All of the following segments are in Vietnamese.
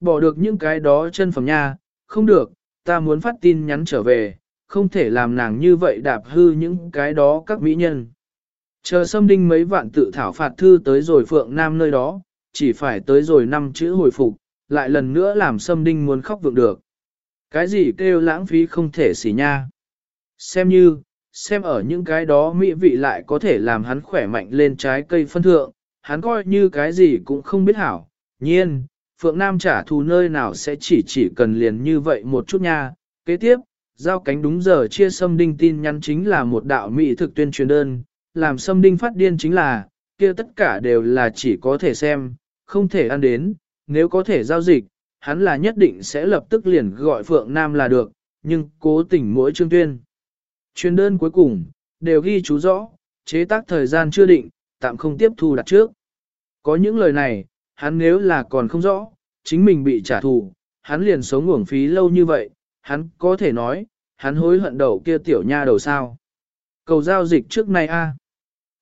Bỏ được những cái đó chân phẩm nha, không được, ta muốn phát tin nhắn trở về, không thể làm nàng như vậy đạp hư những cái đó các mỹ nhân. Chờ xâm đinh mấy vạn tự thảo phạt thư tới rồi Phượng Nam nơi đó, chỉ phải tới rồi năm chữ hồi phục, lại lần nữa làm xâm đinh muốn khóc vượng được. Cái gì kêu lãng phí không thể xỉ nha. Xem như, xem ở những cái đó mỹ vị lại có thể làm hắn khỏe mạnh lên trái cây phân thượng, hắn coi như cái gì cũng không biết hảo. Nhiên, Phượng Nam trả thù nơi nào sẽ chỉ chỉ cần liền như vậy một chút nha. Kế tiếp, giao cánh đúng giờ chia xâm đinh tin nhắn chính là một đạo mỹ thực tuyên truyền đơn, làm xâm đinh phát điên chính là, kia tất cả đều là chỉ có thể xem, không thể ăn đến, nếu có thể giao dịch, hắn là nhất định sẽ lập tức liền gọi Phượng Nam là được, nhưng cố tình mỗi chương tuyên. Truyền đơn cuối cùng, đều ghi chú rõ, chế tác thời gian chưa định, tạm không tiếp thu đặt trước. Có những lời này, hắn nếu là còn không rõ, chính mình bị trả thù, hắn liền sống uổng phí lâu như vậy, hắn có thể nói, hắn hối hận đầu kia tiểu nha đầu sao. Cầu giao dịch trước này a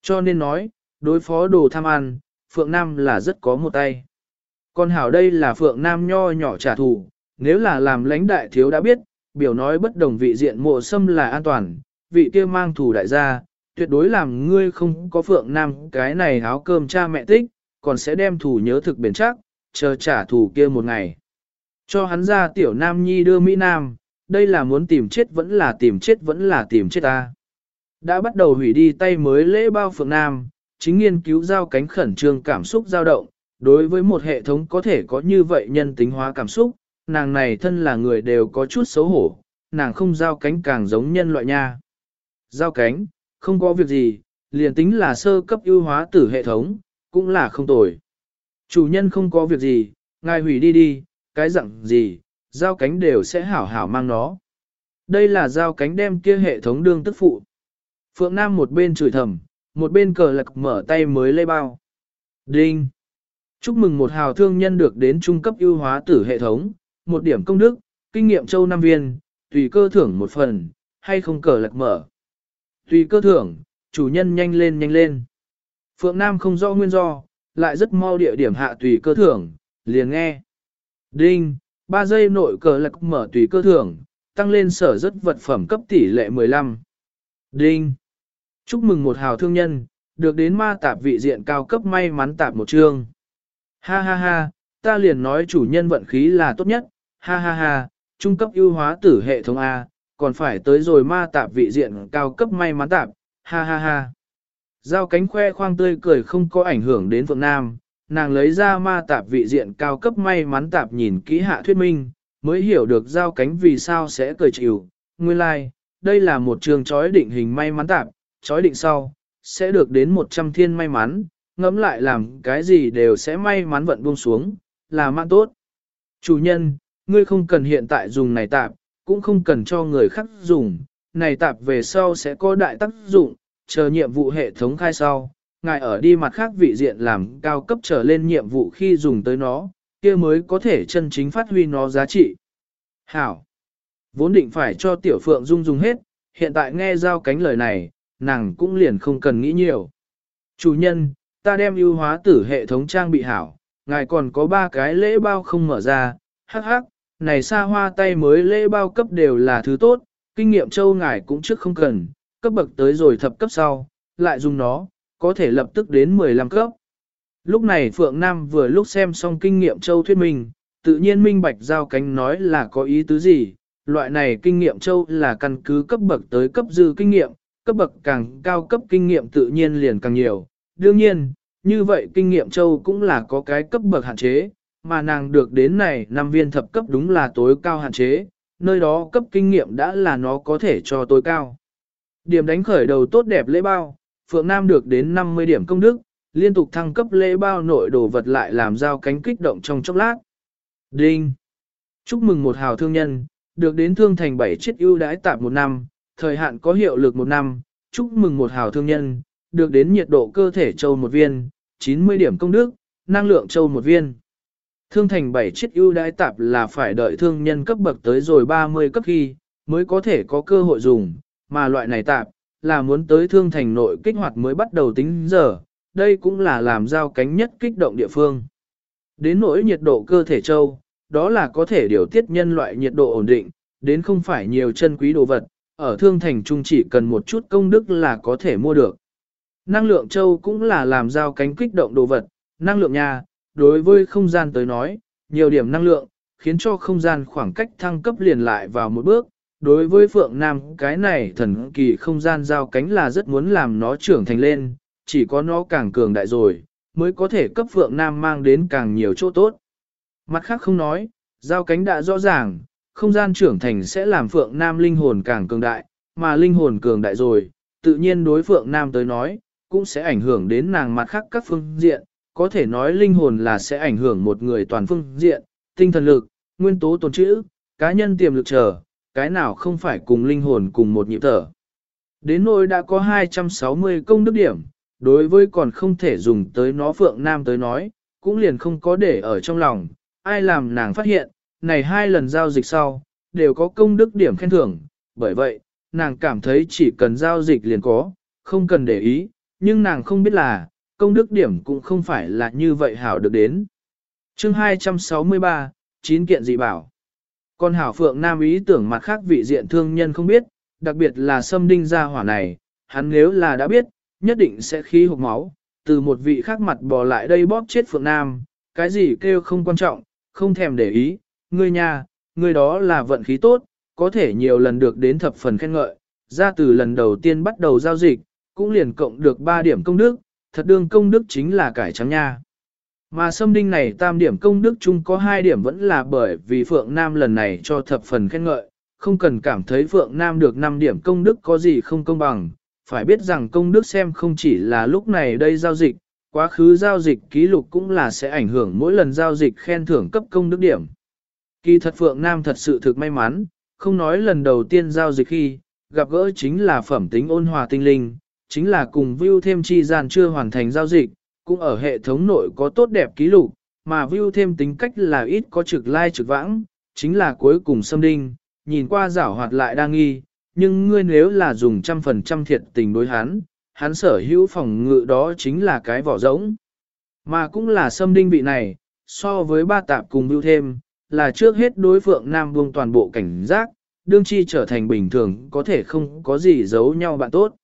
Cho nên nói, đối phó đồ tham ăn, Phượng Nam là rất có một tay. Còn hảo đây là Phượng Nam nho nhỏ trả thù, nếu là làm lãnh đại thiếu đã biết, biểu nói bất đồng vị diện mộ xâm là an toàn, vị kia mang thù đại gia, tuyệt đối làm ngươi không có Phượng Nam cái này áo cơm cha mẹ tích, còn sẽ đem thù nhớ thực bền chắc, chờ trả thù kia một ngày. Cho hắn ra tiểu Nam Nhi đưa Mỹ Nam, đây là muốn tìm chết vẫn là tìm chết vẫn là tìm chết ta. Đã bắt đầu hủy đi tay mới lễ bao Phượng Nam, chính nghiên cứu giao cánh khẩn trương cảm xúc dao động, đối với một hệ thống có thể có như vậy nhân tính hóa cảm xúc, nàng này thân là người đều có chút xấu hổ, nàng không giao cánh càng giống nhân loại nha. Giao cánh, không có việc gì, liền tính là sơ cấp ưu hóa tử hệ thống, cũng là không tồi. Chủ nhân không có việc gì, ngài hủy đi đi, cái dặn gì, giao cánh đều sẽ hảo hảo mang nó. Đây là giao cánh đem kia hệ thống đương tức phụ. Phượng Nam một bên chửi thầm, một bên cờ lạc mở tay mới lây bao. Đinh! Chúc mừng một hào thương nhân được đến trung cấp ưu hóa tử hệ thống, một điểm công đức, kinh nghiệm châu năm viên, tùy cơ thưởng một phần, hay không cờ lạc mở. Tùy cơ thưởng, chủ nhân nhanh lên nhanh lên. Phượng Nam không rõ nguyên do, lại rất mau địa điểm hạ tùy cơ thưởng, liền nghe. Đinh, 3 giây nội cờ lạc mở tùy cơ thưởng, tăng lên sở rất vật phẩm cấp tỷ lệ 15. Đinh, chúc mừng một hào thương nhân, được đến ma tạp vị diện cao cấp may mắn tạp một chương. Ha ha ha, ta liền nói chủ nhân vận khí là tốt nhất, ha ha ha, trung cấp ưu hóa tử hệ thống A, còn phải tới rồi ma tạp vị diện cao cấp may mắn tạp, ha ha ha. Giao cánh khoe khoang tươi cười không có ảnh hưởng đến Phượng Nam, nàng lấy ra ma tạp vị diện cao cấp may mắn tạp nhìn kỹ hạ thuyết minh, mới hiểu được giao cánh vì sao sẽ cười chịu. Nguyên lai, like, đây là một trường chói định hình may mắn tạp, chói định sau, sẽ được đến 100 thiên may mắn, ngẫm lại làm cái gì đều sẽ may mắn vận buông xuống, là mạng tốt. Chủ nhân, ngươi không cần hiện tại dùng này tạp, cũng không cần cho người khác dùng, này tạp về sau sẽ có đại tác dụng, chờ nhiệm vụ hệ thống khai sau, ngài ở đi mặt khác vị diện làm cao cấp trở lên nhiệm vụ khi dùng tới nó, kia mới có thể chân chính phát huy nó giá trị. Hảo! Vốn định phải cho tiểu phượng dung dùng hết, hiện tại nghe giao cánh lời này, nàng cũng liền không cần nghĩ nhiều. Chủ nhân, ta đem ưu hóa tử hệ thống trang bị hảo, ngài còn có ba cái lễ bao không mở ra, hắc hắc, này xa hoa tay mới lễ bao cấp đều là thứ tốt, kinh nghiệm châu ngài cũng trước không cần, cấp bậc tới rồi thập cấp sau, lại dùng nó, có thể lập tức đến 15 cấp. Lúc này Phượng Nam vừa lúc xem xong kinh nghiệm châu thuyết minh, tự nhiên minh bạch giao cánh nói là có ý tứ gì, loại này kinh nghiệm châu là căn cứ cấp bậc tới cấp dư kinh nghiệm, cấp bậc càng cao cấp kinh nghiệm tự nhiên liền càng nhiều. Đương nhiên, như vậy kinh nghiệm châu cũng là có cái cấp bậc hạn chế, mà nàng được đến này năm viên thập cấp đúng là tối cao hạn chế, nơi đó cấp kinh nghiệm đã là nó có thể cho tối cao. Điểm đánh khởi đầu tốt đẹp lễ bao, Phượng Nam được đến 50 điểm công đức, liên tục thăng cấp lễ bao nội đồ vật lại làm giao cánh kích động trong chốc lát. Đinh! Chúc mừng một hào thương nhân, được đến thương thành 7 chiếc ưu đãi tạm một năm, thời hạn có hiệu lực một năm. Chúc mừng một hào thương nhân, được đến nhiệt độ cơ thể châu một viên, 90 điểm công đức, năng lượng châu một viên. Thương thành 7 chiếc ưu đãi tạp là phải đợi thương nhân cấp bậc tới rồi 30 cấp khi, mới có thể có cơ hội dùng, mà loại này tạp, là muốn tới thương thành nội kích hoạt mới bắt đầu tính giờ, đây cũng là làm giao cánh nhất kích động địa phương. Đến nỗi nhiệt độ cơ thể châu, đó là có thể điều tiết nhân loại nhiệt độ ổn định, đến không phải nhiều chân quý đồ vật, ở thương thành trung chỉ cần một chút công đức là có thể mua được. Năng lượng châu cũng là làm giao cánh kích động đồ vật, năng lượng nhà, đối với không gian tới nói, nhiều điểm năng lượng, khiến cho không gian khoảng cách thăng cấp liền lại vào một bước. Đối với Phượng Nam cái này thần kỳ không gian giao cánh là rất muốn làm nó trưởng thành lên, chỉ có nó càng cường đại rồi, mới có thể cấp Phượng Nam mang đến càng nhiều chỗ tốt. Mặt khác không nói, giao cánh đã rõ ràng, không gian trưởng thành sẽ làm Phượng Nam linh hồn càng cường đại, mà linh hồn cường đại rồi, tự nhiên đối Phượng Nam tới nói, cũng sẽ ảnh hưởng đến nàng mặt khác các phương diện, có thể nói linh hồn là sẽ ảnh hưởng một người toàn phương diện, tinh thần lực, nguyên tố tồn trữ, cá nhân tiềm lực chờ, cái nào không phải cùng linh hồn cùng một nhịp thở. Đến nỗi đã có 260 công đức điểm, đối với còn không thể dùng tới nó Phượng Nam tới nói, cũng liền không có để ở trong lòng, ai làm nàng phát hiện, này hai lần giao dịch sau, đều có công đức điểm khen thưởng, bởi vậy, nàng cảm thấy chỉ cần giao dịch liền có, không cần để ý, nhưng nàng không biết là, công đức điểm cũng không phải là như vậy hảo được đến. chương 263, chín kiện dị bảo. Còn hảo phượng nam ý tưởng mặt khác vị diện thương nhân không biết, đặc biệt là xâm đinh gia hỏa này, hắn nếu là đã biết, nhất định sẽ khí hộp máu, từ một vị khác mặt bò lại đây bóp chết phượng nam, cái gì kêu không quan trọng, không thèm để ý, ngươi nha, ngươi đó là vận khí tốt, có thể nhiều lần được đến thập phần khen ngợi, ra từ lần đầu tiên bắt đầu giao dịch, cũng liền cộng được 3 điểm công đức, thật đương công đức chính là cải trắng nha. Mà xâm đinh này tam điểm công đức chung có hai điểm vẫn là bởi vì Phượng Nam lần này cho thập phần khen ngợi, không cần cảm thấy Phượng Nam được 5 điểm công đức có gì không công bằng, phải biết rằng công đức xem không chỉ là lúc này đây giao dịch, quá khứ giao dịch ký lục cũng là sẽ ảnh hưởng mỗi lần giao dịch khen thưởng cấp công đức điểm. Kỳ thật Phượng Nam thật sự thực may mắn, không nói lần đầu tiên giao dịch khi, gặp gỡ chính là phẩm tính ôn hòa tinh linh, chính là cùng view thêm chi gian chưa hoàn thành giao dịch, cũng ở hệ thống nội có tốt đẹp ký lục, mà view thêm tính cách là ít có trực lai like trực vãng, chính là cuối cùng xâm đinh, nhìn qua giảo hoạt lại đang nghi, nhưng ngươi nếu là dùng trăm phần trăm thiệt tình đối hắn, hắn sở hữu phòng ngự đó chính là cái vỏ rỗng. Mà cũng là xâm đinh vị này, so với ba tạp cùng view thêm, là trước hết đối phượng nam buông toàn bộ cảnh giác, đương chi trở thành bình thường có thể không có gì giấu nhau bạn tốt.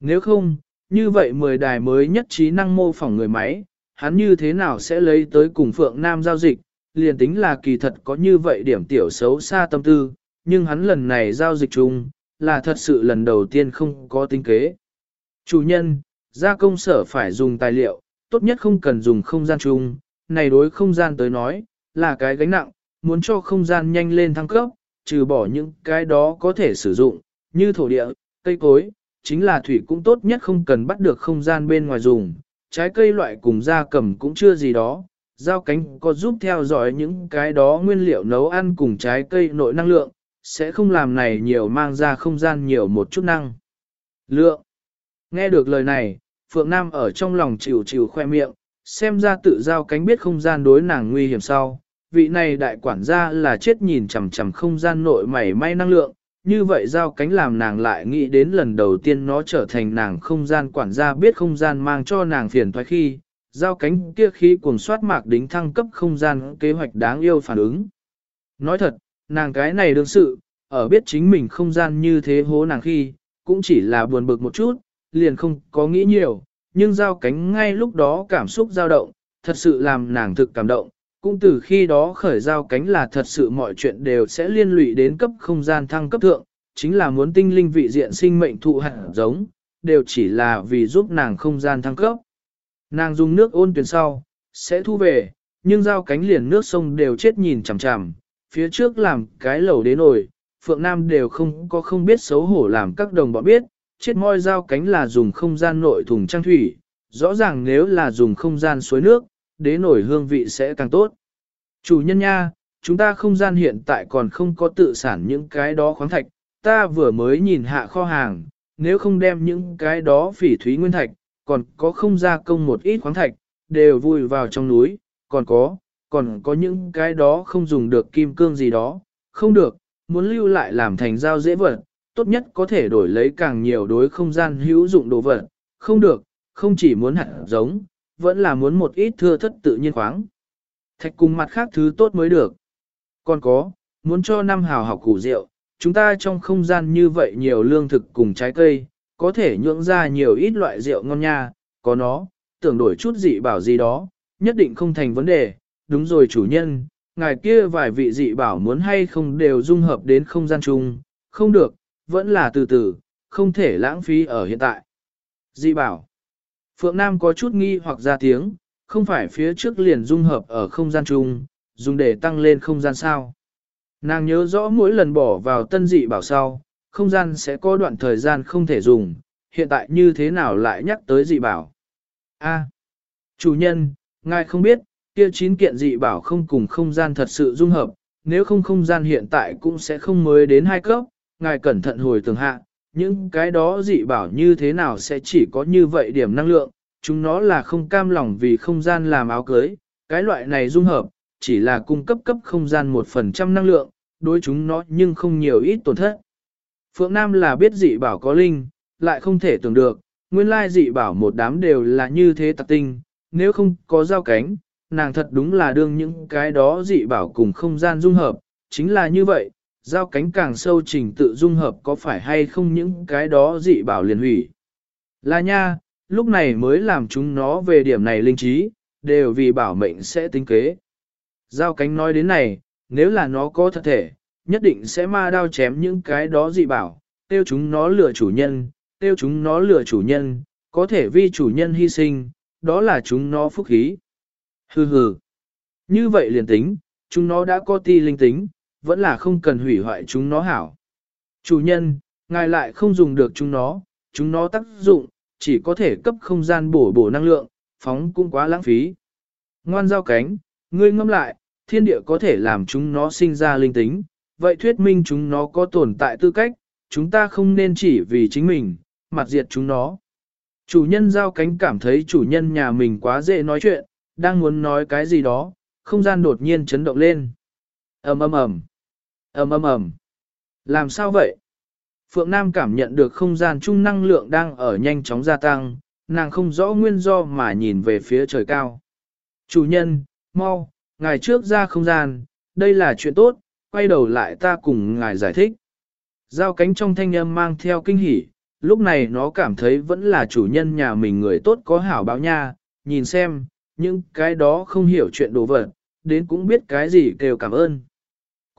Nếu không, như vậy 10 đài mới nhất trí năng mô phỏng người máy, hắn như thế nào sẽ lấy tới cùng Phượng Nam giao dịch, liền tính là kỳ thật có như vậy điểm tiểu xấu xa tâm tư, nhưng hắn lần này giao dịch chung, là thật sự lần đầu tiên không có tính kế. Chủ nhân, gia công sở phải dùng tài liệu, tốt nhất không cần dùng không gian chung, này đối không gian tới nói, là cái gánh nặng, muốn cho không gian nhanh lên thăng cấp, trừ bỏ những cái đó có thể sử dụng, như thổ địa, cây cối, chính là thủy cũng tốt nhất không cần bắt được không gian bên ngoài dùng, trái cây loại cùng da cầm cũng chưa gì đó, dao cánh có giúp theo dõi những cái đó nguyên liệu nấu ăn cùng trái cây nội năng lượng, sẽ không làm này nhiều mang ra không gian nhiều một chút năng. Lượng. Nghe được lời này, Phượng Nam ở trong lòng chịu chịu khoe miệng, xem ra tự giao cánh biết không gian đối nàng nguy hiểm sau. Vị này đại quản gia là chết nhìn chằm chằm không gian nội mảy may năng lượng, như vậy giao cánh làm nàng lại nghĩ đến lần đầu tiên nó trở thành nàng không gian quản gia biết không gian mang cho nàng phiền thoái khi, giao cánh kia khí cuồng soát mạc đính thăng cấp không gian kế hoạch đáng yêu phản ứng. Nói thật, nàng cái này đương sự, ở biết chính mình không gian như thế hố nàng khi, cũng chỉ là buồn bực một chút, liền không có nghĩ nhiều, nhưng giao cánh ngay lúc đó cảm xúc dao động, thật sự làm nàng thực cảm động, cũng từ khi đó khởi giao cánh là thật sự mọi chuyện đều sẽ liên lụy đến cấp không gian thăng cấp thượng, chính là muốn tinh linh vị diện sinh mệnh thụ hạt giống, đều chỉ là vì giúp nàng không gian thăng cấp. Nàng dùng nước ôn tuyển sau, sẽ thu về, nhưng giao cánh liền nước sông đều chết nhìn chằm chằm, phía trước làm cái lẩu đến nổi, Phượng Nam đều không có không biết xấu hổ làm các đồng bọn biết, chết môi giao cánh là dùng không gian nội thùng trang thủy, rõ ràng nếu là dùng không gian suối nước, đế nổi hương vị sẽ càng tốt. Chủ nhân nha, chúng ta không gian hiện tại còn không có tự sản những cái đó khoáng thạch, ta vừa mới nhìn hạ kho hàng, nếu không đem những cái đó phỉ thúy nguyên thạch, còn có không gia công một ít khoáng thạch, đều vùi vào trong núi, còn có, còn có những cái đó không dùng được kim cương gì đó, không được, muốn lưu lại làm thành dao dễ vật, tốt nhất có thể đổi lấy càng nhiều đối không gian hữu dụng đồ vật, không được, không chỉ muốn hạt giống, vẫn là muốn một ít thưa thất tự nhiên khoáng. Thạch cùng mặt khác thứ tốt mới được. Còn có, muốn cho năm hào học củ rượu, chúng ta trong không gian như vậy nhiều lương thực cùng trái cây, có thể nhưỡng ra nhiều ít loại rượu ngon nha, có nó, tưởng đổi chút dị bảo gì đó, nhất định không thành vấn đề, đúng rồi chủ nhân, ngài kia vài vị dị bảo muốn hay không đều dung hợp đến không gian chung, không được, vẫn là từ từ, không thể lãng phí ở hiện tại. Dị bảo. Phượng Nam có chút nghi hoặc ra tiếng, không phải phía trước liền dung hợp ở không gian chung, dùng để tăng lên không gian sao. Nàng nhớ rõ mỗi lần bỏ vào tân dị bảo sau, không gian sẽ có đoạn thời gian không thể dùng, hiện tại như thế nào lại nhắc tới dị bảo. A, chủ nhân, ngài không biết, kia chín kiện dị bảo không cùng không gian thật sự dung hợp, nếu không không gian hiện tại cũng sẽ không mới đến hai cấp, ngài cẩn thận hồi tường hạ, những cái đó dị bảo như thế nào sẽ chỉ có như vậy điểm năng lượng, chúng nó là không cam lòng vì không gian làm áo cưới, cái loại này dung hợp, chỉ là cung cấp cấp không gian một phần trăm năng lượng, đối chúng nó nhưng không nhiều ít tổn thất. Phượng Nam là biết dị bảo có linh, lại không thể tưởng được, nguyên lai dị bảo một đám đều là như thế tạc tinh, nếu không có giao cánh, nàng thật đúng là đương những cái đó dị bảo cùng không gian dung hợp, chính là như vậy, giao cánh càng sâu trình tự dung hợp có phải hay không những cái đó dị bảo liền hủy. Là nha, lúc này mới làm chúng nó về điểm này linh trí, đều vì bảo mệnh sẽ tính kế. Giao cánh nói đến này, nếu là nó có thật thể, nhất định sẽ ma đao chém những cái đó dị bảo, tiêu chúng nó lừa chủ nhân, tiêu chúng nó lừa chủ nhân, có thể vì chủ nhân hy sinh, đó là chúng nó phúc khí. Hừ hừ. Như vậy liền tính, chúng nó đã có ti linh tính, vẫn là không cần hủy hoại chúng nó hảo. Chủ nhân, ngài lại không dùng được chúng nó, chúng nó tác dụng, chỉ có thể cấp không gian bổ bổ năng lượng, phóng cũng quá lãng phí. Ngoan giao cánh, ngươi ngâm lại, thiên địa có thể làm chúng nó sinh ra linh tính, vậy thuyết minh chúng nó có tồn tại tư cách, chúng ta không nên chỉ vì chính mình, mặt diệt chúng nó. Chủ nhân giao cánh cảm thấy chủ nhân nhà mình quá dễ nói chuyện, đang muốn nói cái gì đó, không gian đột nhiên chấn động lên. ầm ầm ầm, ầm ầm ầm. Làm sao vậy? Phượng Nam cảm nhận được không gian chung năng lượng đang ở nhanh chóng gia tăng, nàng không rõ nguyên do mà nhìn về phía trời cao. Chủ nhân, mau, ngài trước ra không gian, đây là chuyện tốt, quay đầu lại ta cùng ngài giải thích. Giao cánh trong thanh âm mang theo kinh hỉ, lúc này nó cảm thấy vẫn là chủ nhân nhà mình người tốt có hảo báo nha, nhìn xem, những cái đó không hiểu chuyện đồ vật, đến cũng biết cái gì kêu cảm ơn.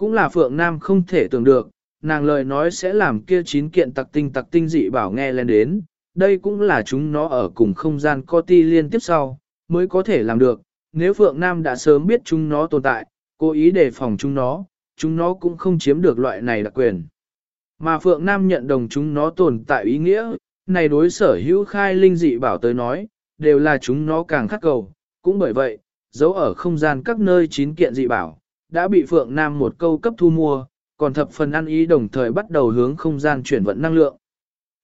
Cũng là Phượng Nam không thể tưởng được, nàng lời nói sẽ làm kia chín kiện tặc tinh tặc tinh dị bảo nghe lên đến, đây cũng là chúng nó ở cùng không gian co ti liên tiếp sau, mới có thể làm được, nếu Phượng Nam đã sớm biết chúng nó tồn tại, cố ý đề phòng chúng nó, chúng nó cũng không chiếm được loại này đặc quyền. Mà Phượng Nam nhận đồng chúng nó tồn tại ý nghĩa, này đối sở hữu khai linh dị bảo tới nói, đều là chúng nó càng khắc cầu, cũng bởi vậy, dấu ở không gian các nơi chín kiện dị bảo, đã bị Phượng Nam một câu cấp thu mua, còn thập phần ăn ý đồng thời bắt đầu hướng không gian chuyển vận năng lượng.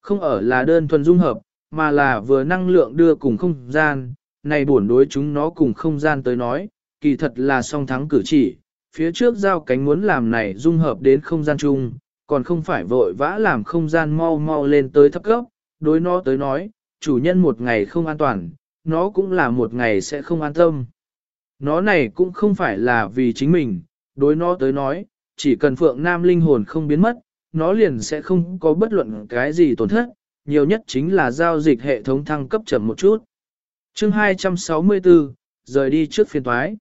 Không ở là đơn thuần dung hợp, mà là vừa năng lượng đưa cùng không gian, này buồn đối chúng nó cùng không gian tới nói, kỳ thật là song thắng cử chỉ, phía trước giao cánh muốn làm này dung hợp đến không gian chung, còn không phải vội vã làm không gian mau mau lên tới thấp cấp, đối nó tới nói, chủ nhân một ngày không an toàn, nó cũng là một ngày sẽ không an tâm. Nó này cũng không phải là vì chính mình, đối nó tới nói, chỉ cần phượng nam linh hồn không biến mất, nó liền sẽ không có bất luận cái gì tổn thất, nhiều nhất chính là giao dịch hệ thống thăng cấp chậm một chút. Chương 264, rời đi trước phiên toái.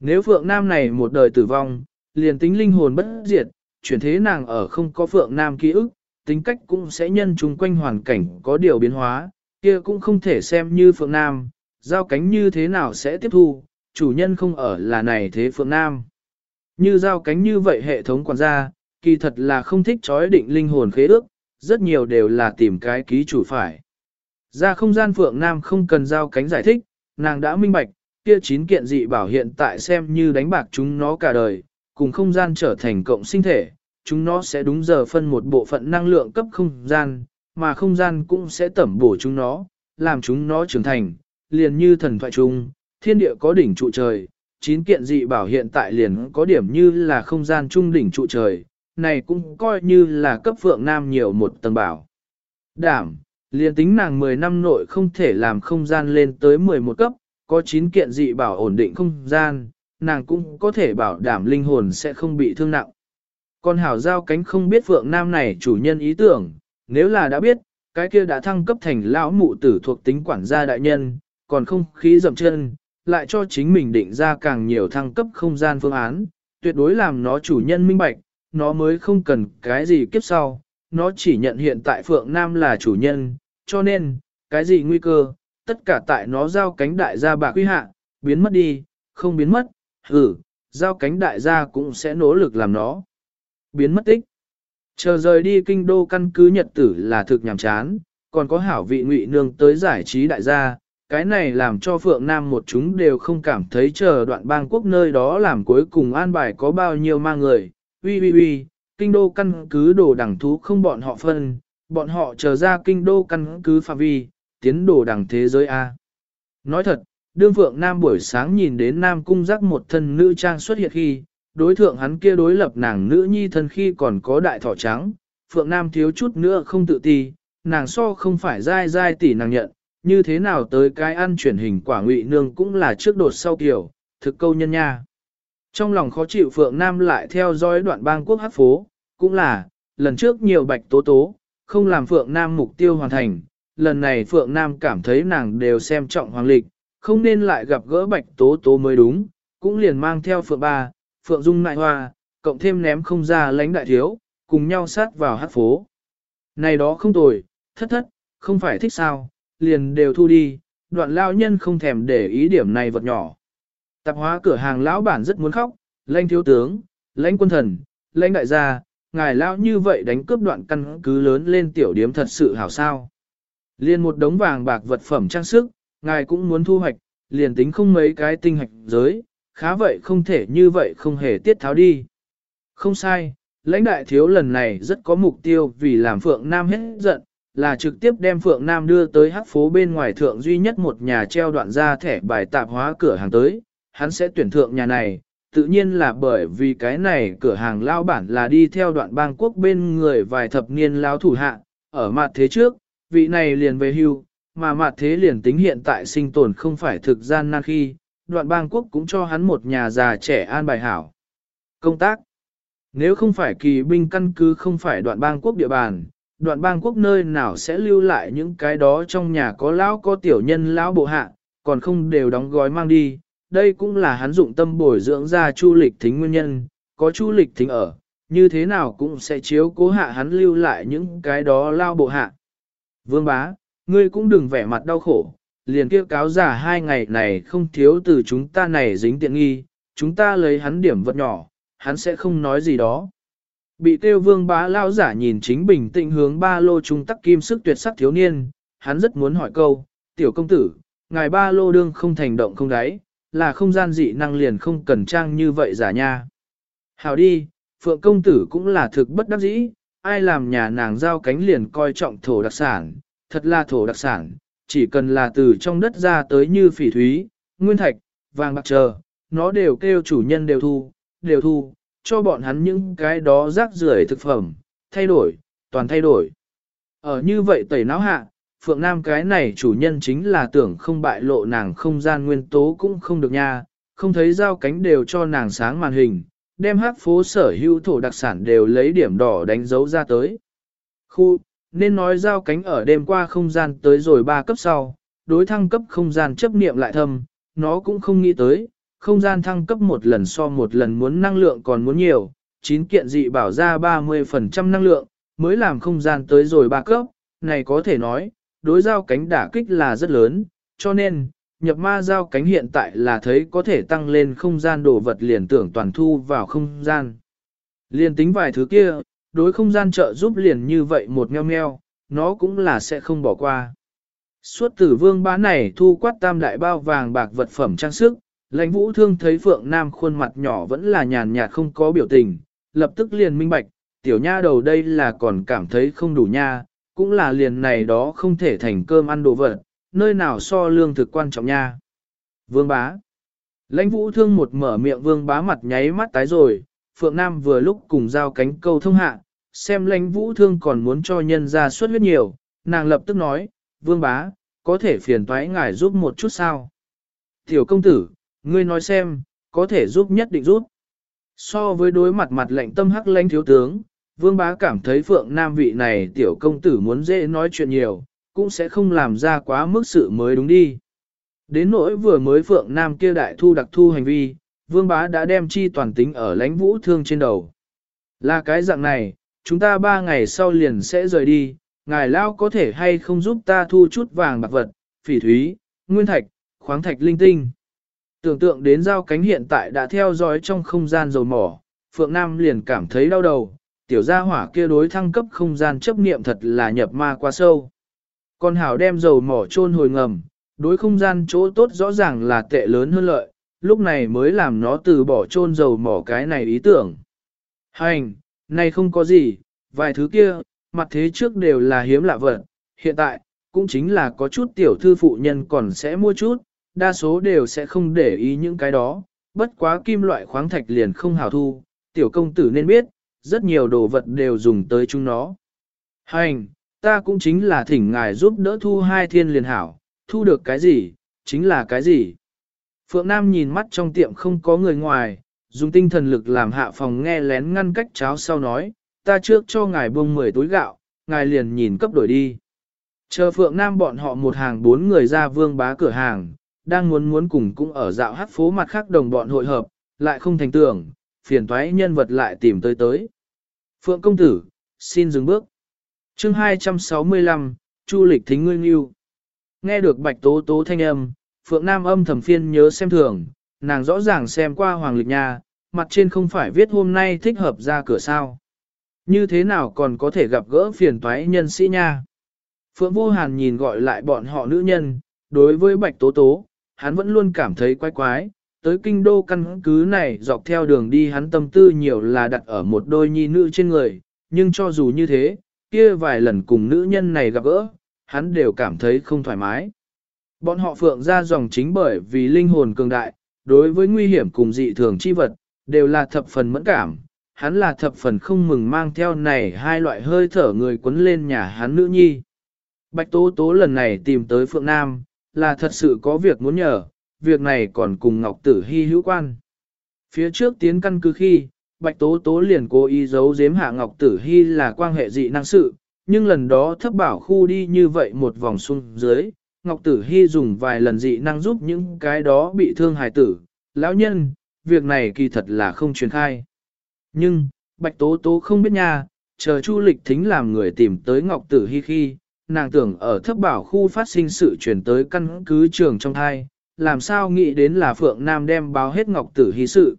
Nếu Phượng Nam này một đời tử vong, liền tính linh hồn bất diệt, chuyển thế nàng ở không có Phượng Nam ký ức, tính cách cũng sẽ nhân chung quanh hoàn cảnh có điều biến hóa, kia cũng không thể xem như Phượng Nam, giao cánh như thế nào sẽ tiếp thu, chủ nhân không ở là này thế Phượng Nam. Như giao cánh như vậy hệ thống quản gia, kỳ thật là không thích trói định linh hồn khế ước, rất nhiều đều là tìm cái ký chủ phải. Ra không gian Phượng Nam không cần giao cánh giải thích, nàng đã minh bạch, kia chín kiện dị bảo hiện tại xem như đánh bạc chúng nó cả đời, cùng không gian trở thành cộng sinh thể, chúng nó sẽ đúng giờ phân một bộ phận năng lượng cấp không gian, mà không gian cũng sẽ tẩm bổ chúng nó, làm chúng nó trưởng thành, liền như thần thoại chung, thiên địa có đỉnh trụ trời, chín kiện dị bảo hiện tại liền có điểm như là không gian trung đỉnh trụ trời, này cũng coi như là cấp phượng nam nhiều một tầng bảo. Đảm, liền tính nàng 10 năm nội không thể làm không gian lên tới 11 cấp, có 9 kiện dị bảo ổn định không gian, nàng cũng có thể bảo đảm linh hồn sẽ không bị thương nặng. Còn hảo giao cánh không biết Phượng Nam này chủ nhân ý tưởng, nếu là đã biết, cái kia đã thăng cấp thành lão mụ tử thuộc tính quản gia đại nhân, còn không khí dầm chân, lại cho chính mình định ra càng nhiều thăng cấp không gian phương án, tuyệt đối làm nó chủ nhân minh bạch, nó mới không cần cái gì kiếp sau, nó chỉ nhận hiện tại Phượng Nam là chủ nhân, cho nên, cái gì nguy cơ, tất cả tại nó giao cánh đại gia bạc quy hạ, biến mất đi, không biến mất, ừ, giao cánh đại gia cũng sẽ nỗ lực làm nó. Biến mất tích. Chờ rời đi kinh đô căn cứ nhật tử là thực nhàm chán, còn có hảo vị ngụy nương tới giải trí đại gia, cái này làm cho Phượng Nam một chúng đều không cảm thấy chờ đoạn bang quốc nơi đó làm cuối cùng an bài có bao nhiêu ma người. Ui ui ui, kinh đô căn cứ đồ đẳng thú không bọn họ phân, bọn họ chờ ra kinh đô căn cứ phạm vi, tiến đồ đẳng thế giới A. Nói thật, đương Phượng Nam buổi sáng nhìn đến Nam Cung giác một thân nữ trang xuất hiện khi, đối thượng hắn kia đối lập nàng nữ nhi thân khi còn có đại thỏ trắng, Phượng Nam thiếu chút nữa không tự ti, nàng so không phải dai dai tỷ nàng nhận, như thế nào tới cái ăn chuyển hình quả ngụy nương cũng là trước đột sau kiểu, thực câu nhân nha. Trong lòng khó chịu Phượng Nam lại theo dõi đoạn bang quốc hát phố, cũng là, lần trước nhiều bạch tố tố, không làm Phượng Nam mục tiêu hoàn thành, lần này Phượng Nam cảm thấy nàng đều xem trọng hoàng lịch, không nên lại gặp gỡ bạch tố tố mới đúng, cũng liền mang theo Phượng Ba, Phượng Dung Nại Hoa, cộng thêm ném không ra lãnh đại thiếu, cùng nhau sát vào hát phố. Này đó không tồi, thất thất, không phải thích sao, liền đều thu đi, đoạn lao nhân không thèm để ý điểm này vật nhỏ. Tạp hóa cửa hàng lão bản rất muốn khóc, lãnh thiếu tướng, lãnh quân thần, lãnh đại gia, ngài lão như vậy đánh cướp đoạn căn cứ lớn lên tiểu điếm thật sự hảo sao. Liền một đống vàng bạc vật phẩm trang sức, ngài cũng muốn thu hoạch, liền tính không mấy cái tinh hạch giới, khá vậy không thể như vậy không hề tiết tháo đi. Không sai, lãnh đại thiếu lần này rất có mục tiêu vì làm Phượng Nam hết giận, là trực tiếp đem Phượng Nam đưa tới hắc phố bên ngoài thượng duy nhất một nhà treo đoạn ra thẻ bài tạp hóa cửa hàng tới, hắn sẽ tuyển thượng nhà này, tự nhiên là bởi vì cái này cửa hàng lao bản là đi theo đoạn bang quốc bên người vài thập niên lao thủ hạ, ở mặt thế trước, vị này liền về hưu, mà mặt thế liền tính hiện tại sinh tồn không phải thực gian nan khi, đoạn bang quốc cũng cho hắn một nhà già trẻ an bài hảo. Công tác Nếu không phải kỳ binh căn cứ không phải đoạn bang quốc địa bàn, đoạn bang quốc nơi nào sẽ lưu lại những cái đó trong nhà có lão có tiểu nhân lão bộ hạ, còn không đều đóng gói mang đi. Đây cũng là hắn dụng tâm bồi dưỡng ra chu lịch thính nguyên nhân, có chu lịch thính ở, như thế nào cũng sẽ chiếu cố hạ hắn lưu lại những cái đó lao bộ hạ. Vương bá, ngươi cũng đừng vẻ mặt đau khổ, liền kia cáo giả hai ngày này không thiếu từ chúng ta này dính tiện nghi, chúng ta lấy hắn điểm vật nhỏ, hắn sẽ không nói gì đó. Bị tiêu vương bá lao giả nhìn chính bình tĩnh hướng ba lô trung tắc kim sức tuyệt sắc thiếu niên, hắn rất muốn hỏi câu, tiểu công tử, ngài ba lô đương không thành động không đáy, là không gian dị năng liền không cần trang như vậy giả nha. Hảo đi, phượng công tử cũng là thực bất đắc dĩ, ai làm nhà nàng giao cánh liền coi trọng thổ đặc sản, thật là thổ đặc sản, chỉ cần là từ trong đất ra tới như phỉ thúy, nguyên thạch, vàng bạc chờ, nó đều kêu chủ nhân đều thu, đều thu, cho bọn hắn những cái đó rác rưởi thực phẩm, thay đổi, toàn thay đổi. Ở như vậy tẩy não hạ, Phượng Nam cái này chủ nhân chính là tưởng không bại lộ nàng không gian nguyên tố cũng không được nha, không thấy giao cánh đều cho nàng sáng màn hình, đem hát phố sở hữu thổ đặc sản đều lấy điểm đỏ đánh dấu ra tới. Khu, nên nói giao cánh ở đêm qua không gian tới rồi ba cấp sau, đối thăng cấp không gian chấp niệm lại thâm, nó cũng không nghĩ tới, không gian thăng cấp một lần so một lần muốn năng lượng còn muốn nhiều, chín kiện dị bảo ra 30% năng lượng, mới làm không gian tới rồi ba cấp, này có thể nói, đối giao cánh đả kích là rất lớn, cho nên, nhập ma giao cánh hiện tại là thấy có thể tăng lên không gian đồ vật liền tưởng toàn thu vào không gian. Liền tính vài thứ kia, đối không gian trợ giúp liền như vậy một meo meo, nó cũng là sẽ không bỏ qua. Suốt tử vương bá này thu quát tam đại bao vàng bạc vật phẩm trang sức, lãnh vũ thương thấy Phượng Nam khuôn mặt nhỏ vẫn là nhàn nhạt không có biểu tình, lập tức liền minh bạch, tiểu nha đầu đây là còn cảm thấy không đủ nha, cũng là liền này đó không thể thành cơm ăn đồ vật, nơi nào so lương thực quan trọng nha. Vương bá Lãnh vũ thương một mở miệng vương bá mặt nháy mắt tái rồi, Phượng Nam vừa lúc cùng giao cánh câu thông hạ, xem lãnh vũ thương còn muốn cho nhân ra suất huyết nhiều, nàng lập tức nói, vương bá, có thể phiền toái ngài giúp một chút sao? Tiểu công tử, ngươi nói xem, có thể giúp nhất định giúp. So với đối mặt mặt lệnh tâm hắc lãnh thiếu tướng, Vương Bá cảm thấy Phượng Nam vị này tiểu công tử muốn dễ nói chuyện nhiều, cũng sẽ không làm ra quá mức sự mới đúng đi. Đến nỗi vừa mới Phượng Nam kia đại thu đặc thu hành vi, Vương Bá đã đem chi toàn tính ở lãnh vũ thương trên đầu. Là cái dạng này, chúng ta ba ngày sau liền sẽ rời đi, ngài lao có thể hay không giúp ta thu chút vàng bạc vật, phỉ thúy, nguyên thạch, khoáng thạch linh tinh. Tưởng tượng đến giao cánh hiện tại đã theo dõi trong không gian dầu mỏ, Phượng Nam liền cảm thấy đau đầu, tiểu gia hỏa kia đối thăng cấp không gian chấp niệm thật là nhập ma quá sâu. Còn Hảo đem dầu mỏ chôn hồi ngầm, đối không gian chỗ tốt rõ ràng là tệ lớn hơn lợi, lúc này mới làm nó từ bỏ chôn dầu mỏ cái này ý tưởng. Hành, này không có gì, vài thứ kia, mặt thế trước đều là hiếm lạ vật, hiện tại, cũng chính là có chút tiểu thư phụ nhân còn sẽ mua chút, đa số đều sẽ không để ý những cái đó, bất quá kim loại khoáng thạch liền không hào thu, tiểu công tử nên biết, rất nhiều đồ vật đều dùng tới chúng nó. Hành, ta cũng chính là thỉnh ngài giúp đỡ thu hai thiên liền hảo, thu được cái gì, chính là cái gì. Phượng Nam nhìn mắt trong tiệm không có người ngoài, dùng tinh thần lực làm hạ phòng nghe lén ngăn cách cháo sau nói, ta trước cho ngài buông 10 túi gạo, ngài liền nhìn cấp đổi đi. Chờ Phượng Nam bọn họ một hàng bốn người ra vương bá cửa hàng, đang muốn muốn cùng cũng ở dạo hát phố mặt khác đồng bọn hội hợp, lại không thành tưởng, phiền toái nhân vật lại tìm tới tới. Phượng công tử, xin dừng bước. chương 265, Chu lịch thính ngươi nghiêu. Nghe được bạch tố tố thanh âm, Phượng Nam âm thầm phiên nhớ xem thường, nàng rõ ràng xem qua Hoàng Lịch Nha, mặt trên không phải viết hôm nay thích hợp ra cửa sao. Như thế nào còn có thể gặp gỡ phiền toái nhân sĩ nha. Phượng Vô Hàn nhìn gọi lại bọn họ nữ nhân, đối với Bạch Tố Tố, hắn vẫn luôn cảm thấy quái quái, tới kinh đô căn cứ này dọc theo đường đi hắn tâm tư nhiều là đặt ở một đôi nhi nữ trên người, nhưng cho dù như thế, kia vài lần cùng nữ nhân này gặp gỡ, hắn đều cảm thấy không thoải mái. Bọn họ phượng ra dòng chính bởi vì linh hồn cường đại, đối với nguy hiểm cùng dị thường chi vật, đều là thập phần mẫn cảm. Hắn là thập phần không mừng mang theo này hai loại hơi thở người quấn lên nhà hắn nữ nhi. Bạch Tố Tố lần này tìm tới Phượng Nam, là thật sự có việc muốn nhờ, việc này còn cùng Ngọc Tử Hy hữu quan. Phía trước tiến căn cứ khi, Bạch Tố Tố liền cố ý giấu giếm hạ Ngọc Tử Hy là quan hệ dị năng sự, nhưng lần đó thấp bảo khu đi như vậy một vòng xuống dưới, Ngọc Tử Hy dùng vài lần dị năng giúp những cái đó bị thương hài tử, lão nhân, việc này kỳ thật là không truyền khai. Nhưng, Bạch Tố Tố không biết nha, chờ Chu Lịch Thính làm người tìm tới Ngọc Tử Hy khi, nàng tưởng ở thấp bảo khu phát sinh sự chuyển tới căn cứ trường trong thai, làm sao nghĩ đến là Phượng Nam đem báo hết Ngọc Tử Hy sự.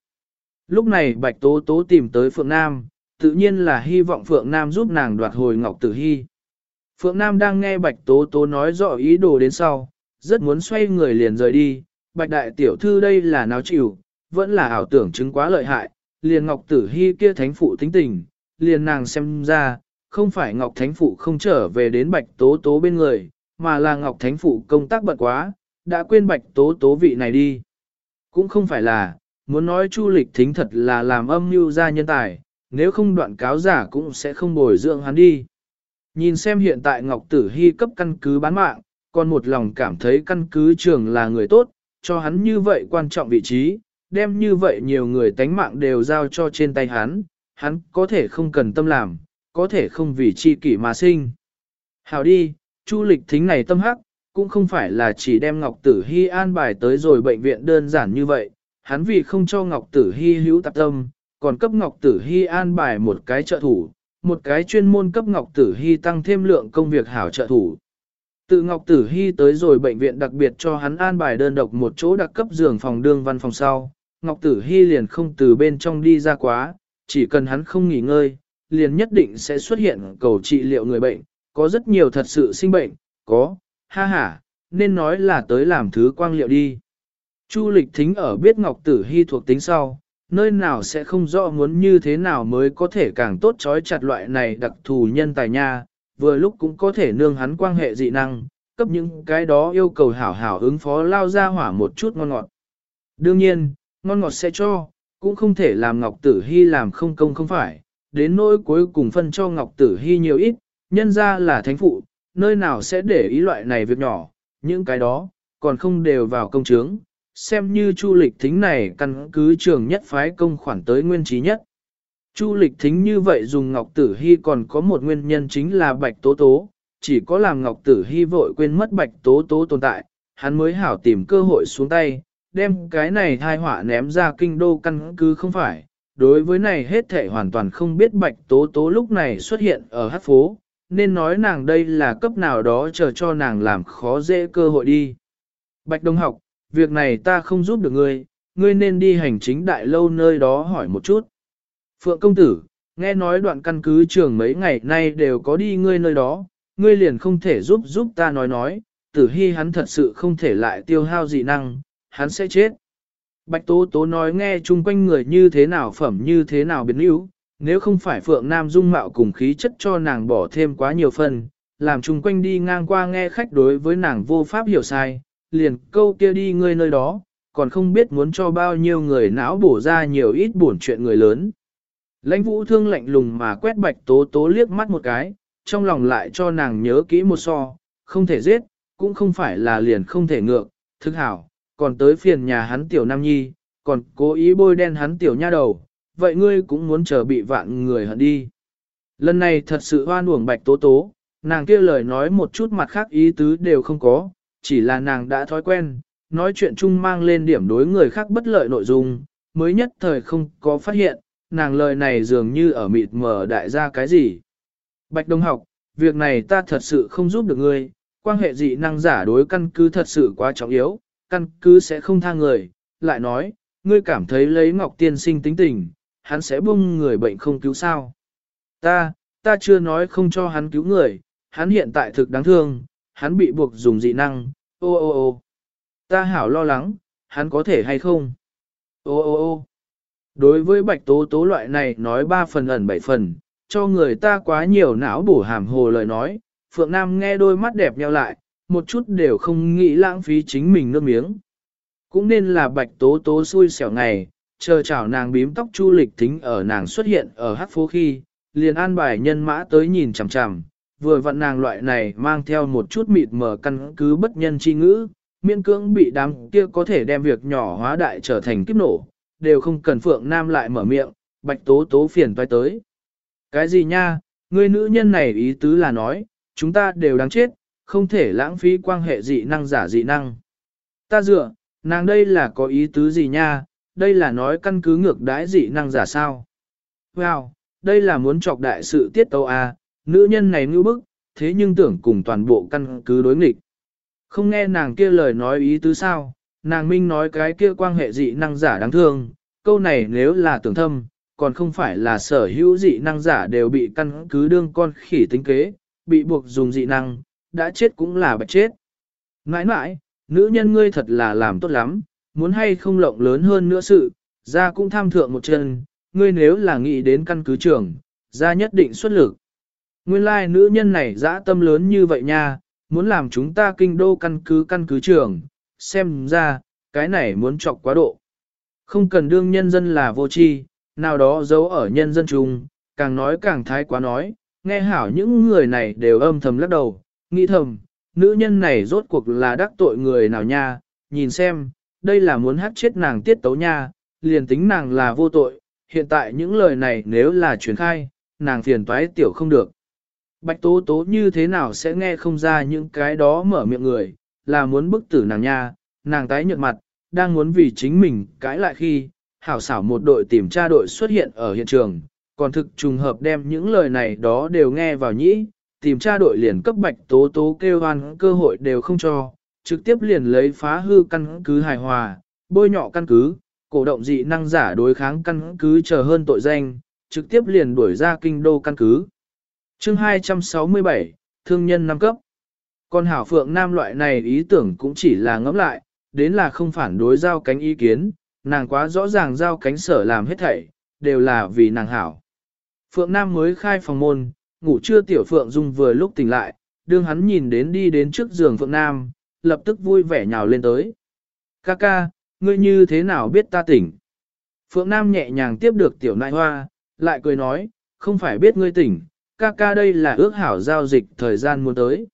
Lúc này Bạch Tố Tố tìm tới Phượng Nam, tự nhiên là hy vọng Phượng Nam giúp nàng đoạt hồi Ngọc Tử Hy. Phượng Nam đang nghe Bạch Tố Tố nói rõ ý đồ đến sau, rất muốn xoay người liền rời đi. Bạch Đại Tiểu Thư đây là nào chịu, vẫn là ảo tưởng chứng quá lợi hại, liền Ngọc Tử Hy kia thánh phụ tính tình, liền nàng xem ra, không phải Ngọc Thánh Phụ không trở về đến Bạch Tố Tố bên người, mà là Ngọc Thánh Phụ công tác bận quá, đã quên Bạch Tố Tố vị này đi. Cũng không phải là, muốn nói Chu Lịch Thính thật là làm âm mưu ra nhân tài, nếu không đoạn cáo giả cũng sẽ không bồi dưỡng hắn đi. Nhìn xem hiện tại Ngọc Tử Hy cấp căn cứ bán mạng, còn một lòng cảm thấy căn cứ trường là người tốt, cho hắn như vậy quan trọng vị trí, đem như vậy nhiều người tánh mạng đều giao cho trên tay hắn, hắn có thể không cần tâm làm, có thể không vì chi kỷ mà sinh. Hào đi, chu lịch thính này tâm hắc, cũng không phải là chỉ đem Ngọc Tử Hy an bài tới rồi bệnh viện đơn giản như vậy, hắn vì không cho Ngọc Tử Hy hữu tạp tâm, còn cấp Ngọc Tử Hy an bài một cái trợ thủ, một cái chuyên môn cấp Ngọc Tử Hy tăng thêm lượng công việc hảo trợ thủ. Từ Ngọc Tử Hy tới rồi bệnh viện đặc biệt cho hắn an bài đơn độc một chỗ đặc cấp giường phòng đương văn phòng sau, Ngọc Tử Hy liền không từ bên trong đi ra quá, chỉ cần hắn không nghỉ ngơi, liền nhất định sẽ xuất hiện cầu trị liệu người bệnh, có rất nhiều thật sự sinh bệnh, có, ha ha, nên nói là tới làm thứ quang liệu đi. Chu lịch thính ở biết Ngọc Tử Hy thuộc tính sau, nơi nào sẽ không rõ muốn như thế nào mới có thể càng tốt trói chặt loại này đặc thù nhân tài nha, vừa lúc cũng có thể nương hắn quan hệ dị năng, cấp những cái đó yêu cầu hảo hảo ứng phó lao ra hỏa một chút ngon ngọt. Đương nhiên, ngon ngọt sẽ cho, cũng không thể làm Ngọc Tử Hy làm không công không phải, đến nỗi cuối cùng phân cho Ngọc Tử Hy nhiều ít, nhân ra là thánh phụ, nơi nào sẽ để ý loại này việc nhỏ, những cái đó, còn không đều vào công chướng, xem như chu lịch thính này căn cứ trường nhất phái công khoản tới nguyên trí nhất. Chu lịch thính như vậy dùng Ngọc Tử Hy còn có một nguyên nhân chính là Bạch Tố Tố, chỉ có làm Ngọc Tử Hy vội quên mất Bạch Tố Tố tồn tại, hắn mới hảo tìm cơ hội xuống tay, đem cái này thai họa ném ra kinh đô căn cứ không phải. Đối với này hết thể hoàn toàn không biết Bạch Tố Tố lúc này xuất hiện ở hát phố, nên nói nàng đây là cấp nào đó chờ cho nàng làm khó dễ cơ hội đi. Bạch Đông học, việc này ta không giúp được ngươi, ngươi nên đi hành chính đại lâu nơi đó hỏi một chút. Phượng công tử, nghe nói đoạn căn cứ trường mấy ngày nay đều có đi ngươi nơi đó, ngươi liền không thể giúp giúp ta nói nói, tử hy hắn thật sự không thể lại tiêu hao dị năng, hắn sẽ chết. Bạch Tố Tố nói nghe chung quanh người như thế nào phẩm như thế nào biến yếu, nếu không phải Phượng Nam dung mạo cùng khí chất cho nàng bỏ thêm quá nhiều phần, làm chung quanh đi ngang qua nghe khách đối với nàng vô pháp hiểu sai, liền câu kia đi ngươi nơi đó, còn không biết muốn cho bao nhiêu người não bổ ra nhiều ít buồn chuyện người lớn. Lãnh vũ thương lạnh lùng mà quét bạch tố tố liếc mắt một cái, trong lòng lại cho nàng nhớ kỹ một so, không thể giết, cũng không phải là liền không thể ngược, thức hảo, còn tới phiền nhà hắn tiểu nam nhi, còn cố ý bôi đen hắn tiểu nha đầu, vậy ngươi cũng muốn chờ bị vạn người hận đi. Lần này thật sự hoan uổng bạch tố tố, nàng kia lời nói một chút mặt khác ý tứ đều không có, chỉ là nàng đã thói quen, nói chuyện chung mang lên điểm đối người khác bất lợi nội dung, mới nhất thời không có phát hiện, nàng lời này dường như ở mịt mờ đại ra cái gì. Bạch Đông học, việc này ta thật sự không giúp được ngươi, quan hệ dị năng giả đối căn cứ thật sự quá trọng yếu, căn cứ sẽ không tha người, lại nói, ngươi cảm thấy lấy Ngọc Tiên sinh tính tình, hắn sẽ buông người bệnh không cứu sao. Ta, ta chưa nói không cho hắn cứu người, hắn hiện tại thực đáng thương, hắn bị buộc dùng dị năng, ô ô ô. Ta hảo lo lắng, hắn có thể hay không? Ô ô ô. Đối với bạch tố tố loại này nói ba phần ẩn bảy phần, cho người ta quá nhiều não bổ hàm hồ lời nói, Phượng Nam nghe đôi mắt đẹp nheo lại, một chút đều không nghĩ lãng phí chính mình nước miếng. Cũng nên là bạch tố tố xui xẻo ngày, chờ chảo nàng bím tóc chu lịch thính ở nàng xuất hiện ở hát phố khi, liền an bài nhân mã tới nhìn chằm chằm, vừa vặn nàng loại này mang theo một chút mịt mờ căn cứ bất nhân chi ngữ, miễn cưỡng bị đám kia có thể đem việc nhỏ hóa đại trở thành kiếp nổ, đều không cần Phượng Nam lại mở miệng, bạch tố tố phiền toái tới. Cái gì nha, người nữ nhân này ý tứ là nói, chúng ta đều đáng chết, không thể lãng phí quan hệ dị năng giả dị năng. Ta dựa, nàng đây là có ý tứ gì nha, đây là nói căn cứ ngược đãi dị năng giả sao. Wow, đây là muốn chọc đại sự tiết tâu à, nữ nhân này ngư bức, thế nhưng tưởng cùng toàn bộ căn cứ đối nghịch. Không nghe nàng kia lời nói ý tứ sao, nàng minh nói cái kia quan hệ dị năng giả đáng thương, câu này nếu là tưởng thâm, còn không phải là sở hữu dị năng giả đều bị căn cứ đương con khỉ tính kế, bị buộc dùng dị năng, đã chết cũng là bạch chết. Nãi nãi, nữ nhân ngươi thật là làm tốt lắm, muốn hay không lộng lớn hơn nữa sự, ra cũng tham thượng một chân, ngươi nếu là nghĩ đến căn cứ trưởng, ra nhất định xuất lực. Nguyên lai like, nữ nhân này dã tâm lớn như vậy nha, muốn làm chúng ta kinh đô căn cứ căn cứ trưởng, xem ra, cái này muốn chọc quá độ. Không cần đương nhân dân là vô tri, nào đó giấu ở nhân dân chung, càng nói càng thái quá nói, nghe hảo những người này đều âm thầm lắc đầu, nghĩ thầm, nữ nhân này rốt cuộc là đắc tội người nào nha, nhìn xem, đây là muốn hát chết nàng tiết tấu nha, liền tính nàng là vô tội, hiện tại những lời này nếu là truyền khai, nàng phiền toái tiểu không được. Bạch tố tố như thế nào sẽ nghe không ra những cái đó mở miệng người, là muốn bức tử nàng nha, nàng tái nhợt mặt, đang muốn vì chính mình cãi lại khi, hảo xảo một đội tìm tra đội xuất hiện ở hiện trường, còn thực trùng hợp đem những lời này đó đều nghe vào nhĩ, tìm tra đội liền cấp bạch tố tố kêu hoan cơ hội đều không cho, trực tiếp liền lấy phá hư căn cứ hài hòa, bôi nhọ căn cứ, cổ động dị năng giả đối kháng căn cứ chờ hơn tội danh, trực tiếp liền đuổi ra kinh đô căn cứ. chương 267, Thương nhân năm cấp. Còn Hảo Phượng Nam loại này ý tưởng cũng chỉ là ngẫm lại, đến là không phản đối giao cánh ý kiến, nàng quá rõ ràng giao cánh sở làm hết thảy, đều là vì nàng Hảo. Phượng Nam mới khai phòng môn, ngủ trưa tiểu Phượng Dung vừa lúc tỉnh lại, đương hắn nhìn đến đi đến trước giường Phượng Nam, lập tức vui vẻ nhào lên tới. Ca ca, ngươi như thế nào biết ta tỉnh? Phượng Nam nhẹ nhàng tiếp được tiểu nại hoa, lại cười nói, không phải biết ngươi tỉnh, ca ca đây là ước hảo giao dịch thời gian muốn tới.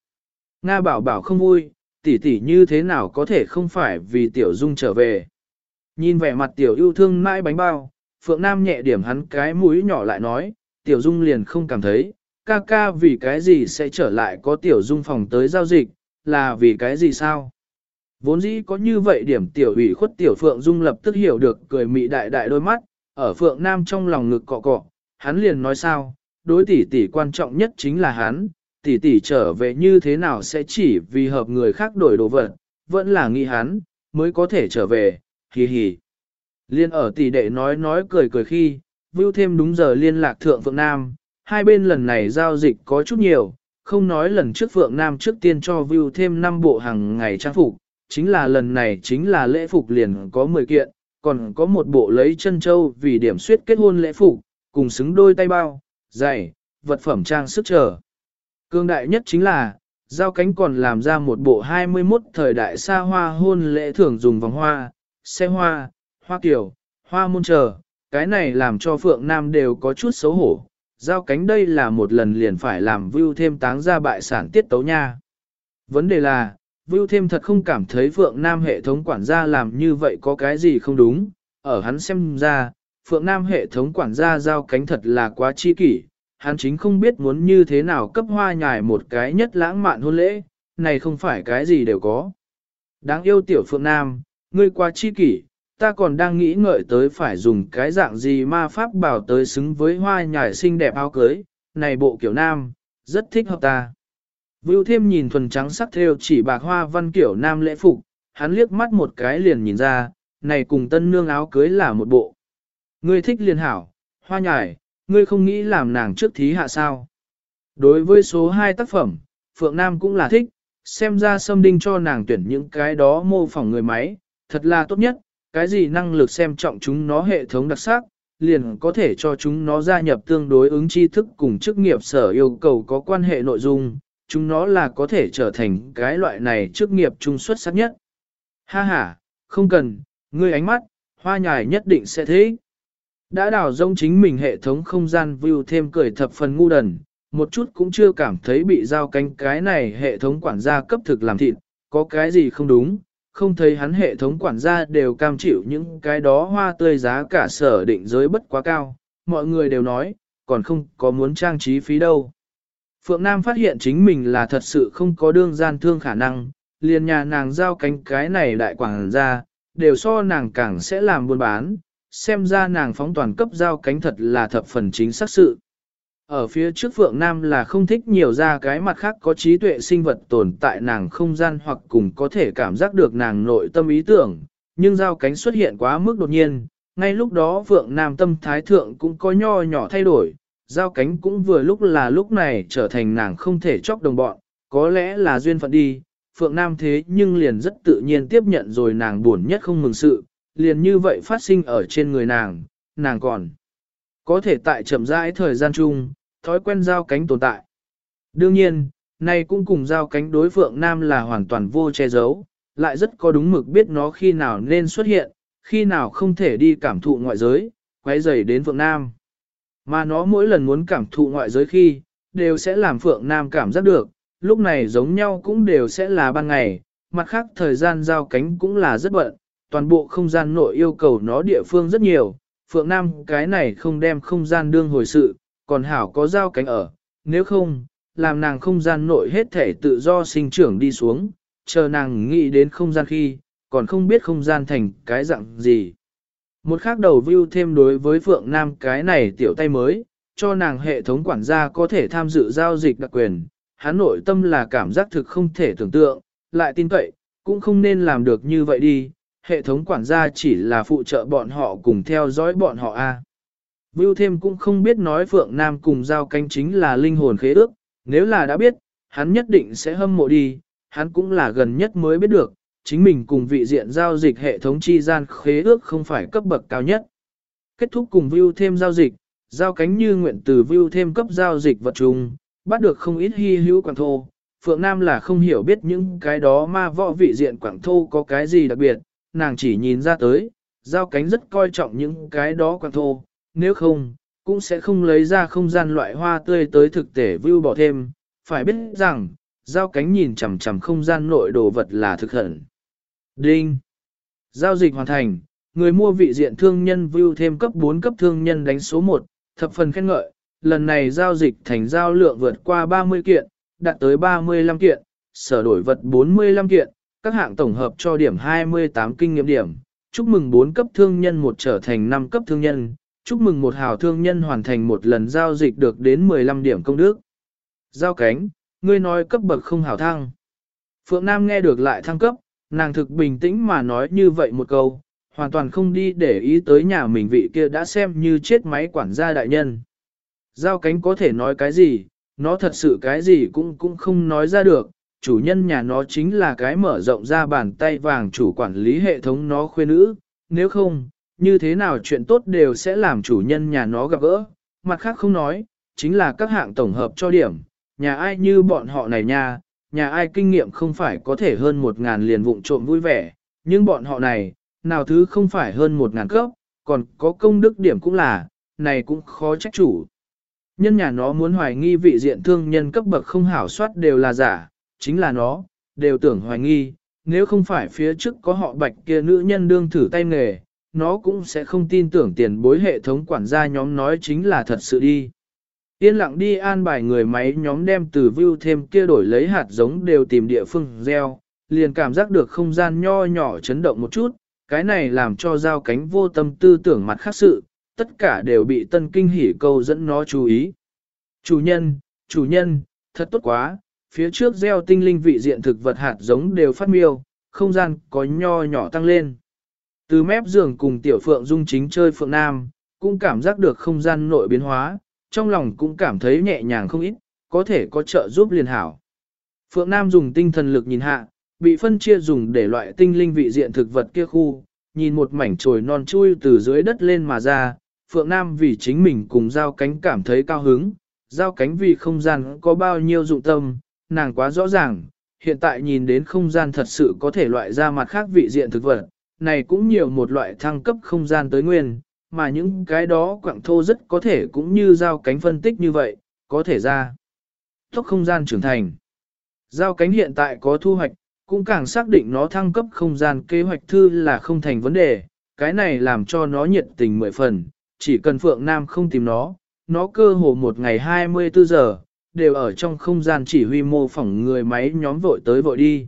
Nga bảo bảo không vui, tỷ tỷ như thế nào có thể không phải vì tiểu dung trở về. Nhìn vẻ mặt tiểu yêu thương mãi bánh bao, Phượng Nam nhẹ điểm hắn cái mũi nhỏ lại nói, tiểu dung liền không cảm thấy, ca ca vì cái gì sẽ trở lại có tiểu dung phòng tới giao dịch, là vì cái gì sao? Vốn dĩ có như vậy điểm tiểu ủy khuất tiểu Phượng Dung lập tức hiểu được cười mị đại đại đôi mắt, ở Phượng Nam trong lòng ngực cọ cọ, hắn liền nói sao, đối tỷ tỷ quan trọng nhất chính là hắn, tỷ tỷ trở về như thế nào sẽ chỉ vì hợp người khác đổi đồ vật, vẫn là nghi hắn, mới có thể trở về, hì hì. Liên ở tỷ đệ nói nói cười cười khi, Vưu thêm đúng giờ liên lạc thượng Phượng Nam, hai bên lần này giao dịch có chút nhiều, không nói lần trước Phượng Nam trước tiên cho view thêm 5 bộ hàng ngày trang phục, chính là lần này chính là lễ phục liền có 10 kiện, còn có một bộ lấy chân châu vì điểm suyết kết hôn lễ phục, cùng xứng đôi tay bao, giày, vật phẩm trang sức trở. Cương đại nhất chính là, giao cánh còn làm ra một bộ 21 thời đại xa hoa hôn lễ thường dùng vòng hoa, xe hoa, hoa kiểu, hoa môn chờ, cái này làm cho Phượng Nam đều có chút xấu hổ. Giao cánh đây là một lần liền phải làm view thêm táng ra bại sản tiết tấu nha. Vấn đề là, view thêm thật không cảm thấy Phượng Nam hệ thống quản gia làm như vậy có cái gì không đúng. Ở hắn xem ra, Phượng Nam hệ thống quản gia giao cánh thật là quá chi kỷ, hắn chính không biết muốn như thế nào cấp hoa nhài một cái nhất lãng mạn hôn lễ, này không phải cái gì đều có. Đáng yêu tiểu Phượng Nam, ngươi quá chi kỷ, ta còn đang nghĩ ngợi tới phải dùng cái dạng gì ma pháp bảo tới xứng với hoa nhài xinh đẹp áo cưới, này bộ kiểu nam, rất thích hợp ta. Vưu thêm nhìn thuần trắng sắc theo chỉ bạc hoa văn kiểu nam lễ phục, hắn liếc mắt một cái liền nhìn ra, này cùng tân nương áo cưới là một bộ. Ngươi thích liền hảo, hoa nhài, ngươi không nghĩ làm nàng trước thí hạ sao. Đối với số 2 tác phẩm, Phượng Nam cũng là thích, xem ra xâm đinh cho nàng tuyển những cái đó mô phỏng người máy, thật là tốt nhất, cái gì năng lực xem trọng chúng nó hệ thống đặc sắc, liền có thể cho chúng nó gia nhập tương đối ứng tri thức cùng chức nghiệp sở yêu cầu có quan hệ nội dung, chúng nó là có thể trở thành cái loại này chức nghiệp trung xuất sắc nhất. Ha ha, không cần, ngươi ánh mắt, hoa nhài nhất định sẽ thế. Đã đào rông chính mình hệ thống không gian view thêm cười thập phần ngu đần, một chút cũng chưa cảm thấy bị giao cánh cái này hệ thống quản gia cấp thực làm thịt, có cái gì không đúng, không thấy hắn hệ thống quản gia đều cam chịu những cái đó hoa tươi giá cả sở định giới bất quá cao, mọi người đều nói, còn không có muốn trang trí phí đâu. Phượng Nam phát hiện chính mình là thật sự không có đương gian thương khả năng, liền nhà nàng giao cánh cái này đại quảng gia, đều so nàng càng sẽ làm buôn bán, xem ra nàng phóng toàn cấp giao cánh thật là thập phần chính xác sự. Ở phía trước Phượng Nam là không thích nhiều ra cái mặt khác có trí tuệ sinh vật tồn tại nàng không gian hoặc cùng có thể cảm giác được nàng nội tâm ý tưởng, nhưng giao cánh xuất hiện quá mức đột nhiên, ngay lúc đó Phượng Nam tâm thái thượng cũng có nho nhỏ thay đổi, giao cánh cũng vừa lúc là lúc này trở thành nàng không thể chóc đồng bọn, có lẽ là duyên phận đi, Phượng Nam thế nhưng liền rất tự nhiên tiếp nhận rồi nàng buồn nhất không mừng sự, liền như vậy phát sinh ở trên người nàng, nàng còn có thể tại chậm rãi thời gian chung, thói quen giao cánh tồn tại. Đương nhiên, này cũng cùng giao cánh đối phượng nam là hoàn toàn vô che giấu, lại rất có đúng mực biết nó khi nào nên xuất hiện, khi nào không thể đi cảm thụ ngoại giới, quay dày đến phượng nam. Mà nó mỗi lần muốn cảm thụ ngoại giới khi, đều sẽ làm phượng nam cảm giác được, lúc này giống nhau cũng đều sẽ là ban ngày, mặt khác thời gian giao cánh cũng là rất bận, toàn bộ không gian nội yêu cầu nó địa phương rất nhiều, Phượng Nam cái này không đem không gian đương hồi sự, còn hảo có dao cánh ở, nếu không, làm nàng không gian nội hết thể tự do sinh trưởng đi xuống, chờ nàng nghĩ đến không gian khi, còn không biết không gian thành cái dạng gì. Một khác đầu view thêm đối với Phượng Nam cái này tiểu tay mới, cho nàng hệ thống quản gia có thể tham dự giao dịch đặc quyền, hắn nội tâm là cảm giác thực không thể tưởng tượng, lại tin cậy, cũng không nên làm được như vậy đi, hệ thống quản gia chỉ là phụ trợ bọn họ cùng theo dõi bọn họ a. Vưu thêm cũng không biết nói Phượng Nam cùng giao canh chính là linh hồn khế ước, nếu là đã biết, hắn nhất định sẽ hâm mộ đi, hắn cũng là gần nhất mới biết được, chính mình cùng vị diện giao dịch hệ thống chi gian khế ước không phải cấp bậc cao nhất. Kết thúc cùng Vưu thêm giao dịch, giao cánh như nguyện từ Vưu thêm cấp giao dịch vật trùng, bắt được không ít hy hữu quảng thô. Phượng Nam là không hiểu biết những cái đó ma võ vị diện quảng thô có cái gì đặc biệt, nàng chỉ nhìn ra tới, giao cánh rất coi trọng những cái đó quảng thô, nếu không, cũng sẽ không lấy ra không gian loại hoa tươi tới thực tế view bỏ thêm. Phải biết rằng, giao cánh nhìn chằm chằm không gian nội đồ vật là thực hận. Đinh! Giao dịch hoàn thành, người mua vị diện thương nhân view thêm cấp 4 cấp thương nhân đánh số 1, thập phần khen ngợi, lần này giao dịch thành giao lượng vượt qua 30 kiện, đạt tới 35 kiện, sở đổi vật 45 kiện, các hạng tổng hợp cho điểm 28 kinh nghiệm điểm. Chúc mừng 4 cấp thương nhân một trở thành 5 cấp thương nhân, chúc mừng một hào thương nhân hoàn thành một lần giao dịch được đến 15 điểm công đức. Giao cánh, ngươi nói cấp bậc không hảo thăng. Phượng Nam nghe được lại thăng cấp, nàng thực bình tĩnh mà nói như vậy một câu, hoàn toàn không đi để ý tới nhà mình vị kia đã xem như chết máy quản gia đại nhân. Giao cánh có thể nói cái gì, nó thật sự cái gì cũng cũng không nói ra được, chủ nhân nhà nó chính là cái mở rộng ra bàn tay vàng chủ quản lý hệ thống nó khuê nữ, nếu không, như thế nào chuyện tốt đều sẽ làm chủ nhân nhà nó gặp gỡ, mặt khác không nói, chính là các hạng tổng hợp cho điểm, nhà ai như bọn họ này nha, nhà ai kinh nghiệm không phải có thể hơn một ngàn liền vụng trộm vui vẻ, nhưng bọn họ này, nào thứ không phải hơn một ngàn cấp, còn có công đức điểm cũng là, này cũng khó trách chủ. Nhân nhà nó muốn hoài nghi vị diện thương nhân cấp bậc không hảo soát đều là giả, chính là nó, đều tưởng hoài nghi, nếu không phải phía trước có họ bạch kia nữ nhân đương thử tay nghề, nó cũng sẽ không tin tưởng tiền bối hệ thống quản gia nhóm nói chính là thật sự đi. Yên lặng đi an bài người máy nhóm đem từ view thêm kia đổi lấy hạt giống đều tìm địa phương gieo, liền cảm giác được không gian nho nhỏ chấn động một chút, cái này làm cho giao cánh vô tâm tư tưởng mặt khác sự, tất cả đều bị tân kinh hỉ câu dẫn nó chú ý. Chủ nhân, chủ nhân, thật tốt quá, phía trước gieo tinh linh vị diện thực vật hạt giống đều phát miêu, không gian có nho nhỏ tăng lên. Từ mép giường cùng tiểu phượng dung chính chơi phượng nam, cũng cảm giác được không gian nội biến hóa, trong lòng cũng cảm thấy nhẹ nhàng không ít, có thể có trợ giúp liền hảo. Phượng Nam dùng tinh thần lực nhìn hạ, bị phân chia dùng để loại tinh linh vị diện thực vật kia khu, nhìn một mảnh trồi non chui từ dưới đất lên mà ra, Phượng Nam vì chính mình cùng giao cánh cảm thấy cao hứng, giao cánh vì không gian có bao nhiêu dụng tâm, nàng quá rõ ràng, hiện tại nhìn đến không gian thật sự có thể loại ra mặt khác vị diện thực vật, này cũng nhiều một loại thăng cấp không gian tới nguyên, mà những cái đó quặng thô rất có thể cũng như giao cánh phân tích như vậy, có thể ra. Tốc không gian trưởng thành. Giao cánh hiện tại có thu hoạch, cũng càng xác định nó thăng cấp không gian kế hoạch thư là không thành vấn đề, cái này làm cho nó nhiệt tình mười phần, chỉ cần Phượng Nam không tìm nó, nó cơ hồ một ngày 24 giờ, đều ở trong không gian chỉ huy mô phỏng người máy nhóm vội tới vội đi.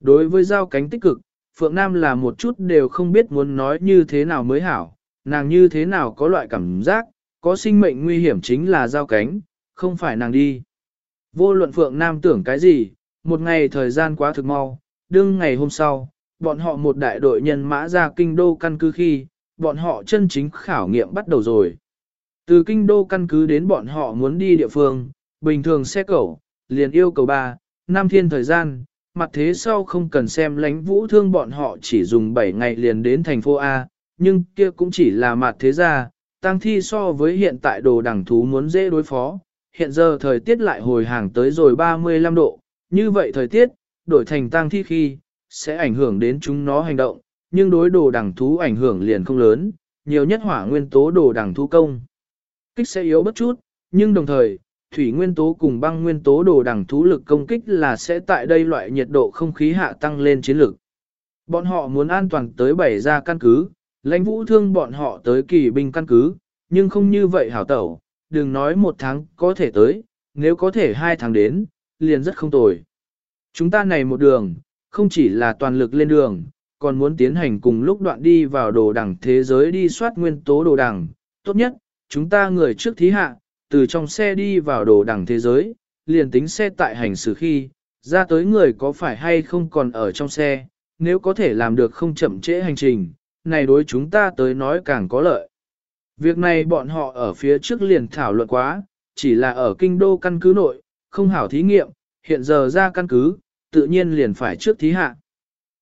Đối với giao cánh tích cực, Phượng Nam là một chút đều không biết muốn nói như thế nào mới hảo, nàng như thế nào có loại cảm giác, có sinh mệnh nguy hiểm chính là giao cánh, không phải nàng đi. Vô luận Phượng Nam tưởng cái gì, một ngày thời gian quá thực mau, đương ngày hôm sau, bọn họ một đại đội nhân mã ra kinh đô căn cứ khi, bọn họ chân chính khảo nghiệm bắt đầu rồi. Từ kinh đô căn cứ đến bọn họ muốn đi địa phương, bình thường xe cẩu, liền yêu cầu 3, 5 thiên thời gian, mặt thế sau không cần xem lánh vũ thương bọn họ chỉ dùng 7 ngày liền đến thành phố A, nhưng kia cũng chỉ là mặt thế gia, tăng thi so với hiện tại đồ đẳng thú muốn dễ đối phó, hiện giờ thời tiết lại hồi hàng tới rồi 35 độ, như vậy thời tiết, đổi thành tăng thi khi, sẽ ảnh hưởng đến chúng nó hành động, nhưng đối đồ đẳng thú ảnh hưởng liền không lớn, nhiều nhất hỏa nguyên tố đồ đẳng thú công. Kích sẽ yếu bất chút, nhưng đồng thời, thủy nguyên tố cùng băng nguyên tố đồ đẳng thú lực công kích là sẽ tại đây loại nhiệt độ không khí hạ tăng lên chiến lực. Bọn họ muốn an toàn tới bảy ra căn cứ, lãnh vũ thương bọn họ tới kỳ binh căn cứ, nhưng không như vậy hảo tẩu, đừng nói một tháng có thể tới, nếu có thể hai tháng đến, liền rất không tồi. Chúng ta này một đường, không chỉ là toàn lực lên đường, còn muốn tiến hành cùng lúc đoạn đi vào đồ đẳng thế giới đi soát nguyên tố đồ đẳng. Tốt nhất, chúng ta người trước thí hạ, từ trong xe đi vào đồ đẳng thế giới, liền tính xe tại hành xử khi, ra tới người có phải hay không còn ở trong xe, nếu có thể làm được không chậm trễ hành trình, này đối chúng ta tới nói càng có lợi. Việc này bọn họ ở phía trước liền thảo luận quá, chỉ là ở kinh đô căn cứ nội, không hảo thí nghiệm, hiện giờ ra căn cứ, tự nhiên liền phải trước thí hạ.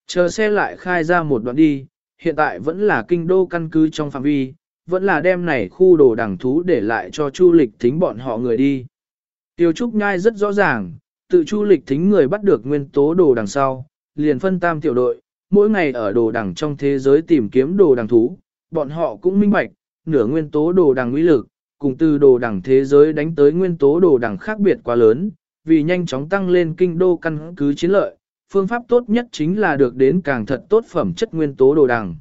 Chờ xe lại khai ra một đoạn đi, hiện tại vẫn là kinh đô căn cứ trong phạm vi, vẫn là đem này khu đồ đẳng thú để lại cho chu lịch thính bọn họ người đi. Tiêu Trúc Nhai rất rõ ràng, tự chu lịch thính người bắt được nguyên tố đồ đằng sau, liền phân tam tiểu đội, mỗi ngày ở đồ đằng trong thế giới tìm kiếm đồ đằng thú, bọn họ cũng minh bạch, nửa nguyên tố đồ đằng uy lực, cùng từ đồ đằng thế giới đánh tới nguyên tố đồ đằng khác biệt quá lớn, vì nhanh chóng tăng lên kinh đô căn cứ chiến lợi, phương pháp tốt nhất chính là được đến càng thật tốt phẩm chất nguyên tố đồ đằng.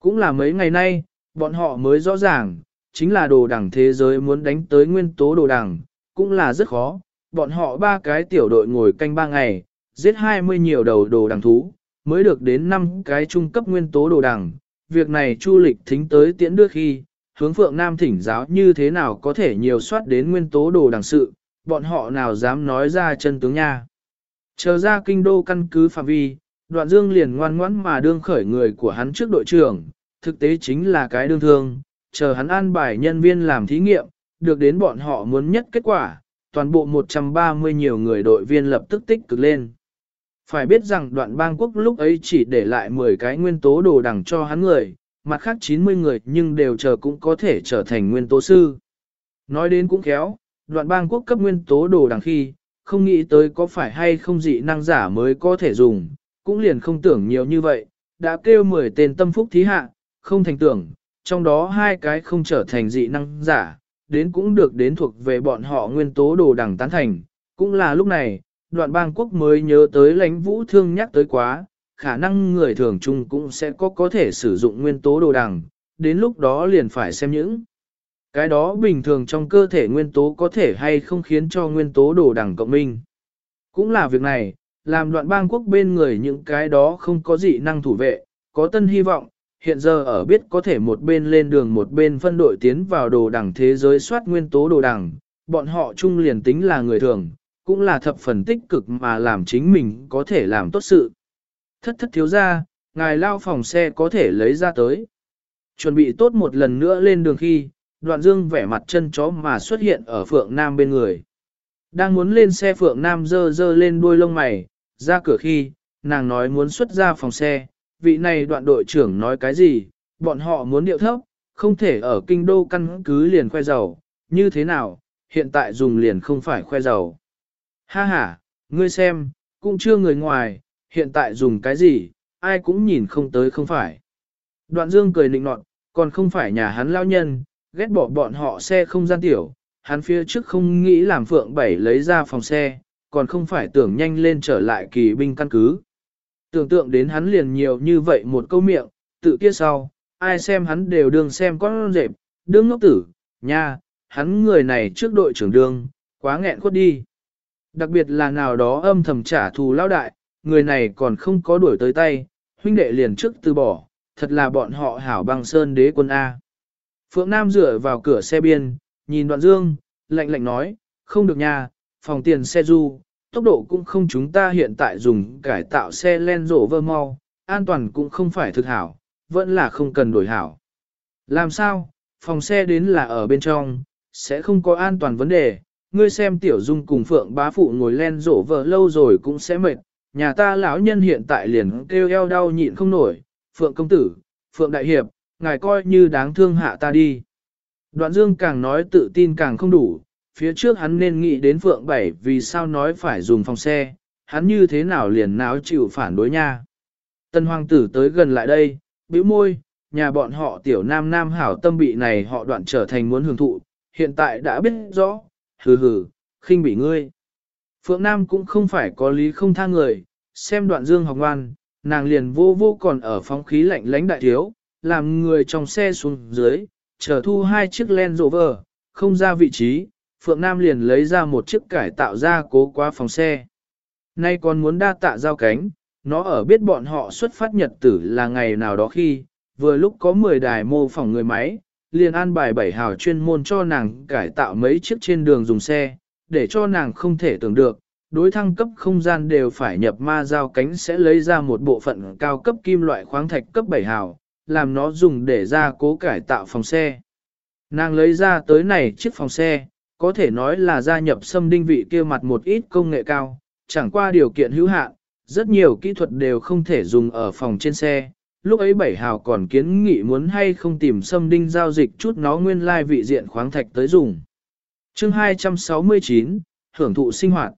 Cũng là mấy ngày nay, bọn họ mới rõ ràng, chính là đồ đẳng thế giới muốn đánh tới nguyên tố đồ đẳng, cũng là rất khó. Bọn họ ba cái tiểu đội ngồi canh ba ngày, giết 20 nhiều đầu đồ đẳng thú, mới được đến 5 cái trung cấp nguyên tố đồ đẳng, Việc này Chu Lịch thính tới tiễn đưa khi, hướng Phượng Nam thỉnh giáo như thế nào có thể nhiều soát đến nguyên tố đồ đẳng sự, bọn họ nào dám nói ra chân tướng nha. Chờ ra kinh đô căn cứ phạm vi, đoạn dương liền ngoan ngoãn mà đương khởi người của hắn trước đội trưởng, thực tế chính là cái đương thương, chờ hắn an bài nhân viên làm thí nghiệm, được đến bọn họ muốn nhất kết quả, toàn bộ 130 nhiều người đội viên lập tức tích cực lên. Phải biết rằng đoạn bang quốc lúc ấy chỉ để lại 10 cái nguyên tố đồ đằng cho hắn người, mặt khác 90 người nhưng đều chờ cũng có thể trở thành nguyên tố sư. Nói đến cũng khéo, đoạn bang quốc cấp nguyên tố đồ đằng khi, không nghĩ tới có phải hay không dị năng giả mới có thể dùng, cũng liền không tưởng nhiều như vậy, đã kêu 10 tên tâm phúc thí hạ, không thành tưởng, trong đó hai cái không trở thành dị năng giả, đến cũng được đến thuộc về bọn họ nguyên tố đồ đẳng tán thành, cũng là lúc này, đoạn bang quốc mới nhớ tới lãnh vũ thương nhắc tới quá, khả năng người thường chung cũng sẽ có có thể sử dụng nguyên tố đồ đẳng đến lúc đó liền phải xem những cái đó bình thường trong cơ thể nguyên tố có thể hay không khiến cho nguyên tố đồ đẳng cộng minh. Cũng là việc này, làm đoạn bang quốc bên người những cái đó không có dị năng thủ vệ, có tân hy vọng, hiện giờ ở biết có thể một bên lên đường một bên phân đội tiến vào đồ đẳng thế giới soát nguyên tố đồ đẳng, bọn họ chung liền tính là người thường, cũng là thập phần tích cực mà làm chính mình có thể làm tốt sự. Thất thất thiếu ra, ngài lao phòng xe có thể lấy ra tới. Chuẩn bị tốt một lần nữa lên đường khi, đoạn dương vẻ mặt chân chó mà xuất hiện ở Phượng Nam bên người. Đang muốn lên xe Phượng Nam dơ dơ lên đuôi lông mày, ra cửa khi, nàng nói muốn xuất ra phòng xe, vị này đoạn đội trưởng nói cái gì, bọn họ muốn điệu thấp, không thể ở kinh đô căn cứ liền khoe giàu, như thế nào, hiện tại dùng liền không phải khoe giàu. Ha ha, ngươi xem, cũng chưa người ngoài, hiện tại dùng cái gì, ai cũng nhìn không tới không phải. Đoạn dương cười nịnh nọt, còn không phải nhà hắn lao nhân, ghét bỏ bọn họ xe không gian tiểu, hắn phía trước không nghĩ làm phượng bảy lấy ra phòng xe, còn không phải tưởng nhanh lên trở lại kỳ binh căn cứ. Tưởng tượng đến hắn liền nhiều như vậy một câu miệng, tự kia sau, ai xem hắn đều đương xem con rệp, đương ngốc tử, nha, hắn người này trước đội trưởng đương, quá nghẹn khuất đi. Đặc biệt là nào đó âm thầm trả thù lao đại, người này còn không có đuổi tới tay, huynh đệ liền trước từ bỏ, thật là bọn họ hảo băng sơn đế quân A. Phượng Nam dựa vào cửa xe biên, nhìn đoạn dương, lạnh lạnh nói, không được nha, phòng tiền xe du, tốc độ cũng không chúng ta hiện tại dùng cải tạo xe len rổ vơ mau, an toàn cũng không phải thực hảo, vẫn là không cần đổi hảo. Làm sao, phòng xe đến là ở bên trong, sẽ không có an toàn vấn đề, ngươi xem tiểu dung cùng phượng bá phụ ngồi len rổ vợ lâu rồi cũng sẽ mệt, nhà ta lão nhân hiện tại liền kêu eo đau nhịn không nổi, phượng công tử, phượng đại hiệp, ngài coi như đáng thương hạ ta đi. Đoạn dương càng nói tự tin càng không đủ, phía trước hắn nên nghĩ đến Phượng Bảy vì sao nói phải dùng phòng xe, hắn như thế nào liền náo chịu phản đối nha. Tân hoàng tử tới gần lại đây, bĩu môi, nhà bọn họ tiểu nam nam hảo tâm bị này họ đoạn trở thành muốn hưởng thụ, hiện tại đã biết rõ, hừ hừ, khinh bị ngươi. Phượng Nam cũng không phải có lý không tha người, xem đoạn dương học ngoan, nàng liền vô vô còn ở phóng khí lạnh lánh đại thiếu, làm người trong xe xuống dưới, chờ thu hai chiếc len rộ vờ, không ra vị trí, Phượng Nam liền lấy ra một chiếc cải tạo ra cố qua phòng xe. Nay còn muốn đa tạ giao cánh, nó ở biết bọn họ xuất phát nhật tử là ngày nào đó khi, vừa lúc có 10 đài mô phỏng người máy, liền an bài bảy hào chuyên môn cho nàng cải tạo mấy chiếc trên đường dùng xe, để cho nàng không thể tưởng được, đối thăng cấp không gian đều phải nhập ma giao cánh sẽ lấy ra một bộ phận cao cấp kim loại khoáng thạch cấp 7 hào, làm nó dùng để ra cố cải tạo phòng xe. Nàng lấy ra tới này chiếc phòng xe, có thể nói là gia nhập xâm đinh vị kia mặt một ít công nghệ cao, chẳng qua điều kiện hữu hạn, rất nhiều kỹ thuật đều không thể dùng ở phòng trên xe. Lúc ấy bảy hào còn kiến nghị muốn hay không tìm xâm đinh giao dịch chút nó nguyên lai vị diện khoáng thạch tới dùng. chương 269, hưởng thụ sinh hoạt.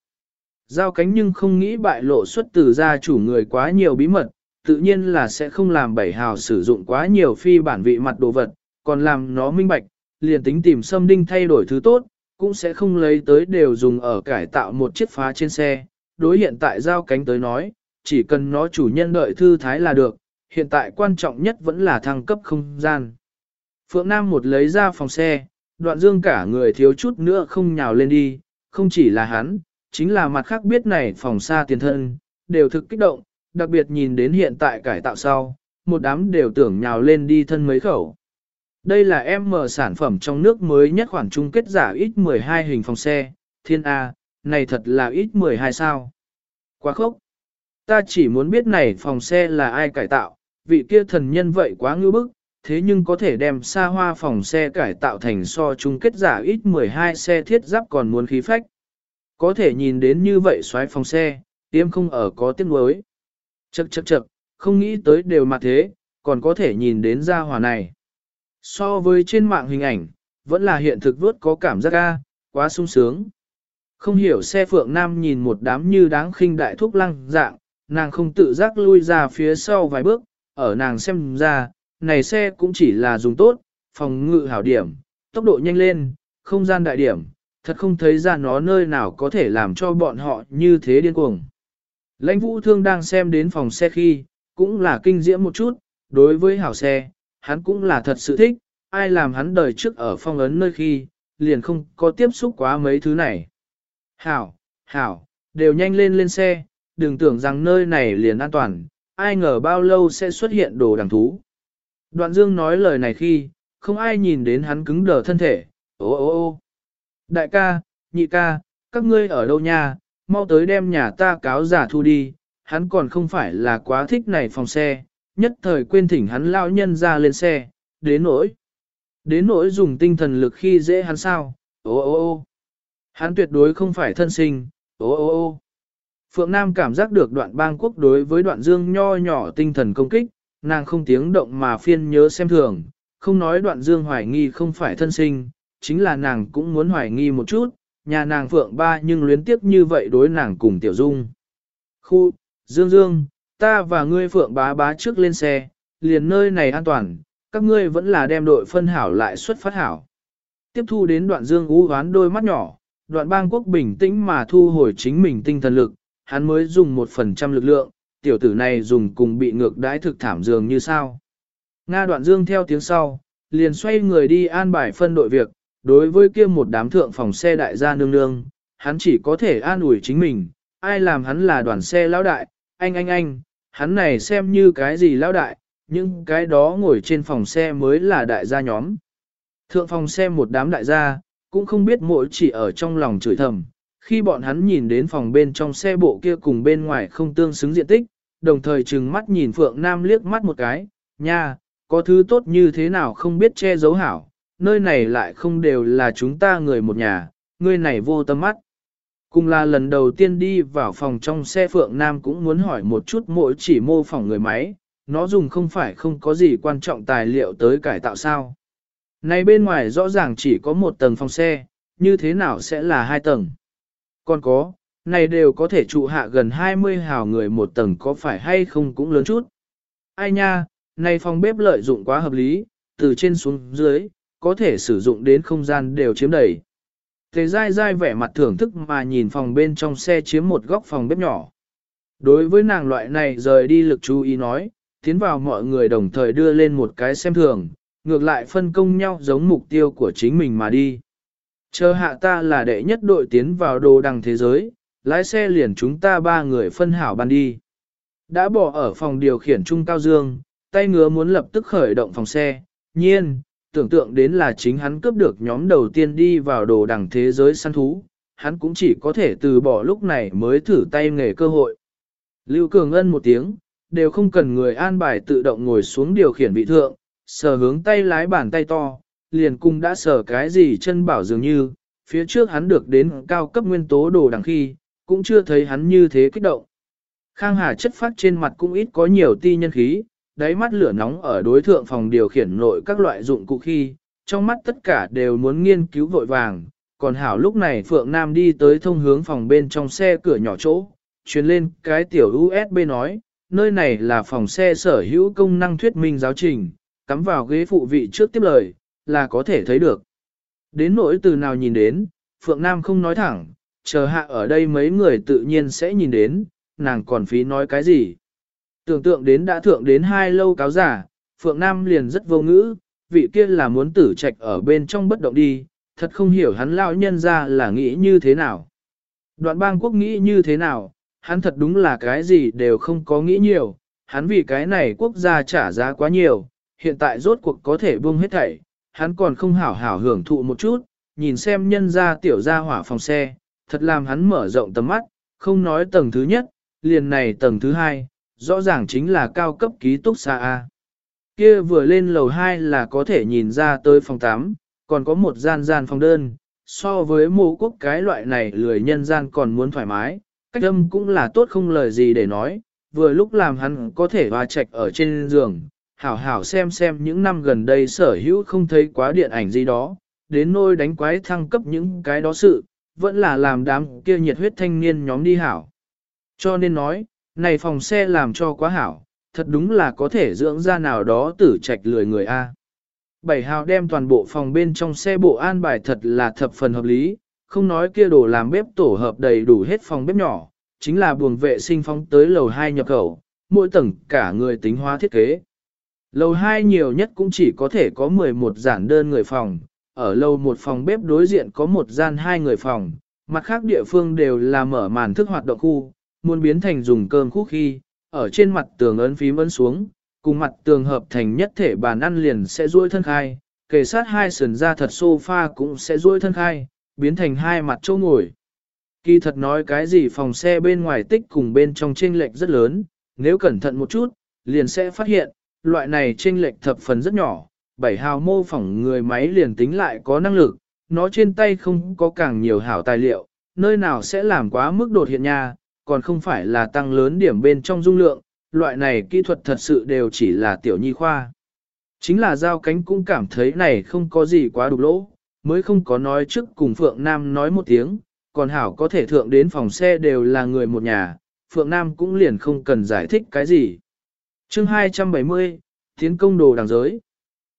Giao cánh nhưng không nghĩ bại lộ xuất từ gia chủ người quá nhiều bí mật, tự nhiên là sẽ không làm bảy hào sử dụng quá nhiều phi bản vị mặt đồ vật, còn làm nó minh bạch, liền tính tìm xâm đinh thay đổi thứ tốt, cũng sẽ không lấy tới đều dùng ở cải tạo một chiếc phá trên xe. Đối hiện tại giao cánh tới nói, chỉ cần nó chủ nhân đợi thư thái là được, hiện tại quan trọng nhất vẫn là thăng cấp không gian. Phượng Nam một lấy ra phòng xe, đoạn dương cả người thiếu chút nữa không nhào lên đi, không chỉ là hắn, chính là mặt khác biết này phòng xa tiền thân, đều thực kích động, đặc biệt nhìn đến hiện tại cải tạo sau, một đám đều tưởng nhào lên đi thân mấy khẩu. Đây là em mở sản phẩm trong nước mới nhất khoản chung kết giả ít 12 hình phòng xe, thiên A, này thật là ít 12 sao. Quá khốc. Ta chỉ muốn biết này phòng xe là ai cải tạo, vị kia thần nhân vậy quá ngư bức, thế nhưng có thể đem xa hoa phòng xe cải tạo thành so chung kết giả ít 12 xe thiết giáp còn muốn khí phách. Có thể nhìn đến như vậy xoáy phòng xe, tiêm không ở có tiếc nuối. Chậc chậc chậc, không nghĩ tới đều mà thế, còn có thể nhìn đến gia hỏa này. So với trên mạng hình ảnh, vẫn là hiện thực vớt có cảm giác ga, quá sung sướng. Không hiểu xe phượng nam nhìn một đám như đáng khinh đại thúc lăng dạng, nàng không tự giác lui ra phía sau vài bước, ở nàng xem ra, này xe cũng chỉ là dùng tốt, phòng ngự hảo điểm, tốc độ nhanh lên, không gian đại điểm, thật không thấy ra nó nơi nào có thể làm cho bọn họ như thế điên cuồng. Lãnh vũ thương đang xem đến phòng xe khi, cũng là kinh diễm một chút, đối với hảo xe, hắn cũng là thật sự thích, ai làm hắn đời trước ở phong ấn nơi khi, liền không có tiếp xúc quá mấy thứ này. Hảo, hảo, đều nhanh lên lên xe, đừng tưởng rằng nơi này liền an toàn, ai ngờ bao lâu sẽ xuất hiện đồ đằng thú. Đoạn dương nói lời này khi, không ai nhìn đến hắn cứng đờ thân thể, ô ô ô. Đại ca, nhị ca, các ngươi ở đâu nha, mau tới đem nhà ta cáo giả thu đi, hắn còn không phải là quá thích này phòng xe, nhất thời quên thỉnh hắn lao nhân ra lên xe, đến nỗi. Đến nỗi dùng tinh thần lực khi dễ hắn sao, ô ô ô. Hắn tuyệt đối không phải thân sinh, ô ô ô. Phượng Nam cảm giác được đoạn bang quốc đối với đoạn dương nho nhỏ tinh thần công kích, nàng không tiếng động mà phiên nhớ xem thường, không nói đoạn dương hoài nghi không phải thân sinh, chính là nàng cũng muốn hoài nghi một chút, nhà nàng Phượng ba nhưng luyến tiếp như vậy đối nàng cùng Tiểu Dung. Khu, Dương Dương, ta và ngươi Phượng bá bá trước lên xe, liền nơi này an toàn, các ngươi vẫn là đem đội phân hảo lại xuất phát hảo. Tiếp thu đến đoạn Dương ú hoán đôi mắt nhỏ, đoạn bang quốc bình tĩnh mà thu hồi chính mình tinh thần lực, hắn mới dùng một phần trăm lực lượng, tiểu tử này dùng cùng bị ngược đãi thực thảm dường như sao. Nga đoạn dương theo tiếng sau, liền xoay người đi an bài phân đội việc, đối với kia một đám thượng phòng xe đại gia nương nương, hắn chỉ có thể an ủi chính mình, ai làm hắn là đoàn xe lão đại, anh anh anh, hắn này xem như cái gì lão đại, nhưng cái đó ngồi trên phòng xe mới là đại gia nhóm. Thượng phòng xe một đám đại gia, cũng không biết mỗi chỉ ở trong lòng chửi thầm, khi bọn hắn nhìn đến phòng bên trong xe bộ kia cùng bên ngoài không tương xứng diện tích, đồng thời trừng mắt nhìn Phượng Nam liếc mắt một cái, nha, có thứ tốt như thế nào không biết che giấu hảo, nơi này lại không đều là chúng ta người một nhà, người này vô tâm mắt. Cùng là lần đầu tiên đi vào phòng trong xe Phượng Nam cũng muốn hỏi một chút mỗi chỉ mô phỏng người máy, nó dùng không phải không có gì quan trọng tài liệu tới cải tạo sao. Này bên ngoài rõ ràng chỉ có một tầng phòng xe, như thế nào sẽ là hai tầng. Còn có, này đều có thể trụ hạ gần 20 hào người một tầng có phải hay không cũng lớn chút. Ai nha, này phòng bếp lợi dụng quá hợp lý, từ trên xuống dưới, có thể sử dụng đến không gian đều chiếm đầy. Thế dai dai vẻ mặt thưởng thức mà nhìn phòng bên trong xe chiếm một góc phòng bếp nhỏ. Đối với nàng loại này rời đi lực chú ý nói, tiến vào mọi người đồng thời đưa lên một cái xem thường, ngược lại phân công nhau giống mục tiêu của chính mình mà đi. Chờ hạ ta là đệ nhất đội tiến vào đồ đằng thế giới, lái xe liền chúng ta ba người phân hảo ban đi. Đã bỏ ở phòng điều khiển trung cao dương, tay ngứa muốn lập tức khởi động phòng xe, nhiên, tưởng tượng đến là chính hắn cướp được nhóm đầu tiên đi vào đồ đằng thế giới săn thú, hắn cũng chỉ có thể từ bỏ lúc này mới thử tay nghề cơ hội. Lưu Cường Ân một tiếng, đều không cần người an bài tự động ngồi xuống điều khiển vị thượng, sờ hướng tay lái bàn tay to, liền cùng đã sờ cái gì chân bảo dường như, phía trước hắn được đến cao cấp nguyên tố đồ đằng khi, cũng chưa thấy hắn như thế kích động. Khang Hà chất phát trên mặt cũng ít có nhiều ti nhân khí, đáy mắt lửa nóng ở đối thượng phòng điều khiển nội các loại dụng cụ khi, trong mắt tất cả đều muốn nghiên cứu vội vàng, còn hảo lúc này Phượng Nam đi tới thông hướng phòng bên trong xe cửa nhỏ chỗ, truyền lên cái tiểu USB nói, nơi này là phòng xe sở hữu công năng thuyết minh giáo trình, cắm vào ghế phụ vị trước tiếp lời, là có thể thấy được. Đến nỗi từ nào nhìn đến, Phượng Nam không nói thẳng, chờ hạ ở đây mấy người tự nhiên sẽ nhìn đến, nàng còn phí nói cái gì. Tưởng tượng đến đã thượng đến hai lâu cáo giả, Phượng Nam liền rất vô ngữ, vị kia là muốn tử trạch ở bên trong bất động đi, thật không hiểu hắn lão nhân ra là nghĩ như thế nào. Đoạn bang quốc nghĩ như thế nào, hắn thật đúng là cái gì đều không có nghĩ nhiều, hắn vì cái này quốc gia trả giá quá nhiều, hiện tại rốt cuộc có thể buông hết thảy, hắn còn không hảo hảo hưởng thụ một chút, nhìn xem nhân ra tiểu ra hỏa phòng xe, thật làm hắn mở rộng tầm mắt, không nói tầng thứ nhất, liền này tầng thứ hai, rõ ràng chính là cao cấp ký túc xa A. Kia vừa lên lầu 2 là có thể nhìn ra tới phòng 8, còn có một gian gian phòng đơn, so với mô quốc cái loại này lười nhân gian còn muốn thoải mái, cách âm cũng là tốt không lời gì để nói, vừa lúc làm hắn có thể hoa trạch ở trên giường, hảo hảo xem xem những năm gần đây sở hữu không thấy quá điện ảnh gì đó, đến nôi đánh quái thăng cấp những cái đó sự, vẫn là làm đám kia nhiệt huyết thanh niên nhóm đi hảo. Cho nên nói, này phòng xe làm cho quá hảo, thật đúng là có thể dưỡng ra nào đó tử trạch lười người A. Bảy hào đem toàn bộ phòng bên trong xe bộ an bài thật là thập phần hợp lý, không nói kia đồ làm bếp tổ hợp đầy đủ hết phòng bếp nhỏ, chính là buồng vệ sinh phóng tới lầu 2 nhập khẩu, mỗi tầng cả người tính hóa thiết kế. Lầu 2 nhiều nhất cũng chỉ có thể có 11 giản đơn người phòng, ở lầu một phòng bếp đối diện có một gian hai người phòng, mặt khác địa phương đều là mở màn thức hoạt động khu, muốn biến thành dùng cơm khúc khi, ở trên mặt tường ấn phím ấn xuống, cùng mặt tường hợp thành nhất thể bàn ăn liền sẽ duỗi thân khai, kề sát hai sườn ra thật sofa cũng sẽ duỗi thân khai, biến thành hai mặt chỗ ngồi. Kỳ thật nói cái gì phòng xe bên ngoài tích cùng bên trong chênh lệch rất lớn, nếu cẩn thận một chút, liền sẽ phát hiện, loại này chênh lệch thập phần rất nhỏ, bảy hào mô phỏng người máy liền tính lại có năng lực, nó trên tay không có càng nhiều hảo tài liệu, nơi nào sẽ làm quá mức đột hiện nha, còn không phải là tăng lớn điểm bên trong dung lượng, loại này kỹ thuật thật sự đều chỉ là tiểu nhi khoa. Chính là giao cánh cũng cảm thấy này không có gì quá đục lỗ, mới không có nói trước cùng Phượng Nam nói một tiếng, còn Hảo có thể thượng đến phòng xe đều là người một nhà, Phượng Nam cũng liền không cần giải thích cái gì. chương 270, Tiến công đồ đằng giới.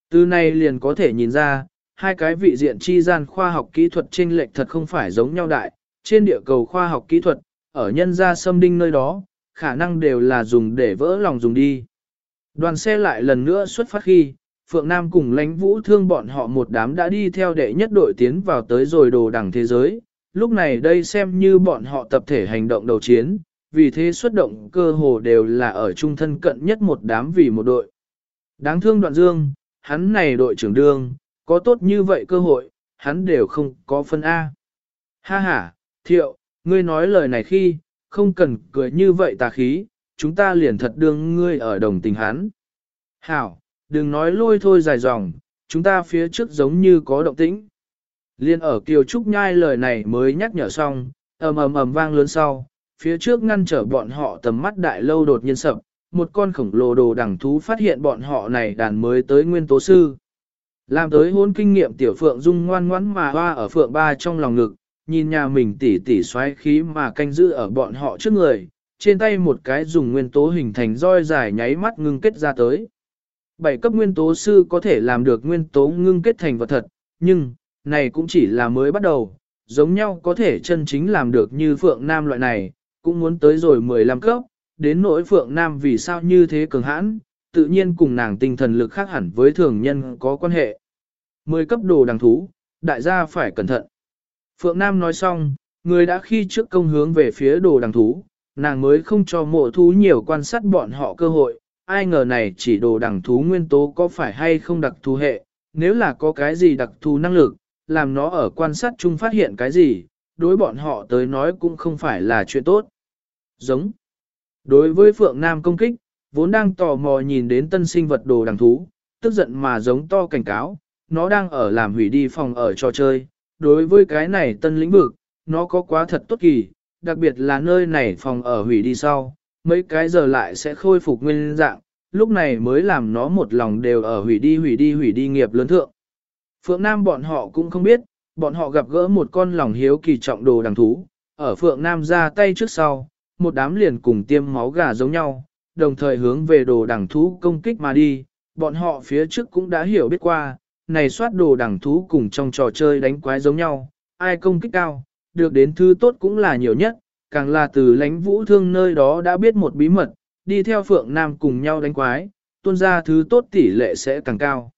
Từ này liền có thể nhìn ra, hai cái vị diện chi gian khoa học kỹ thuật trên lệch thật không phải giống nhau đại, trên địa cầu khoa học kỹ thuật, ở nhân gia xâm đinh nơi đó, khả năng đều là dùng để vỡ lòng dùng đi. Đoàn xe lại lần nữa xuất phát khi, Phượng Nam cùng lãnh vũ thương bọn họ một đám đã đi theo đệ nhất đội tiến vào tới rồi đồ đẳng thế giới. Lúc này đây xem như bọn họ tập thể hành động đầu chiến, vì thế xuất động cơ hồ đều là ở trung thân cận nhất một đám vì một đội. Đáng thương đoạn dương, hắn này đội trưởng đương, có tốt như vậy cơ hội, hắn đều không có phân A. Ha ha, thiệu, ngươi nói lời này khi, không cần cười như vậy tà khí, chúng ta liền thật đương ngươi ở đồng tình hắn. Hảo, đừng nói lôi thôi dài dòng, chúng ta phía trước giống như có động tĩnh. Liên ở Kiều Trúc Nhai lời này mới nhắc nhở xong, ầm ầm ầm vang lớn sau, phía trước ngăn trở bọn họ tầm mắt đại lâu đột nhiên sập, một con khổng lồ đồ đẳng thú phát hiện bọn họ này đàn mới tới nguyên tố sư. Làm tới hôn kinh nghiệm tiểu phượng dung ngoan ngoãn mà hoa ở phượng ba trong lòng ngực, nhìn nhà mình tỉ tỉ xoáy khí mà canh giữ ở bọn họ trước người, trên tay một cái dùng nguyên tố hình thành roi dài nháy mắt ngưng kết ra tới. Bảy cấp nguyên tố sư có thể làm được nguyên tố ngưng kết thành vật thật, nhưng, này cũng chỉ là mới bắt đầu, giống nhau có thể chân chính làm được như Phượng Nam loại này, cũng muốn tới rồi 15 cấp, đến nỗi Phượng Nam vì sao như thế cường hãn, tự nhiên cùng nàng tinh thần lực khác hẳn với thường nhân có quan hệ. 10 cấp đồ đằng thú, đại gia phải cẩn thận. Phượng Nam nói xong, người đã khi trước công hướng về phía đồ đằng thú, nàng mới không cho mộ thú nhiều quan sát bọn họ cơ hội, ai ngờ này chỉ đồ đằng thú nguyên tố có phải hay không đặc thù hệ, nếu là có cái gì đặc thù năng lực, làm nó ở quan sát chung phát hiện cái gì, đối bọn họ tới nói cũng không phải là chuyện tốt. Giống. Đối với Phượng Nam công kích, vốn đang tò mò nhìn đến tân sinh vật đồ đằng thú, tức giận mà giống to cảnh cáo, nó đang ở làm hủy đi phòng ở trò chơi. Đối với cái này tân lĩnh vực, nó có quá thật tốt kỳ, đặc biệt là nơi này phòng ở hủy đi sau, mấy cái giờ lại sẽ khôi phục nguyên dạng, lúc này mới làm nó một lòng đều ở hủy đi hủy đi hủy đi nghiệp lớn thượng. Phượng Nam bọn họ cũng không biết, bọn họ gặp gỡ một con lòng hiếu kỳ trọng đồ đằng thú, ở Phượng Nam ra tay trước sau, một đám liền cùng tiêm máu gà giống nhau, đồng thời hướng về đồ đằng thú công kích mà đi, bọn họ phía trước cũng đã hiểu biết qua, này soát đồ đẳng thú cùng trong trò chơi đánh quái giống nhau, ai công kích cao, được đến thứ tốt cũng là nhiều nhất, càng là từ lãnh vũ thương nơi đó đã biết một bí mật, đi theo Phượng Nam cùng nhau đánh quái, tuôn ra thứ tốt tỷ lệ sẽ càng cao.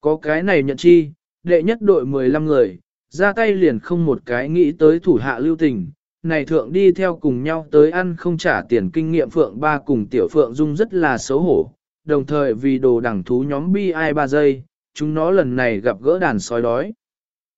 Có cái này nhận chi, đệ nhất đội 15 người, ra tay liền không một cái nghĩ tới thủ hạ lưu tình, này thượng đi theo cùng nhau tới ăn không trả tiền kinh nghiệm Phượng ba cùng tiểu Phượng Dung rất là xấu hổ, đồng thời vì đồ đẳng thú nhóm bi ai 3 giây, chúng nó lần này gặp gỡ đàn sói đói.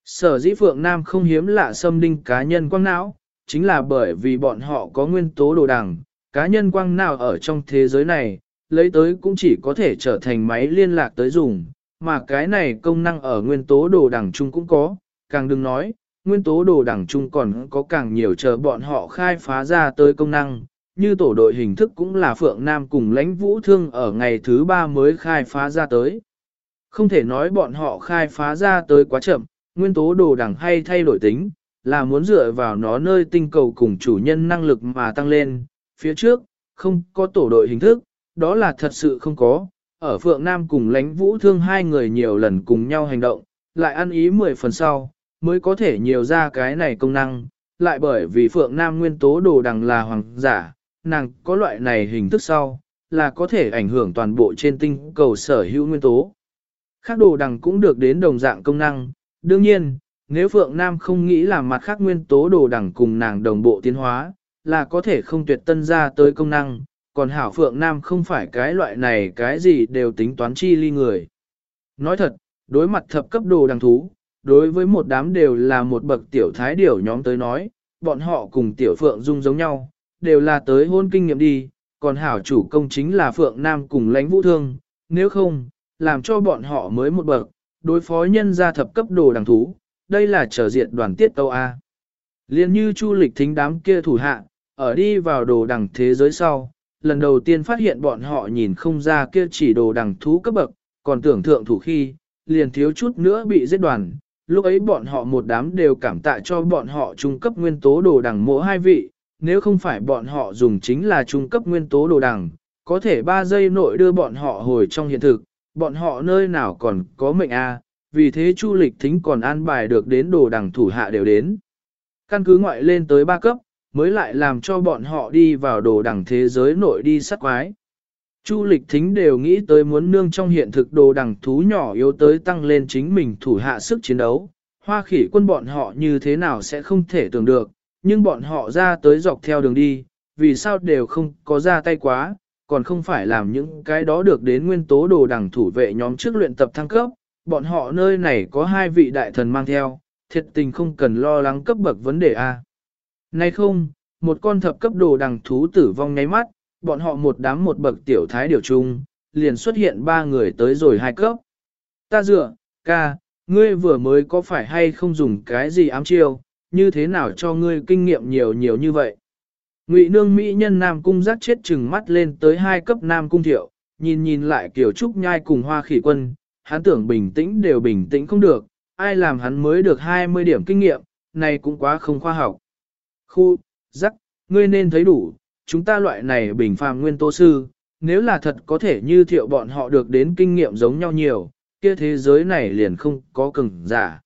Sở dĩ Phượng Nam không hiếm lạ xâm đinh cá nhân quang não, chính là bởi vì bọn họ có nguyên tố đồ đằng, cá nhân quang nào ở trong thế giới này, lấy tới cũng chỉ có thể trở thành máy liên lạc tới dùng, mà cái này công năng ở nguyên tố đồ đằng chung cũng có, càng đừng nói, nguyên tố đồ đằng chung còn có càng nhiều chờ bọn họ khai phá ra tới công năng, như tổ đội hình thức cũng là Phượng Nam cùng lãnh vũ thương ở ngày thứ ba mới khai phá ra tới. Không thể nói bọn họ khai phá ra tới quá chậm, nguyên tố đồ đẳng hay thay đổi tính, là muốn dựa vào nó nơi tinh cầu cùng chủ nhân năng lực mà tăng lên, phía trước, không có tổ đội hình thức, đó là thật sự không có. Ở Phượng Nam cùng lãnh vũ thương hai người nhiều lần cùng nhau hành động, lại ăn ý 10 phần sau, mới có thể nhiều ra cái này công năng, lại bởi vì Phượng Nam nguyên tố đồ đằng là hoàng giả, nàng có loại này hình thức sau, là có thể ảnh hưởng toàn bộ trên tinh cầu sở hữu nguyên tố. Khác đồ đằng cũng được đến đồng dạng công năng, đương nhiên, nếu Phượng Nam không nghĩ làm mặt khác nguyên tố đồ đằng cùng nàng đồng bộ tiến hóa, là có thể không tuyệt tân ra tới công năng, còn Hảo Phượng Nam không phải cái loại này cái gì đều tính toán chi ly người. Nói thật, đối mặt thập cấp đồ đằng thú, đối với một đám đều là một bậc tiểu thái điểu nhóm tới nói, bọn họ cùng tiểu Phượng Dung giống nhau, đều là tới hôn kinh nghiệm đi, còn Hảo chủ công chính là Phượng Nam cùng lãnh vũ thương, nếu không, làm cho bọn họ mới một bậc, đối phó nhân gia thập cấp đồ đằng thú, đây là trở diện đoàn tiết tâu A. Liên như chu lịch thính đám kia thủ hạ, ở đi vào đồ đằng thế giới sau, lần đầu tiên phát hiện bọn họ nhìn không ra kia chỉ đồ đằng thú cấp bậc, còn tưởng thượng thủ khi, liền thiếu chút nữa bị giết đoàn. Lúc ấy bọn họ một đám đều cảm tạ cho bọn họ trung cấp nguyên tố đồ đằng mỗi hai vị, nếu không phải bọn họ dùng chính là trung cấp nguyên tố đồ đằng, có thể 3 giây nội đưa bọn họ hồi trong hiện thực, bọn họ nơi nào còn có mệnh a vì thế Chu Lịch Thính còn an bài được đến đồ đằng thủ hạ đều đến. Căn cứ ngoại lên tới ba cấp, mới lại làm cho bọn họ đi vào đồ đằng thế giới nội đi sát quái. Chu Lịch Thính đều nghĩ tới muốn nương trong hiện thực đồ đằng thú nhỏ yếu tới tăng lên chính mình thủ hạ sức chiến đấu. Hoa khỉ quân bọn họ như thế nào sẽ không thể tưởng được, nhưng bọn họ ra tới dọc theo đường đi, vì sao đều không có ra tay quá, còn không phải làm những cái đó được đến nguyên tố đồ đằng thủ vệ nhóm trước luyện tập thăng cấp, bọn họ nơi này có hai vị đại thần mang theo, thiệt tình không cần lo lắng cấp bậc vấn đề A. Nay không, một con thập cấp đồ đằng thú tử vong nháy mắt, bọn họ một đám một bậc tiểu thái điều chung, liền xuất hiện ba người tới rồi hai cấp. Ta dựa, ca, ngươi vừa mới có phải hay không dùng cái gì ám chiêu, như thế nào cho ngươi kinh nghiệm nhiều nhiều như vậy? Ngụy nương Mỹ nhân Nam Cung giác chết chừng mắt lên tới hai cấp Nam Cung thiệu, nhìn nhìn lại kiểu trúc nhai cùng hoa khỉ quân, hắn tưởng bình tĩnh đều bình tĩnh không được, ai làm hắn mới được 20 điểm kinh nghiệm, này cũng quá không khoa học. Khu, giác, ngươi nên thấy đủ, chúng ta loại này bình phàm nguyên tô sư, nếu là thật có thể như thiệu bọn họ được đến kinh nghiệm giống nhau nhiều, kia thế giới này liền không có cứng giả.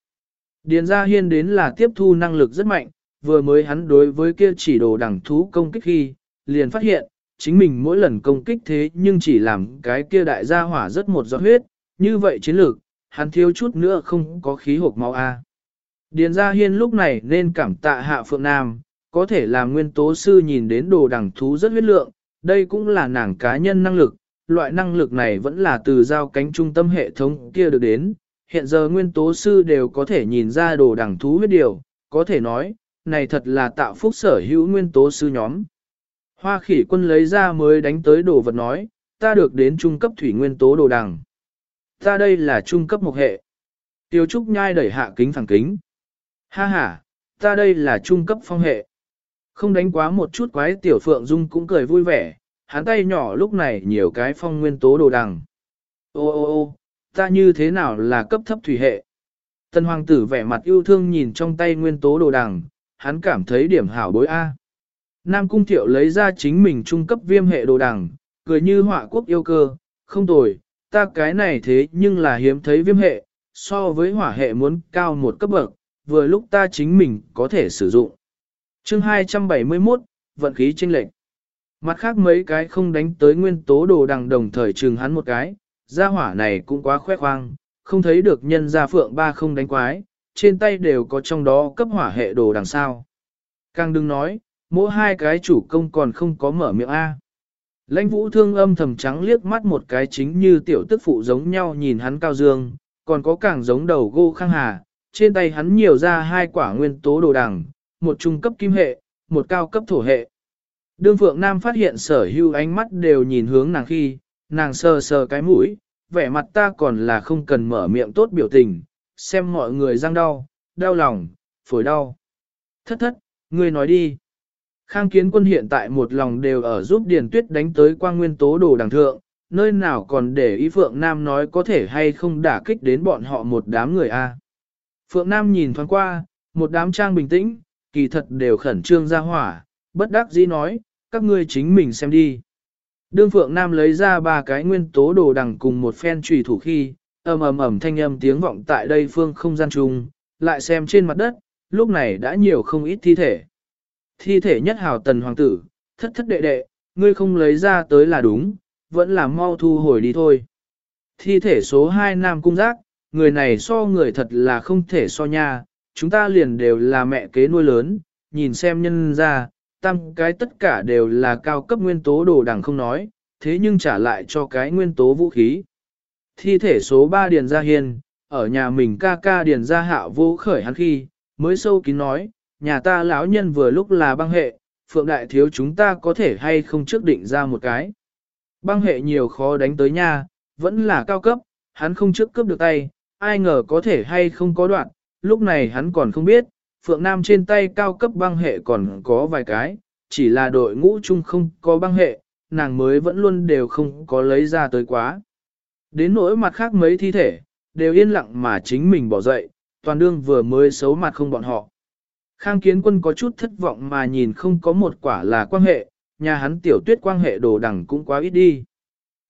Điền gia hiên đến là tiếp thu năng lực rất mạnh, vừa mới hắn đối với kia chỉ đồ đẳng thú công kích khi, liền phát hiện, chính mình mỗi lần công kích thế nhưng chỉ làm cái kia đại gia hỏa rất một giọt huyết, như vậy chiến lược, hắn thiếu chút nữa không có khí hộp máu A. Điền Gia Hiên lúc này nên cảm tạ Hạ Phượng Nam, có thể là nguyên tố sư nhìn đến đồ đẳng thú rất huyết lượng, đây cũng là nàng cá nhân năng lực, loại năng lực này vẫn là từ giao cánh trung tâm hệ thống kia được đến. Hiện giờ nguyên tố sư đều có thể nhìn ra đồ đẳng thú huyết điều, có thể nói, này thật là tạo phúc sở hữu nguyên tố sư nhóm. Hoa khỉ quân lấy ra mới đánh tới đồ vật nói, ta được đến trung cấp thủy nguyên tố đồ đằng. Ta đây là trung cấp một hệ. Tiêu Trúc nhai đẩy hạ kính phẳng kính. Ha ha, ta đây là trung cấp phong hệ. Không đánh quá một chút quái tiểu phượng dung cũng cười vui vẻ, hắn tay nhỏ lúc này nhiều cái phong nguyên tố đồ đằng. Ô ô ô, ta như thế nào là cấp thấp thủy hệ? Tân hoàng tử vẻ mặt yêu thương nhìn trong tay nguyên tố đồ đằng, hắn cảm thấy điểm hảo bối A. Nam cung thiệu lấy ra chính mình trung cấp viêm hệ đồ đằng, cười như họa quốc yêu cơ, không tồi, ta cái này thế nhưng là hiếm thấy viêm hệ, so với hỏa hệ muốn cao một cấp bậc, vừa lúc ta chính mình có thể sử dụng. chương 271, vận khí chênh lệch. Mặt khác mấy cái không đánh tới nguyên tố đồ đằng đồng thời trừng hắn một cái, gia hỏa này cũng quá khoe khoang, không thấy được nhân gia phượng ba không đánh quái, trên tay đều có trong đó cấp hỏa hệ đồ đằng sao. Càng đừng nói, mỗi hai cái chủ công còn không có mở miệng A. Lãnh vũ thương âm thầm trắng liếc mắt một cái chính như tiểu tức phụ giống nhau nhìn hắn cao dương, còn có càng giống đầu gô khang hà, trên tay hắn nhiều ra hai quả nguyên tố đồ đằng, một trung cấp kim hệ, một cao cấp thổ hệ. Đương Phượng Nam phát hiện sở hưu ánh mắt đều nhìn hướng nàng khi, nàng sờ sờ cái mũi, vẻ mặt ta còn là không cần mở miệng tốt biểu tình, xem mọi người răng đau, đau lòng, phổi đau. Thất thất, ngươi nói đi. Khang kiến quân hiện tại một lòng đều ở giúp Điền Tuyết đánh tới quang nguyên tố đồ đằng thượng, nơi nào còn để ý Phượng Nam nói có thể hay không đả kích đến bọn họ một đám người a. Phượng Nam nhìn thoáng qua, một đám trang bình tĩnh, kỳ thật đều khẩn trương ra hỏa, bất đắc dĩ nói, các ngươi chính mình xem đi. Đương Phượng Nam lấy ra ba cái nguyên tố đồ đằng cùng một phen trùy thủ khi, ầm ầm ầm thanh âm tiếng vọng tại đây phương không gian chung, lại xem trên mặt đất, lúc này đã nhiều không ít thi thể. Thi thể nhất hào tần hoàng tử, thất thất đệ đệ, ngươi không lấy ra tới là đúng, vẫn là mau thu hồi đi thôi. Thi thể số 2 nam cung giác, người này so người thật là không thể so nha, chúng ta liền đều là mẹ kế nuôi lớn, nhìn xem nhân ra, tam cái tất cả đều là cao cấp nguyên tố đồ đằng không nói, thế nhưng trả lại cho cái nguyên tố vũ khí. Thi thể số 3 Điền Gia Hiên, ở nhà mình ca ca Điền Gia Hạo vô khởi hắn khi, mới sâu kín nói, nhà ta lão nhân vừa lúc là băng hệ, phượng đại thiếu chúng ta có thể hay không trước định ra một cái. Băng hệ nhiều khó đánh tới nha, vẫn là cao cấp, hắn không trước cướp được tay, ai ngờ có thể hay không có đoạn, lúc này hắn còn không biết, Phượng Nam trên tay cao cấp băng hệ còn có vài cái, chỉ là đội ngũ chung không có băng hệ, nàng mới vẫn luôn đều không có lấy ra tới quá. Đến nỗi mặt khác mấy thi thể, đều yên lặng mà chính mình bỏ dậy, toàn đương vừa mới xấu mặt không bọn họ. Khang kiến quân có chút thất vọng mà nhìn không có một quả là quan hệ, nhà hắn tiểu tuyết quan hệ đồ đằng cũng quá ít đi.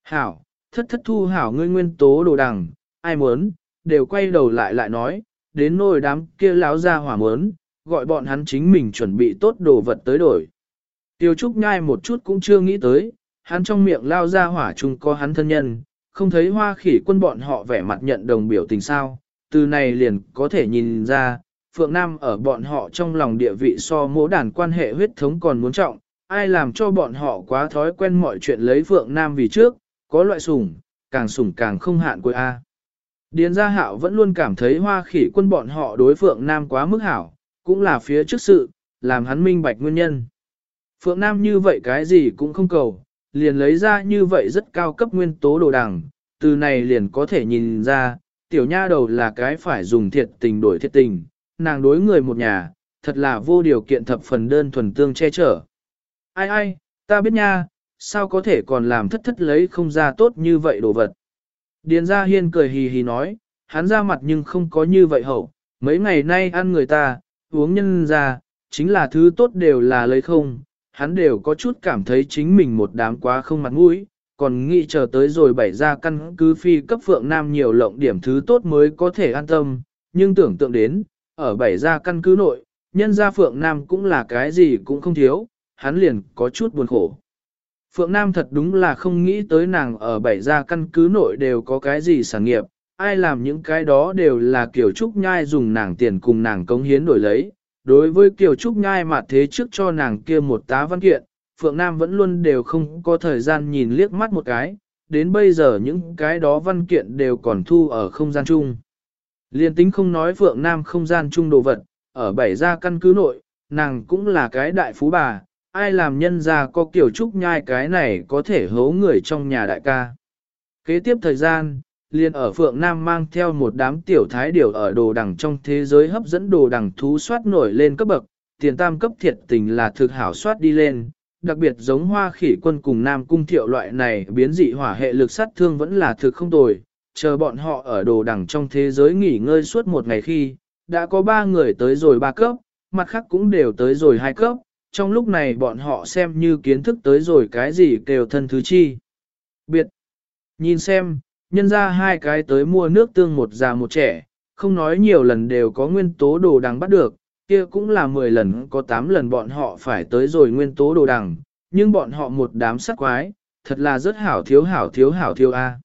Hảo, thất thất thu hảo ngươi nguyên tố đồ đằng, ai muốn, đều quay đầu lại lại nói, đến nôi đám kia láo ra hỏa muốn, gọi bọn hắn chính mình chuẩn bị tốt đồ vật tới đổi. Tiêu Trúc nhai một chút cũng chưa nghĩ tới, hắn trong miệng lao ra hỏa chung có hắn thân nhân, không thấy hoa khỉ quân bọn họ vẻ mặt nhận đồng biểu tình sao, từ này liền có thể nhìn ra, Phượng Nam ở bọn họ trong lòng địa vị so mỗ đàn quan hệ huyết thống còn muốn trọng, ai làm cho bọn họ quá thói quen mọi chuyện lấy Phượng Nam vì trước, có loại sủng, càng sủng càng không hạn của A. Điền gia hạo vẫn luôn cảm thấy hoa khỉ quân bọn họ đối Phượng Nam quá mức hảo, cũng là phía trước sự, làm hắn minh bạch nguyên nhân. Phượng Nam như vậy cái gì cũng không cầu, liền lấy ra như vậy rất cao cấp nguyên tố đồ đằng, từ này liền có thể nhìn ra, tiểu nha đầu là cái phải dùng thiệt tình đổi thiệt tình, nàng đối người một nhà, thật là vô điều kiện thập phần đơn thuần tương che chở. Ai ai, ta biết nha, sao có thể còn làm thất thất lấy không ra tốt như vậy đồ vật. Điền Gia Hiên cười hì hì nói, hắn ra mặt nhưng không có như vậy hậu, mấy ngày nay ăn người ta, uống nhân ra, chính là thứ tốt đều là lấy không, hắn đều có chút cảm thấy chính mình một đám quá không mặt mũi, còn nghĩ chờ tới rồi bảy ra căn cứ phi cấp phượng nam nhiều lộng điểm thứ tốt mới có thể an tâm, nhưng tưởng tượng đến, ở bảy ra căn cứ nội, nhân gia phượng nam cũng là cái gì cũng không thiếu, hắn liền có chút buồn khổ. Phượng Nam thật đúng là không nghĩ tới nàng ở bảy gia căn cứ nội đều có cái gì sản nghiệp, ai làm những cái đó đều là kiểu Trúc Nhai dùng nàng tiền cùng nàng cống hiến đổi lấy. Đối với Kiều Trúc Nhai mà thế trước cho nàng kia một tá văn kiện, Phượng Nam vẫn luôn đều không có thời gian nhìn liếc mắt một cái, đến bây giờ những cái đó văn kiện đều còn thu ở không gian chung. Liên tính không nói Phượng Nam không gian chung đồ vật, ở bảy gia căn cứ nội, nàng cũng là cái đại phú bà, ai làm nhân ra có kiều trúc nhai cái này có thể hấu người trong nhà đại ca. Kế tiếp thời gian, liền ở Phượng Nam mang theo một đám tiểu thái điều ở đồ đằng trong thế giới hấp dẫn đồ đằng thú soát nổi lên cấp bậc, tiền tam cấp thiệt tình là thực hảo soát đi lên, đặc biệt giống hoa khỉ quân cùng Nam cung thiệu loại này biến dị hỏa hệ lực sát thương vẫn là thực không tồi, chờ bọn họ ở đồ đằng trong thế giới nghỉ ngơi suốt một ngày khi, đã có ba người tới rồi ba cấp, mặt khác cũng đều tới rồi hai cấp, trong lúc này bọn họ xem như kiến thức tới rồi cái gì kêu thân thứ chi. Biệt, nhìn xem, nhân ra hai cái tới mua nước tương một già một trẻ, không nói nhiều lần đều có nguyên tố đồ đằng bắt được, kia cũng là 10 lần có 8 lần bọn họ phải tới rồi nguyên tố đồ đằng, nhưng bọn họ một đám sắc quái, thật là rất hảo thiếu hảo thiếu hảo thiếu a.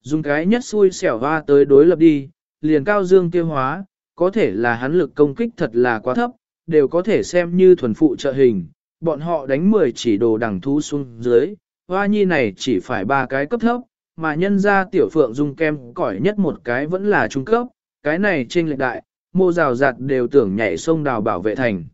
Dùng cái nhất xui xẻo hoa tới đối lập đi, liền cao dương tiêu hóa, có thể là hắn lực công kích thật là quá thấp, đều có thể xem như thuần phụ trợ hình, bọn họ đánh 10 chỉ đồ đằng thú xuống dưới, hoa nhi này chỉ phải ba cái cấp thấp, mà nhân ra tiểu phượng dung kem cỏi nhất một cái vẫn là trung cấp, cái này trên lệch đại, mô rào giặt đều tưởng nhảy sông đào bảo vệ thành.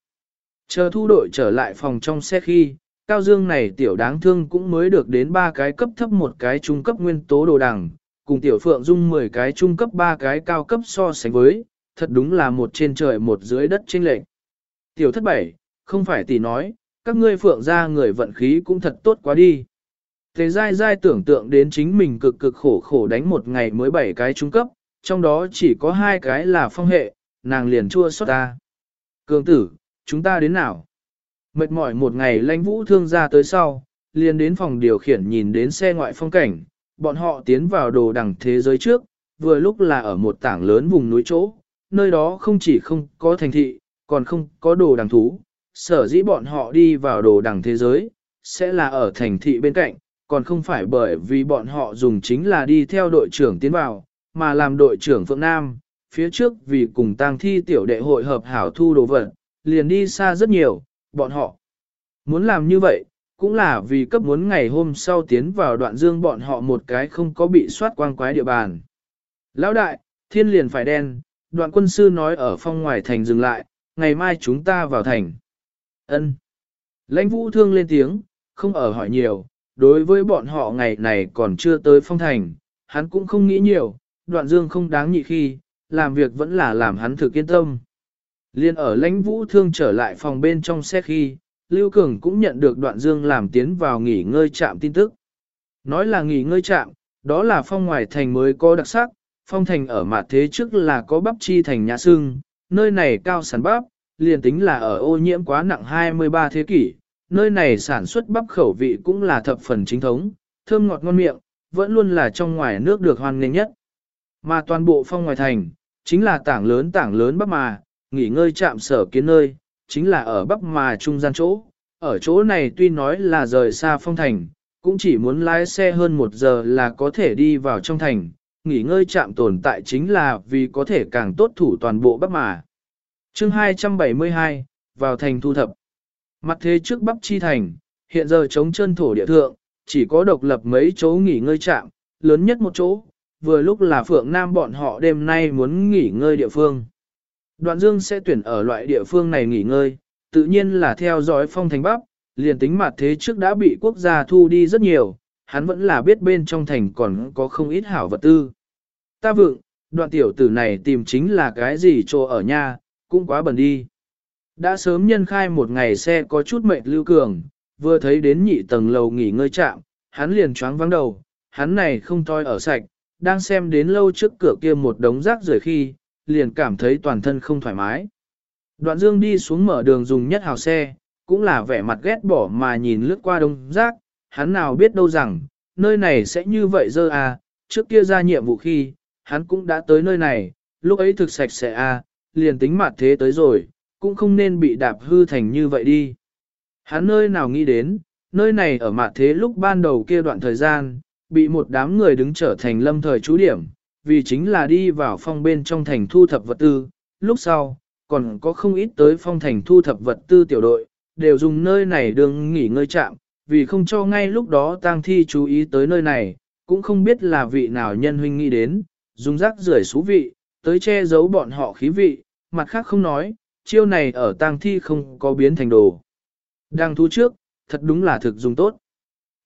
Chờ thu đội trở lại phòng trong xe khi, Cao Dương này tiểu đáng thương cũng mới được đến ba cái cấp thấp một cái trung cấp nguyên tố đồ đằng, cùng tiểu phượng dung 10 cái trung cấp ba cái cao cấp so sánh với, thật đúng là một trên trời một dưới đất trên lệnh. Tiểu thất bảy, không phải tỷ nói, các ngươi phượng ra người vận khí cũng thật tốt quá đi. Tề dai dai tưởng tượng đến chính mình cực cực khổ khổ đánh một ngày mới bảy cái trung cấp, trong đó chỉ có hai cái là phong hệ, nàng liền chua xót ta. Cường tử, chúng ta đến nào? Mệt mỏi một ngày lãnh vũ thương ra tới sau, liền đến phòng điều khiển nhìn đến xe ngoại phong cảnh, bọn họ tiến vào đồ đằng thế giới trước, vừa lúc là ở một tảng lớn vùng núi chỗ, nơi đó không chỉ không có thành thị, còn không có đồ đằng thú, sở dĩ bọn họ đi vào đồ đằng thế giới, sẽ là ở thành thị bên cạnh, còn không phải bởi vì bọn họ dùng chính là đi theo đội trưởng tiến vào, mà làm đội trưởng Phượng Nam, phía trước vì cùng tang thi tiểu đệ hội hợp hảo thu đồ vật, liền đi xa rất nhiều, bọn họ muốn làm như vậy, cũng là vì cấp muốn ngày hôm sau tiến vào đoạn dương bọn họ một cái không có bị soát quang quái địa bàn. Lão đại, thiên liền phải đen, đoạn quân sư nói ở phong ngoài thành dừng lại, ngày mai chúng ta vào thành. Ân. Lãnh vũ thương lên tiếng, không ở hỏi nhiều, đối với bọn họ ngày này còn chưa tới phong thành, hắn cũng không nghĩ nhiều, đoạn dương không đáng nhị khi, làm việc vẫn là làm hắn thực yên tâm. Liên ở lãnh vũ thương trở lại phòng bên trong xe khi, Lưu Cường cũng nhận được đoạn dương làm tiến vào nghỉ ngơi trạm tin tức. Nói là nghỉ ngơi trạm, đó là phong ngoài thành mới có đặc sắc, phong thành ở mặt thế trước là có bắp chi thành nhà xương, nơi này cao sản bắp, liền tính là ở ô nhiễm quá nặng 23 thế kỷ, nơi này sản xuất bắp khẩu vị cũng là thập phần chính thống, thơm ngọt ngon miệng, vẫn luôn là trong ngoài nước được hoan nghênh nhất. Mà toàn bộ phong ngoài thành, chính là tảng lớn tảng lớn bắp mà, nghỉ ngơi chạm sở kiến nơi, chính là ở bắp mà trung gian chỗ. Ở chỗ này tuy nói là rời xa phong thành, cũng chỉ muốn lái xe hơn một giờ là có thể đi vào trong thành, nghỉ ngơi chạm tồn tại chính là vì có thể càng tốt thủ toàn bộ bắp mà. chương 272, vào thành thu thập. Mặt thế trước bắp chi thành, hiện giờ chống chân thổ địa thượng, chỉ có độc lập mấy chỗ nghỉ ngơi trạm lớn nhất một chỗ, vừa lúc là Phượng Nam bọn họ đêm nay muốn nghỉ ngơi địa phương. Đoạn Dương sẽ tuyển ở loại địa phương này nghỉ ngơi, tự nhiên là theo dõi phong thành bắp, liền tính mặt thế trước đã bị quốc gia thu đi rất nhiều, hắn vẫn là biết bên trong thành còn có không ít hảo vật tư. Ta vượng, đoạn tiểu tử này tìm chính là cái gì cho ở nhà, cũng quá bẩn đi. Đã sớm nhân khai một ngày xe có chút mệt lưu cường, vừa thấy đến nhị tầng lầu nghỉ ngơi chạm, hắn liền choáng vắng đầu, hắn này không toi ở sạch, đang xem đến lâu trước cửa kia một đống rác rời khi, liền cảm thấy toàn thân không thoải mái. Đoạn dương đi xuống mở đường dùng nhất hào xe, cũng là vẻ mặt ghét bỏ mà nhìn lướt qua đống rác, hắn nào biết đâu rằng, nơi này sẽ như vậy dơ à, trước kia ra nhiệm vụ khi, hắn cũng đã tới nơi này, lúc ấy thực sạch sẽ à, liền tính mặt thế tới rồi, cũng không nên bị đạp hư thành như vậy đi. Hắn nơi nào nghĩ đến, nơi này ở mặt thế lúc ban đầu kia đoạn thời gian, bị một đám người đứng trở thành lâm thời trú điểm, vì chính là đi vào phong bên trong thành thu thập vật tư, lúc sau, còn có không ít tới phong thành thu thập vật tư tiểu đội, đều dùng nơi này đường nghỉ ngơi chạm, vì không cho ngay lúc đó tang thi chú ý tới nơi này, cũng không biết là vị nào nhân huynh nghĩ đến, dùng rác rưởi xú vị, tới che giấu bọn họ khí vị, mặt khác không nói, chiêu này ở tang thi không có biến thành đồ. Đang thu trước, thật đúng là thực dùng tốt.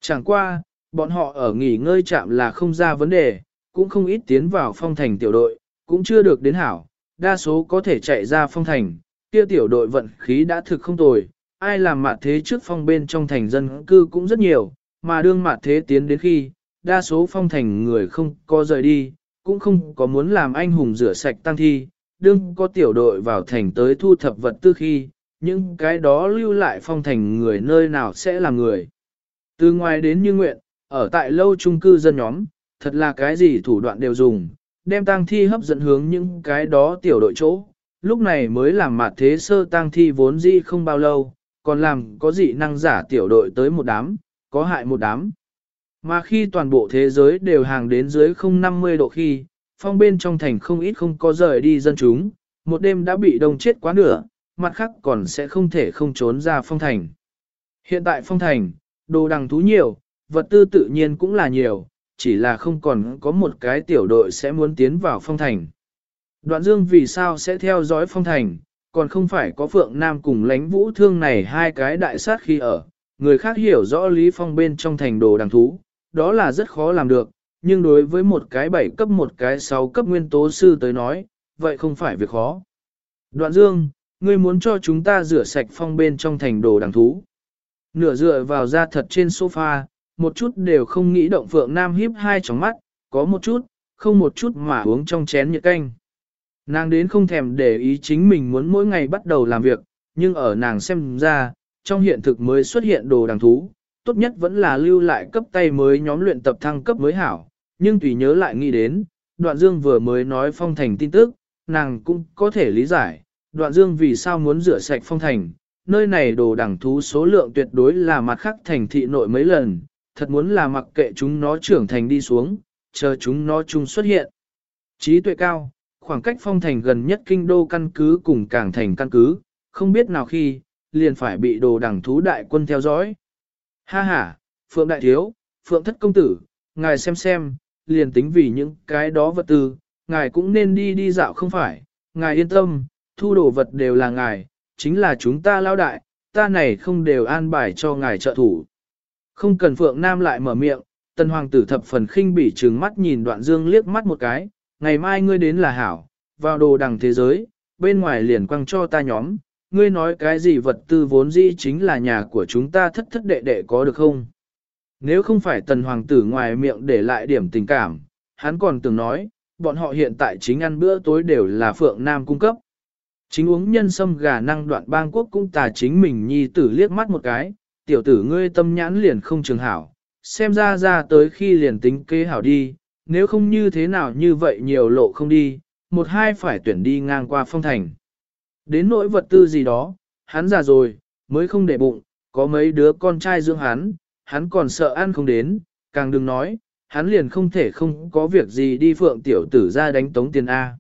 Chẳng qua, bọn họ ở nghỉ ngơi chạm là không ra vấn đề, cũng không ít tiến vào phong thành tiểu đội, cũng chưa được đến hảo, đa số có thể chạy ra phong thành, kia tiểu đội vận khí đã thực không tồi, ai làm mặt thế trước phong bên trong thành dân cư cũng rất nhiều, mà đương mặt thế tiến đến khi, đa số phong thành người không có rời đi, cũng không có muốn làm anh hùng rửa sạch tăng thi, đương có tiểu đội vào thành tới thu thập vật tư khi, những cái đó lưu lại phong thành người nơi nào sẽ là người. Từ ngoài đến như nguyện, ở tại lâu trung cư dân nhóm, thật là cái gì thủ đoạn đều dùng, đem tang thi hấp dẫn hướng những cái đó tiểu đội chỗ. Lúc này mới làm mặt thế sơ tang thi vốn dĩ không bao lâu, còn làm có dị năng giả tiểu đội tới một đám, có hại một đám. Mà khi toàn bộ thế giới đều hàng đến dưới 050 độ khi, phong bên trong thành không ít không có rời đi dân chúng, một đêm đã bị đông chết quá nửa, mặt khác còn sẽ không thể không trốn ra phong thành. Hiện tại phong thành, đồ đằng thú nhiều, vật tư tự nhiên cũng là nhiều, chỉ là không còn có một cái tiểu đội sẽ muốn tiến vào phong thành. Đoạn dương vì sao sẽ theo dõi phong thành, còn không phải có Phượng Nam cùng lánh vũ thương này hai cái đại sát khi ở, người khác hiểu rõ Lý Phong bên trong thành đồ đằng thú, đó là rất khó làm được, nhưng đối với một cái bảy cấp một cái sáu cấp nguyên tố sư tới nói, vậy không phải việc khó. Đoạn dương, ngươi muốn cho chúng ta rửa sạch phong bên trong thành đồ đằng thú. Nửa dựa vào da thật trên sofa, một chút đều không nghĩ động Phượng Nam hiếp hai tròng mắt, có một chút, không một chút mà uống trong chén nhiệt canh. Nàng đến không thèm để ý chính mình muốn mỗi ngày bắt đầu làm việc, nhưng ở nàng xem ra, trong hiện thực mới xuất hiện đồ đằng thú, tốt nhất vẫn là lưu lại cấp tay mới nhóm luyện tập thăng cấp mới hảo, nhưng tùy nhớ lại nghĩ đến, đoạn dương vừa mới nói phong thành tin tức, nàng cũng có thể lý giải, đoạn dương vì sao muốn rửa sạch phong thành, nơi này đồ đẳng thú số lượng tuyệt đối là mặt khác thành thị nội mấy lần, thật muốn là mặc kệ chúng nó trưởng thành đi xuống, chờ chúng nó chung xuất hiện. Trí tuệ cao, khoảng cách phong thành gần nhất kinh đô căn cứ cùng cảng thành căn cứ, không biết nào khi, liền phải bị đồ đẳng thú đại quân theo dõi. Ha ha, Phượng Đại Thiếu, Phượng Thất Công Tử, ngài xem xem, liền tính vì những cái đó vật tư, ngài cũng nên đi đi dạo không phải, ngài yên tâm, thu đồ vật đều là ngài, chính là chúng ta lao đại, ta này không đều an bài cho ngài trợ thủ. Không cần Phượng Nam lại mở miệng, tân hoàng tử thập phần khinh bỉ trừng mắt nhìn đoạn dương liếc mắt một cái, ngày mai ngươi đến là hảo, vào đồ đằng thế giới, bên ngoài liền quăng cho ta nhóm, ngươi nói cái gì vật tư vốn dĩ chính là nhà của chúng ta thất thất đệ đệ có được không? Nếu không phải tần hoàng tử ngoài miệng để lại điểm tình cảm, hắn còn từng nói, bọn họ hiện tại chính ăn bữa tối đều là Phượng Nam cung cấp. Chính uống nhân sâm gà năng đoạn bang quốc cũng tà chính mình nhi tử liếc mắt một cái, tiểu tử ngươi tâm nhãn liền không trường hảo, xem ra ra tới khi liền tính kế hảo đi, nếu không như thế nào như vậy nhiều lộ không đi, một hai phải tuyển đi ngang qua phong thành. Đến nỗi vật tư gì đó, hắn già rồi, mới không để bụng, có mấy đứa con trai dưỡng hắn, hắn còn sợ ăn không đến, càng đừng nói, hắn liền không thể không có việc gì đi phượng tiểu tử ra đánh tống tiền A.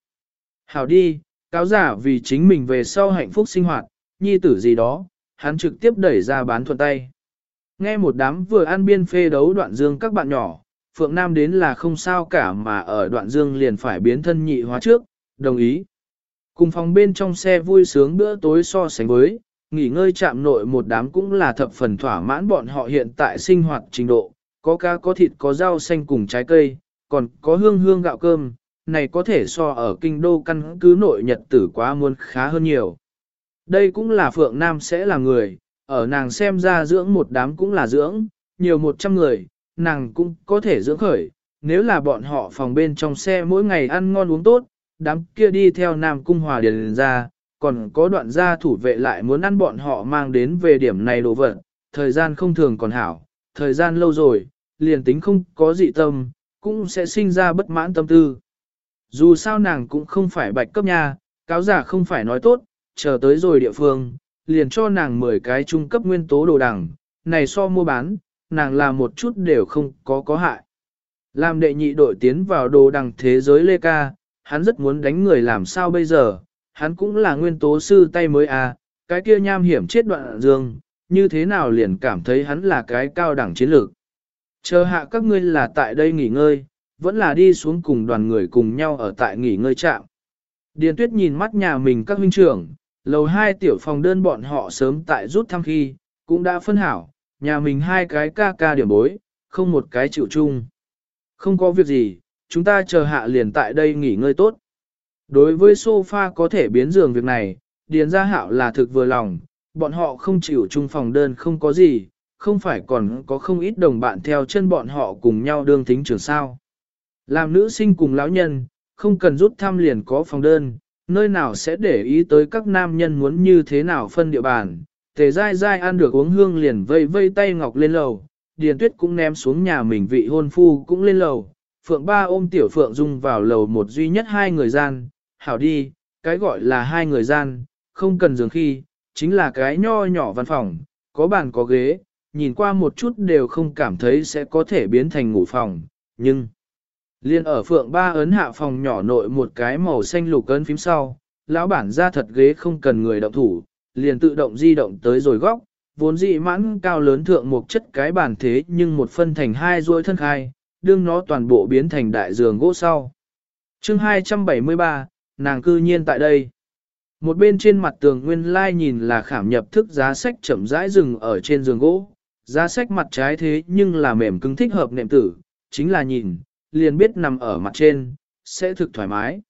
Hảo đi, cáo giả vì chính mình về sau hạnh phúc sinh hoạt, nhi tử gì đó, hắn trực tiếp đẩy ra bán thuận tay. Nghe một đám vừa ăn biên phê đấu đoạn dương các bạn nhỏ, Phượng Nam đến là không sao cả mà ở đoạn dương liền phải biến thân nhị hóa trước, đồng ý. Cùng phòng bên trong xe vui sướng bữa tối so sánh với, nghỉ ngơi chạm nội một đám cũng là thập phần thỏa mãn bọn họ hiện tại sinh hoạt trình độ, có cá có thịt có rau xanh cùng trái cây, còn có hương hương gạo cơm, này có thể so ở kinh đô căn cứ nội nhật tử quá muôn khá hơn nhiều. Đây cũng là Phượng Nam sẽ là người, ở nàng xem ra dưỡng một đám cũng là dưỡng, nhiều một trăm người, nàng cũng có thể dưỡng khởi, nếu là bọn họ phòng bên trong xe mỗi ngày ăn ngon uống tốt, đám kia đi theo Nam Cung Hòa Điền ra, còn có đoạn gia thủ vệ lại muốn ăn bọn họ mang đến về điểm này đồ vật, thời gian không thường còn hảo, thời gian lâu rồi, liền tính không có dị tâm, cũng sẽ sinh ra bất mãn tâm tư. Dù sao nàng cũng không phải bạch cấp nha, cáo giả không phải nói tốt, chờ tới rồi địa phương, liền cho nàng 10 cái trung cấp nguyên tố đồ đằng, này so mua bán, nàng làm một chút đều không có có hại. Làm đệ nhị đội tiến vào đồ đằng thế giới Lê Ca, hắn rất muốn đánh người làm sao bây giờ, hắn cũng là nguyên tố sư tay mới à, cái kia nham hiểm chết đoạn dương, như thế nào liền cảm thấy hắn là cái cao đẳng chiến lược. Chờ hạ các ngươi là tại đây nghỉ ngơi, vẫn là đi xuống cùng đoàn người cùng nhau ở tại nghỉ ngơi trạm. Điền tuyết nhìn mắt nhà mình các huynh trưởng, lầu hai tiểu phòng đơn bọn họ sớm tại rút thăm khi, cũng đã phân hảo, nhà mình hai cái ca ca điểm bối, không một cái chịu chung. Không có việc gì, chúng ta chờ hạ liền tại đây nghỉ ngơi tốt. Đối với sofa có thể biến giường việc này, Điền Gia Hạo là thực vừa lòng, bọn họ không chịu chung phòng đơn không có gì, không phải còn có không ít đồng bạn theo chân bọn họ cùng nhau đương tính trường sao. Làm nữ sinh cùng lão nhân, không cần rút thăm liền có phòng đơn, nơi nào sẽ để ý tới các nam nhân muốn như thế nào phân địa bàn. Tề dai dai ăn được uống hương liền vây vây tay ngọc lên lầu, Điền Tuyết cũng ném xuống nhà mình vị hôn phu cũng lên lầu, Phượng Ba ôm Tiểu Phượng Dung vào lầu một duy nhất hai người gian, hảo đi, cái gọi là hai người gian, không cần giường khi, chính là cái nho nhỏ văn phòng, có bàn có ghế, nhìn qua một chút đều không cảm thấy sẽ có thể biến thành ngủ phòng, nhưng... Liên ở Phượng Ba ấn hạ phòng nhỏ nội một cái màu xanh lục ấn phím sau, lão bản ra thật ghế không cần người động thủ, liền tự động di động tới rồi góc, vốn dị mãn cao lớn thượng một chất cái bàn thế nhưng một phân thành hai ruôi thân khai, đương nó toàn bộ biến thành đại giường gỗ sau. chương 273, nàng cư nhiên tại đây. Một bên trên mặt tường nguyên lai nhìn là khảm nhập thức giá sách chậm rãi rừng ở trên giường gỗ, giá sách mặt trái thế nhưng là mềm cứng thích hợp nệm tử, chính là nhìn, liền biết nằm ở mặt trên, sẽ thực thoải mái.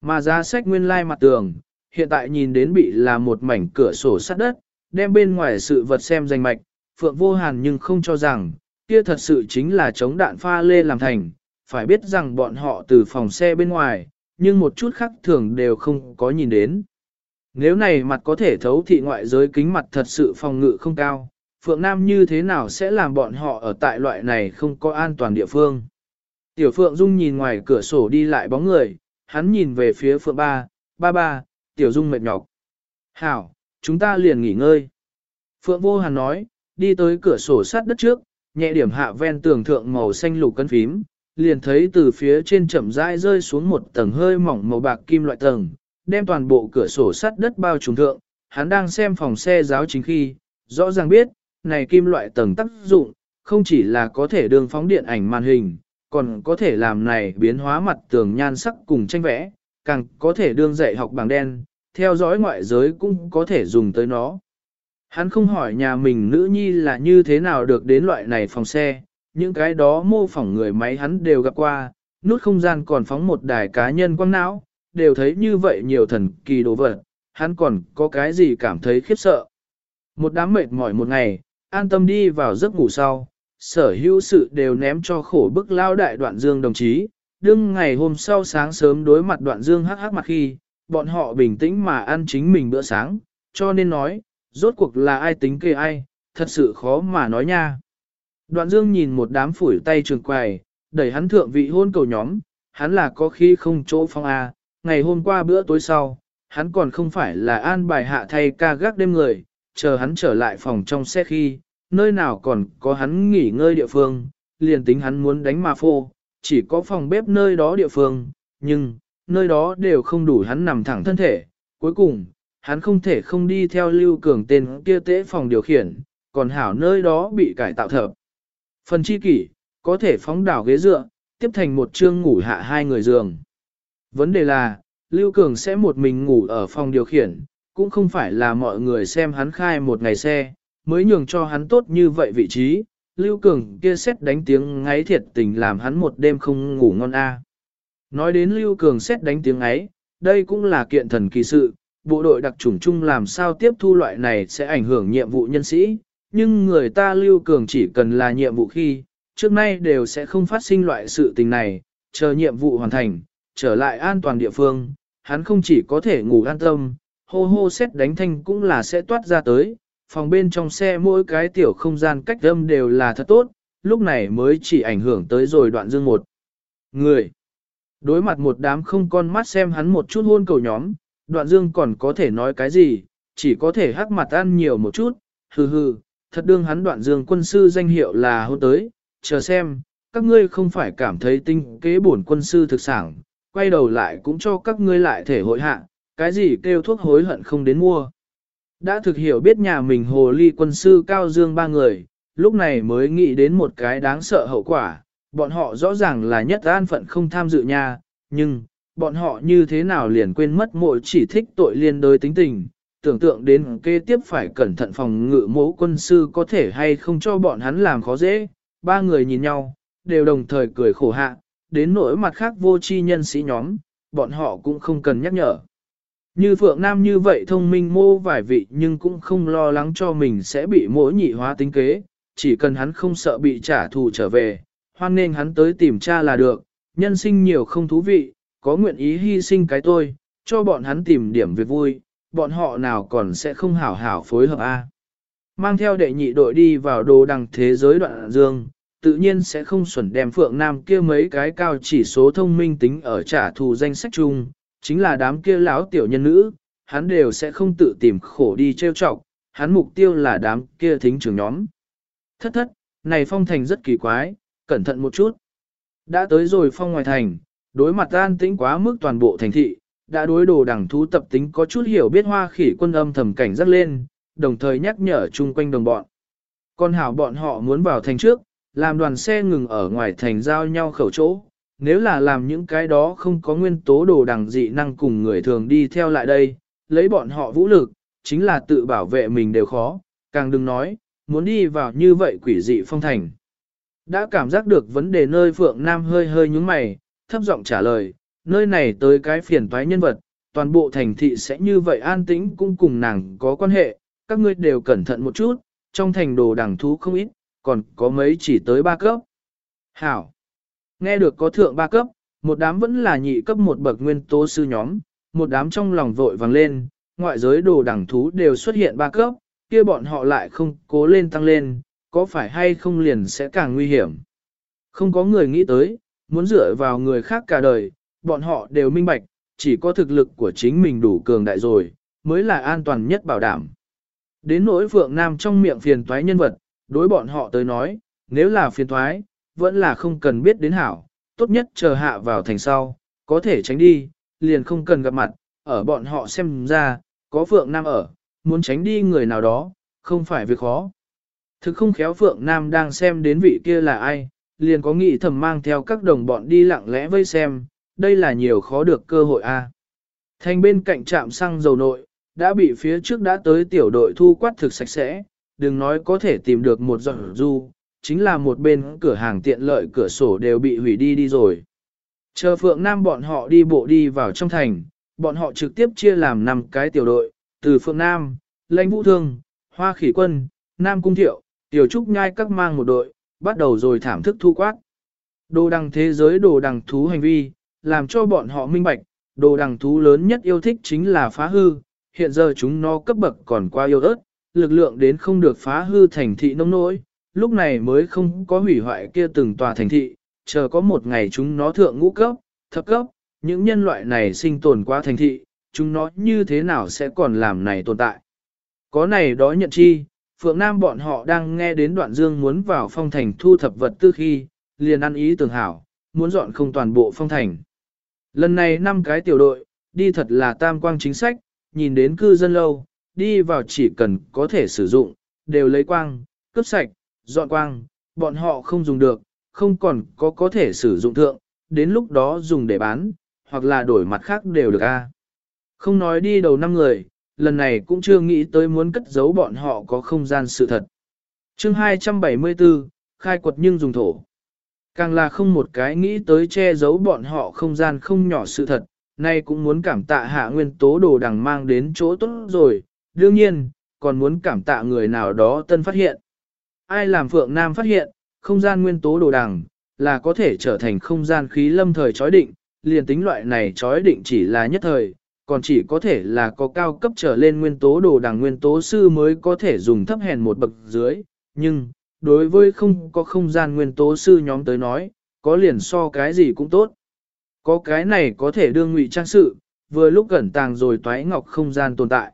Mà giá sách nguyên lai mặt tường, hiện tại nhìn đến bị là một mảnh cửa sổ sắt đất, đem bên ngoài sự vật xem danh mạch, Phượng Vô Hàn nhưng không cho rằng, kia thật sự chính là chống đạn pha lê làm thành, phải biết rằng bọn họ từ phòng xe bên ngoài, nhưng một chút khác thường đều không có nhìn đến. Nếu này mặt có thể thấu thị ngoại giới kính mặt thật sự phòng ngự không cao, Phượng Nam như thế nào sẽ làm bọn họ ở tại loại này không có an toàn địa phương. Tiểu Phượng Dung nhìn ngoài cửa sổ đi lại bóng người, hắn nhìn về phía Phượng Ba, ba ba, Tiểu Dung mệt nhọc. Hảo, chúng ta liền nghỉ ngơi. Phượng Vô Hàn nói, đi tới cửa sổ sát đất trước, nhẹ điểm hạ ven tường thượng màu xanh lục cân phím, liền thấy từ phía trên chậm rãi rơi xuống một tầng hơi mỏng màu bạc kim loại tầng, đem toàn bộ cửa sổ sắt đất bao trùm thượng, hắn đang xem phòng xe giáo chính khi, rõ ràng biết, này kim loại tầng tác dụng, không chỉ là có thể đường phóng điện ảnh màn hình, còn có thể làm này biến hóa mặt tường nhan sắc cùng tranh vẽ, càng có thể đương dạy học bằng đen, theo dõi ngoại giới cũng có thể dùng tới nó. Hắn không hỏi nhà mình nữ nhi là như thế nào được đến loại này phòng xe, những cái đó mô phỏng người máy hắn đều gặp qua, nút không gian còn phóng một đài cá nhân quang não, đều thấy như vậy nhiều thần kỳ đồ vật, hắn còn có cái gì cảm thấy khiếp sợ. Một đám mệt mỏi một ngày, an tâm đi vào giấc ngủ sau, sở hữu sự đều ném cho khổ bức lao đại đoạn dương đồng chí, đương ngày hôm sau sáng sớm đối mặt đoạn dương hắc hắc mặt khi, bọn họ bình tĩnh mà ăn chính mình bữa sáng, cho nên nói, rốt cuộc là ai tính kê ai, thật sự khó mà nói nha. Đoạn dương nhìn một đám phủi tay trường quài, đẩy hắn thượng vị hôn cầu nhóm, hắn là có khi không chỗ phong A, ngày hôm qua bữa tối sau, hắn còn không phải là an bài hạ thay ca gác đêm người, chờ hắn trở lại phòng trong xe khi, nơi nào còn có hắn nghỉ ngơi địa phương, liền tính hắn muốn đánh mà phô, chỉ có phòng bếp nơi đó địa phương, nhưng, nơi đó đều không đủ hắn nằm thẳng thân thể. Cuối cùng, hắn không thể không đi theo lưu cường tên kia tế phòng điều khiển, còn hảo nơi đó bị cải tạo thập. Phần chi kỷ, có thể phóng đảo ghế dựa, tiếp thành một chương ngủ hạ hai người giường. Vấn đề là, Lưu Cường sẽ một mình ngủ ở phòng điều khiển, cũng không phải là mọi người xem hắn khai một ngày xe, mới nhường cho hắn tốt như vậy vị trí. Lưu Cường kia xét đánh tiếng ngáy thiệt tình làm hắn một đêm không ngủ ngon a. Nói đến Lưu Cường xét đánh tiếng ấy, đây cũng là kiện thần kỳ sự, bộ đội đặc chủng chung làm sao tiếp thu loại này sẽ ảnh hưởng nhiệm vụ nhân sĩ, nhưng người ta Lưu Cường chỉ cần là nhiệm vụ khi, trước nay đều sẽ không phát sinh loại sự tình này, chờ nhiệm vụ hoàn thành, trở lại an toàn địa phương, hắn không chỉ có thể ngủ an tâm, hô hô xét đánh thanh cũng là sẽ toát ra tới, phòng bên trong xe mỗi cái tiểu không gian cách âm đều là thật tốt, lúc này mới chỉ ảnh hưởng tới rồi đoạn dương một. Người Đối mặt một đám không con mắt xem hắn một chút hôn cầu nhóm, đoạn dương còn có thể nói cái gì, chỉ có thể hắc mặt ăn nhiều một chút, hừ hừ, thật đương hắn đoạn dương quân sư danh hiệu là hôn tới, chờ xem, các ngươi không phải cảm thấy tinh kế bổn quân sư thực sản, quay đầu lại cũng cho các ngươi lại thể hội hạ, cái gì kêu thuốc hối hận không đến mua. Đã thực hiểu biết nhà mình hồ ly quân sư cao dương ba người, lúc này mới nghĩ đến một cái đáng sợ hậu quả, bọn họ rõ ràng là nhất an phận không tham dự nha, nhưng, bọn họ như thế nào liền quên mất mỗi chỉ thích tội liên đối tính tình, tưởng tượng đến kế tiếp phải cẩn thận phòng ngự mẫu quân sư có thể hay không cho bọn hắn làm khó dễ, ba người nhìn nhau, đều đồng thời cười khổ hạ, đến nỗi mặt khác vô tri nhân sĩ nhóm, bọn họ cũng không cần nhắc nhở. Như Phượng Nam như vậy thông minh mô vài vị nhưng cũng không lo lắng cho mình sẽ bị mỗi nhị hóa tính kế, chỉ cần hắn không sợ bị trả thù trở về, hoan nên hắn tới tìm cha là được, nhân sinh nhiều không thú vị, có nguyện ý hy sinh cái tôi, cho bọn hắn tìm điểm việc vui, bọn họ nào còn sẽ không hảo hảo phối hợp a. Mang theo đệ nhị đội đi vào đồ đằng thế giới đoạn dương, tự nhiên sẽ không xuẩn đem Phượng Nam kia mấy cái cao chỉ số thông minh tính ở trả thù danh sách chung, chính là đám kia lão tiểu nhân nữ, hắn đều sẽ không tự tìm khổ đi trêu chọc, hắn mục tiêu là đám kia thính trưởng nhóm. Thất thất, này phong thành rất kỳ quái, cẩn thận một chút. Đã tới rồi phong ngoài thành, đối mặt an tĩnh quá mức toàn bộ thành thị, đã đối đồ đẳng thú tập tính có chút hiểu biết hoa khỉ quân âm thầm cảnh giác lên, đồng thời nhắc nhở chung quanh đồng bọn. Con hảo bọn họ muốn vào thành trước, làm đoàn xe ngừng ở ngoài thành giao nhau khẩu chỗ. Nếu là làm những cái đó không có nguyên tố đồ đẳng dị năng cùng người thường đi theo lại đây, lấy bọn họ vũ lực, chính là tự bảo vệ mình đều khó, càng đừng nói, muốn đi vào như vậy quỷ dị phong thành. Đã cảm giác được vấn đề nơi Phượng Nam hơi hơi nhúng mày, thấp giọng trả lời, nơi này tới cái phiền toái nhân vật, toàn bộ thành thị sẽ như vậy an tĩnh cũng cùng nàng có quan hệ, các ngươi đều cẩn thận một chút, trong thành đồ đẳng thú không ít, còn có mấy chỉ tới ba cấp. Hảo! Nghe được có thượng ba cấp, một đám vẫn là nhị cấp một bậc nguyên tố sư nhóm, một đám trong lòng vội vàng lên, ngoại giới đồ đẳng thú đều xuất hiện ba cấp, kia bọn họ lại không cố lên tăng lên, có phải hay không liền sẽ càng nguy hiểm. Không có người nghĩ tới, muốn dựa vào người khác cả đời, bọn họ đều minh bạch, chỉ có thực lực của chính mình đủ cường đại rồi, mới là an toàn nhất bảo đảm. Đến nỗi Phượng Nam trong miệng phiền toái nhân vật, đối bọn họ tới nói, nếu là phiền toái, vẫn là không cần biết đến hảo, tốt nhất chờ hạ vào thành sau, có thể tránh đi, liền không cần gặp mặt, ở bọn họ xem ra, có Phượng Nam ở, muốn tránh đi người nào đó, không phải việc khó. Thực không khéo Phượng Nam đang xem đến vị kia là ai, liền có nghĩ thầm mang theo các đồng bọn đi lặng lẽ vây xem, đây là nhiều khó được cơ hội a. Thành bên cạnh trạm xăng dầu nội, đã bị phía trước đã tới tiểu đội thu quát thực sạch sẽ, đừng nói có thể tìm được một giọt du, chính là một bên cửa hàng tiện lợi cửa sổ đều bị hủy đi đi rồi. Chờ Phượng Nam bọn họ đi bộ đi vào trong thành, bọn họ trực tiếp chia làm 5 cái tiểu đội, từ Phượng Nam, Lãnh Vũ Thương, Hoa Khỉ Quân, Nam Cung Thiệu, Tiểu Trúc Nhai các mang một đội, bắt đầu rồi thảm thức thu quát. Đồ đằng thế giới đồ đằng thú hành vi, làm cho bọn họ minh bạch, đồ đằng thú lớn nhất yêu thích chính là phá hư, hiện giờ chúng nó cấp bậc còn qua yêu ớt, lực lượng đến không được phá hư thành thị nông nỗi, lúc này mới không có hủy hoại kia từng tòa thành thị, chờ có một ngày chúng nó thượng ngũ cấp, thập cấp, những nhân loại này sinh tồn qua thành thị, chúng nó như thế nào sẽ còn làm này tồn tại. Có này đó nhận chi, Phượng Nam bọn họ đang nghe đến đoạn dương muốn vào phong thành thu thập vật tư khi, liền ăn ý tưởng hảo, muốn dọn không toàn bộ phong thành. Lần này năm cái tiểu đội, đi thật là tam quang chính sách, nhìn đến cư dân lâu, đi vào chỉ cần có thể sử dụng, đều lấy quang, cướp sạch, dọn quang, bọn họ không dùng được, không còn có có thể sử dụng thượng, đến lúc đó dùng để bán, hoặc là đổi mặt khác đều được a. Không nói đi đầu năm người, lần này cũng chưa nghĩ tới muốn cất giấu bọn họ có không gian sự thật. chương 274, khai quật nhưng dùng thổ. Càng là không một cái nghĩ tới che giấu bọn họ không gian không nhỏ sự thật, nay cũng muốn cảm tạ hạ nguyên tố đồ đằng mang đến chỗ tốt rồi, đương nhiên, còn muốn cảm tạ người nào đó tân phát hiện. Ai làm Phượng Nam phát hiện, không gian nguyên tố đồ đằng, là có thể trở thành không gian khí lâm thời chói định, liền tính loại này chói định chỉ là nhất thời, còn chỉ có thể là có cao cấp trở lên nguyên tố đồ đằng nguyên tố sư mới có thể dùng thấp hèn một bậc dưới, nhưng, đối với không có không gian nguyên tố sư nhóm tới nói, có liền so cái gì cũng tốt. Có cái này có thể đương ngụy trang sự, vừa lúc gần tàng rồi toái ngọc không gian tồn tại.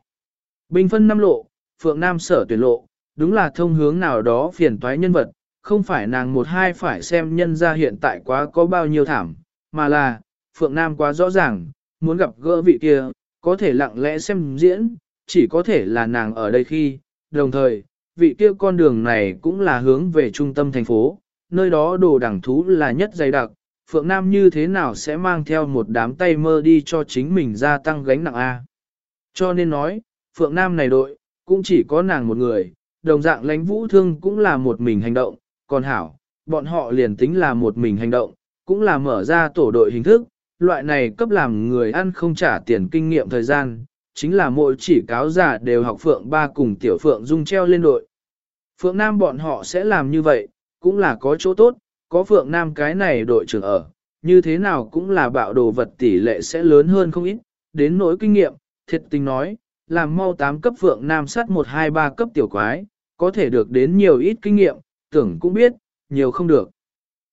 Bình phân năm lộ, phượng nam sở tuyển lộ, đúng là thông hướng nào đó phiền toái nhân vật, không phải nàng một hai phải xem nhân ra hiện tại quá có bao nhiêu thảm, mà là, phượng nam quá rõ ràng, muốn gặp gỡ vị kia, có thể lặng lẽ xem diễn, chỉ có thể là nàng ở đây khi, đồng thời, vị kia con đường này cũng là hướng về trung tâm thành phố, nơi đó đồ đẳng thú là nhất dày đặc, Phượng Nam như thế nào sẽ mang theo một đám tay mơ đi cho chính mình gia tăng gánh nặng A. Cho nên nói, Phượng Nam này đội, cũng chỉ có nàng một người, đồng dạng lãnh vũ thương cũng là một mình hành động, còn hảo, bọn họ liền tính là một mình hành động, cũng là mở ra tổ đội hình thức, loại này cấp làm người ăn không trả tiền kinh nghiệm thời gian, chính là mỗi chỉ cáo giả đều học Phượng ba cùng tiểu Phượng Dung treo lên đội. Phượng Nam bọn họ sẽ làm như vậy, cũng là có chỗ tốt, có Phượng Nam cái này đội trưởng ở, như thế nào cũng là bạo đồ vật tỷ lệ sẽ lớn hơn không ít, đến nỗi kinh nghiệm, thiệt tình nói, làm mau 8 cấp Phượng Nam sát 1-2-3 cấp tiểu quái, có thể được đến nhiều ít kinh nghiệm, tưởng cũng biết, nhiều không được.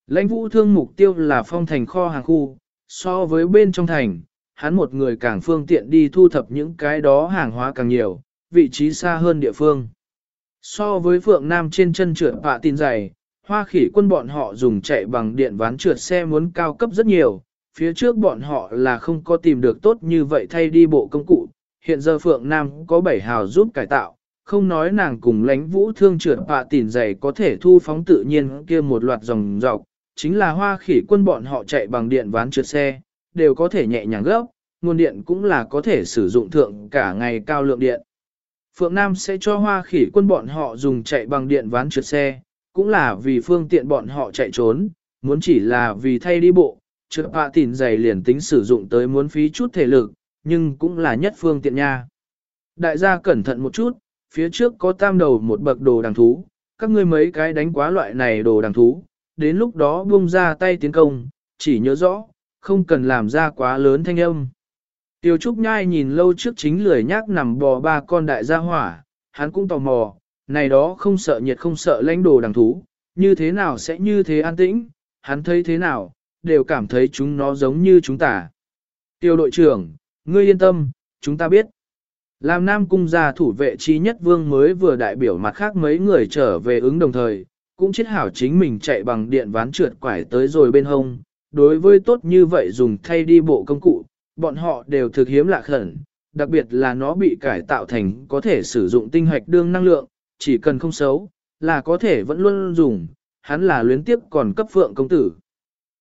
Lãnh vũ thương mục tiêu là phong thành kho hàng khu, so với bên trong thành, hắn một người càng phương tiện đi thu thập những cái đó hàng hóa càng nhiều, vị trí xa hơn địa phương. So với Phượng Nam trên chân trượt họa tin dày, hoa khỉ quân bọn họ dùng chạy bằng điện ván trượt xe muốn cao cấp rất nhiều, phía trước bọn họ là không có tìm được tốt như vậy thay đi bộ công cụ, hiện giờ Phượng Nam có bảy hào giúp cải tạo, không nói nàng cùng lánh vũ thương trượt họa tỉn dày có thể thu phóng tự nhiên kia một loạt dòng dọc, chính là hoa khỉ quân bọn họ chạy bằng điện ván trượt xe, đều có thể nhẹ nhàng gấp, nguồn điện cũng là có thể sử dụng thượng cả ngày cao lượng điện. Phượng Nam sẽ cho hoa khỉ quân bọn họ dùng chạy bằng điện ván trượt xe, cũng là vì phương tiện bọn họ chạy trốn, muốn chỉ là vì thay đi bộ, trượt bạ tỉn dày liền tính sử dụng tới muốn phí chút thể lực, nhưng cũng là nhất phương tiện nha. Đại gia cẩn thận một chút, phía trước có tam đầu một bậc đồ đằng thú, các ngươi mấy cái đánh quá loại này đồ đằng thú, đến lúc đó buông ra tay tiến công, chỉ nhớ rõ, không cần làm ra quá lớn thanh âm. Tiêu Trúc Nhai nhìn lâu trước chính lười nhác nằm bò ba con đại gia hỏa, hắn cũng tò mò, này đó không sợ nhiệt không sợ lãnh đồ đằng thú, như thế nào sẽ như thế an tĩnh, hắn thấy thế nào, đều cảm thấy chúng nó giống như chúng ta. Tiêu đội trưởng, ngươi yên tâm, chúng ta biết. Làm Nam Cung gia thủ vệ chi nhất vương mới vừa đại biểu mặt khác mấy người trở về ứng đồng thời, cũng chết hảo chính mình chạy bằng điện ván trượt quải tới rồi bên hông. Đối với tốt như vậy dùng thay đi bộ công cụ, bọn họ đều thực hiếm lạ khẩn, đặc biệt là nó bị cải tạo thành có thể sử dụng tinh hoạch đương năng lượng, chỉ cần không xấu, là có thể vẫn luôn dùng, hắn là luyến tiếp còn cấp phượng công tử.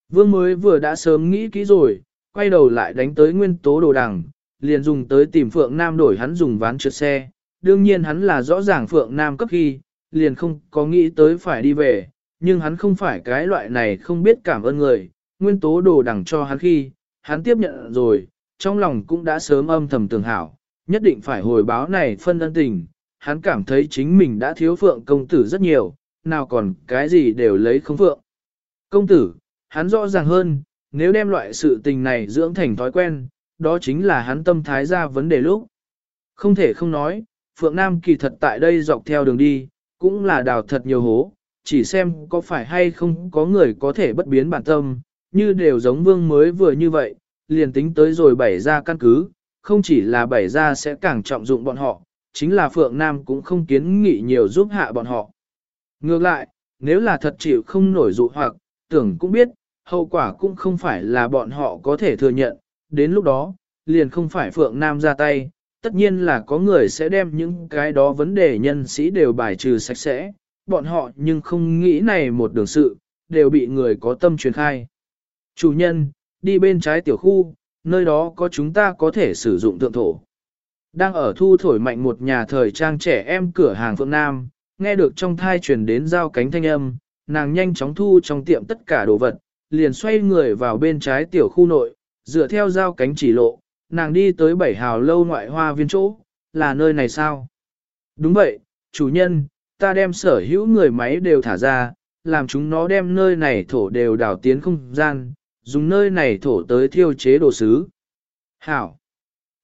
Vương mới vừa đã sớm nghĩ kỹ rồi, quay đầu lại đánh tới nguyên tố đồ đằng, liền dùng tới tìm Phượng Nam đổi hắn dùng ván trượt xe. Đương nhiên hắn là rõ ràng Phượng Nam cấp khi, liền không có nghĩ tới phải đi về, nhưng hắn không phải cái loại này không biết cảm ơn người, nguyên tố đồ đằng cho hắn khi, hắn tiếp nhận rồi, trong lòng cũng đã sớm âm thầm tưởng hảo, nhất định phải hồi báo này phân ân tình, hắn cảm thấy chính mình đã thiếu Phượng công tử rất nhiều, nào còn cái gì đều lấy không Phượng. Công tử, hắn rõ ràng hơn, nếu đem loại sự tình này dưỡng thành thói quen, đó chính là hắn tâm thái ra vấn đề lúc. Không thể không nói, Phượng Nam kỳ thật tại đây dọc theo đường đi, cũng là đào thật nhiều hố, chỉ xem có phải hay không có người có thể bất biến bản tâm, như đều giống vương mới vừa như vậy, liền tính tới rồi bảy ra căn cứ, không chỉ là bảy ra sẽ càng trọng dụng bọn họ, chính là Phượng Nam cũng không kiến nghị nhiều giúp hạ bọn họ. Ngược lại, nếu là thật chịu không nổi dụ hoặc, tưởng cũng biết, hậu quả cũng không phải là bọn họ có thể thừa nhận, đến lúc đó, liền không phải Phượng Nam ra tay, tất nhiên là có người sẽ đem những cái đó vấn đề nhân sĩ đều bài trừ sạch sẽ, bọn họ nhưng không nghĩ này một đường sự, đều bị người có tâm truyền khai. Chủ nhân, đi bên trái tiểu khu, nơi đó có chúng ta có thể sử dụng tượng thổ. Đang ở thu thổi mạnh một nhà thời trang trẻ em cửa hàng Phượng Nam, nghe được trong thai truyền đến giao cánh thanh âm, nàng nhanh chóng thu trong tiệm tất cả đồ vật, liền xoay người vào bên trái tiểu khu nội, dựa theo giao cánh chỉ lộ, nàng đi tới bảy hào lâu ngoại hoa viên chỗ, là nơi này sao? Đúng vậy, chủ nhân, ta đem sở hữu người máy đều thả ra, làm chúng nó đem nơi này thổ đều đảo tiến không gian, dùng nơi này thổ tới thiêu chế đồ sứ. Hảo!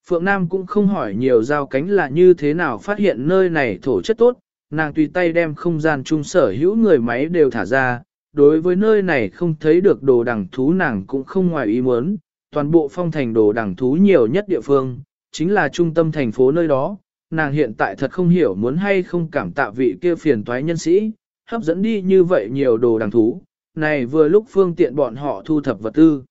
Phượng Nam cũng không hỏi nhiều giao cánh là như thế nào phát hiện nơi này thổ chất tốt, nàng tùy tay đem không gian chung sở hữu người máy đều thả ra, đối với nơi này không thấy được đồ đẳng thú nàng cũng không ngoài ý muốn, toàn bộ phong thành đồ đẳng thú nhiều nhất địa phương, chính là trung tâm thành phố nơi đó, nàng hiện tại thật không hiểu muốn hay không cảm tạ vị kia phiền toái nhân sĩ, hấp dẫn đi như vậy nhiều đồ đẳng thú, này vừa lúc phương tiện bọn họ thu thập vật tư.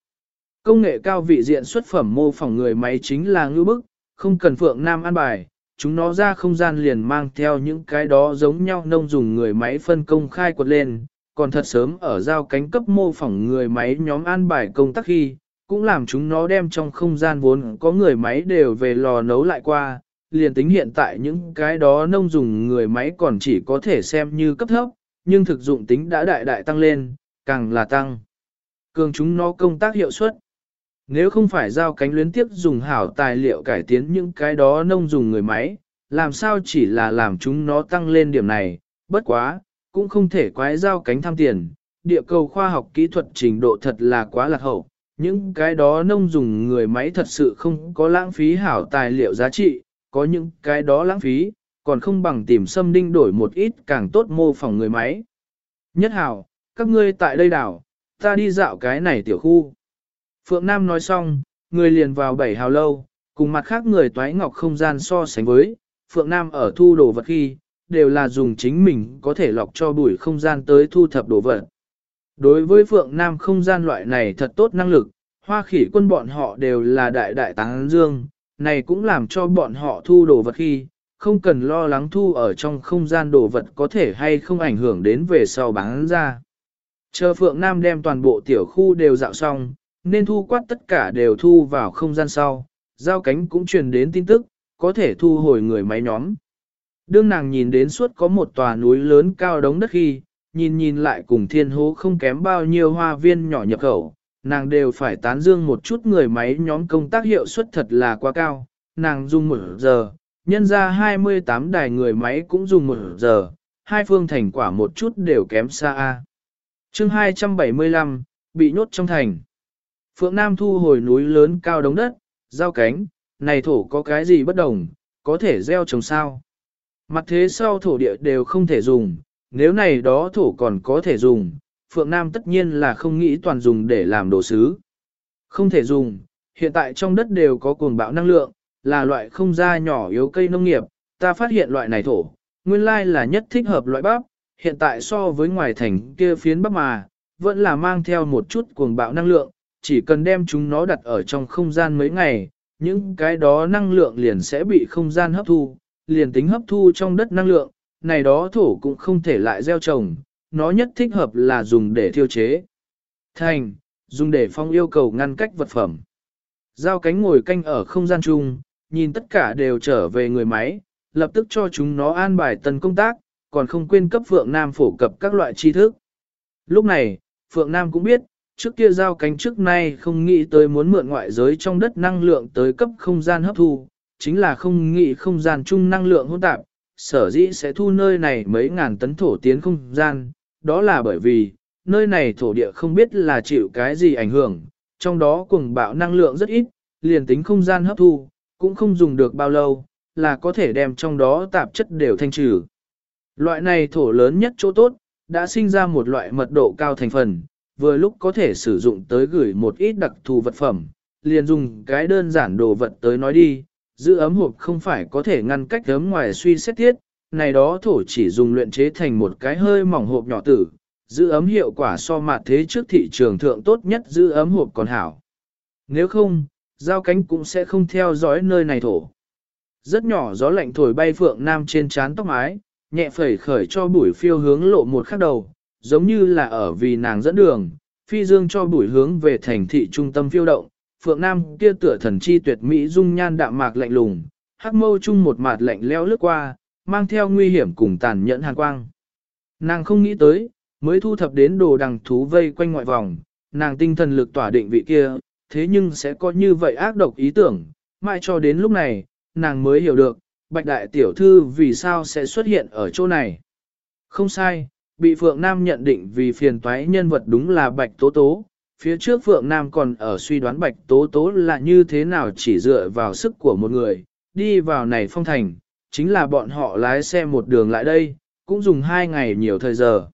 Công nghệ cao vị diện xuất phẩm mô phỏng người máy chính là ngữ bức, không cần phượng nam an bài, chúng nó ra không gian liền mang theo những cái đó giống nhau nông dùng người máy phân công khai quật lên, còn thật sớm ở giao cánh cấp mô phỏng người máy nhóm an bài công tác khi, cũng làm chúng nó đem trong không gian vốn có người máy đều về lò nấu lại qua, liền tính hiện tại những cái đó nông dùng người máy còn chỉ có thể xem như cấp thấp, nhưng thực dụng tính đã đại đại tăng lên, càng là tăng. Cường chúng nó công tác hiệu suất. Nếu không phải giao cánh luyến tiếp dùng hảo tài liệu cải tiến những cái đó nông dùng người máy, làm sao chỉ là làm chúng nó tăng lên điểm này, bất quá, cũng không thể quái giao cánh tham tiền. Địa cầu khoa học kỹ thuật trình độ thật là quá lạc hậu, những cái đó nông dùng người máy thật sự không có lãng phí hảo tài liệu giá trị, có những cái đó lãng phí, còn không bằng tìm xâm đinh đổi một ít càng tốt mô phỏng người máy. Nhất hảo, các ngươi tại đây đảo, ta đi dạo cái này tiểu khu. Phượng Nam nói xong, người liền vào bảy hào lâu, cùng mặt khác người toái ngọc không gian so sánh với, Phượng Nam ở thu đồ vật khi, đều là dùng chính mình có thể lọc cho bụi không gian tới thu thập đồ vật. Đối với Phượng Nam không gian loại này thật tốt năng lực, hoa khỉ quân bọn họ đều là đại đại táng dương, này cũng làm cho bọn họ thu đồ vật khi, không cần lo lắng thu ở trong không gian đồ vật có thể hay không ảnh hưởng đến về sau bán ra. Chờ Phượng Nam đem toàn bộ tiểu khu đều dạo xong, nên thu quát tất cả đều thu vào không gian sau, giao cánh cũng truyền đến tin tức, có thể thu hồi người máy nhóm. Đương nàng nhìn đến suốt có một tòa núi lớn cao đống đất khi, nhìn nhìn lại cùng thiên hố không kém bao nhiêu hoa viên nhỏ nhập khẩu, nàng đều phải tán dương một chút người máy nhóm công tác hiệu suất thật là quá cao, nàng dùng một giờ, nhân ra 28 đài người máy cũng dùng một giờ, hai phương thành quả một chút đều kém xa chương 275, bị nhốt trong thành. Phượng Nam thu hồi núi lớn cao đống đất, giao cánh, này thổ có cái gì bất đồng, có thể gieo trồng sao. Mặt thế sau thổ địa đều không thể dùng, nếu này đó thổ còn có thể dùng, Phượng Nam tất nhiên là không nghĩ toàn dùng để làm đồ sứ. Không thể dùng, hiện tại trong đất đều có cuồng bạo năng lượng, là loại không da nhỏ yếu cây nông nghiệp, ta phát hiện loại này thổ, nguyên lai là nhất thích hợp loại bắp, hiện tại so với ngoài thành kia phiến bắp mà, vẫn là mang theo một chút cuồng bạo năng lượng, chỉ cần đem chúng nó đặt ở trong không gian mấy ngày, những cái đó năng lượng liền sẽ bị không gian hấp thu, liền tính hấp thu trong đất năng lượng, này đó thổ cũng không thể lại gieo trồng, nó nhất thích hợp là dùng để thiêu chế. Thành, dùng để phong yêu cầu ngăn cách vật phẩm. Giao cánh ngồi canh ở không gian chung, nhìn tất cả đều trở về người máy, lập tức cho chúng nó an bài tần công tác, còn không quên cấp Phượng Nam phổ cập các loại tri thức. Lúc này, Phượng Nam cũng biết, trước kia giao cánh trước nay không nghĩ tới muốn mượn ngoại giới trong đất năng lượng tới cấp không gian hấp thu, chính là không nghĩ không gian chung năng lượng hỗn tạp, sở dĩ sẽ thu nơi này mấy ngàn tấn thổ tiến không gian, đó là bởi vì, nơi này thổ địa không biết là chịu cái gì ảnh hưởng, trong đó cuồng bạo năng lượng rất ít, liền tính không gian hấp thu, cũng không dùng được bao lâu, là có thể đem trong đó tạp chất đều thanh trừ. Loại này thổ lớn nhất chỗ tốt, đã sinh ra một loại mật độ cao thành phần, vừa lúc có thể sử dụng tới gửi một ít đặc thù vật phẩm, liền dùng cái đơn giản đồ vật tới nói đi, giữ ấm hộp không phải có thể ngăn cách ấm ngoài suy xét tiết, này đó thổ chỉ dùng luyện chế thành một cái hơi mỏng hộp nhỏ tử, giữ ấm hiệu quả so mặt thế trước thị trường thượng tốt nhất giữ ấm hộp còn hảo. Nếu không, giao cánh cũng sẽ không theo dõi nơi này thổ. Rất nhỏ gió lạnh thổi bay phượng nam trên trán tóc mái, nhẹ phẩy khởi cho bụi phiêu hướng lộ một khắc đầu, giống như là ở vì nàng dẫn đường, phi dương cho bụi hướng về thành thị trung tâm phiêu động, phượng nam kia tựa thần chi tuyệt mỹ dung nhan đạm mạc lạnh lùng, hắc mâu chung một mặt lạnh leo lướt qua, mang theo nguy hiểm cùng tàn nhẫn hàn quang. Nàng không nghĩ tới, mới thu thập đến đồ đằng thú vây quanh ngoại vòng, nàng tinh thần lực tỏa định vị kia, thế nhưng sẽ có như vậy ác độc ý tưởng, mãi cho đến lúc này, nàng mới hiểu được, bạch đại tiểu thư vì sao sẽ xuất hiện ở chỗ này. Không sai, bị Phượng Nam nhận định vì phiền toái nhân vật đúng là bạch tố tố, phía trước Phượng Nam còn ở suy đoán bạch tố tố là như thế nào chỉ dựa vào sức của một người, đi vào này phong thành, chính là bọn họ lái xe một đường lại đây, cũng dùng hai ngày nhiều thời giờ.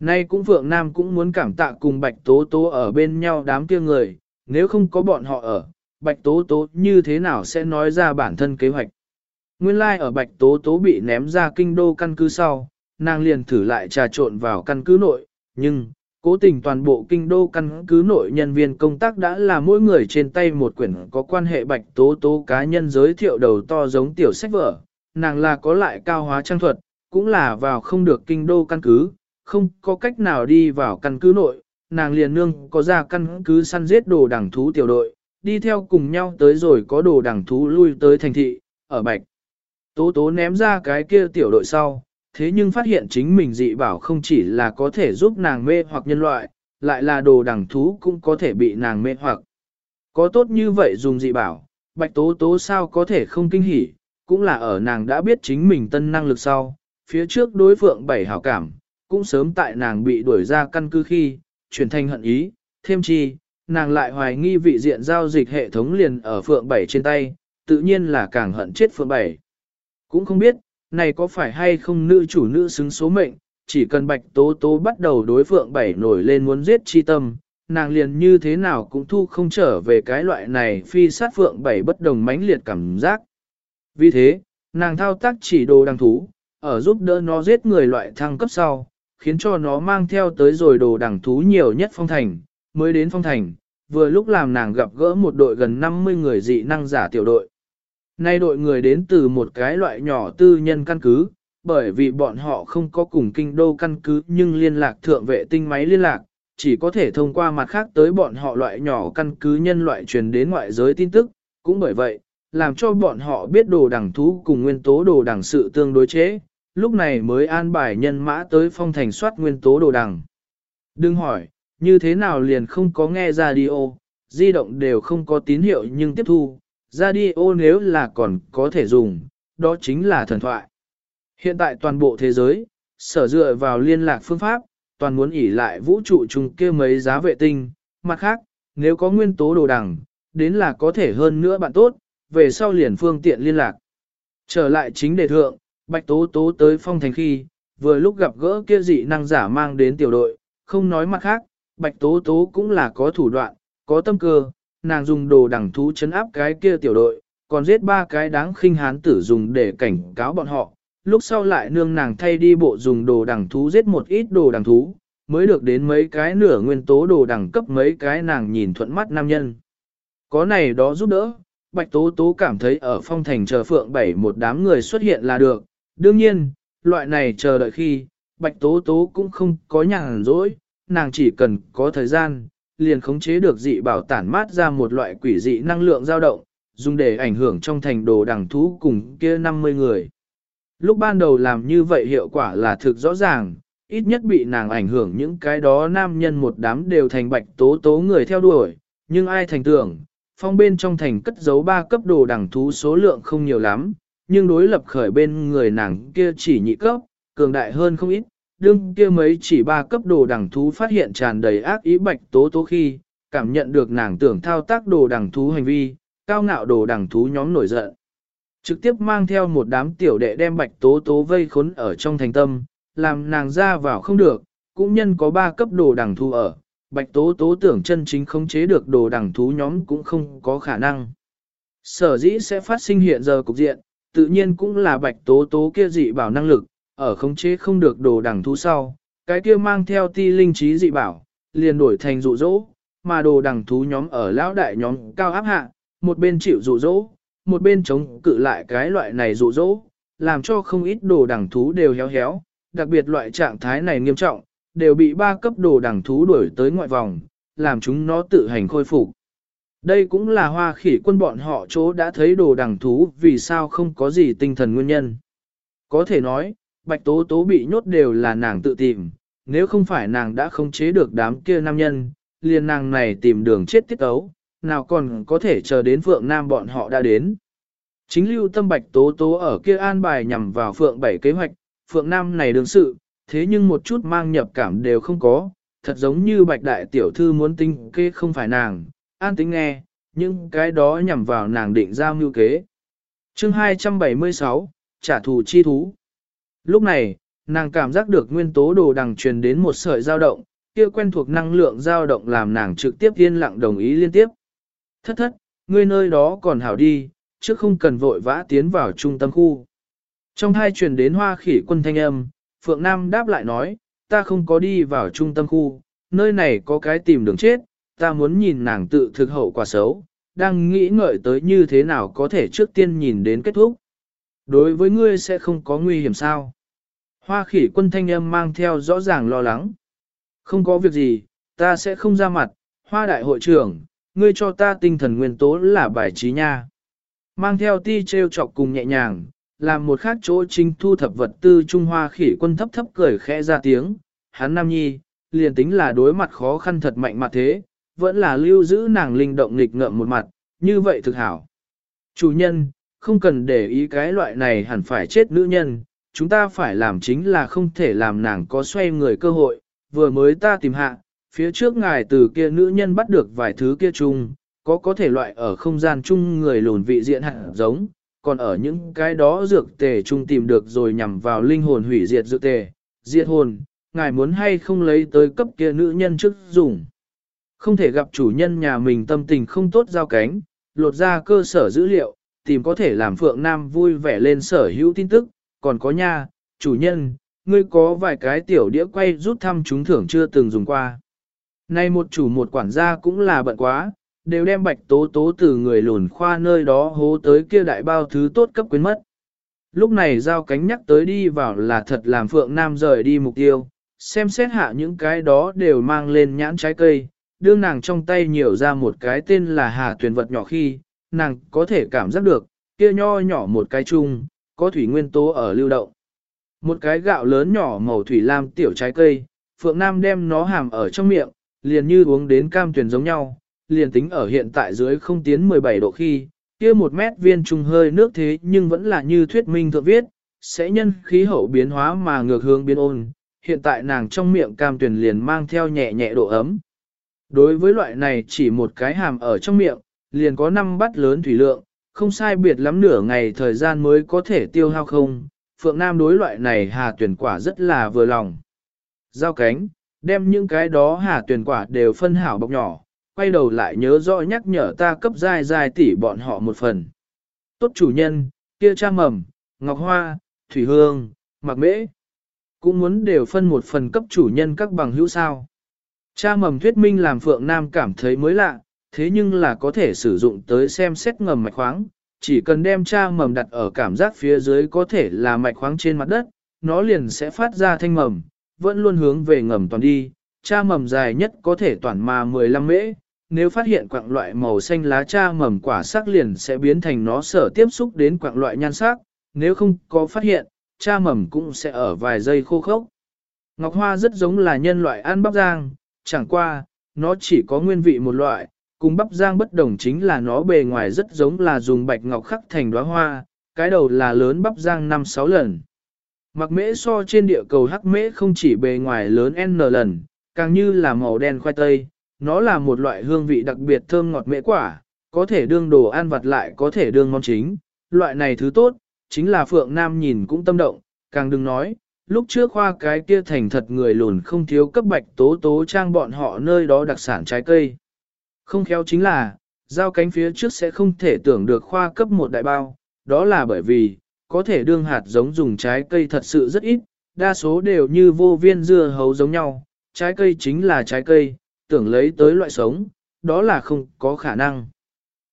Nay cũng Phượng Nam cũng muốn cảm tạ cùng Bạch Tố Tố ở bên nhau đám kia người, nếu không có bọn họ ở, Bạch Tố Tố như thế nào sẽ nói ra bản thân kế hoạch. Nguyên lai like ở Bạch Tố Tố bị ném ra kinh đô căn cứ sau, nàng liền thử lại trà trộn vào căn cứ nội, nhưng, cố tình toàn bộ kinh đô căn cứ nội nhân viên công tác đã là mỗi người trên tay một quyển có quan hệ Bạch Tố Tố cá nhân giới thiệu đầu to giống tiểu sách vở, nàng là có lại cao hóa trang thuật, cũng là vào không được kinh đô căn cứ, không có cách nào đi vào căn cứ nội, nàng liền nương có ra căn cứ săn giết đồ đẳng thú tiểu đội, đi theo cùng nhau tới rồi có đồ đẳng thú lui tới thành thị, ở bạch. Tố tố ném ra cái kia tiểu đội sau, thế nhưng phát hiện chính mình dị bảo không chỉ là có thể giúp nàng mê hoặc nhân loại, lại là đồ đẳng thú cũng có thể bị nàng mê hoặc. Có tốt như vậy dùng dị bảo, bạch tố tố sao có thể không kinh hỉ, cũng là ở nàng đã biết chính mình tân năng lực sau, phía trước đối phượng bảy hảo cảm, cũng sớm tại nàng bị đuổi ra căn cứ khi, chuyển thành hận ý, thêm chi, nàng lại hoài nghi vị diện giao dịch hệ thống liền ở phượng bảy trên tay, tự nhiên là càng hận chết phượng bảy. Cũng không biết, này có phải hay không nữ chủ nữ xứng số mệnh, chỉ cần bạch tố tố bắt đầu đối phượng bảy nổi lên muốn giết chi tâm, nàng liền như thế nào cũng thu không trở về cái loại này phi sát phượng bảy bất đồng mãnh liệt cảm giác. Vì thế, nàng thao tác chỉ đồ đằng thú, ở giúp đỡ nó giết người loại thăng cấp sau, khiến cho nó mang theo tới rồi đồ đằng thú nhiều nhất phong thành, mới đến phong thành, vừa lúc làm nàng gặp gỡ một đội gần 50 người dị năng giả tiểu đội. Nay đội người đến từ một cái loại nhỏ tư nhân căn cứ, bởi vì bọn họ không có cùng kinh đô căn cứ nhưng liên lạc thượng vệ tinh máy liên lạc, chỉ có thể thông qua mặt khác tới bọn họ loại nhỏ căn cứ nhân loại truyền đến ngoại giới tin tức, cũng bởi vậy, làm cho bọn họ biết đồ đẳng thú cùng nguyên tố đồ đẳng sự tương đối chế, lúc này mới an bài nhân mã tới phong thành soát nguyên tố đồ đẳng. Đừng hỏi, như thế nào liền không có nghe radio, di động đều không có tín hiệu nhưng tiếp thu, radio nếu là còn có thể dùng, đó chính là thần thoại. Hiện tại toàn bộ thế giới, sở dựa vào liên lạc phương pháp, toàn muốn ỉ lại vũ trụ chung kia mấy giá vệ tinh, mặt khác, nếu có nguyên tố đồ đằng, đến là có thể hơn nữa bạn tốt, về sau liền phương tiện liên lạc. Trở lại chính đề thượng, Bạch Tố Tố tới phong thành khi, vừa lúc gặp gỡ kia dị năng giả mang đến tiểu đội, không nói mặt khác, Bạch Tố Tố cũng là có thủ đoạn, có tâm cơ, nàng dùng đồ đằng thú chấn áp cái kia tiểu đội, còn giết ba cái đáng khinh hán tử dùng để cảnh cáo bọn họ, lúc sau lại nương nàng thay đi bộ dùng đồ đằng thú giết một ít đồ đằng thú, mới được đến mấy cái nửa nguyên tố đồ đằng cấp mấy cái nàng nhìn thuận mắt nam nhân. Có này đó giúp đỡ, Bạch Tố Tố cảm thấy ở phong thành chờ phượng bảy một đám người xuất hiện là được. Đương nhiên, loại này chờ đợi khi, Bạch Tố Tố cũng không có nhàn rỗi, nàng chỉ cần có thời gian, liền khống chế được dị bảo tản mát ra một loại quỷ dị năng lượng dao động, dùng để ảnh hưởng trong thành đồ đằng thú cùng kia 50 người. Lúc ban đầu làm như vậy hiệu quả là thực rõ ràng, ít nhất bị nàng ảnh hưởng những cái đó nam nhân một đám đều thành bạch tố tố người theo đuổi, nhưng ai thành tưởng, phong bên trong thành cất giấu ba cấp đồ đằng thú số lượng không nhiều lắm, nhưng đối lập khởi bên người nàng kia chỉ nhị cấp, cường đại hơn không ít, đương kia mấy chỉ ba cấp đồ đằng thú phát hiện tràn đầy ác ý bạch tố tố khi, cảm nhận được nàng tưởng thao tác đồ đằng thú hành vi, cao ngạo đồ đằng thú nhóm nổi giận. Trực tiếp mang theo một đám tiểu đệ đem bạch tố tố vây khốn ở trong thành tâm, làm nàng ra vào không được, cũng nhân có ba cấp đồ đằng thú ở, bạch tố tố tưởng chân chính không chế được đồ đằng thú nhóm cũng không có khả năng. Sở dĩ sẽ phát sinh hiện giờ cục diện, tự nhiên cũng là bạch tố tố kia dị bảo năng lực, ở khống chế không được đồ đẳng thú sau, cái kia mang theo ti linh trí dị bảo, liền đổi thành dụ dỗ, mà đồ đẳng thú nhóm ở lão đại nhóm cao áp hạ, một bên chịu dụ dỗ, một bên chống cự lại cái loại này dụ dỗ, làm cho không ít đồ đẳng thú đều héo héo, đặc biệt loại trạng thái này nghiêm trọng, đều bị ba cấp đồ đẳng thú đuổi tới ngoại vòng, làm chúng nó tự hành khôi phục. Đây cũng là hoa khỉ quân bọn họ chỗ đã thấy đồ đẳng thú vì sao không có gì tinh thần nguyên nhân. Có thể nói, bạch tố tố bị nhốt đều là nàng tự tìm, nếu không phải nàng đã không chế được đám kia nam nhân, liền nàng này tìm đường chết tiết ấu, nào còn có thể chờ đến Phượng Nam bọn họ đã đến. Chính lưu tâm bạch tố tố ở kia an bài nhằm vào Phượng bảy kế hoạch, Phượng Nam này đương sự, thế nhưng một chút mang nhập cảm đều không có, thật giống như bạch đại tiểu thư muốn tinh kê không phải nàng, an tính nghe, nhưng cái đó nhằm vào nàng định ra mưu kế. chương 276, trả thù chi thú. Lúc này, nàng cảm giác được nguyên tố đồ đằng truyền đến một sợi dao động, kia quen thuộc năng lượng dao động làm nàng trực tiếp yên lặng đồng ý liên tiếp. Thất thất, ngươi nơi đó còn hảo đi, chứ không cần vội vã tiến vào trung tâm khu. Trong hai truyền đến hoa khỉ quân thanh âm, Phượng Nam đáp lại nói, ta không có đi vào trung tâm khu, nơi này có cái tìm đường chết, ta muốn nhìn nàng tự thực hậu quả xấu, đang nghĩ ngợi tới như thế nào có thể trước tiên nhìn đến kết thúc. Đối với ngươi sẽ không có nguy hiểm sao? Hoa khỉ quân thanh âm mang theo rõ ràng lo lắng. Không có việc gì, ta sẽ không ra mặt, hoa đại hội trưởng, ngươi cho ta tinh thần nguyên tố là bài trí nha. Mang theo ti treo chọc cùng nhẹ nhàng, làm một khác chỗ trinh thu thập vật tư Trung Hoa khỉ quân thấp thấp cười khẽ ra tiếng, hắn nam nhi, liền tính là đối mặt khó khăn thật mạnh mặt thế, vẫn là lưu giữ nàng linh động nghịch ngợm một mặt, như vậy thực hảo. Chủ nhân, không cần để ý cái loại này hẳn phải chết nữ nhân, chúng ta phải làm chính là không thể làm nàng có xoay người cơ hội, vừa mới ta tìm hạ, phía trước ngài từ kia nữ nhân bắt được vài thứ kia chung, có có thể loại ở không gian chung người lùn vị diện hạt giống, còn ở những cái đó dược tề chung tìm được rồi nhằm vào linh hồn hủy diệt dược tề, diệt hồn, ngài muốn hay không lấy tới cấp kia nữ nhân trước dùng. Không thể gặp chủ nhân nhà mình tâm tình không tốt giao cánh, lột ra cơ sở dữ liệu, tìm có thể làm Phượng Nam vui vẻ lên sở hữu tin tức, còn có nha, chủ nhân, ngươi có vài cái tiểu đĩa quay rút thăm chúng thưởng chưa từng dùng qua. Nay một chủ một quản gia cũng là bận quá, đều đem bạch tố tố từ người lùn khoa nơi đó hố tới kia đại bao thứ tốt cấp quyến mất. Lúc này giao cánh nhắc tới đi vào là thật làm Phượng Nam rời đi mục tiêu, xem xét hạ những cái đó đều mang lên nhãn trái cây, đưa nàng trong tay nhiều ra một cái tên là hà tuyển vật nhỏ khi, nàng có thể cảm giác được, kia nho nhỏ một cái chung, có thủy nguyên tố ở lưu động. Một cái gạo lớn nhỏ màu thủy lam tiểu trái cây, Phượng Nam đem nó hàm ở trong miệng, liền như uống đến cam tuyển giống nhau, liền tính ở hiện tại dưới không tiến 17 độ khi, kia một mét viên trùng hơi nước thế nhưng vẫn là như thuyết minh thượng viết, sẽ nhân khí hậu biến hóa mà ngược hướng biến ôn, hiện tại nàng trong miệng cam tuyển liền mang theo nhẹ nhẹ độ ấm. Đối với loại này chỉ một cái hàm ở trong miệng, liền có 5 bát lớn thủy lượng, không sai biệt lắm nửa ngày thời gian mới có thể tiêu hao không. Phượng Nam đối loại này hà tuyển quả rất là vừa lòng. Giao cánh, đem những cái đó hà tuyển quả đều phân hảo bọc nhỏ, quay đầu lại nhớ rõ nhắc nhở ta cấp dài dài tỉ bọn họ một phần. Tốt chủ nhân, kia cha mầm, ngọc hoa, thủy hương, mặc mễ. Cũng muốn đều phân một phần cấp chủ nhân các bằng hữu sao. Cha mầm thuyết minh làm Phượng Nam cảm thấy mới lạ, thế nhưng là có thể sử dụng tới xem xét ngầm mạch khoáng. Chỉ cần đem tra mầm đặt ở cảm giác phía dưới có thể là mạch khoáng trên mặt đất, nó liền sẽ phát ra thanh mầm, vẫn luôn hướng về ngầm toàn đi. Tra mầm dài nhất có thể toàn mà 15 mễ, nếu phát hiện quạng loại màu xanh lá tra mầm quả sắc liền sẽ biến thành nó sở tiếp xúc đến quạng loại nhan sắc, nếu không có phát hiện, tra mầm cũng sẽ ở vài giây khô khốc. Ngọc hoa rất giống là nhân loại ăn bắp giang, chẳng qua, nó chỉ có nguyên vị một loại, cùng bắp giang bất đồng chính là nó bề ngoài rất giống là dùng bạch ngọc khắc thành đóa hoa, cái đầu là lớn bắp giang 5-6 lần. Mặc mễ so trên địa cầu hắc mễ không chỉ bề ngoài lớn N lần, càng như là màu đen khoai tây, nó là một loại hương vị đặc biệt thơm ngọt mễ quả, có thể đương đồ ăn vặt lại có thể đương món chính. Loại này thứ tốt, chính là Phượng Nam nhìn cũng tâm động, càng đừng nói, lúc trước khoa cái kia thành thật người lùn không thiếu cấp bạch tố tố trang bọn họ nơi đó đặc sản trái cây. Không khéo chính là, giao cánh phía trước sẽ không thể tưởng được khoa cấp một đại bao, đó là bởi vì, có thể đương hạt giống dùng trái cây thật sự rất ít, đa số đều như vô viên dưa hấu giống nhau, trái cây chính là trái cây, tưởng lấy tới loại sống, đó là không có khả năng.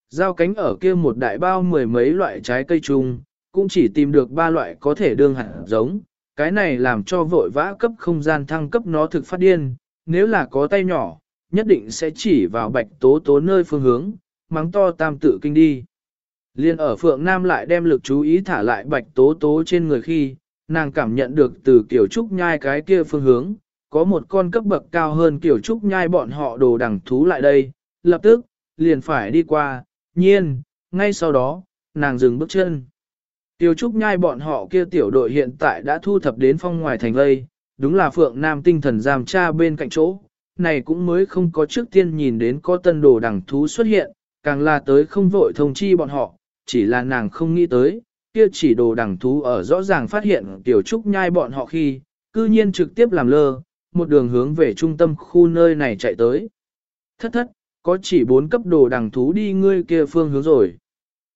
Giao cánh ở kia một đại bao mười mấy loại trái cây chung, cũng chỉ tìm được ba loại có thể đương hạt giống, cái này làm cho vội vã cấp không gian thăng cấp nó thực phát điên, nếu là có tay nhỏ, nhất định sẽ chỉ vào bạch tố tố nơi phương hướng, mắng to tam tự kinh đi. Liên ở Phượng Nam lại đem lực chú ý thả lại bạch tố tố trên người khi, nàng cảm nhận được từ kiểu trúc nhai cái kia phương hướng, có một con cấp bậc cao hơn kiểu trúc nhai bọn họ đồ đằng thú lại đây, lập tức, liền phải đi qua, nhiên, ngay sau đó, nàng dừng bước chân. Tiểu trúc nhai bọn họ kia tiểu đội hiện tại đã thu thập đến phong ngoài thành lây, đúng là Phượng Nam tinh thần giam tra bên cạnh chỗ, này cũng mới không có trước tiên nhìn đến có tân đồ đẳng thú xuất hiện, càng là tới không vội thông chi bọn họ, chỉ là nàng không nghĩ tới, kia chỉ đồ đẳng thú ở rõ ràng phát hiện tiểu trúc nhai bọn họ khi, cư nhiên trực tiếp làm lơ, một đường hướng về trung tâm khu nơi này chạy tới. Thất thất, có chỉ bốn cấp đồ đẳng thú đi ngươi kia phương hướng rồi.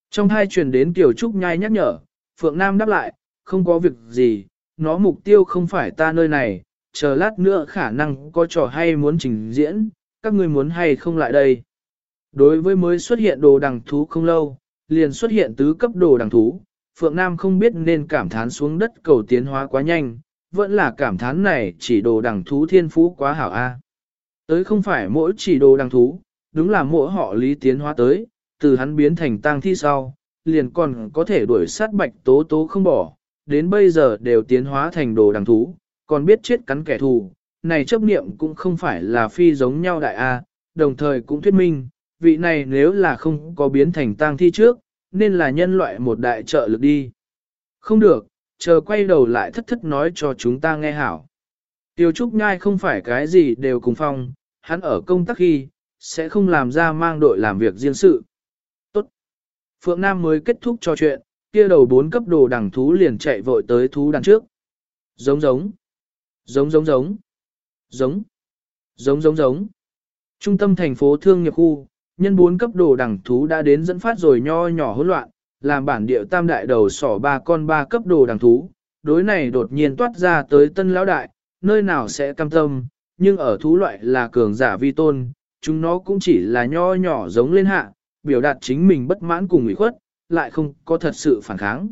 Trong hai truyền đến tiểu trúc nhai nhắc nhở, Phượng Nam đáp lại, không có việc gì, nó mục tiêu không phải ta nơi này, chờ lát nữa khả năng có trò hay muốn trình diễn, các ngươi muốn hay không lại đây. Đối với mới xuất hiện đồ đằng thú không lâu, liền xuất hiện tứ cấp đồ đằng thú, Phượng Nam không biết nên cảm thán xuống đất cầu tiến hóa quá nhanh, vẫn là cảm thán này chỉ đồ đằng thú thiên phú quá hảo a. Tới không phải mỗi chỉ đồ đằng thú, đúng là mỗi họ lý tiến hóa tới, từ hắn biến thành tang thi sau, liền còn có thể đuổi sát bạch tố tố không bỏ, đến bây giờ đều tiến hóa thành đồ đằng thú, còn biết chết cắn kẻ thù, này chấp niệm cũng không phải là phi giống nhau đại A, đồng thời cũng thuyết minh, vị này nếu là không có biến thành tang thi trước, nên là nhân loại một đại trợ lực đi. Không được, chờ quay đầu lại thất thất nói cho chúng ta nghe hảo. Tiêu Trúc Nhai không phải cái gì đều cùng phong, hắn ở công tác khi, sẽ không làm ra mang đội làm việc riêng sự. Tốt. Phượng Nam mới kết thúc trò chuyện, kia đầu bốn cấp đồ đằng thú liền chạy vội tới thú đằng trước. Giống giống. Giống giống giống. Giống. Giống giống giống. Trung tâm thành phố thương nghiệp khu, nhân bốn cấp đồ đẳng thú đã đến dẫn phát rồi nho nhỏ hỗn loạn, làm bản điệu tam đại đầu sỏ ba con ba cấp đồ đẳng thú. Đối này đột nhiên toát ra tới tân lão đại, nơi nào sẽ cam tâm, nhưng ở thú loại là cường giả vi tôn, chúng nó cũng chỉ là nho nhỏ giống lên hạ, biểu đạt chính mình bất mãn cùng ủy khuất, lại không có thật sự phản kháng.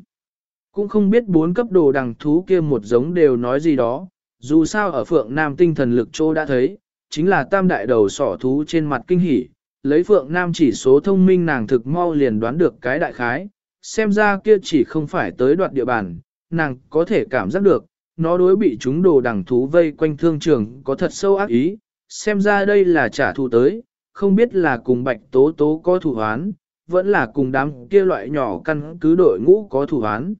Cũng không biết bốn cấp đồ đằng thú kia một giống đều nói gì đó, dù sao ở phượng nam tinh thần lực chỗ đã thấy, chính là tam đại đầu sỏ thú trên mặt kinh hỉ, lấy phượng nam chỉ số thông minh nàng thực mau liền đoán được cái đại khái, xem ra kia chỉ không phải tới đoạt địa bàn, nàng có thể cảm giác được, nó đối bị chúng đồ đẳng thú vây quanh thương trường có thật sâu ác ý, xem ra đây là trả thù tới, không biết là cùng bạch tố tố có thủ hoán, vẫn là cùng đám kia loại nhỏ căn cứ đội ngũ có thủ hoán.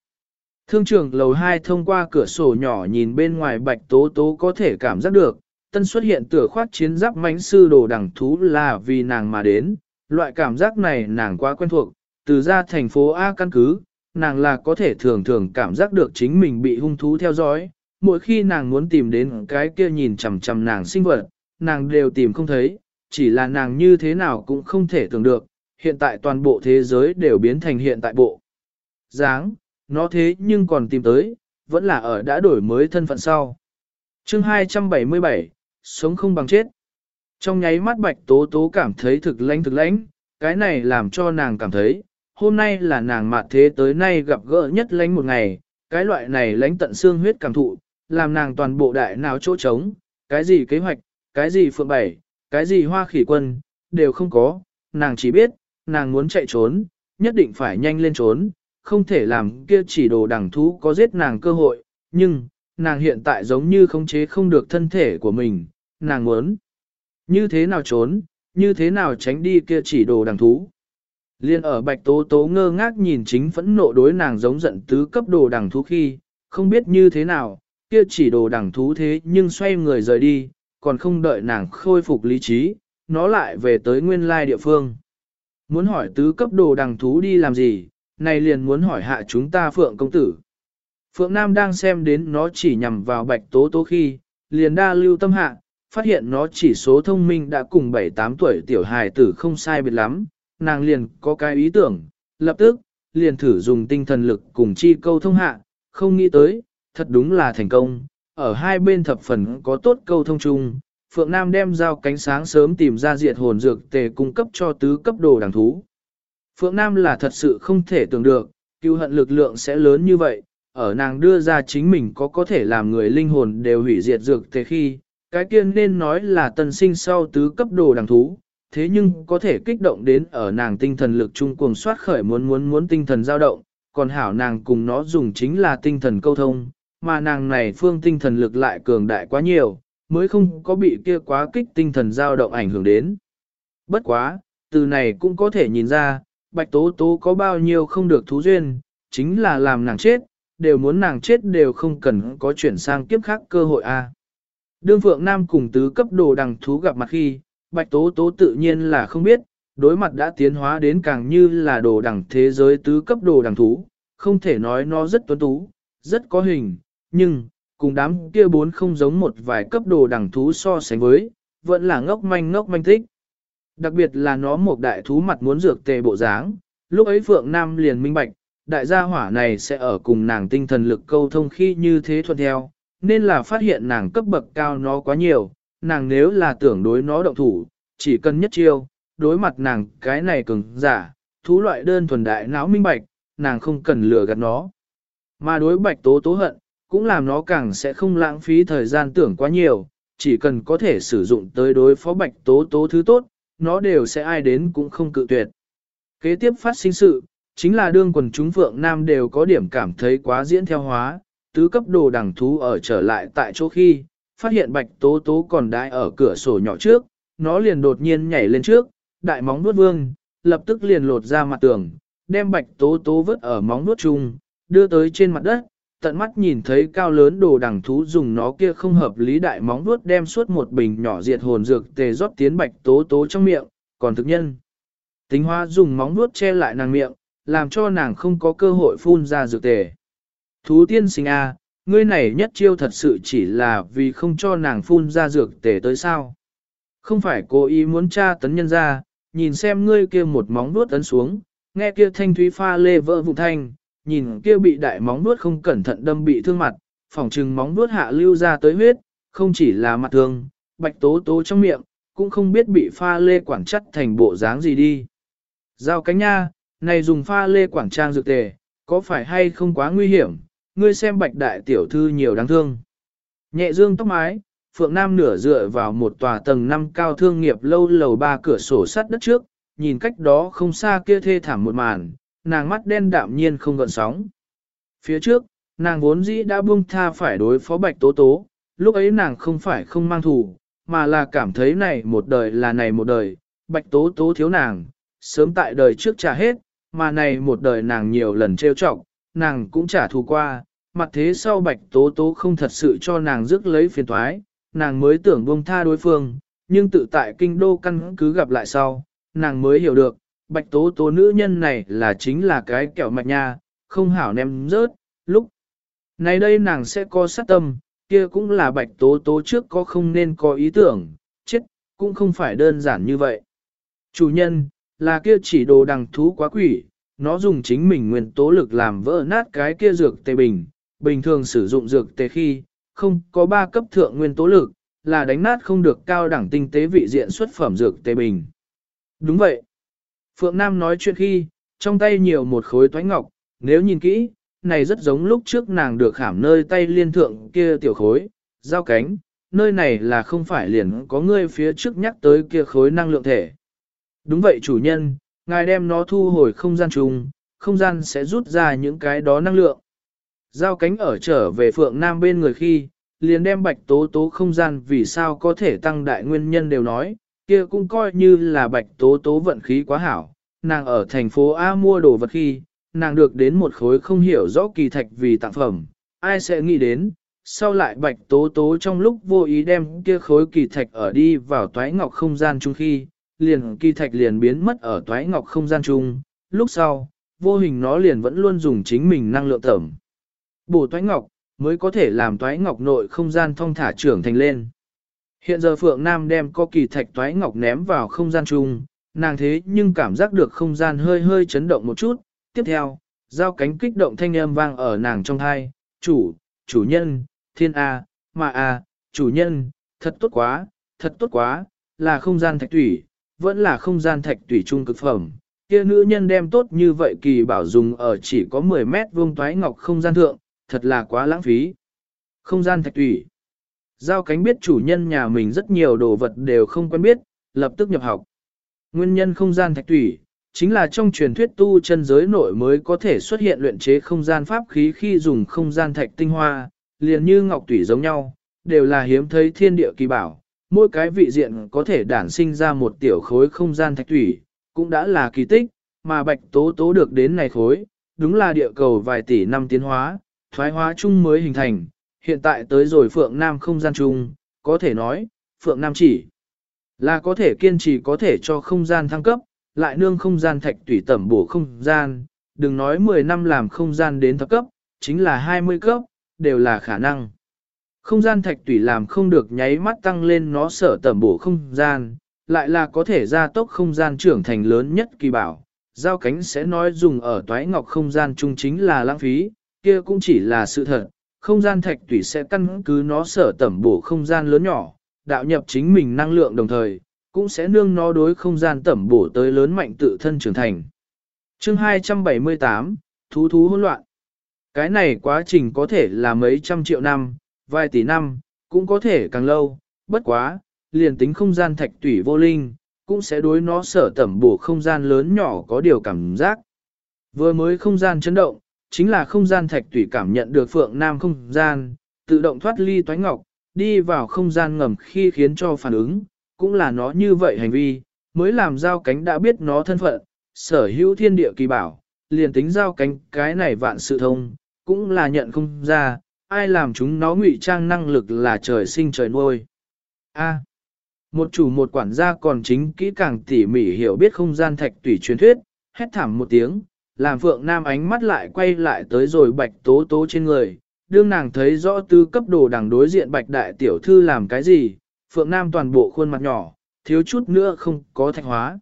Thương trưởng lầu 2 thông qua cửa sổ nhỏ nhìn bên ngoài bạch tố tố có thể cảm giác được, tân xuất hiện tựa khoát chiến giáp mãnh sư đồ đẳng thú là vì nàng mà đến, loại cảm giác này nàng quá quen thuộc, từ ra thành phố A căn cứ, nàng là có thể thường thường cảm giác được chính mình bị hung thú theo dõi, mỗi khi nàng muốn tìm đến cái kia nhìn chằm chằm nàng sinh vật, nàng đều tìm không thấy, chỉ là nàng như thế nào cũng không thể tưởng được, hiện tại toàn bộ thế giới đều biến thành hiện tại bộ. dáng nó thế nhưng còn tìm tới, vẫn là ở đã đổi mới thân phận sau. chương 277, sống không bằng chết. Trong nháy mắt bạch tố tố cảm thấy thực lãnh thực lãnh, cái này làm cho nàng cảm thấy, hôm nay là nàng mạt thế tới nay gặp gỡ nhất lãnh một ngày, cái loại này lãnh tận xương huyết cảm thụ, làm nàng toàn bộ đại nào chỗ trống, cái gì kế hoạch, cái gì phượng bảy, cái gì hoa khỉ quân, đều không có, nàng chỉ biết, nàng muốn chạy trốn, nhất định phải nhanh lên trốn, không thể làm kia chỉ đồ đẳng thú có giết nàng cơ hội, nhưng, nàng hiện tại giống như khống chế không được thân thể của mình, nàng muốn như thế nào trốn, như thế nào tránh đi kia chỉ đồ đẳng thú. Liên ở bạch tố tố ngơ ngác nhìn chính phẫn nộ đối nàng giống giận tứ cấp đồ đẳng thú khi, không biết như thế nào, kia chỉ đồ đẳng thú thế nhưng xoay người rời đi, còn không đợi nàng khôi phục lý trí, nó lại về tới nguyên lai địa phương. Muốn hỏi tứ cấp đồ đẳng thú đi làm gì, này liền muốn hỏi hạ chúng ta Phượng công tử. Phượng Nam đang xem đến nó chỉ nhằm vào bạch tố tố khi, liền đa lưu tâm hạ, phát hiện nó chỉ số thông minh đã cùng 7-8 tuổi tiểu hài tử không sai biệt lắm, nàng liền có cái ý tưởng, lập tức, liền thử dùng tinh thần lực cùng chi câu thông hạ, không nghĩ tới, thật đúng là thành công, ở hai bên thập phần có tốt câu thông chung, Phượng Nam đem dao cánh sáng sớm tìm ra diệt hồn dược tề cung cấp cho tứ cấp đồ đằng thú. Phượng Nam là thật sự không thể tưởng được, cứu hận lực lượng sẽ lớn như vậy, ở nàng đưa ra chính mình có có thể làm người linh hồn đều hủy diệt dược Thế khi, cái kia nên nói là tân sinh sau tứ cấp đồ đằng thú, thế nhưng có thể kích động đến ở nàng tinh thần lực chung cuồng soát khởi muốn muốn muốn tinh thần dao động, còn hảo nàng cùng nó dùng chính là tinh thần câu thông, mà nàng này phương tinh thần lực lại cường đại quá nhiều, mới không có bị kia quá kích tinh thần dao động ảnh hưởng đến. Bất quá, từ này cũng có thể nhìn ra, bạch tố tố có bao nhiêu không được thú duyên, chính là làm nàng chết, đều muốn nàng chết đều không cần có chuyển sang kiếp khác cơ hội a. Đương Phượng Nam cùng tứ cấp đồ đằng thú gặp mặt khi, bạch tố tố tự nhiên là không biết, đối mặt đã tiến hóa đến càng như là đồ đằng thế giới tứ cấp đồ đằng thú, không thể nói nó rất tuấn tú, rất có hình, nhưng, cùng đám kia bốn không giống một vài cấp đồ đằng thú so sánh với, vẫn là ngốc manh ngốc manh thích. Đặc biệt là nó một đại thú mặt muốn dược tề bộ dáng, lúc ấy Phượng Nam liền minh bạch, đại gia hỏa này sẽ ở cùng nàng tinh thần lực câu thông khi như thế thuận theo, nên là phát hiện nàng cấp bậc cao nó quá nhiều, nàng nếu là tưởng đối nó động thủ, chỉ cần nhất chiêu, đối mặt nàng cái này cường giả, thú loại đơn thuần đại não minh bạch, nàng không cần lừa gạt nó. Mà đối bạch tố tố hận, cũng làm nó càng sẽ không lãng phí thời gian tưởng quá nhiều, chỉ cần có thể sử dụng tới đối phó bạch tố tố thứ tốt, nó đều sẽ ai đến cũng không cự tuyệt. Kế tiếp phát sinh sự, chính là đương quần chúng Phượng Nam đều có điểm cảm thấy quá diễn theo hóa, tứ cấp đồ đẳng thú ở trở lại tại chỗ khi, phát hiện bạch tố tố còn đãi ở cửa sổ nhỏ trước, nó liền đột nhiên nhảy lên trước, đại móng nuốt vương, lập tức liền lột ra mặt tường, đem bạch tố tố vứt ở móng nuốt chung, đưa tới trên mặt đất, tận mắt nhìn thấy cao lớn đồ đằng thú dùng nó kia không hợp lý đại móng vuốt đem suốt một bình nhỏ diệt hồn dược tề rót tiến bạch tố tố trong miệng, còn thực nhân. Tính hoa dùng móng vuốt che lại nàng miệng, làm cho nàng không có cơ hội phun ra dược tề. Thú tiên sinh A, ngươi này nhất chiêu thật sự chỉ là vì không cho nàng phun ra dược tề tới sao. Không phải cố ý muốn tra tấn nhân ra, nhìn xem ngươi kia một móng vuốt tấn xuống, nghe kia thanh thúy pha lê vỡ vụ thanh, nhìn kia bị đại móng vuốt không cẩn thận đâm bị thương mặt, phòng trừng móng vuốt hạ lưu ra tới huyết, không chỉ là mặt thương, bạch tố tố trong miệng, cũng không biết bị pha lê quản chất thành bộ dáng gì đi. Giao cánh nha, này dùng pha lê quản trang dược tề, có phải hay không quá nguy hiểm, ngươi xem bạch đại tiểu thư nhiều đáng thương. Nhẹ dương tóc mái, Phượng Nam nửa dựa vào một tòa tầng năm cao thương nghiệp lâu lầu ba cửa sổ sắt đất trước, nhìn cách đó không xa kia thê thảm một màn, nàng mắt đen đạm nhiên không gợn sóng. Phía trước, nàng vốn dĩ đã buông tha phải đối phó bạch tố tố, lúc ấy nàng không phải không mang thù, mà là cảm thấy này một đời là này một đời, bạch tố tố thiếu nàng, sớm tại đời trước trả hết, mà này một đời nàng nhiều lần trêu chọc, nàng cũng trả thù qua, mặt thế sau bạch tố tố không thật sự cho nàng rước lấy phiền thoái, nàng mới tưởng buông tha đối phương, nhưng tự tại kinh đô căn cứ gặp lại sau, nàng mới hiểu được, bạch tố tố nữ nhân này là chính là cái kẹo mạch nha, không hảo ném rớt, lúc này đây nàng sẽ có sát tâm, kia cũng là bạch tố tố trước có không nên có ý tưởng, chết, cũng không phải đơn giản như vậy. Chủ nhân, là kia chỉ đồ đằng thú quá quỷ, nó dùng chính mình nguyên tố lực làm vỡ nát cái kia dược tề bình, bình thường sử dụng dược tề khi, không có ba cấp thượng nguyên tố lực, là đánh nát không được cao đẳng tinh tế vị diện xuất phẩm dược tề bình. Đúng vậy. Phượng Nam nói chuyện khi, trong tay nhiều một khối toái ngọc, nếu nhìn kỹ, này rất giống lúc trước nàng được khảm nơi tay liên thượng kia tiểu khối, giao cánh, nơi này là không phải liền có ngươi phía trước nhắc tới kia khối năng lượng thể. Đúng vậy chủ nhân, ngài đem nó thu hồi không gian trùng, không gian sẽ rút ra những cái đó năng lượng. Giao cánh ở trở về phượng nam bên người khi, liền đem bạch tố tố không gian vì sao có thể tăng đại nguyên nhân đều nói, kia cũng coi như là bạch tố tố vận khí quá hảo. Nàng ở thành phố A mua đồ vật khi, nàng được đến một khối không hiểu rõ kỳ thạch vì tặng phẩm, ai sẽ nghĩ đến, sau lại bạch tố tố trong lúc vô ý đem kia khối kỳ thạch ở đi vào toái ngọc không gian chung khi, liền kỳ thạch liền biến mất ở toái ngọc không gian chung, lúc sau, vô hình nó liền vẫn luôn dùng chính mình năng lượng tẩm. Bổ toái ngọc, mới có thể làm toái ngọc nội không gian thông thả trưởng thành lên. Hiện giờ Phượng Nam đem có kỳ thạch toái ngọc ném vào không gian chung, nàng thế nhưng cảm giác được không gian hơi hơi chấn động một chút. Tiếp theo, giao cánh kích động thanh âm vang ở nàng trong thai, chủ, chủ nhân, thiên A, mà A, chủ nhân, thật tốt quá, thật tốt quá, là không gian thạch thủy, vẫn là không gian thạch thủy trung cực phẩm. Kia nữ nhân đem tốt như vậy kỳ bảo dùng ở chỉ có 10 mét vuông toái ngọc không gian thượng, thật là quá lãng phí. Không gian thạch thủy. Giao cánh biết chủ nhân nhà mình rất nhiều đồ vật đều không quen biết, lập tức nhập học. Nguyên nhân không gian thạch thủy chính là trong truyền thuyết tu chân giới nội mới có thể xuất hiện luyện chế không gian pháp khí khi dùng không gian thạch tinh hoa, liền như ngọc thủy giống nhau, đều là hiếm thấy thiên địa kỳ bảo, mỗi cái vị diện có thể đản sinh ra một tiểu khối không gian thạch thủy, cũng đã là kỳ tích, mà bạch tố tố được đến này khối, đúng là địa cầu vài tỷ năm tiến hóa, thoái hóa chung mới hình thành, hiện tại tới rồi Phượng Nam không gian chung, có thể nói, Phượng Nam chỉ là có thể kiên trì có thể cho không gian thăng cấp, lại nương không gian thạch tủy tẩm bổ không gian, đừng nói 10 năm làm không gian đến thập cấp, chính là 20 cấp, đều là khả năng. Không gian thạch tủy làm không được nháy mắt tăng lên nó sở tẩm bổ không gian, lại là có thể gia tốc không gian trưởng thành lớn nhất kỳ bảo. Giao cánh sẽ nói dùng ở toái ngọc không gian chung chính là lãng phí, kia cũng chỉ là sự thật. Không gian thạch tủy sẽ căn cứ nó sở tẩm bổ không gian lớn nhỏ, đạo nhập chính mình năng lượng đồng thời, cũng sẽ nương nó đối không gian tẩm bổ tới lớn mạnh tự thân trưởng thành. Chương 278, Thú thú hỗn loạn. Cái này quá trình có thể là mấy trăm triệu năm, vài tỷ năm, cũng có thể càng lâu, bất quá, liền tính không gian thạch tủy vô linh, cũng sẽ đối nó sở tẩm bổ không gian lớn nhỏ có điều cảm giác. Vừa mới không gian chấn động, chính là không gian thạch tủy cảm nhận được phượng nam không gian, tự động thoát ly toái ngọc, đi vào không gian ngầm khi khiến cho phản ứng, cũng là nó như vậy hành vi, mới làm giao cánh đã biết nó thân phận, sở hữu thiên địa kỳ bảo, liền tính giao cánh cái này vạn sự thông, cũng là nhận không ra, ai làm chúng nó ngụy trang năng lực là trời sinh trời nuôi. A. một chủ một quản gia còn chính kỹ càng tỉ mỉ hiểu biết không gian thạch tùy truyền thuyết, hét thảm một tiếng, làm Phượng Nam ánh mắt lại quay lại tới rồi bạch tố tố trên người, đương nàng thấy rõ tư cấp đồ đằng đối diện bạch đại tiểu thư làm cái gì, Phượng Nam toàn bộ khuôn mặt nhỏ, thiếu chút nữa không có thạch hóa.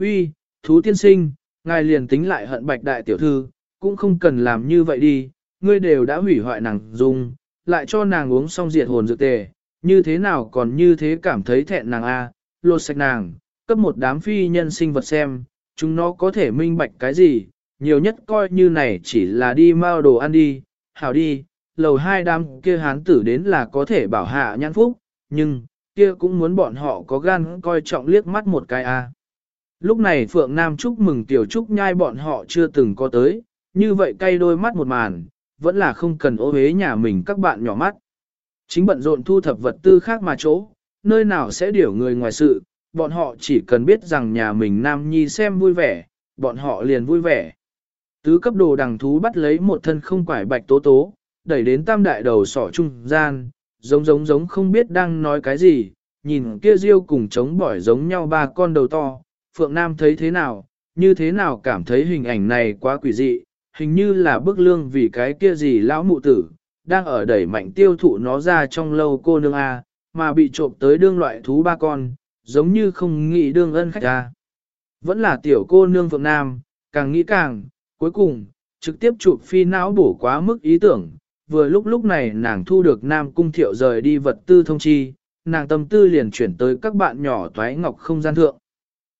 Uy, thú tiên sinh, ngài liền tính lại hận bạch đại tiểu thư, cũng không cần làm như vậy đi, ngươi đều đã hủy hoại nàng dùng, lại cho nàng uống xong diệt hồn dược tề, như thế nào còn như thế cảm thấy thẹn nàng a, lột sạch nàng, cấp một đám phi nhân sinh vật xem, chúng nó có thể minh bạch cái gì, nhiều nhất coi như này chỉ là đi mau đồ ăn đi, hảo đi, lầu hai đám kia hán tử đến là có thể bảo hạ nhãn phúc, nhưng, kia cũng muốn bọn họ có gan coi trọng liếc mắt một cái a. Lúc này Phượng Nam chúc mừng Tiểu Trúc nhai bọn họ chưa từng có tới, như vậy cay đôi mắt một màn, vẫn là không cần ô hế nhà mình các bạn nhỏ mắt. Chính bận rộn thu thập vật tư khác mà chỗ, nơi nào sẽ điểu người ngoài sự, bọn họ chỉ cần biết rằng nhà mình Nam Nhi xem vui vẻ, bọn họ liền vui vẻ. Tứ cấp đồ đằng thú bắt lấy một thân không quải bạch tố tố, đẩy đến tam đại đầu sỏ trung gian, giống giống giống không biết đang nói cái gì, nhìn kia riêu cùng chống bỏi giống nhau ba con đầu to, Phượng Nam thấy thế nào, như thế nào cảm thấy hình ảnh này quá quỷ dị, hình như là bức lương vì cái kia gì lão mụ tử, đang ở đẩy mạnh tiêu thụ nó ra trong lâu cô nương A, mà bị trộm tới đương loại thú ba con, giống như không nghĩ đương ân khách A. Vẫn là tiểu cô nương Phượng Nam, càng nghĩ càng, cuối cùng, trực tiếp chụp phi não bổ quá mức ý tưởng, vừa lúc lúc này nàng thu được Nam Cung Thiệu rời đi vật tư thông chi, nàng tâm tư liền chuyển tới các bạn nhỏ toái ngọc không gian thượng.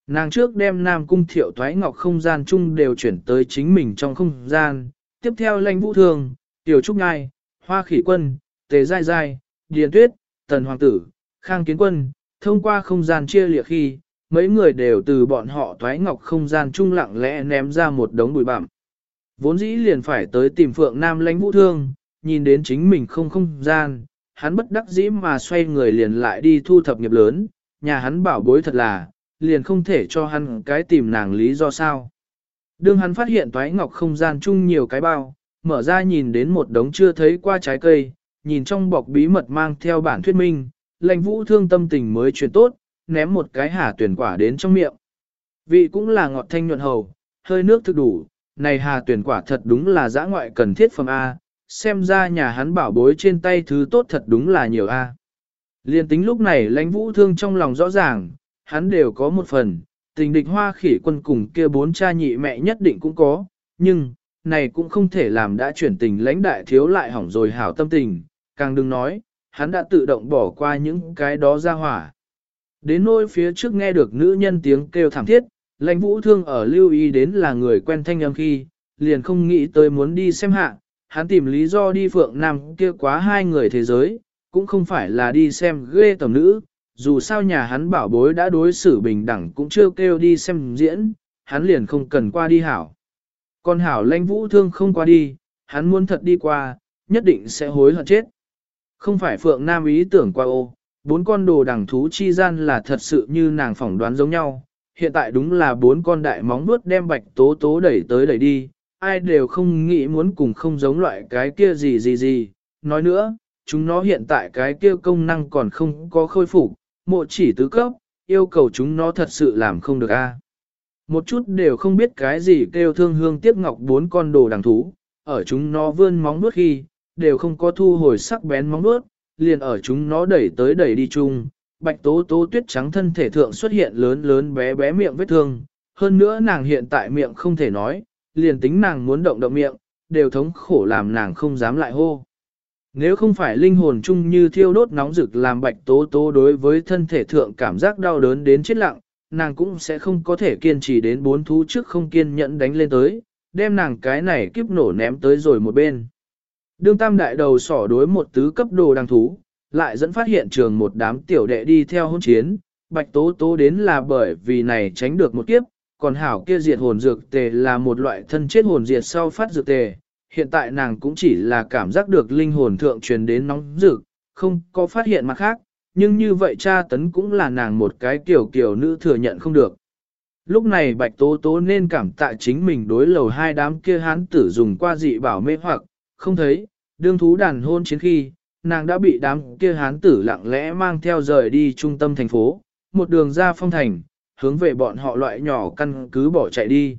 Nàng trước đem Nam Cung Thiệu toái ngọc không gian chung đều chuyển tới chính mình trong không gian, tiếp theo lãnh vũ thường, tiểu trúc ngai, hoa khỉ quân, tề dai dai, điền tuyết, tần hoàng tử, khang kiến quân, thông qua không gian chia liệt khi, mấy người đều từ bọn họ thoái ngọc không gian chung lặng lẽ ném ra một đống bụi bặm. Vốn dĩ liền phải tới tìm Phượng Nam lãnh vũ thương, nhìn đến chính mình không không gian, hắn bất đắc dĩ mà xoay người liền lại đi thu thập nghiệp lớn, nhà hắn bảo bối thật là, liền không thể cho hắn cái tìm nàng lý do sao. Đương hắn phát hiện toái ngọc không gian chung nhiều cái bao, mở ra nhìn đến một đống chưa thấy qua trái cây, nhìn trong bọc bí mật mang theo bản thuyết minh, lãnh vũ thương tâm tình mới chuyển tốt, ném một cái hà tuyển quả đến trong miệng. Vị cũng là ngọt thanh nhuận hầu, hơi nước thực đủ, này hà tuyển quả thật đúng là giã ngoại cần thiết phẩm A, xem ra nhà hắn bảo bối trên tay thứ tốt thật đúng là nhiều A. Liên tính lúc này lãnh vũ thương trong lòng rõ ràng, hắn đều có một phần, tình địch hoa khỉ quân cùng kia bốn cha nhị mẹ nhất định cũng có, nhưng, này cũng không thể làm đã chuyển tình lãnh đại thiếu lại hỏng rồi hảo tâm tình, càng đừng nói, hắn đã tự động bỏ qua những cái đó ra hỏa. Đến nôi phía trước nghe được nữ nhân tiếng kêu thảm thiết, lãnh vũ thương ở lưu ý đến là người quen thanh âm khi, liền không nghĩ tới muốn đi xem hạ, hắn tìm lý do đi phượng nam kia quá hai người thế giới, cũng không phải là đi xem ghê tầm nữ, dù sao nhà hắn bảo bối đã đối xử bình đẳng cũng chưa kêu đi xem diễn, hắn liền không cần qua đi hảo. Còn hảo lãnh vũ thương không qua đi, hắn muốn thật đi qua, nhất định sẽ hối hận chết. Không phải Phượng Nam ý tưởng qua ô, bốn con đồ đằng thú chi gian là thật sự như nàng phỏng đoán giống nhau. Hiện tại đúng là bốn con đại móng nuốt đem bạch tố tố đẩy tới đẩy đi, ai đều không nghĩ muốn cùng không giống loại cái kia gì gì gì. Nói nữa, chúng nó hiện tại cái kia công năng còn không có khôi phục, mộ chỉ tứ cấp, yêu cầu chúng nó thật sự làm không được a. Một chút đều không biết cái gì kêu thương hương tiếc ngọc bốn con đồ đằng thú, ở chúng nó vươn móng nuốt khi, đều không có thu hồi sắc bén móng nuốt, liền ở chúng nó đẩy tới đẩy đi chung. Bạch tố tố tuyết trắng thân thể thượng xuất hiện lớn lớn bé bé miệng vết thương, hơn nữa nàng hiện tại miệng không thể nói, liền tính nàng muốn động động miệng, đều thống khổ làm nàng không dám lại hô. Nếu không phải linh hồn chung như thiêu đốt nóng rực làm bạch tố tố đối với thân thể thượng cảm giác đau đớn đến chết lặng, nàng cũng sẽ không có thể kiên trì đến bốn thú trước không kiên nhẫn đánh lên tới, đem nàng cái này kiếp nổ ném tới rồi một bên. Đương tam đại đầu sỏ đối một tứ cấp đồ đăng thú, lại dẫn phát hiện trường một đám tiểu đệ đi theo hôn chiến, bạch tố tố đến là bởi vì này tránh được một kiếp, còn hảo kia diệt hồn dược tề là một loại thân chết hồn diệt sau phát dược tề, hiện tại nàng cũng chỉ là cảm giác được linh hồn thượng truyền đến nóng rực, không có phát hiện mặt khác, nhưng như vậy cha tấn cũng là nàng một cái kiểu kiểu nữ thừa nhận không được. Lúc này Bạch Tố Tố nên cảm tạ chính mình đối lầu hai đám kia hán tử dùng qua dị bảo mê hoặc, không thấy, đương thú đàn hôn chiến khi, nàng đã bị đám kia hán tử lặng lẽ mang theo rời đi trung tâm thành phố, một đường ra phong thành, hướng về bọn họ loại nhỏ căn cứ bỏ chạy đi.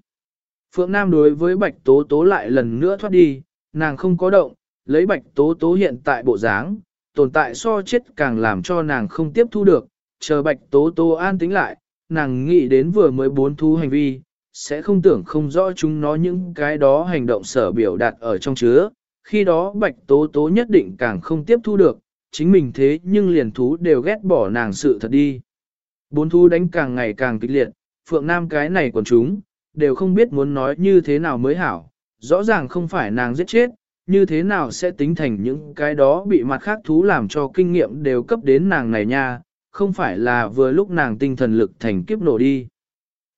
Phượng Nam đối với Bạch Tố Tố lại lần nữa thoát đi, nàng không có động, lấy bạch tố tố hiện tại bộ dáng, tồn tại so chết càng làm cho nàng không tiếp thu được, chờ bạch tố tố an tính lại, nàng nghĩ đến vừa mới bốn thú hành vi, sẽ không tưởng không rõ chúng nó những cái đó hành động sở biểu đạt ở trong chứa, khi đó bạch tố tố nhất định càng không tiếp thu được, chính mình thế nhưng liền thú đều ghét bỏ nàng sự thật đi. Bốn thú đánh càng ngày càng kịch liệt, phượng nam cái này còn chúng, đều không biết muốn nói như thế nào mới hảo, rõ ràng không phải nàng giết chết, như thế nào sẽ tính thành những cái đó bị mặt khác thú làm cho kinh nghiệm đều cấp đến nàng này nha, không phải là vừa lúc nàng tinh thần lực thành kiếp nổ đi.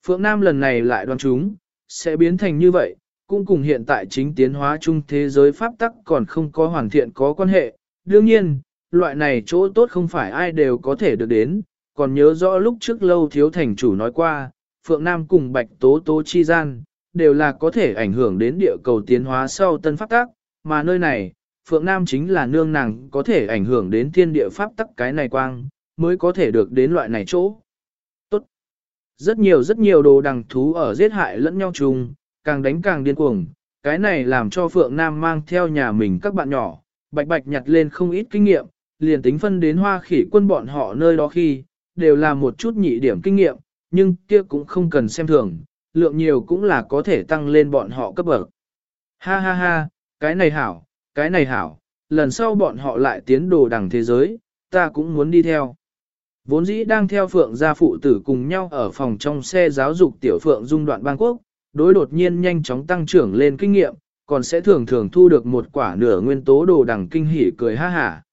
Phượng Nam lần này lại đoán chúng, sẽ biến thành như vậy, cũng cùng hiện tại chính tiến hóa chung thế giới pháp tắc còn không có hoàn thiện có quan hệ. Đương nhiên, loại này chỗ tốt không phải ai đều có thể được đến, còn nhớ rõ lúc trước lâu thiếu thành chủ nói qua, Phượng Nam cùng Bạch Tố Tố Chi Gian, đều là có thể ảnh hưởng đến địa cầu tiến hóa sau tân pháp tắc, mà nơi này, Phượng Nam chính là nương nàng có thể ảnh hưởng đến thiên địa pháp tắc cái này quang, mới có thể được đến loại này chỗ. Tốt. Rất nhiều rất nhiều đồ đằng thú ở giết hại lẫn nhau chung, càng đánh càng điên cuồng, cái này làm cho Phượng Nam mang theo nhà mình các bạn nhỏ, bạch bạch nhặt lên không ít kinh nghiệm, liền tính phân đến hoa khỉ quân bọn họ nơi đó khi, đều là một chút nhị điểm kinh nghiệm, nhưng kia cũng không cần xem thường, lượng nhiều cũng là có thể tăng lên bọn họ cấp bậc. Ha ha ha, cái này hảo, cái này hảo, lần sau bọn họ lại tiến đồ đằng thế giới, ta cũng muốn đi theo. Vốn dĩ đang theo Phượng gia phụ tử cùng nhau ở phòng trong xe giáo dục tiểu Phượng dung đoạn bang quốc, đối đột nhiên nhanh chóng tăng trưởng lên kinh nghiệm, còn sẽ thường thường thu được một quả nửa nguyên tố đồ đằng kinh hỉ cười ha hả.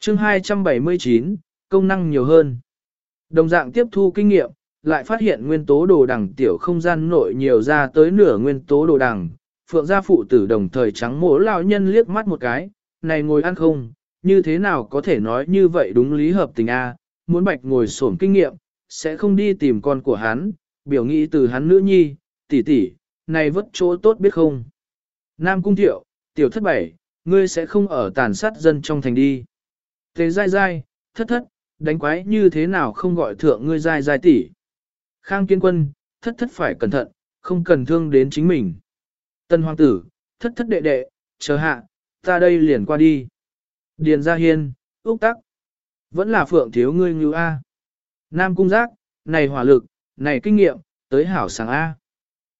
Chương 279, công năng nhiều hơn. Đồng dạng tiếp thu kinh nghiệm, lại phát hiện nguyên tố đồ đằng tiểu không gian nội nhiều ra tới nửa nguyên tố đồ đằng. Phượng gia phụ tử đồng thời trắng mỗ lão nhân liếc mắt một cái, này ngồi ăn không, như thế nào có thể nói như vậy đúng lý hợp tình a muốn bạch ngồi sổm kinh nghiệm, sẽ không đi tìm con của hắn, biểu nghĩ từ hắn nữ nhi, tỷ tỷ, này vất chỗ tốt biết không. Nam Cung Thiệu, tiểu thất bảy, ngươi sẽ không ở tàn sát dân trong thành đi. Thế dai dai, thất thất, đánh quái như thế nào không gọi thượng ngươi dai dai tỷ. Khang kiên quân, thất thất phải cẩn thận, không cần thương đến chính mình. Tân hoàng tử, thất thất đệ đệ, chờ hạ, ta đây liền qua đi. Điền gia hiên, úc tắc. Vẫn là phượng thiếu ngươi như A. Nam cung giác, này hỏa lực, này kinh nghiệm, tới hảo sáng A.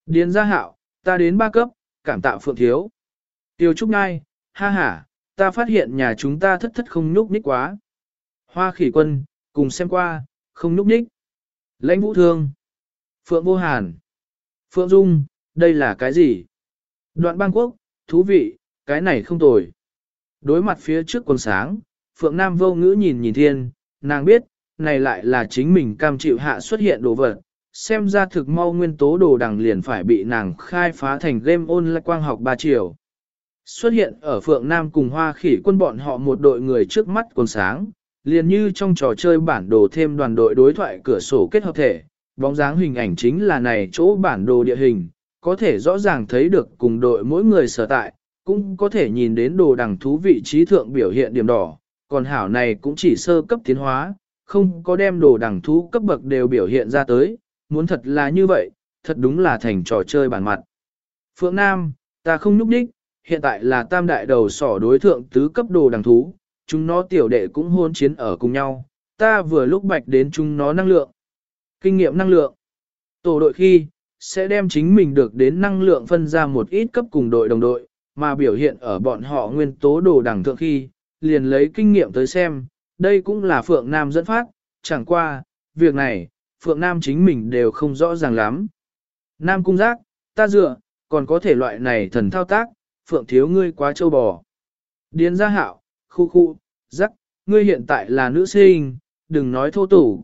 Điền gia hạo, ta đến ba cấp, cảm tạ phượng thiếu. Tiêu trúc ngai, ha ha, ta phát hiện nhà chúng ta thất thất không nhúc nhích quá. Hoa khỉ quân, cùng xem qua, không nhúc nhích. Lãnh vũ thương. Phượng vô hàn. Phượng dung, đây là cái gì? Đoạn bang quốc, thú vị, cái này không tồi. Đối mặt phía trước quần sáng, Phượng Nam vô ngữ nhìn nhìn thiên, nàng biết, này lại là chính mình cam chịu hạ xuất hiện đồ vật, xem ra thực mau nguyên tố đồ đằng liền phải bị nàng khai phá thành game online quang học ba chiều. Xuất hiện ở Phượng Nam cùng hoa khỉ quân bọn họ một đội người trước mắt còn sáng, liền như trong trò chơi bản đồ thêm đoàn đội đối thoại cửa sổ kết hợp thể, bóng dáng hình ảnh chính là này chỗ bản đồ địa hình, có thể rõ ràng thấy được cùng đội mỗi người sở tại, cũng có thể nhìn đến đồ đằng thú vị trí thượng biểu hiện điểm đỏ, còn hảo này cũng chỉ sơ cấp tiến hóa, không có đem đồ đằng thú cấp bậc đều biểu hiện ra tới, muốn thật là như vậy, thật đúng là thành trò chơi bản mặt. Phượng Nam, ta không nhúc đích, hiện tại là tam đại đầu sỏ đối thượng tứ cấp đồ đằng thú, chúng nó tiểu đệ cũng hôn chiến ở cùng nhau, ta vừa lúc bạch đến chúng nó năng lượng. Kinh nghiệm năng lượng. Tổ đội khi, sẽ đem chính mình được đến năng lượng phân ra một ít cấp cùng đội đồng đội, mà biểu hiện ở bọn họ nguyên tố đồ đẳng thượng khi, liền lấy kinh nghiệm tới xem, đây cũng là Phượng Nam dẫn phát, chẳng qua, việc này, Phượng Nam chính mình đều không rõ ràng lắm. Nam cung giác, ta dựa, còn có thể loại này thần thao tác, Phượng thiếu ngươi quá trâu bò. Điền gia hạo, khu khu, giác, ngươi hiện tại là nữ sinh, đừng nói thô tủ.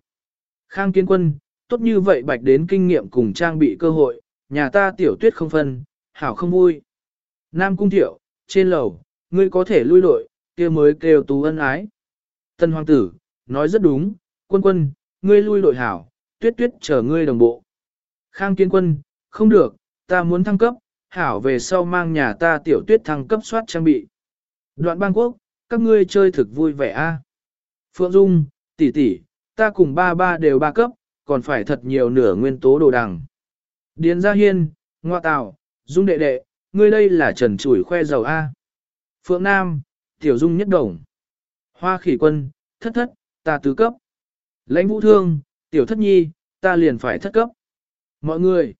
Khang Kiến quân, tốt như vậy bạch đến kinh nghiệm cùng trang bị cơ hội, nhà ta tiểu tuyết không phân, hảo không vui. Nam cung thiệu, trên lầu, ngươi có thể lui đội, kia mới kêu tú ân ái. Tân hoàng tử, nói rất đúng, quân quân, ngươi lui đội hảo, tuyết tuyết chờ ngươi đồng bộ. Khang kiên quân, không được, ta muốn thăng cấp, hảo về sau mang nhà ta tiểu tuyết thăng cấp soát trang bị. Đoạn bang quốc, các ngươi chơi thực vui vẻ a. Phượng Dung, tỷ tỷ, ta cùng ba ba đều ba cấp, còn phải thật nhiều nửa nguyên tố đồ đằng. Điền Gia Hiên, Ngoa Tào, Dung đệ đệ, ngươi đây là trần chủi khoe giàu A. Phượng Nam, Tiểu Dung nhất đồng. Hoa khỉ quân, thất thất, ta tứ cấp. Lãnh vũ thương, Tiểu thất nhi, ta liền phải thất cấp. Mọi người.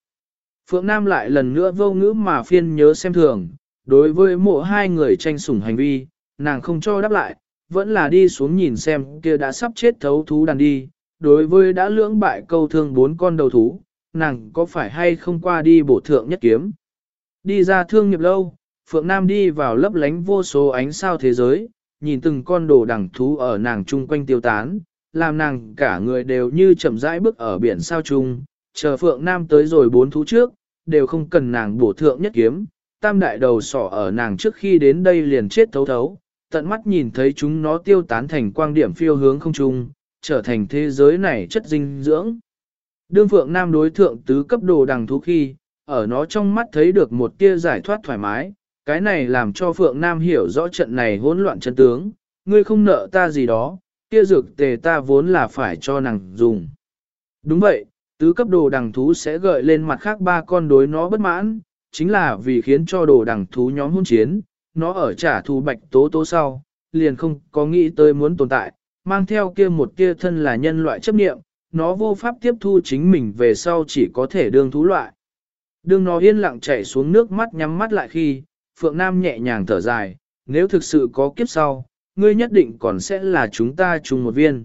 Phượng Nam lại lần nữa vô ngữ mà phiên nhớ xem thường, đối với mộ hai người tranh sủng hành vi, nàng không cho đáp lại, vẫn là đi xuống nhìn xem kia đã sắp chết thấu thú đàn đi, đối với đã lưỡng bại câu thương bốn con đầu thú, nàng có phải hay không qua đi bổ thượng nhất kiếm. Đi ra thương nghiệp lâu, Phượng Nam đi vào lấp lánh vô số ánh sao thế giới, nhìn từng con đồ đẳng thú ở nàng chung quanh tiêu tán, làm nàng cả người đều như chậm rãi bước ở biển sao chung, chờ Phượng Nam tới rồi bốn thú trước, đều không cần nàng bổ thượng nhất kiếm, tam đại đầu sỏ ở nàng trước khi đến đây liền chết thấu thấu, tận mắt nhìn thấy chúng nó tiêu tán thành quang điểm phiêu hướng không trung, trở thành thế giới này chất dinh dưỡng. Đương Phượng Nam đối thượng tứ cấp đồ đằng thú khi, ở nó trong mắt thấy được một tia giải thoát thoải mái, cái này làm cho Phượng Nam hiểu rõ trận này hỗn loạn chân tướng, ngươi không nợ ta gì đó, kia dược tề ta vốn là phải cho nàng dùng. Đúng vậy, tứ cấp đồ đằng thú sẽ gợi lên mặt khác ba con đối nó bất mãn, chính là vì khiến cho đồ đằng thú nhóm hôn chiến, nó ở trả thù bạch tố tố sau, liền không có nghĩ tới muốn tồn tại, mang theo kia một kia thân là nhân loại chấp niệm, nó vô pháp tiếp thu chính mình về sau chỉ có thể đương thú loại. Đương nó yên lặng chạy xuống nước mắt nhắm mắt lại khi, Phượng Nam nhẹ nhàng thở dài, nếu thực sự có kiếp sau, ngươi nhất định còn sẽ là chúng ta chung một viên.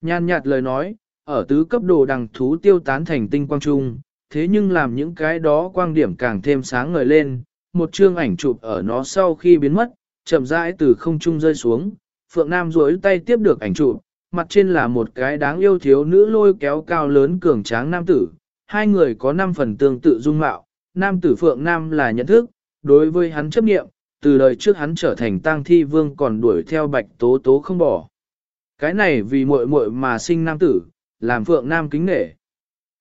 Nhan nhạt lời nói, ở tứ cấp đồ đằng thú tiêu tán thành tinh quang trung, thế nhưng làm những cái đó quang điểm càng thêm sáng ngời lên, một chương ảnh chụp ở nó sau khi biến mất, chậm rãi từ không trung rơi xuống, Phượng Nam duỗi tay tiếp được ảnh chụp, mặt trên là một cái đáng yêu thiếu nữ lôi kéo cao lớn cường tráng nam tử, hai người có năm phần tương tự dung mạo, nam tử Phượng Nam là nhận thức, đối với hắn chấp nghiệm, từ đời trước hắn trở thành tang thi vương còn đuổi theo bạch tố tố không bỏ. Cái này vì muội muội mà sinh nam tử, làm Phượng Nam kính nể.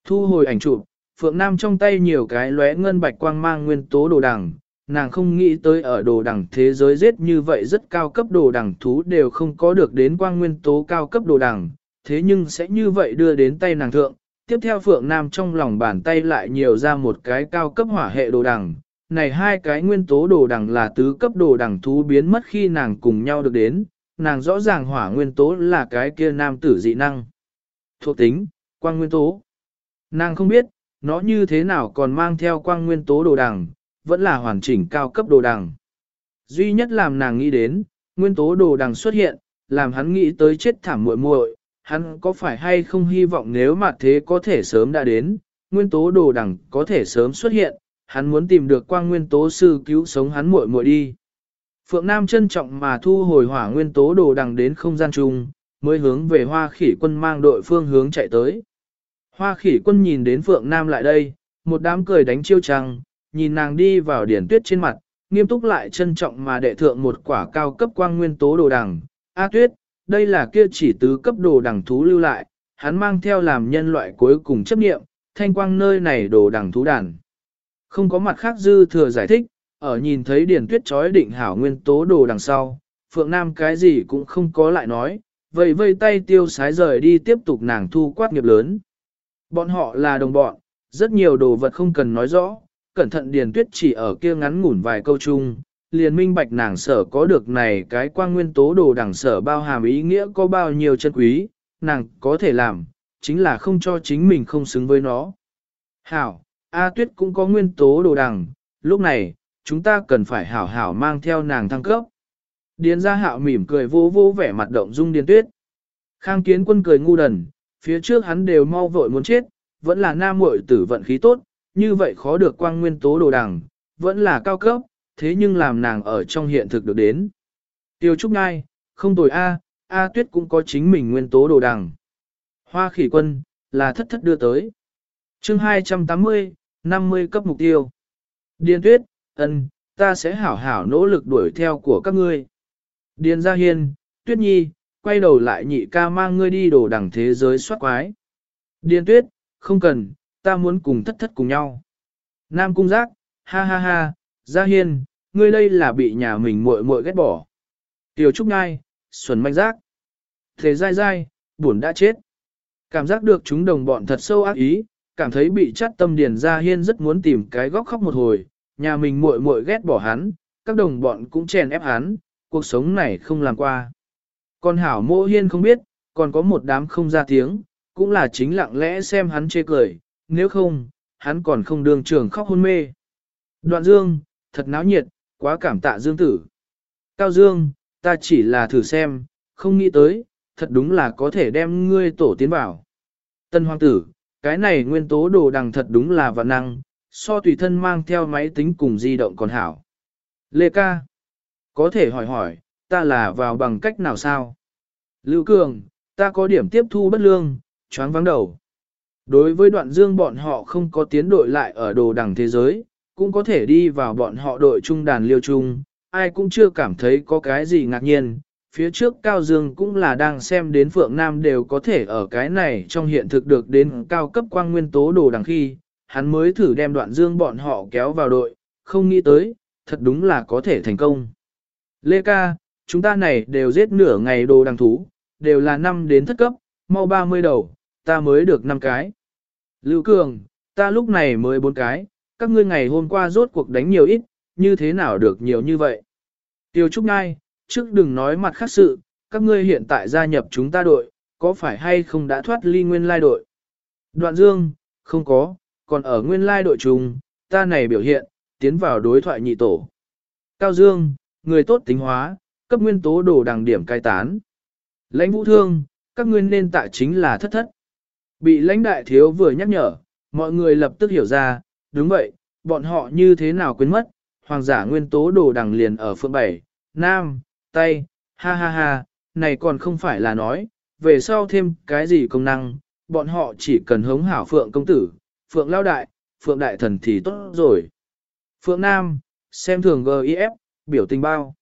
Thu hồi ảnh chụp, Phượng Nam trong tay nhiều cái lóe ngân bạch quang mang nguyên tố đồ đằng, nàng không nghĩ tới ở đồ đằng thế giới giết như vậy rất cao cấp đồ đằng thú đều không có được đến quang nguyên tố cao cấp đồ đằng, thế nhưng sẽ như vậy đưa đến tay nàng thượng. Tiếp theo Phượng Nam trong lòng bàn tay lại nhiều ra một cái cao cấp hỏa hệ đồ đằng, này hai cái nguyên tố đồ đằng là tứ cấp đồ đằng thú biến mất khi nàng cùng nhau được đến, nàng rõ ràng hỏa nguyên tố là cái kia nam tử dị năng. Thuộc tính, quang nguyên tố. Nàng không biết, nó như thế nào còn mang theo quang nguyên tố đồ đằng, vẫn là hoàn chỉnh cao cấp đồ đằng. Duy nhất làm nàng nghĩ đến, nguyên tố đồ đằng xuất hiện, làm hắn nghĩ tới chết thảm muội muội, hắn có phải hay không hy vọng nếu mà thế có thể sớm đã đến, nguyên tố đồ đằng có thể sớm xuất hiện, hắn muốn tìm được quang nguyên tố sư cứu sống hắn muội muội đi. Phượng Nam trân trọng mà thu hồi hỏa nguyên tố đồ đằng đến không gian chung, mới hướng về hoa khỉ quân mang đội phương hướng chạy tới. Hoa khỉ quân nhìn đến Phượng Nam lại đây, một đám cười đánh chiêu trăng, nhìn nàng đi vào điển tuyết trên mặt, nghiêm túc lại trân trọng mà đệ thượng một quả cao cấp quang nguyên tố đồ đằng. A tuyết, đây là kia chỉ tứ cấp đồ đằng thú lưu lại, hắn mang theo làm nhân loại cuối cùng chấp nghiệm, thanh quang nơi này đồ đằng thú đàn. Không có mặt khác dư thừa giải thích, ở nhìn thấy điển tuyết chói định hảo nguyên tố đồ đằng sau, Phượng Nam cái gì cũng không có lại nói, vậy vây tay tiêu sái rời đi tiếp tục nàng thu quát nghiệp lớn. Bọn họ là đồng bọn, rất nhiều đồ vật không cần nói rõ, cẩn thận điền tuyết chỉ ở kia ngắn ngủn vài câu chung, liền minh bạch nàng sở có được này cái quang nguyên tố đồ đằng sở bao hàm ý nghĩa có bao nhiêu chân quý, nàng có thể làm, chính là không cho chính mình không xứng với nó. Hảo, A tuyết cũng có nguyên tố đồ đằng, lúc này, chúng ta cần phải hảo hảo mang theo nàng thăng cấp. Điền Gia hạo mỉm cười vô vô vẻ mặt động dung điền tuyết. Khang kiến quân cười ngu đần, phía trước hắn đều mau vội muốn chết, vẫn là nam muội tử vận khí tốt, như vậy khó được quang nguyên tố đồ đằng, vẫn là cao cấp, thế nhưng làm nàng ở trong hiện thực được đến. Tiêu Trúc Ngai, không tồi A, A Tuyết cũng có chính mình nguyên tố đồ đằng. Hoa khỉ quân, là thất thất đưa tới. chương 280, 50 cấp mục tiêu. Điền Tuyết, ân, ta sẽ hảo hảo nỗ lực đuổi theo của các ngươi. Điền Gia Hiên, Tuyết Nhi, quay đầu lại nhị ca mang ngươi đi đồ đẳng thế giới soát quái. Điền Tuyết, không cần, ta muốn cùng thất thất cùng nhau. Nam cung giác, ha ha ha, gia hiên, ngươi đây là bị nhà mình muội muội ghét bỏ. Tiểu trúc ngai, xuẩn manh giác. Thế dai dai, buồn đã chết. Cảm giác được chúng đồng bọn thật sâu ác ý, cảm thấy bị chắt tâm điền gia hiên rất muốn tìm cái góc khóc một hồi, nhà mình muội muội ghét bỏ hắn, các đồng bọn cũng chèn ép hắn, cuộc sống này không làm qua. Còn hảo mô hiên không biết, còn có một đám không ra tiếng, cũng là chính lặng lẽ xem hắn chê cười, nếu không, hắn còn không đường trường khóc hôn mê. Đoạn dương, thật náo nhiệt, quá cảm tạ dương tử. Cao dương, ta chỉ là thử xem, không nghĩ tới, thật đúng là có thể đem ngươi tổ tiến bảo. Tân hoàng tử, cái này nguyên tố đồ đằng thật đúng là vạn năng, so tùy thân mang theo máy tính cùng di động còn hảo. Lê ca, có thể hỏi hỏi, ta là vào bằng cách nào sao? Lưu Cường, ta có điểm tiếp thu bất lương, choáng vắng đầu. Đối với đoạn dương bọn họ không có tiến đội lại ở đồ đằng thế giới, cũng có thể đi vào bọn họ đội trung đàn liêu trung, ai cũng chưa cảm thấy có cái gì ngạc nhiên. Phía trước Cao Dương cũng là đang xem đến Phượng Nam đều có thể ở cái này trong hiện thực được đến cao cấp quang nguyên tố đồ đằng khi, hắn mới thử đem đoạn Dương bọn họ kéo vào đội, không nghĩ tới, thật đúng là có thể thành công. Lê ca, chúng ta này đều giết nửa ngày đồ đằng thú, đều là năm đến thất cấp, mau 30 đầu, ta mới được 5 cái. Lưu Cường, ta lúc này mới 4 cái, các ngươi ngày hôm qua rốt cuộc đánh nhiều ít, như thế nào được nhiều như vậy. Tiêu Trúc Ngai, trước đừng nói mặt khác sự, các ngươi hiện tại gia nhập chúng ta đội, có phải hay không đã thoát ly nguyên lai đội? Đoạn Dương, không có, còn ở nguyên lai đội chúng ta này biểu hiện, tiến vào đối thoại nhị tổ. Cao Dương, người tốt tính hóa, cấp nguyên tố đồ đằng điểm cai tán. Lãnh vũ thương, các ngươi nên tại chính là thất thất. Bị lãnh đại thiếu vừa nhắc nhở, mọi người lập tức hiểu ra, đúng vậy, bọn họ như thế nào quên mất, hoàng giả nguyên tố đồ đằng liền ở phương bảy, nam, tay, ha ha ha, này còn không phải là nói, về sau thêm cái gì công năng, bọn họ chỉ cần hống hảo phượng công tử, phượng lao đại, phượng đại thần thì tốt rồi. Phượng nam, xem thường GIF, biểu tình bao.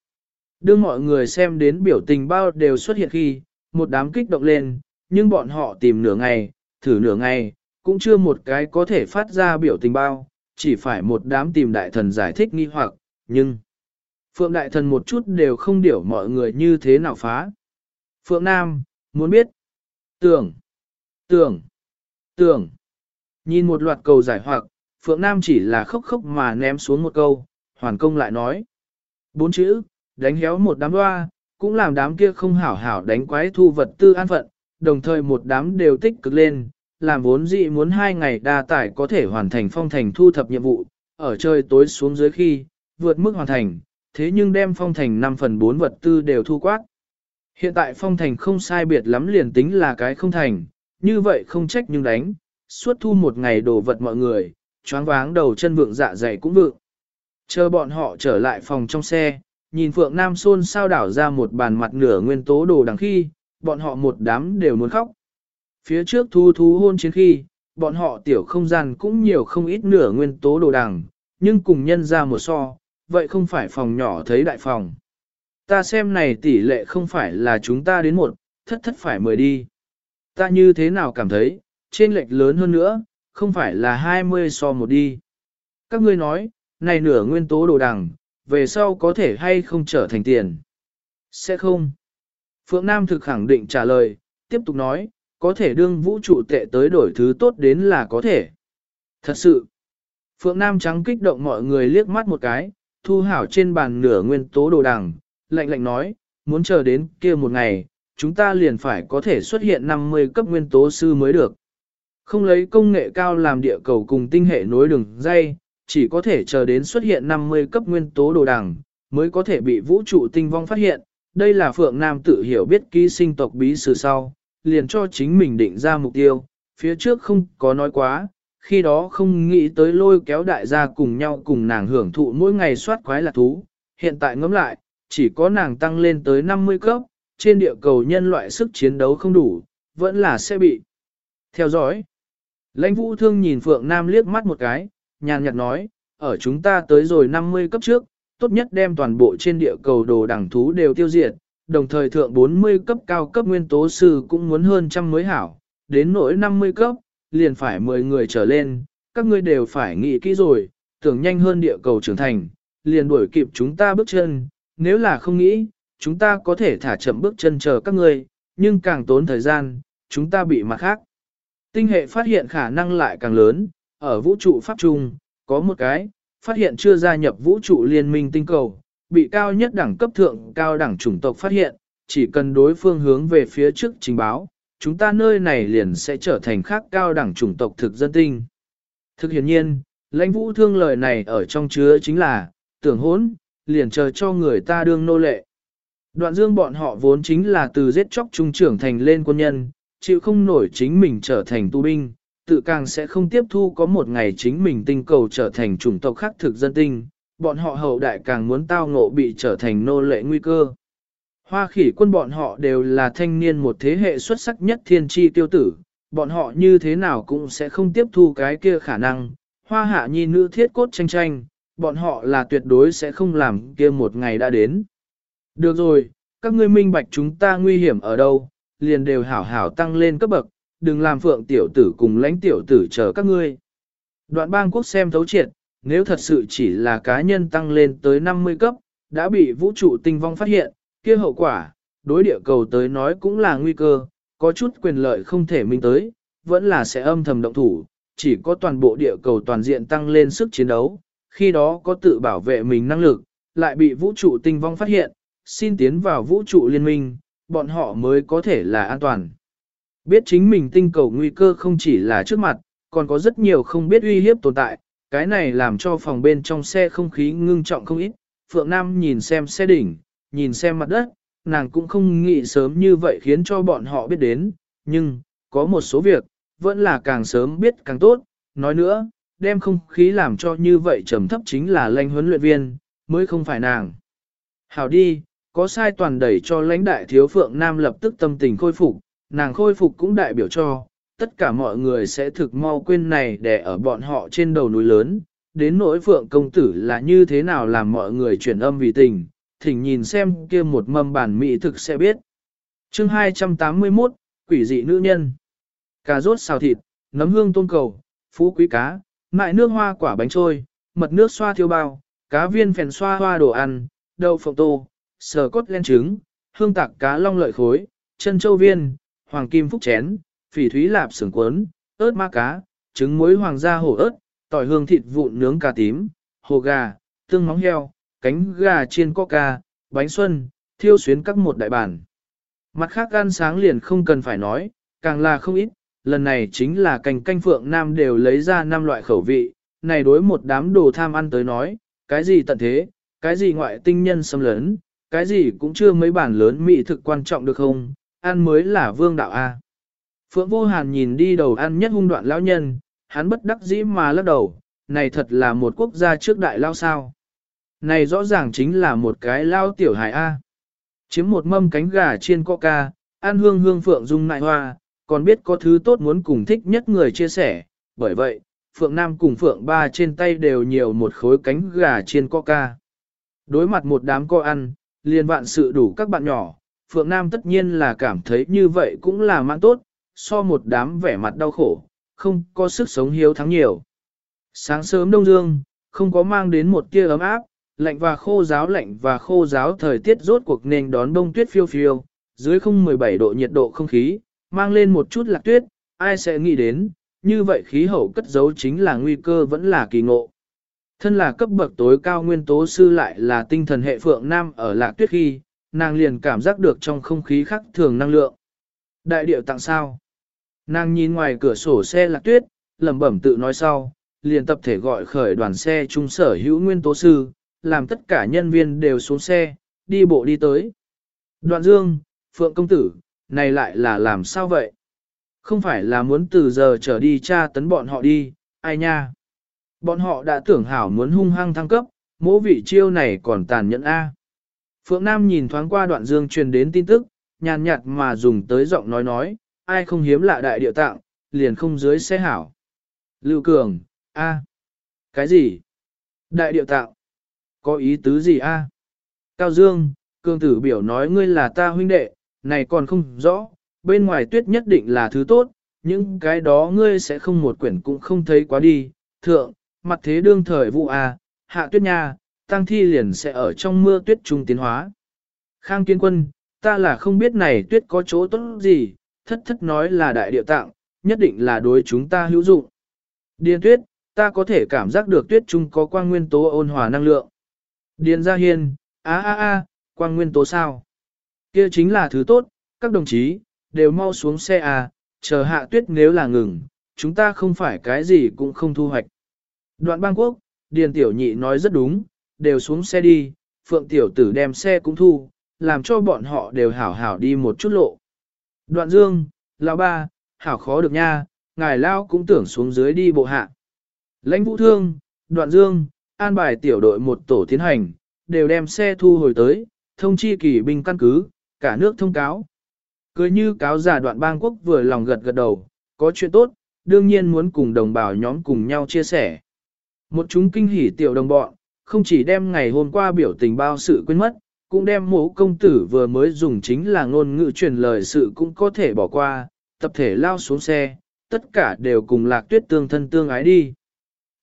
Đưa mọi người xem đến biểu tình bao đều xuất hiện khi, một đám kích động lên, nhưng bọn họ tìm nửa ngày, thử nửa ngày, cũng chưa một cái có thể phát ra biểu tình bao, chỉ phải một đám tìm đại thần giải thích nghi hoặc, nhưng... Phượng đại thần một chút đều không điểu mọi người như thế nào phá. Phượng Nam, muốn biết. Tưởng, tưởng, tưởng. Nhìn một loạt cầu giải hoặc, Phượng Nam chỉ là khóc khóc mà ném xuống một câu, hoàn công lại nói. Bốn chữ, đánh héo một đám hoa, cũng làm đám kia không hảo hảo đánh quái thu vật tư an phận, đồng thời một đám đều tích cực lên, làm vốn dị muốn hai ngày đa tải có thể hoàn thành phong thành thu thập nhiệm vụ, ở chơi tối xuống dưới khi, vượt mức hoàn thành, thế nhưng đem phong thành 5 phần 4 vật tư đều thu quát. Hiện tại phong thành không sai biệt lắm liền tính là cái không thành, như vậy không trách nhưng đánh, suốt thu một ngày đổ vật mọi người, choáng váng đầu chân vượng dạ dày cũng vượng. Chờ bọn họ trở lại phòng trong xe, nhìn Phượng Nam Xôn sao đảo ra một bàn mặt nửa nguyên tố đồ đằng khi, bọn họ một đám đều muốn khóc. Phía trước thu thú hôn chiến khi, bọn họ tiểu không gian cũng nhiều không ít nửa nguyên tố đồ đằng, nhưng cùng nhân ra một so, vậy không phải phòng nhỏ thấy đại phòng. Ta xem này tỷ lệ không phải là chúng ta đến một, thất thất phải mời đi. Ta như thế nào cảm thấy, trên lệch lớn hơn nữa, không phải là 20 so một đi. Các ngươi nói, này nửa nguyên tố đồ đằng, về sau có thể hay không trở thành tiền. Sẽ không. Phượng Nam thực khẳng định trả lời, tiếp tục nói, có thể đương vũ trụ tệ tới đổi thứ tốt đến là có thể. Thật sự. Phượng Nam trắng kích động mọi người liếc mắt một cái, thu hảo trên bàn nửa nguyên tố đồ đằng, lạnh lạnh nói, muốn chờ đến kia một ngày, chúng ta liền phải có thể xuất hiện 50 cấp nguyên tố sư mới được. Không lấy công nghệ cao làm địa cầu cùng tinh hệ nối đường dây, chỉ có thể chờ đến xuất hiện 50 cấp nguyên tố đồ đằng, mới có thể bị vũ trụ tinh vong phát hiện. Đây là Phượng Nam tự hiểu biết ký sinh tộc bí sử sau, liền cho chính mình định ra mục tiêu, phía trước không có nói quá, khi đó không nghĩ tới lôi kéo đại gia cùng nhau cùng nàng hưởng thụ mỗi ngày soát quái là thú, hiện tại ngẫm lại, chỉ có nàng tăng lên tới 50 cấp, trên địa cầu nhân loại sức chiến đấu không đủ, vẫn là sẽ bị theo dõi. Lãnh vũ thương nhìn Phượng Nam liếc mắt một cái, nhàn nhạt nói, ở chúng ta tới rồi 50 cấp trước, tốt nhất đem toàn bộ trên địa cầu đồ đẳng thú đều tiêu diệt, đồng thời thượng 40 cấp cao cấp nguyên tố sư cũng muốn hơn trăm mới hảo, đến nỗi 50 cấp, liền phải 10 người trở lên, các ngươi đều phải nghĩ kỹ rồi, tưởng nhanh hơn địa cầu trưởng thành, liền đuổi kịp chúng ta bước chân, nếu là không nghĩ, chúng ta có thể thả chậm bước chân chờ các ngươi, nhưng càng tốn thời gian, chúng ta bị mặt khác. Tinh hệ phát hiện khả năng lại càng lớn, ở vũ trụ pháp trung, có một cái, phát hiện chưa gia nhập vũ trụ liên minh tinh cầu, bị cao nhất đẳng cấp thượng cao đẳng chủng tộc phát hiện, chỉ cần đối phương hướng về phía trước trình báo, chúng ta nơi này liền sẽ trở thành khác cao đẳng chủng tộc thực dân tinh. Thực hiện nhiên, lãnh vũ thương lời này ở trong chứa chính là, tưởng hốn, liền chờ cho người ta đương nô lệ. Đoạn dương bọn họ vốn chính là từ giết chóc trung trưởng thành lên quân nhân, chịu không nổi chính mình trở thành tu binh, tự càng sẽ không tiếp thu có một ngày chính mình tinh cầu trở thành chủng tộc khác thực dân tinh, bọn họ hậu đại càng muốn tao ngộ bị trở thành nô lệ nguy cơ. Hoa khỉ quân bọn họ đều là thanh niên một thế hệ xuất sắc nhất thiên tri tiêu tử, bọn họ như thế nào cũng sẽ không tiếp thu cái kia khả năng. Hoa hạ nhi nữ thiết cốt tranh tranh, bọn họ là tuyệt đối sẽ không làm kia một ngày đã đến. Được rồi, các ngươi minh bạch chúng ta nguy hiểm ở đâu, liền đều hảo hảo tăng lên cấp bậc, đừng làm phượng tiểu tử cùng lãnh tiểu tử chờ các ngươi. Đoạn bang quốc xem thấu triệt, nếu thật sự chỉ là cá nhân tăng lên tới 50 cấp, đã bị vũ trụ tinh vong phát hiện, kia hậu quả, đối địa cầu tới nói cũng là nguy cơ, có chút quyền lợi không thể minh tới, vẫn là sẽ âm thầm động thủ, chỉ có toàn bộ địa cầu toàn diện tăng lên sức chiến đấu, khi đó có tự bảo vệ mình năng lực, lại bị vũ trụ tinh vong phát hiện, xin tiến vào vũ trụ liên minh, bọn họ mới có thể là an toàn. Biết chính mình tinh cầu nguy cơ không chỉ là trước mặt, còn có rất nhiều không biết uy hiếp tồn tại, cái này làm cho phòng bên trong xe không khí ngưng trọng không ít. Phượng Nam nhìn xem xe đỉnh, nhìn xem mặt đất, nàng cũng không nghĩ sớm như vậy khiến cho bọn họ biết đến, nhưng, có một số việc, vẫn là càng sớm biết càng tốt. Nói nữa, đem không khí làm cho như vậy trầm thấp chính là lãnh huấn luyện viên, mới không phải nàng. Hảo đi, có sai toàn đẩy cho lãnh đại thiếu Phượng Nam lập tức tâm tình khôi phục, nàng khôi phục cũng đại biểu cho, tất cả mọi người sẽ thực mau quên này để ở bọn họ trên đầu núi lớn, đến nỗi Phượng công tử là như thế nào làm mọi người chuyển âm vì tình, thỉnh nhìn xem kia một mâm bản mỹ thực sẽ biết. chương 281, quỷ dị nữ nhân. Cà rốt xào thịt, nấm hương tôm cầu, phú quý cá, mại nước hoa quả bánh trôi, mật nước xoa thiêu bao, cá viên phèn xoa hoa đồ ăn, đậu phộng tô, sờ cốt len trứng, hương tạc cá long lợi khối, chân châu viên, hoàng kim phúc chén, phỉ thúy lạp sườn cuốn, ớt ma cá, trứng muối hoàng gia hổ ớt, tỏi hương thịt vụn nướng cà tím, hồ gà, tương móng heo, cánh gà chiên coca, bánh xuân, thiêu xuyến các một đại bản. Mặt khác ăn sáng liền không cần phải nói, càng là không ít, lần này chính là cành canh phượng nam đều lấy ra năm loại khẩu vị, này đối một đám đồ tham ăn tới nói, cái gì tận thế, cái gì ngoại tinh nhân xâm lấn, cái gì cũng chưa mấy bản lớn mỹ thực quan trọng được không, ăn mới là vương đạo A. Phượng Vô Hàn nhìn đi đầu ăn nhất hung đoạn lão nhân, hắn bất đắc dĩ mà lắc đầu, này thật là một quốc gia trước đại lao sao. Này rõ ràng chính là một cái lao tiểu hài A. Chiếm một mâm cánh gà chiên coca, ăn hương hương Phượng dung nại hoa, còn biết có thứ tốt muốn cùng thích nhất người chia sẻ, bởi vậy, Phượng Nam cùng Phượng Ba trên tay đều nhiều một khối cánh gà chiên coca. Đối mặt một đám co ăn, liền vạn sự đủ các bạn nhỏ, Phượng Nam tất nhiên là cảm thấy như vậy cũng là mạng tốt, so một đám vẻ mặt đau khổ, không có sức sống hiếu thắng nhiều. Sáng sớm đông dương, không có mang đến một tia ấm áp, lạnh và khô giáo lạnh và khô giáo thời tiết rốt cuộc nên đón bông tuyết phiêu phiêu, dưới không 17 độ nhiệt độ không khí, mang lên một chút lạc tuyết, ai sẽ nghĩ đến, như vậy khí hậu cất giấu chính là nguy cơ vẫn là kỳ ngộ. Thân là cấp bậc tối cao nguyên tố sư lại là tinh thần hệ phượng nam ở lạc tuyết khi, nàng liền cảm giác được trong không khí khác thường năng lượng. Đại điệu tặng sao? Nàng nhìn ngoài cửa sổ xe lạc tuyết, lẩm bẩm tự nói sau, liền tập thể gọi khởi đoàn xe trung sở hữu nguyên tố sư, làm tất cả nhân viên đều xuống xe, đi bộ đi tới. Đoạn dương, Phượng công tử, này lại là làm sao vậy? Không phải là muốn từ giờ trở đi tra tấn bọn họ đi, ai nha? Bọn họ đã tưởng hảo muốn hung hăng thăng cấp, mỗi vị chiêu này còn tàn nhẫn A. Phượng Nam nhìn thoáng qua đoạn dương truyền đến tin tức, nhàn nhạt mà dùng tới giọng nói nói, ai không hiếm lạ đại địa tạng, liền không dưới xe hảo. Lưu Cường, A. Cái gì? Đại địa tạng. Có ý tứ gì A? Cao Dương, cương tử biểu nói ngươi là ta huynh đệ, này còn không rõ, bên ngoài tuyết nhất định là thứ tốt, những cái đó ngươi sẽ không một quyển cũng không thấy quá đi. Thượng, mặt thế đương thời vụ A, hạ tuyết nha, tăng thi liền sẽ ở trong mưa tuyết trung tiến hóa. Khang kiên quân, ta là không biết này tuyết có chỗ tốt gì, thất thất nói là đại địa tạng, nhất định là đối chúng ta hữu dụng. Điền tuyết, ta có thể cảm giác được tuyết trung có quang nguyên tố ôn hòa năng lượng. Điền gia hiên, a a a, quang nguyên tố sao? Kia chính là thứ tốt, các đồng chí, đều mau xuống xe à, chờ hạ tuyết nếu là ngừng, chúng ta không phải cái gì cũng không thu hoạch. Đoạn bang quốc, Điền Tiểu Nhị nói rất đúng, đều xuống xe đi, Phượng Tiểu Tử đem xe cũng thu, làm cho bọn họ đều hảo hảo đi một chút lộ. Đoạn Dương, Lão Ba, hảo khó được nha, ngài Lao cũng tưởng xuống dưới đi bộ hạ. Lãnh Vũ Thương, Đoạn Dương, an bài tiểu đội một tổ tiến hành, đều đem xe thu hồi tới, thông chi kỳ binh căn cứ, cả nước thông cáo. Cười như cáo giả đoạn bang quốc vừa lòng gật gật đầu, có chuyện tốt, đương nhiên muốn cùng đồng bào nhóm cùng nhau chia sẻ. Một chúng kinh hỉ tiểu đồng bọn, không chỉ đem ngày hôm qua biểu tình bao sự quên mất, cũng đem mũ công tử vừa mới dùng chính là ngôn ngữ truyền lời sự cũng có thể bỏ qua, tập thể lao xuống xe, tất cả đều cùng lạc tuyết tương thân tương ái đi.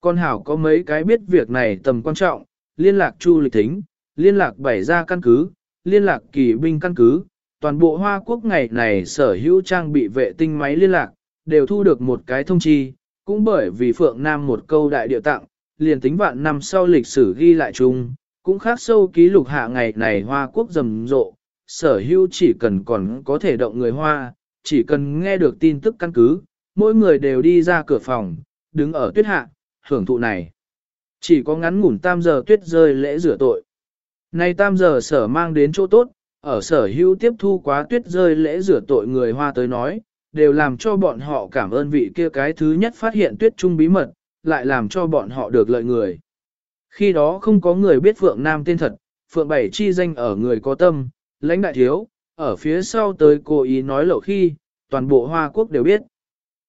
Con Hảo có mấy cái biết việc này tầm quan trọng, liên lạc chu lịch thính, liên lạc bảy ra căn cứ, liên lạc kỳ binh căn cứ, toàn bộ Hoa Quốc ngày này sở hữu trang bị vệ tinh máy liên lạc, đều thu được một cái thông chi, cũng bởi vì Phượng Nam một câu đại điệu tặng, liền tính vạn năm sau lịch sử ghi lại chung, cũng khác sâu ký lục hạ ngày này Hoa Quốc rầm rộ, sở hữu chỉ cần còn có thể động người Hoa, chỉ cần nghe được tin tức căn cứ, mỗi người đều đi ra cửa phòng, đứng ở tuyết hạ, hưởng thụ này. Chỉ có ngắn ngủn tam giờ tuyết rơi lễ rửa tội. Nay tam giờ sở mang đến chỗ tốt, ở sở hữu tiếp thu quá tuyết rơi lễ rửa tội người Hoa tới nói, đều làm cho bọn họ cảm ơn vị kia cái thứ nhất phát hiện tuyết trung bí mật, lại làm cho bọn họ được lợi người. Khi đó không có người biết Phượng Nam tên thật, Phượng Bảy chi danh ở người có tâm, lãnh đại thiếu, ở phía sau tới cố ý nói lộ khi, toàn bộ Hoa Quốc đều biết.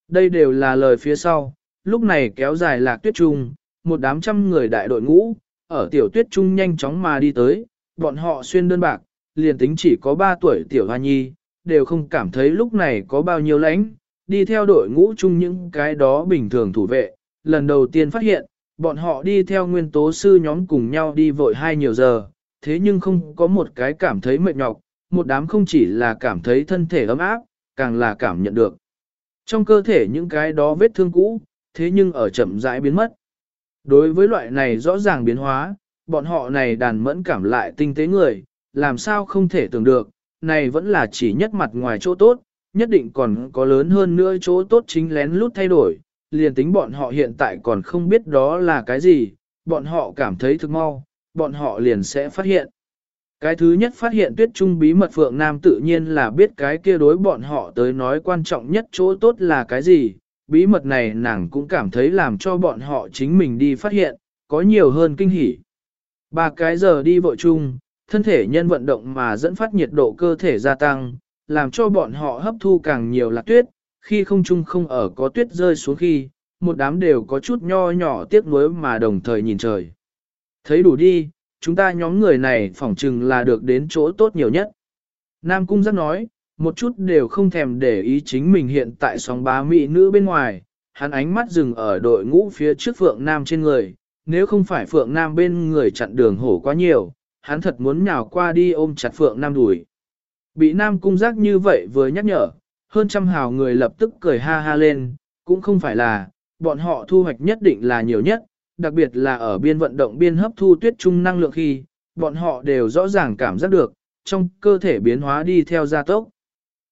Đây đều là lời phía sau, lúc này kéo dài lạc tuyết trung, một đám trăm người đại đội ngũ, ở tiểu tuyết trung nhanh chóng mà đi tới, bọn họ xuyên đơn bạc, liền tính chỉ có 3 tuổi tiểu hoa nhi, đều không cảm thấy lúc này có bao nhiêu lãnh, đi theo đội ngũ chung những cái đó bình thường thủ vệ, lần đầu tiên phát hiện, bọn họ đi theo nguyên tố sư nhóm cùng nhau đi vội hai nhiều giờ, thế nhưng không có một cái cảm thấy mệt nhọc, một đám không chỉ là cảm thấy thân thể ấm áp, càng là cảm nhận được. Trong cơ thể những cái đó vết thương cũ, thế nhưng ở chậm rãi biến mất. Đối với loại này rõ ràng biến hóa, bọn họ này đàn mẫn cảm lại tinh tế người, làm sao không thể tưởng được, này vẫn là chỉ nhất mặt ngoài chỗ tốt, nhất định còn có lớn hơn nữa chỗ tốt chính lén lút thay đổi, liền tính bọn họ hiện tại còn không biết đó là cái gì, bọn họ cảm thấy thực mau, bọn họ liền sẽ phát hiện. Cái thứ nhất phát hiện tuyết trung bí mật Phượng Nam tự nhiên là biết cái kia đối bọn họ tới nói quan trọng nhất chỗ tốt là cái gì, bí mật này nàng cũng cảm thấy làm cho bọn họ chính mình đi phát hiện, có nhiều hơn kinh hỉ. Ba cái giờ đi vội chung, thân thể nhân vận động mà dẫn phát nhiệt độ cơ thể gia tăng, làm cho bọn họ hấp thu càng nhiều lạc tuyết, khi không chung không ở có tuyết rơi xuống khi, một đám đều có chút nho nhỏ tiếc nuối mà đồng thời nhìn trời. Thấy đủ đi, chúng ta nhóm người này phỏng chừng là được đến chỗ tốt nhiều nhất. Nam Cung giác nói, một chút đều không thèm để ý chính mình hiện tại sóng bá mỹ nữ bên ngoài, hắn ánh mắt dừng ở đội ngũ phía trước Phượng Nam trên người, nếu không phải Phượng Nam bên người chặn đường hổ quá nhiều, hắn thật muốn nhào qua đi ôm chặt Phượng Nam đùi. Bị Nam Cung giác như vậy vừa nhắc nhở, hơn trăm hào người lập tức cười ha ha lên, cũng không phải là, bọn họ thu hoạch nhất định là nhiều nhất, đặc biệt là ở biên vận động biên hấp thu tuyết trung năng lượng khi, bọn họ đều rõ ràng cảm giác được, trong cơ thể biến hóa đi theo gia tốc.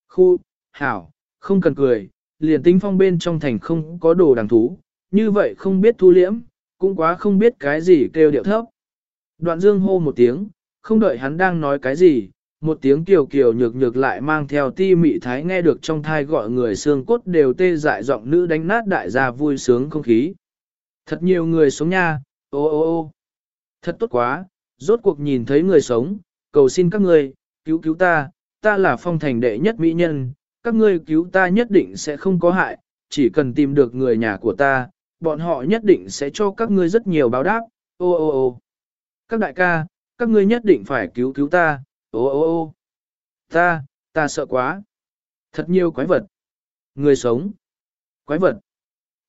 Khu, hảo, không cần cười, liền tính phong bên trong thành không có đồ đằng thú, như vậy không biết thu liễm, cũng quá không biết cái gì kêu điệu thấp. Đoạn dương hô một tiếng, không đợi hắn đang nói cái gì, một tiếng kiều kiều nhược nhược lại mang theo ti mị thái nghe được trong thai gọi người xương cốt đều tê dại giọng nữ đánh nát đại gia vui sướng không khí. Thật nhiều người sống nha, ô ô ô. Thật tốt quá, rốt cuộc nhìn thấy người sống, cầu xin các ngươi, cứu cứu ta, ta là phong thành đệ nhất mỹ nhân, các ngươi cứu ta nhất định sẽ không có hại, chỉ cần tìm được người nhà của ta, bọn họ nhất định sẽ cho các ngươi rất nhiều báo đáp, ô ô ô. Các đại ca, các ngươi nhất định phải cứu cứu ta, ô ô ô. Ta, ta sợ quá. Thật nhiều quái vật. Người sống. Quái vật.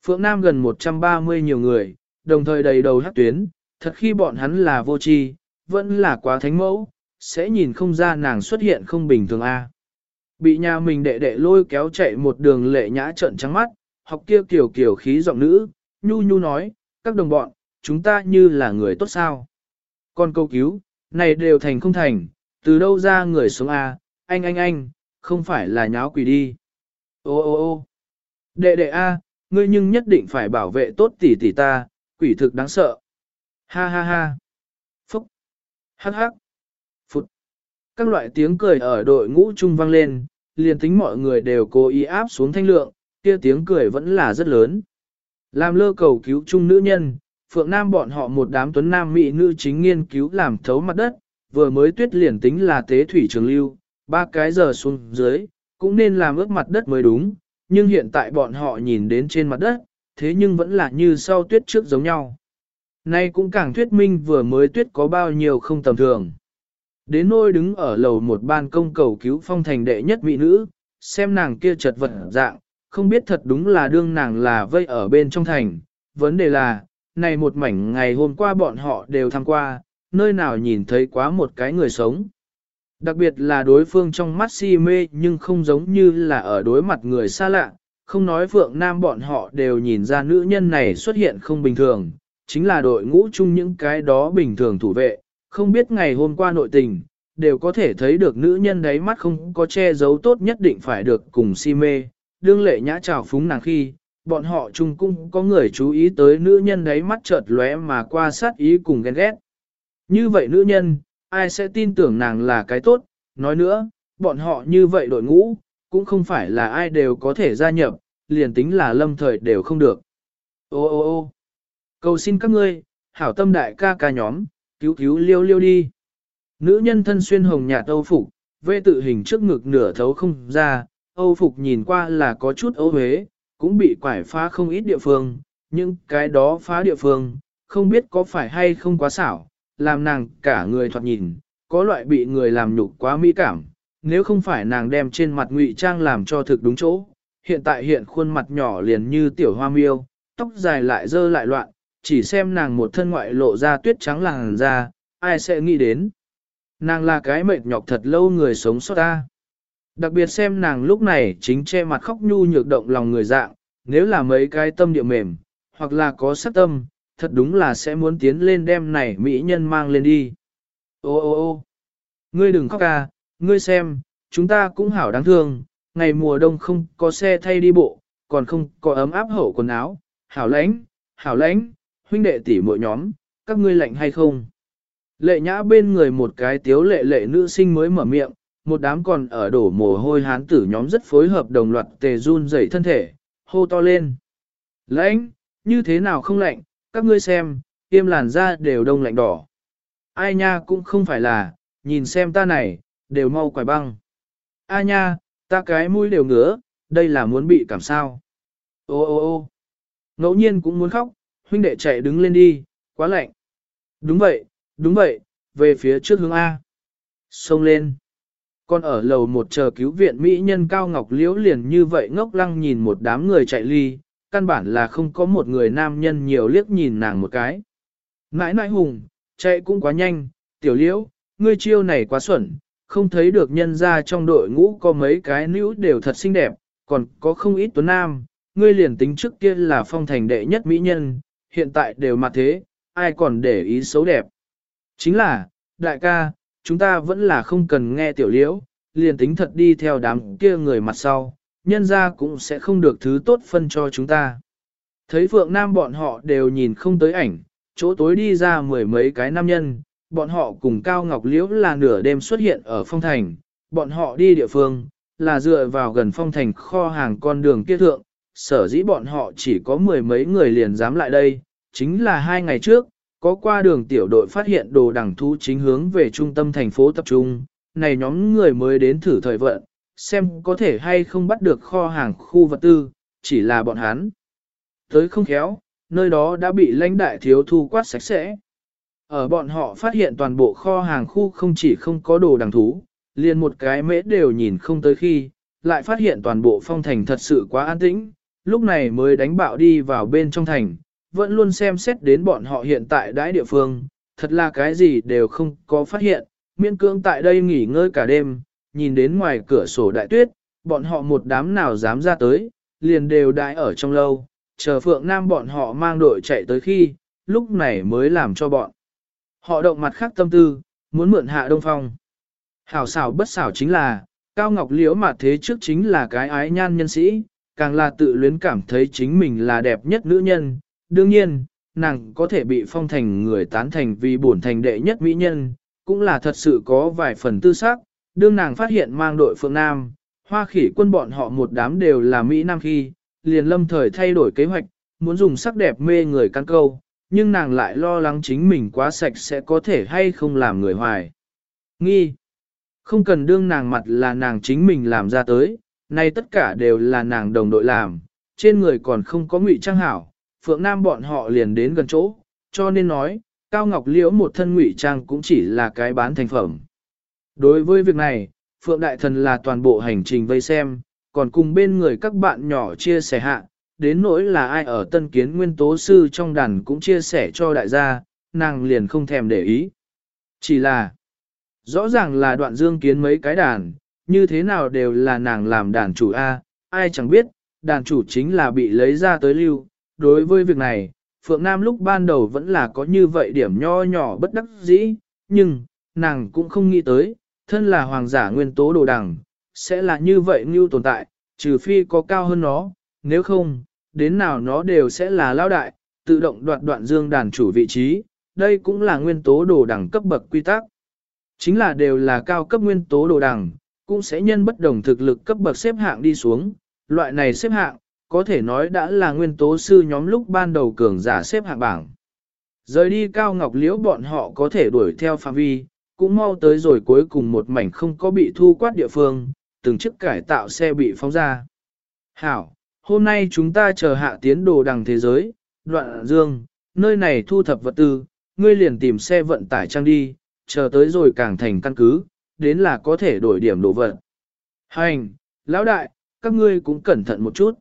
Phượng Nam gần 130 nhiều người, đồng thời đầy đầu hắc tuyến, thật khi bọn hắn là vô tri, vẫn là quá thánh mẫu, sẽ nhìn không ra nàng xuất hiện không bình thường a. Bị nhà mình đệ đệ lôi kéo chạy một đường lệ nhã trợn trắng mắt, học kia kiểu kiểu khí giọng nữ, nhu nhu nói, các đồng bọn, chúng ta như là người tốt sao. còn câu cứu, này đều thành không thành, từ đâu ra người sống a? anh anh anh, không phải là nháo quỷ đi. Ô ô ô đệ đệ a, ngươi nhưng nhất định phải bảo vệ tốt tỷ tỷ ta, quỷ thực đáng sợ. Ha ha ha. Phúc. Hắc hắc. Các loại tiếng cười ở đội ngũ trung vang lên, liền tính mọi người đều cố ý áp xuống thanh lượng, kia tiếng cười vẫn là rất lớn. Làm lơ cầu cứu chung nữ nhân, Phượng Nam bọn họ một đám tuấn nam mỹ nữ chính nghiên cứu làm thấu mặt đất, vừa mới tuyết liền tính là tế thủy trường lưu, ba cái giờ xuống dưới, cũng nên làm ướt mặt đất mới đúng, nhưng hiện tại bọn họ nhìn đến trên mặt đất, thế nhưng vẫn là như sau tuyết trước giống nhau. Nay cũng càng thuyết minh vừa mới tuyết có bao nhiêu không tầm thường. Đến nôi đứng ở lầu một ban công cầu cứu phong thành đệ nhất mỹ nữ, xem nàng kia chật vật dạng, không biết thật đúng là đương nàng là vây ở bên trong thành. Vấn đề là, này một mảnh ngày hôm qua bọn họ đều tham qua, nơi nào nhìn thấy quá một cái người sống. Đặc biệt là đối phương trong mắt si mê nhưng không giống như là ở đối mặt người xa lạ, không nói Phượng Nam bọn họ đều nhìn ra nữ nhân này xuất hiện không bình thường, chính là đội ngũ chung những cái đó bình thường thủ vệ, không biết ngày hôm qua nội tình, đều có thể thấy được nữ nhân đấy mắt không có che giấu tốt nhất định phải được cùng si mê, đương lệ nhã trào phúng nàng khi, bọn họ chung cũng có người chú ý tới nữ nhân đấy mắt chợt lóe mà qua sát ý cùng ghen ghét. Như vậy nữ nhân, ai sẽ tin tưởng nàng là cái tốt, nói nữa, bọn họ như vậy đội ngũ, cũng không phải là ai đều có thể gia nhập, liền tính là lâm thời đều không được. Ô ô ô cầu xin các ngươi, hảo tâm đại ca ca nhóm, cứu cứu liêu liêu đi. Nữ nhân thân xuyên hồng nhạt âu phục, vê tự hình trước ngực nửa thấu không ra, âu phục nhìn qua là có chút ấu huế, cũng bị quải phá không ít địa phương, nhưng cái đó phá địa phương, không biết có phải hay không quá xảo, làm nàng cả người thoạt nhìn, có loại bị người làm nhục quá mỹ cảm, nếu không phải nàng đem trên mặt ngụy trang làm cho thực đúng chỗ, hiện tại hiện khuôn mặt nhỏ liền như tiểu hoa miêu, tóc dài lại dơ lại loạn, chỉ xem nàng một thân ngoại lộ ra tuyết trắng làng ra, ai sẽ nghĩ đến. Nàng là cái mệt nhọc thật lâu người sống sót ta. Đặc biệt xem nàng lúc này chính che mặt khóc nhu nhược động lòng người dạng, nếu là mấy cái tâm địa mềm, hoặc là có sắc tâm, thật đúng là sẽ muốn tiến lên đem này mỹ nhân mang lên đi. Ô ô ô ngươi đừng khóc ca, ngươi xem, chúng ta cũng hảo đáng thương, ngày mùa đông không có xe thay đi bộ, còn không có ấm áp hậu quần áo, hảo lãnh, hảo lãnh, huynh đệ tỷ muội nhóm, các ngươi lạnh hay không? Lệ nhã bên người một cái tiếu lệ lệ nữ sinh mới mở miệng, một đám còn ở đổ mồ hôi hán tử nhóm rất phối hợp đồng loạt tề run dậy thân thể, hô to lên. Lãnh, như thế nào không lạnh, các ngươi xem, tiêm làn da đều đông lạnh đỏ. Ai nha cũng không phải là, nhìn xem ta này, đều mau quải băng. A nha, ta cái mũi đều ngứa, đây là muốn bị cảm sao. Ô ô ô ngẫu nhiên cũng muốn khóc, huynh đệ chạy đứng lên đi, quá lạnh. Đúng vậy, đúng vậy, về phía trước hướng A. Xông lên. Còn ở lầu một chờ cứu viện Mỹ nhân Cao Ngọc Liễu liền như vậy ngốc lăng nhìn một đám người chạy ly, căn bản là không có một người nam nhân nhiều liếc nhìn nàng một cái. Nãi nãi hùng, chạy cũng quá nhanh, tiểu liễu, ngươi chiêu này quá xuẩn, không thấy được nhân ra trong đội ngũ có mấy cái nữ đều thật xinh đẹp, còn có không ít tuấn nam, ngươi liền tính trước kia là phong thành đệ nhất mỹ nhân, hiện tại đều mặt thế, ai còn để ý xấu đẹp. Chính là, đại ca, chúng ta vẫn là không cần nghe tiểu liễu, liền tính thật đi theo đám kia người mặt sau, nhân ra cũng sẽ không được thứ tốt phân cho chúng ta. Thấy Phượng Nam bọn họ đều nhìn không tới ảnh, chỗ tối đi ra mười mấy cái nam nhân, bọn họ cùng Cao Ngọc Liễu là nửa đêm xuất hiện ở phong thành, bọn họ đi địa phương, là dựa vào gần phong thành kho hàng con đường kia thượng, sở dĩ bọn họ chỉ có mười mấy người liền dám lại đây, chính là hai ngày trước, có qua đường tiểu đội phát hiện đồ đẳng thú chính hướng về trung tâm thành phố tập trung, này nhóm người mới đến thử thời vận, xem có thể hay không bắt được kho hàng khu vật tư, chỉ là bọn hắn. Tới không khéo, nơi đó đã bị lãnh đại thiếu thu quát sạch sẽ. Ở bọn họ phát hiện toàn bộ kho hàng khu không chỉ không có đồ đằng thú, liền một cái mễ đều nhìn không tới khi, lại phát hiện toàn bộ phong thành thật sự quá an tĩnh, lúc này mới đánh bạo đi vào bên trong thành, vẫn luôn xem xét đến bọn họ hiện tại đãi địa phương, thật là cái gì đều không có phát hiện, miễn cưỡng tại đây nghỉ ngơi cả đêm, nhìn đến ngoài cửa sổ đại tuyết, bọn họ một đám nào dám ra tới, liền đều đại ở trong lâu, chờ Phượng Nam bọn họ mang đội chạy tới khi, lúc này mới làm cho bọn. Họ động mặt khác tâm tư, muốn mượn hạ đông phong. Hảo xảo bất xảo chính là, Cao Ngọc Liễu mà thế trước chính là cái ái nhan nhân sĩ, càng là tự luyến cảm thấy chính mình là đẹp nhất nữ nhân. Đương nhiên, nàng có thể bị phong thành người tán thành vì bổn thành đệ nhất mỹ nhân, cũng là thật sự có vài phần tư sắc. Đương nàng phát hiện mang đội phương Nam, hoa khỉ quân bọn họ một đám đều là Mỹ Nam khi, liền lâm thời thay đổi kế hoạch, muốn dùng sắc đẹp mê người căn câu, nhưng nàng lại lo lắng chính mình quá sạch sẽ có thể hay không làm người hoài. Nghi. Không cần đương nàng mặt là nàng chính mình làm ra tới, nay tất cả đều là nàng đồng đội làm, trên người còn không có ngụy trang hảo, Phượng Nam bọn họ liền đến gần chỗ, cho nên nói, Cao Ngọc Liễu một thân ngụy trang cũng chỉ là cái bán thành phẩm. Đối với việc này, Phượng Đại Thần là toàn bộ hành trình vây xem, còn cùng bên người các bạn nhỏ chia sẻ hạ, đến nỗi là ai ở tân kiến nguyên tố sư trong đàn cũng chia sẻ cho đại gia, nàng liền không thèm để ý. Chỉ là, rõ ràng là đoạn dương kiến mấy cái đàn, như thế nào đều là nàng làm đàn chủ A, ai chẳng biết, đàn chủ chính là bị lấy ra tới lưu. Đối với việc này, Phượng Nam lúc ban đầu vẫn là có như vậy điểm nho nhỏ bất đắc dĩ, nhưng, nàng cũng không nghĩ tới, thân là hoàng giả nguyên tố đồ đằng, sẽ là như vậy như tồn tại, trừ phi có cao hơn nó, nếu không, đến nào nó đều sẽ là lao đại, tự động đoạt đoạn dương đàn chủ vị trí, đây cũng là nguyên tố đồ đẳng cấp bậc quy tắc. Chính là đều là cao cấp nguyên tố đồ đẳng, cũng sẽ nhân bất đồng thực lực cấp bậc xếp hạng đi xuống, loại này xếp hạng, có thể nói đã là nguyên tố sư nhóm lúc ban đầu cường giả xếp hạng bảng. Rời đi cao ngọc liễu bọn họ có thể đuổi theo phạm vi, cũng mau tới rồi cuối cùng một mảnh không có bị thu quát địa phương, từng chiếc cải tạo xe bị phóng ra. Hảo, hôm nay chúng ta chờ hạ tiến đồ đằng thế giới, đoạn dương, nơi này thu thập vật tư, ngươi liền tìm xe vận tải trang đi, chờ tới rồi càng thành căn cứ, đến là có thể đổi điểm đồ vật. Hành, lão đại, các ngươi cũng cẩn thận một chút.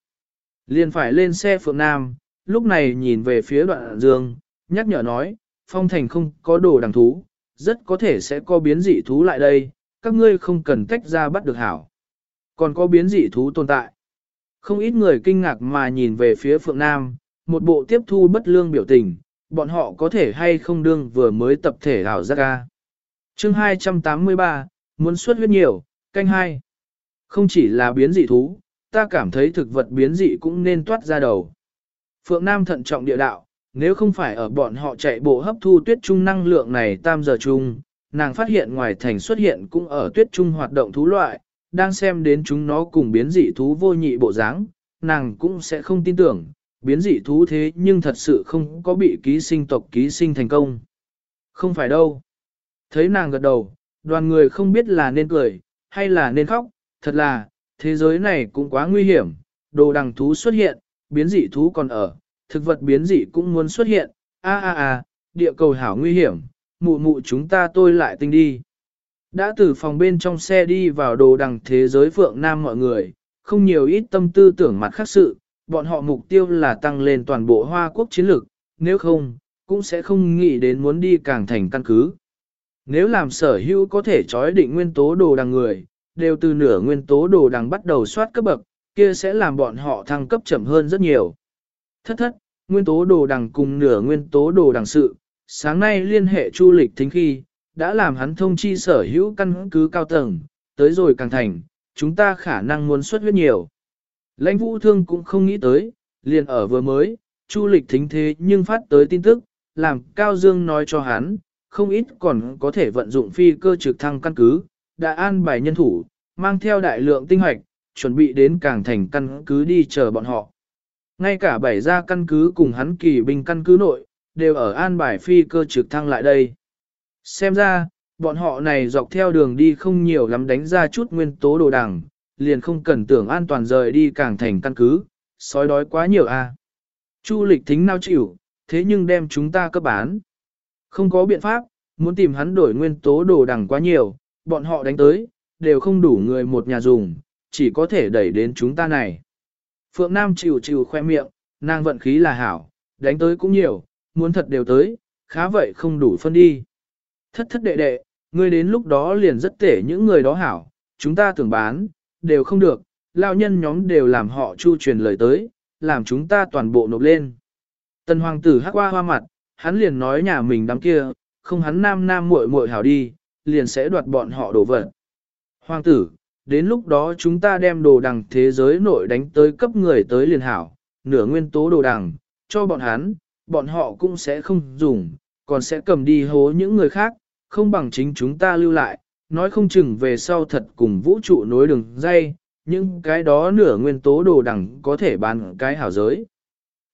Liền phải lên xe Phượng Nam, lúc này nhìn về phía đoạn dương, nhắc nhở nói, phong thành không có đồ đằng thú, rất có thể sẽ có biến dị thú lại đây, các ngươi không cần tách ra bắt được hảo. Còn có biến dị thú tồn tại. Không ít người kinh ngạc mà nhìn về phía Phượng Nam, một bộ tiếp thu bất lương biểu tình, bọn họ có thể hay không đương vừa mới tập thể hảo giác ca. Chương 283, muốn xuất huyết nhiều, canh hai. Không chỉ là biến dị thú, ta cảm thấy thực vật biến dị cũng nên toát ra đầu. Phượng Nam thận trọng địa đạo, nếu không phải ở bọn họ chạy bộ hấp thu tuyết trung năng lượng này tam giờ chung, nàng phát hiện ngoài thành xuất hiện cũng ở tuyết trung hoạt động thú loại, đang xem đến chúng nó cùng biến dị thú vô nhị bộ dáng, nàng cũng sẽ không tin tưởng, biến dị thú thế nhưng thật sự không có bị ký sinh tộc ký sinh thành công. Không phải đâu. Thấy nàng gật đầu, đoàn người không biết là nên cười, hay là nên khóc, thật là, thế giới này cũng quá nguy hiểm, đồ đằng thú xuất hiện, biến dị thú còn ở, thực vật biến dị cũng muốn xuất hiện, a a a, địa cầu hảo nguy hiểm, mụ mụ chúng ta tôi lại tinh đi. Đã từ phòng bên trong xe đi vào đồ đằng thế giới Phượng Nam mọi người, không nhiều ít tâm tư tưởng mặt khác sự, bọn họ mục tiêu là tăng lên toàn bộ Hoa Quốc chiến lược, nếu không, cũng sẽ không nghĩ đến muốn đi càng thành căn cứ. Nếu làm sở hữu có thể trói định nguyên tố đồ đằng người, đều từ nửa nguyên tố đồ đằng bắt đầu soát cấp bậc, kia sẽ làm bọn họ thăng cấp chậm hơn rất nhiều. Thất thất, nguyên tố đồ đằng cùng nửa nguyên tố đồ đằng sự, sáng nay liên hệ chu lịch thính khi, đã làm hắn thông chi sở hữu căn cứ cao tầng, tới rồi càng thành, chúng ta khả năng muốn xuất huyết nhiều. Lãnh vũ thương cũng không nghĩ tới, liền ở vừa mới, chu lịch thính thế nhưng phát tới tin tức, làm Cao Dương nói cho hắn, không ít còn có thể vận dụng phi cơ trực thăng căn cứ, đã an bài nhân thủ, mang theo đại lượng tinh hoạch, chuẩn bị đến cảng thành căn cứ đi chờ bọn họ. Ngay cả bảy gia căn cứ cùng hắn kỳ binh căn cứ nội, đều ở an bài phi cơ trực thăng lại đây. Xem ra, bọn họ này dọc theo đường đi không nhiều lắm đánh ra chút nguyên tố đồ đằng, liền không cần tưởng an toàn rời đi cảng thành căn cứ, sói đói quá nhiều a. À. Chu lịch thính nao chịu, thế nhưng đem chúng ta cấp bán. Không có biện pháp, muốn tìm hắn đổi nguyên tố đồ đằng quá nhiều, bọn họ đánh tới, đều không đủ người một nhà dùng, chỉ có thể đẩy đến chúng ta này. Phượng Nam chịu chịu khoe miệng, nàng vận khí là hảo, đánh tới cũng nhiều, muốn thật đều tới, khá vậy không đủ phân đi. Thất thất đệ đệ, ngươi đến lúc đó liền rất tể những người đó hảo, chúng ta tưởng bán, đều không được, lao nhân nhóm đều làm họ chu truyền lời tới, làm chúng ta toàn bộ nộp lên. Tần hoàng tử hắc hoa hoa mặt, hắn liền nói nhà mình đám kia, không hắn nam nam muội muội hảo đi, liền sẽ đoạt bọn họ đồ vật. Hoàng tử, đến lúc đó chúng ta đem đồ đằng thế giới nội đánh tới cấp người tới liền hảo, nửa nguyên tố đồ đằng, cho bọn hắn, bọn họ cũng sẽ không dùng, còn sẽ cầm đi hố những người khác, không bằng chính chúng ta lưu lại, nói không chừng về sau thật cùng vũ trụ nối đường dây, nhưng cái đó nửa nguyên tố đồ đằng có thể bán cái hảo giới.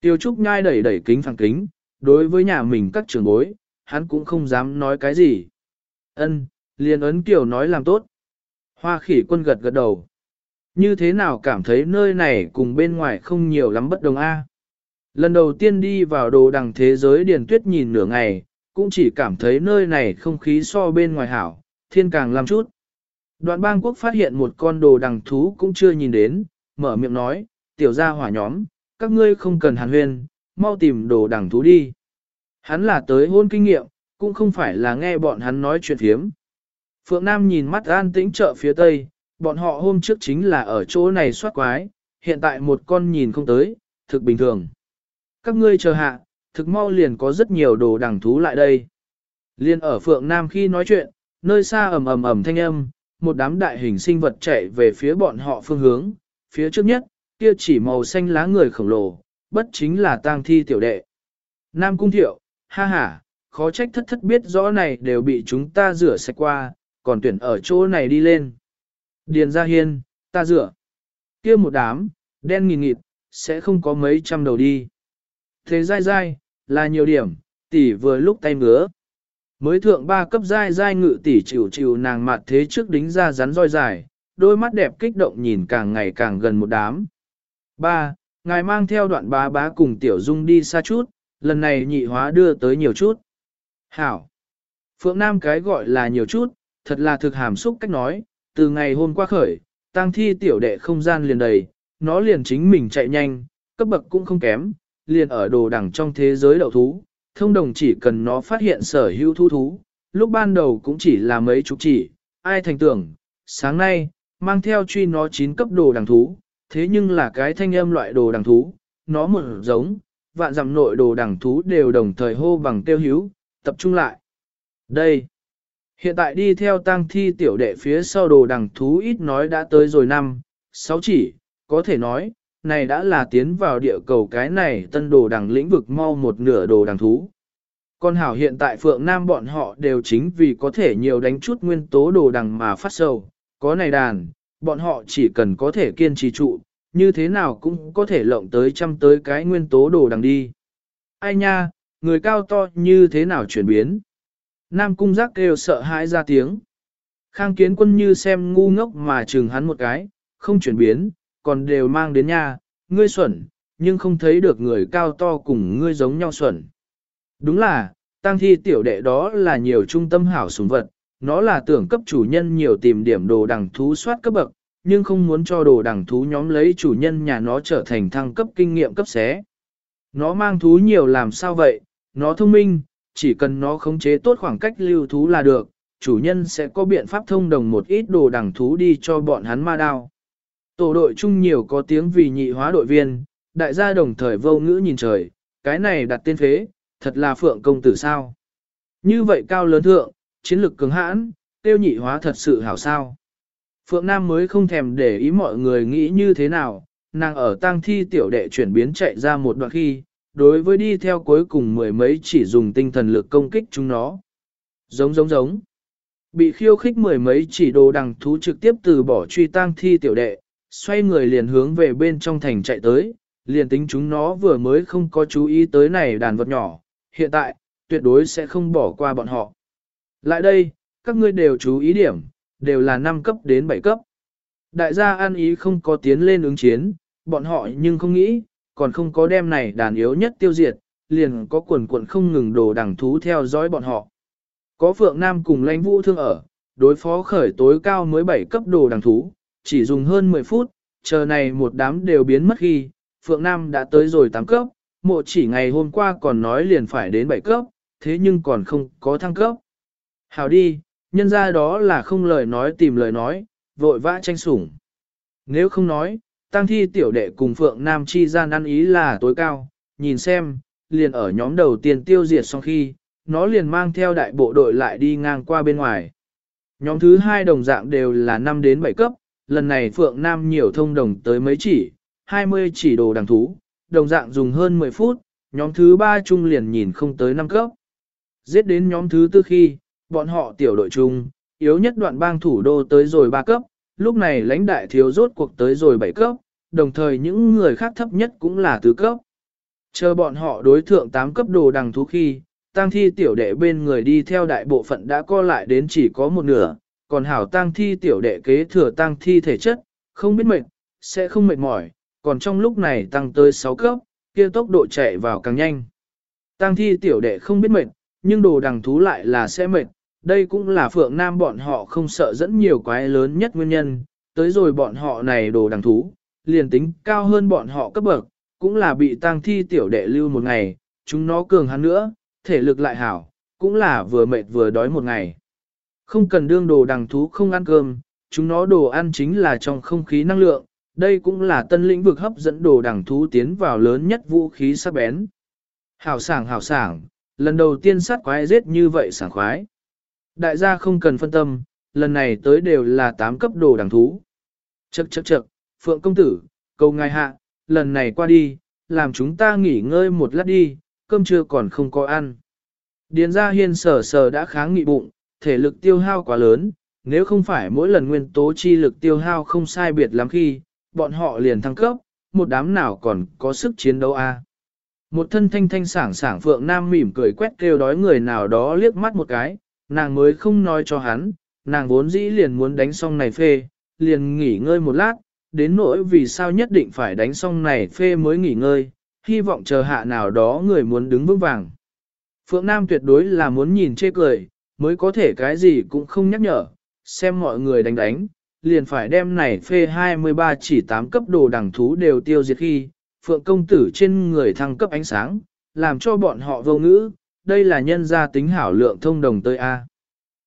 Tiêu Trúc nhai đẩy đẩy kính phẳng kính, đối với nhà mình các trưởng bối, hắn cũng không dám nói cái gì. Ân, liền ấn kiểu nói làm tốt. Hoa khỉ quân gật gật đầu. Như thế nào cảm thấy nơi này cùng bên ngoài không nhiều lắm bất đồng a? Lần đầu tiên đi vào đồ đằng thế giới điền tuyết nhìn nửa ngày, cũng chỉ cảm thấy nơi này không khí so bên ngoài hảo, thiên càng làm chút. Đoạn bang quốc phát hiện một con đồ đằng thú cũng chưa nhìn đến, mở miệng nói, tiểu gia hỏa nhóm, các ngươi không cần hàn huyên, mau tìm đồ đằng thú đi. Hắn là tới hôn kinh nghiệm, cũng không phải là nghe bọn hắn nói chuyện phiếm. Phượng Nam nhìn mắt an tĩnh chợ phía tây, bọn họ hôm trước chính là ở chỗ này soát quái, hiện tại một con nhìn không tới, thực bình thường. Các ngươi chờ hạ, thực mau liền có rất nhiều đồ đằng thú lại đây. Liên ở Phượng Nam khi nói chuyện, nơi xa ầm ầm ầm thanh âm, một đám đại hình sinh vật chạy về phía bọn họ phương hướng, phía trước nhất, kia chỉ màu xanh lá người khổng lồ, bất chính là tang thi tiểu đệ. Nam Cung Thiệu, ha ha, khó trách thất thất biết rõ này đều bị chúng ta rửa sạch qua, còn tuyển ở chỗ này đi lên. Điền Gia Hiên, ta rửa. kia một đám, đen nghìn nghịt, sẽ không có mấy trăm đầu đi. Thế dai dai, là nhiều điểm, tỷ vừa lúc tay ngứa. Mới thượng ba cấp dai dai ngự tỷ chịu chịu nàng mặt thế trước đính ra rắn roi dài, đôi mắt đẹp kích động nhìn càng ngày càng gần một đám. Ba, ngài mang theo đoạn bá bá cùng tiểu dung đi xa chút, lần này nhị hóa đưa tới nhiều chút. Hảo. Phượng Nam cái gọi là nhiều chút, thật là thực hàm xúc cách nói, từ ngày hôm qua khởi, tang thi tiểu đệ không gian liền đầy, nó liền chính mình chạy nhanh, cấp bậc cũng không kém, liền ở đồ đẳng trong thế giới đậu thú, thông đồng chỉ cần nó phát hiện sở hữu thú thú, lúc ban đầu cũng chỉ là mấy chục chỉ, ai thành tưởng, sáng nay, mang theo truy nó chín cấp đồ đẳng thú, thế nhưng là cái thanh âm loại đồ đằng thú, nó một giống, vạn dặm nội đồ đằng thú đều đồng thời hô bằng tiêu hữu, tập trung lại. Đây, hiện tại đi theo tang thi tiểu đệ phía sau đồ đằng thú ít nói đã tới rồi năm, sáu chỉ, có thể nói, này đã là tiến vào địa cầu cái này tân đồ đằng lĩnh vực mau một nửa đồ đằng thú. Con hảo hiện tại Phượng Nam bọn họ đều chính vì có thể nhiều đánh chút nguyên tố đồ đằng mà phát sầu, có này đàn, bọn họ chỉ cần có thể kiên trì trụ, như thế nào cũng có thể lộng tới trăm tới cái nguyên tố đồ đằng đi. Ai nha, người cao to như thế nào chuyển biến? Nam cung giác kêu sợ hãi ra tiếng. Khang kiến quân như xem ngu ngốc mà chừng hắn một cái, không chuyển biến, còn đều mang đến nhà, ngươi xuẩn, nhưng không thấy được người cao to cùng ngươi giống nhau xuẩn. Đúng là, tăng thi tiểu đệ đó là nhiều trung tâm hảo súng vật, nó là tưởng cấp chủ nhân nhiều tìm điểm đồ đằng thú soát cấp bậc, nhưng không muốn cho đồ đằng thú nhóm lấy chủ nhân nhà nó trở thành thăng cấp kinh nghiệm cấp xé. Nó mang thú nhiều làm sao vậy, nó thông minh, chỉ cần nó khống chế tốt khoảng cách lưu thú là được, chủ nhân sẽ có biện pháp thông đồng một ít đồ đằng thú đi cho bọn hắn ma đao. Tổ đội chung nhiều có tiếng vì nhị hóa đội viên, đại gia đồng thời vô ngữ nhìn trời, cái này đặt tên phế, thật là phượng công tử sao. Như vậy cao lớn thượng, chiến lực cứng hãn, tiêu nhị hóa thật sự hảo sao. Phượng Nam mới không thèm để ý mọi người nghĩ như thế nào, nàng ở tang thi tiểu đệ chuyển biến chạy ra một đoạn khi, đối với đi theo cuối cùng mười mấy chỉ dùng tinh thần lực công kích chúng nó. Giống giống giống. Bị khiêu khích mười mấy chỉ đồ đằng thú trực tiếp từ bỏ truy tang thi tiểu đệ, xoay người liền hướng về bên trong thành chạy tới, liền tính chúng nó vừa mới không có chú ý tới này đàn vật nhỏ, hiện tại, tuyệt đối sẽ không bỏ qua bọn họ. Lại đây, các ngươi đều chú ý điểm, đều là 5 cấp đến 7 cấp. Đại gia an ý không có tiến lên ứng chiến, bọn họ nhưng không nghĩ, còn không có đem này đàn yếu nhất tiêu diệt, liền có quần quần không ngừng đồ đằng thú theo dõi bọn họ. Có Phượng Nam cùng lãnh vũ thương ở, đối phó khởi tối cao mới 7 cấp đồ đằng thú, chỉ dùng hơn 10 phút, chờ này một đám đều biến mất khi, Phượng Nam đã tới rồi 8 cấp, mộ chỉ ngày hôm qua còn nói liền phải đến 7 cấp, thế nhưng còn không có thăng cấp. Hào đi, nhân ra đó là không lời nói tìm lời nói, vội vã tranh sủng. Nếu không nói, tăng thi tiểu đệ cùng Phượng Nam chi gian ăn ý là tối cao, nhìn xem, liền ở nhóm đầu tiên tiêu diệt xong khi, nó liền mang theo đại bộ đội lại đi ngang qua bên ngoài. Nhóm thứ hai đồng dạng đều là 5 đến 7 cấp, lần này Phượng Nam nhiều thông đồng tới mấy chỉ, 20 chỉ đồ đằng thú, đồng dạng dùng hơn 10 phút, nhóm thứ ba chung liền nhìn không tới 5 cấp. Giết đến nhóm thứ tư khi, bọn họ tiểu đội chung, yếu nhất đoạn bang thủ đô tới rồi 3 cấp, lúc này lãnh đại thiếu rốt cuộc tới rồi 7 cấp, đồng thời những người khác thấp nhất cũng là tứ cấp. Chờ bọn họ đối thượng 8 cấp đồ đằng thú khi, tang thi tiểu đệ bên người đi theo đại bộ phận đã co lại đến chỉ có một nửa, còn hảo tang thi tiểu đệ kế thừa tang thi thể chất, không biết mệt, sẽ không mệt mỏi, còn trong lúc này tăng tới 6 cấp, kia tốc độ chạy vào càng nhanh. Tang thi tiểu đệ không biết mệt, nhưng đồ đằng thú lại là sẽ mệt, đây cũng là phượng nam bọn họ không sợ dẫn nhiều quái lớn nhất nguyên nhân, tới rồi bọn họ này đồ đằng thú, liền tính cao hơn bọn họ cấp bậc, cũng là bị tang thi tiểu đệ lưu một ngày, chúng nó cường hắn nữa, thể lực lại hảo, cũng là vừa mệt vừa đói một ngày. Không cần đương đồ đằng thú không ăn cơm, chúng nó đồ ăn chính là trong không khí năng lượng, đây cũng là tân lĩnh vực hấp dẫn đồ đằng thú tiến vào lớn nhất vũ khí sắc bén. Hảo sảng hảo sảng, lần đầu tiên sát quái giết như vậy sảng khoái. Đại gia không cần phân tâm, lần này tới đều là 8 cấp đồ đẳng thú. Chậc chậc chậc, Phượng công tử, cầu ngài hạ, lần này qua đi, làm chúng ta nghỉ ngơi một lát đi, cơm trưa còn không có ăn. Điền gia hiên sờ sờ đã kháng nghị bụng, thể lực tiêu hao quá lớn, nếu không phải mỗi lần nguyên tố chi lực tiêu hao không sai biệt lắm khi, bọn họ liền thăng cấp, một đám nào còn có sức chiến đấu a? À? Một thân thanh thanh sảng sảng Phượng Nam mỉm cười quét kêu đói người nào đó liếc mắt một cái, nàng mới không nói cho hắn, nàng vốn dĩ liền muốn đánh xong này phê, liền nghỉ ngơi một lát, đến nỗi vì sao nhất định phải đánh xong này phê mới nghỉ ngơi, hy vọng chờ hạ nào đó người muốn đứng vững vàng. Phượng Nam tuyệt đối là muốn nhìn chê cười, mới có thể cái gì cũng không nhắc nhở, xem mọi người đánh đánh, liền phải đem này phê 23 chỉ 8 cấp đồ đẳng thú đều tiêu diệt khi, Phượng công tử trên người thăng cấp ánh sáng, làm cho bọn họ vô ngữ, đây là nhân gia tính hảo lượng thông đồng tới A.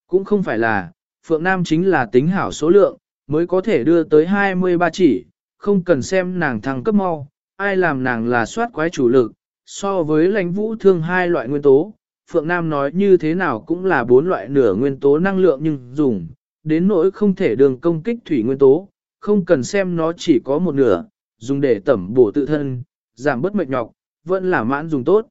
Cũng không phải là, Phượng Nam chính là tính hảo số lượng, mới có thể đưa tới 23 chỉ, không cần xem nàng thăng cấp mau, ai làm nàng là soát quái chủ lực, so với lãnh vũ thương hai loại nguyên tố. Phượng Nam nói như thế nào cũng là bốn loại nửa nguyên tố năng lượng nhưng dùng, đến nỗi không thể đường công kích thủy nguyên tố, không cần xem nó chỉ có một nửa, dùng để tẩm bổ tự thân, giảm bớt mệt nhọc, vẫn là mãn dùng tốt.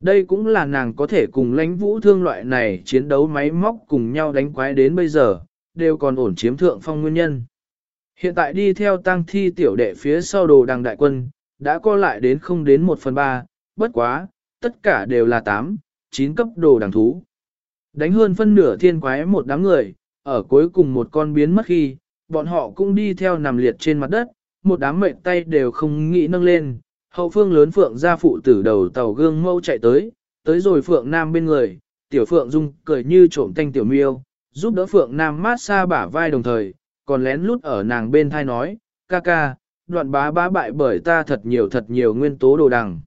Đây cũng là nàng có thể cùng lãnh vũ thương loại này chiến đấu máy móc cùng nhau đánh quái đến bây giờ, đều còn ổn chiếm thượng phong nguyên nhân. Hiện tại đi theo tăng thi tiểu đệ phía sau đồ đằng đại quân, đã co lại đến không đến 1 phần 3, bất quá, tất cả đều là 8, 9 cấp đồ đằng thú. Đánh hơn phân nửa thiên quái một đám người, ở cuối cùng một con biến mất khi, bọn họ cũng đi theo nằm liệt trên mặt đất, một đám mệnh tay đều không nghĩ nâng lên. Hậu phương lớn phượng ra phụ tử đầu tàu gương mâu chạy tới, tới rồi phượng nam bên người, tiểu phượng dung cười như trộm thanh tiểu miêu, giúp đỡ phượng nam mát xa bả vai đồng thời, còn lén lút ở nàng bên thai nói, ca ca, đoạn bá bá bại bởi ta thật nhiều thật nhiều nguyên tố đồ đằng.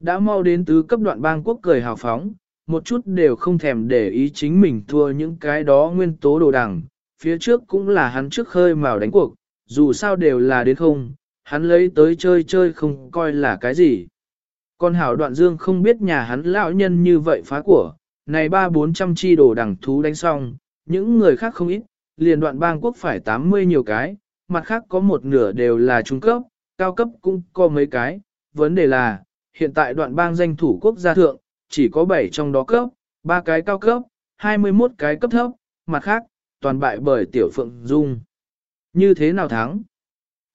Đã mau đến tứ cấp đoạn bang quốc cười hào phóng, một chút đều không thèm để ý chính mình thua những cái đó nguyên tố đồ đằng, phía trước cũng là hắn trước khơi mào đánh cuộc, dù sao đều là đến không, hắn lấy tới chơi chơi không coi là cái gì. Còn hảo đoạn dương không biết nhà hắn lão nhân như vậy phá của, này ba bốn trăm chi đồ đằng thú đánh xong, những người khác không ít, liền đoạn bang quốc phải 80 nhiều cái, mặt khác có một nửa đều là trung cấp, cao cấp cũng có mấy cái, vấn đề là, hiện tại đoạn bang danh thủ quốc gia thượng, chỉ có 7 trong đó cấp, 3 cái cao cấp, 21 cái cấp thấp, mặt khác, toàn bại bởi tiểu Phượng Dung. Như thế nào thắng?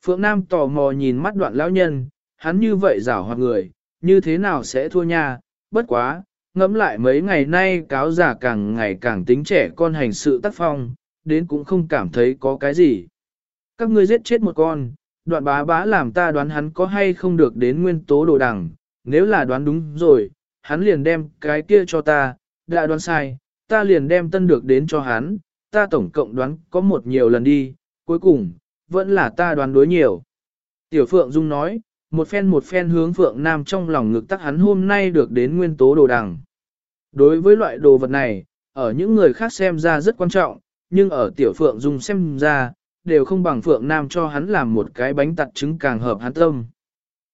Phượng Nam tò mò nhìn mắt đoạn lão nhân, hắn như vậy rảo hoặc người, như thế nào sẽ thua nha, bất quá, ngẫm lại mấy ngày nay cáo giả càng ngày càng tính trẻ con hành sự tác phong, đến cũng không cảm thấy có cái gì. Các ngươi giết chết một con, đoạn bá bá làm ta đoán hắn có hay không được đến nguyên tố đồ đằng, nếu là đoán đúng rồi, hắn liền đem cái kia cho ta, đã đoán sai, ta liền đem tân được đến cho hắn, ta tổng cộng đoán có một nhiều lần đi, cuối cùng, vẫn là ta đoán đối nhiều. Tiểu Phượng Dung nói, một phen một phen hướng Phượng Nam trong lòng ngực tắc hắn hôm nay được đến nguyên tố đồ đằng. Đối với loại đồ vật này, ở những người khác xem ra rất quan trọng, nhưng ở Tiểu Phượng Dung xem ra, đều không bằng Phượng Nam cho hắn làm một cái bánh tặt trứng càng hợp hắn tâm.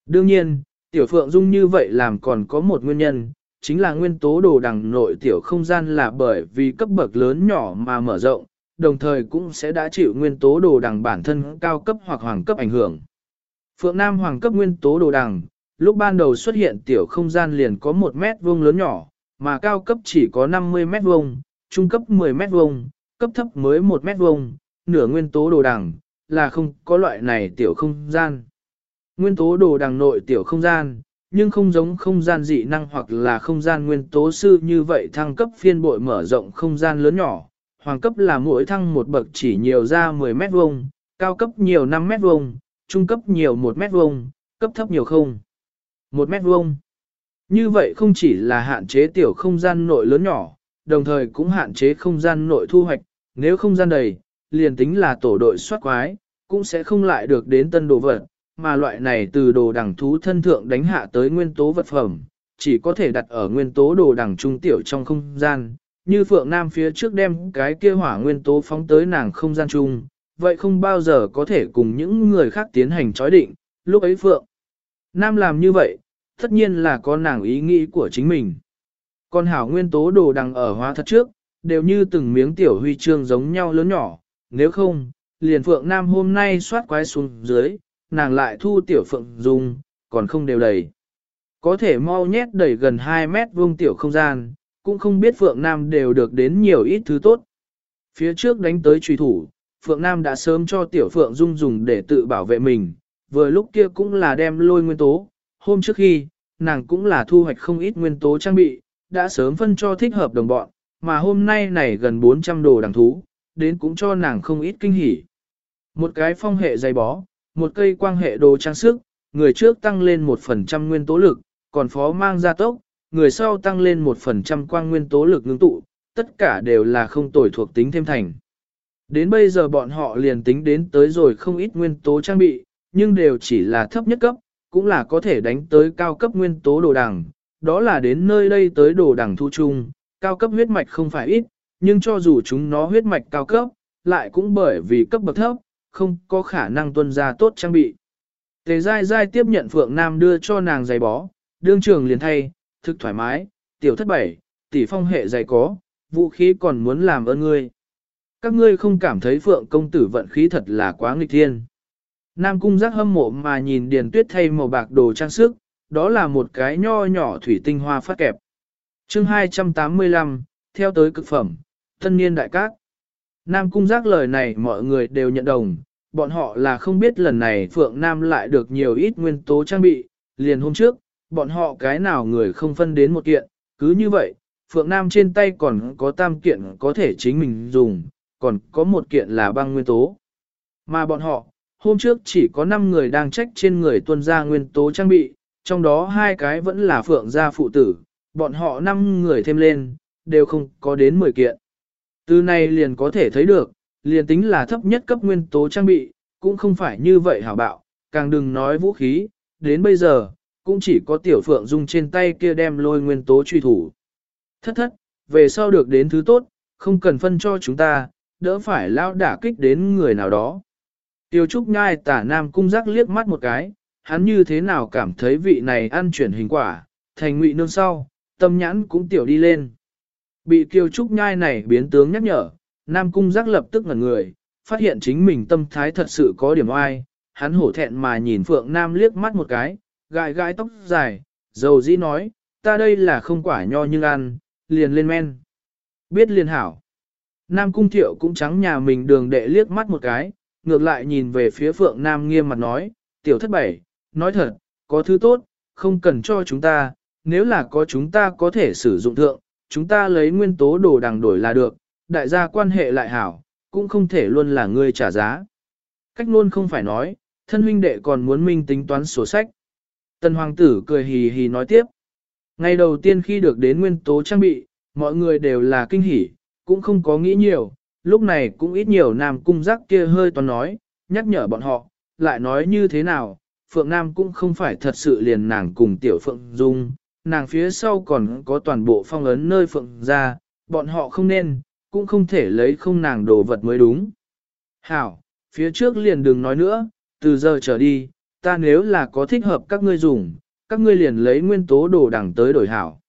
Đương nhiên, Tiểu Phượng Dung như vậy làm còn có một nguyên nhân, chính là nguyên tố đồ đằng nội tiểu không gian là bởi vì cấp bậc lớn nhỏ mà mở rộng, đồng thời cũng sẽ đã chịu nguyên tố đồ đằng bản thân cao cấp hoặc hoàng cấp ảnh hưởng. Phượng Nam hoàng cấp nguyên tố đồ đằng, lúc ban đầu xuất hiện tiểu không gian liền có 1 mét vuông lớn nhỏ, mà cao cấp chỉ có 50 mét vuông, trung cấp 10 mét vuông, cấp thấp mới 1 mét vuông, nửa nguyên tố đồ đằng, là không có loại này tiểu không gian. Nguyên tố đồ đằng nội tiểu không gian, nhưng không giống không gian dị năng hoặc là không gian nguyên tố sư như vậy thăng cấp phiên bội mở rộng không gian lớn nhỏ. Hoàng cấp là mỗi thăng một bậc chỉ nhiều ra 10 mét vuông, cao cấp nhiều 5 mét vuông, trung cấp nhiều 1 mét vuông, cấp thấp nhiều không. 1 mét vuông. Như vậy không chỉ là hạn chế tiểu không gian nội lớn nhỏ, đồng thời cũng hạn chế không gian nội thu hoạch, nếu không gian đầy, liền tính là tổ đội soát quái, cũng sẽ không lại được đến tân đồ vật, mà loại này từ đồ đẳng thú thân thượng đánh hạ tới nguyên tố vật phẩm, chỉ có thể đặt ở nguyên tố đồ đẳng trung tiểu trong không gian, như Phượng Nam phía trước đem cái kia hỏa nguyên tố phóng tới nàng không gian chung, vậy không bao giờ có thể cùng những người khác tiến hành chói định, lúc ấy Phượng Nam làm như vậy, tất nhiên là có nàng ý nghĩ của chính mình. Còn hảo nguyên tố đồ đằng ở hóa thật trước, đều như từng miếng tiểu huy chương giống nhau lớn nhỏ, nếu không, liền Phượng Nam hôm nay soát quái xuống dưới, nàng lại thu tiểu Phượng dùng, còn không đều đầy. Có thể mau nhét đầy gần 2 mét vuông tiểu không gian, cũng không biết Phượng Nam đều được đến nhiều ít thứ tốt. Phía trước đánh tới truy thủ, Phượng Nam đã sớm cho tiểu Phượng Dung dùng để tự bảo vệ mình, vừa lúc kia cũng là đem lôi nguyên tố, hôm trước khi, nàng cũng là thu hoạch không ít nguyên tố trang bị, đã sớm phân cho thích hợp đồng bọn, mà hôm nay này gần 400 đồ đằng thú, đến cũng cho nàng không ít kinh hỉ. Một cái phong hệ dày bó, một cây quang hệ đồ trang sức, người trước tăng lên 1% nguyên tố lực, còn phó mang ra tốc, người sau tăng lên 1% quang nguyên tố lực ngưng tụ, tất cả đều là không tồi thuộc tính thêm thành. Đến bây giờ bọn họ liền tính đến tới rồi không ít nguyên tố trang bị, nhưng đều chỉ là thấp nhất cấp, cũng là có thể đánh tới cao cấp nguyên tố đồ đằng, đó là đến nơi đây tới đồ đằng thu chung, cao cấp huyết mạch không phải ít, nhưng cho dù chúng nó huyết mạch cao cấp, lại cũng bởi vì cấp bậc thấp, không có khả năng tuân ra tốt trang bị. Tề dai dai tiếp nhận Phượng Nam đưa cho nàng giày bó, đương trường liền thay, thực thoải mái, tiểu thất bảy, tỷ phong hệ dày có, vũ khí còn muốn làm ơn ngươi. Các ngươi không cảm thấy Phượng công tử vận khí thật là quá nghịch thiên. Nam cung giác hâm mộ mà nhìn Điền Tuyết thay màu bạc đồ trang sức, đó là một cái nho nhỏ thủy tinh hoa phát kẹp. chương 285, theo tới cực phẩm, thân niên đại cát. Nam cung giác lời này mọi người đều nhận đồng, bọn họ là không biết lần này Phượng Nam lại được nhiều ít nguyên tố trang bị, liền hôm trước, bọn họ cái nào người không phân đến một kiện, cứ như vậy, Phượng Nam trên tay còn có tam kiện có thể chính mình dùng, còn có một kiện là băng nguyên tố. Mà bọn họ, hôm trước chỉ có 5 người đang trách trên người tuân gia nguyên tố trang bị, trong đó hai cái vẫn là phượng gia phụ tử, bọn họ 5 người thêm lên, đều không có đến 10 kiện. Từ này liền có thể thấy được, liền tính là thấp nhất cấp nguyên tố trang bị, cũng không phải như vậy hảo bạo, càng đừng nói vũ khí, đến bây giờ, cũng chỉ có tiểu phượng dung trên tay kia đem lôi nguyên tố truy thủ. Thất thất, về sau được đến thứ tốt, không cần phân cho chúng ta, đỡ phải lao đả kích đến người nào đó. Tiêu Trúc nhai tả nam cung giác liếc mắt một cái, hắn như thế nào cảm thấy vị này ăn chuyển hình quả, thành ngụy nương sau, tâm nhãn cũng tiểu đi lên. Bị Kiều Trúc nhai này biến tướng nhắc nhở, nam cung giác lập tức ngẩn người, phát hiện chính mình tâm thái thật sự có điểm oai, hắn hổ thẹn mà nhìn Phượng Nam liếc mắt một cái, gãi gãi tóc dài, dầu dĩ nói, ta đây là không quả nho nhưng ăn, liền lên men. Biết liền hảo. Nam cung thiệu cũng trắng nhà mình đường đệ liếc mắt một cái, ngược lại nhìn về phía Phượng Nam nghiêm mặt nói, tiểu thất bảy, nói thật, có thứ tốt, không cần cho chúng ta, nếu là có chúng ta có thể sử dụng thượng, chúng ta lấy nguyên tố đồ đằng đổi là được, đại gia quan hệ lại hảo, cũng không thể luôn là ngươi trả giá. Cách luôn không phải nói, thân huynh đệ còn muốn minh tính toán sổ sách. Tần hoàng tử cười hì hì nói tiếp. Ngày đầu tiên khi được đến nguyên tố trang bị, mọi người đều là kinh hỉ, cũng không có nghĩ nhiều, lúc này cũng ít nhiều nam cung giác kia hơi toán nói, nhắc nhở bọn họ, lại nói như thế nào, Phượng Nam cũng không phải thật sự liền nàng cùng tiểu Phượng Dung, nàng phía sau còn có toàn bộ phong ấn nơi Phượng ra, bọn họ không nên, cũng không thể lấy không nàng đồ vật mới đúng. Hảo, phía trước liền đừng nói nữa, từ giờ trở đi, ta nếu là có thích hợp các ngươi dùng, các ngươi liền lấy nguyên tố đồ đẳng tới đổi hảo.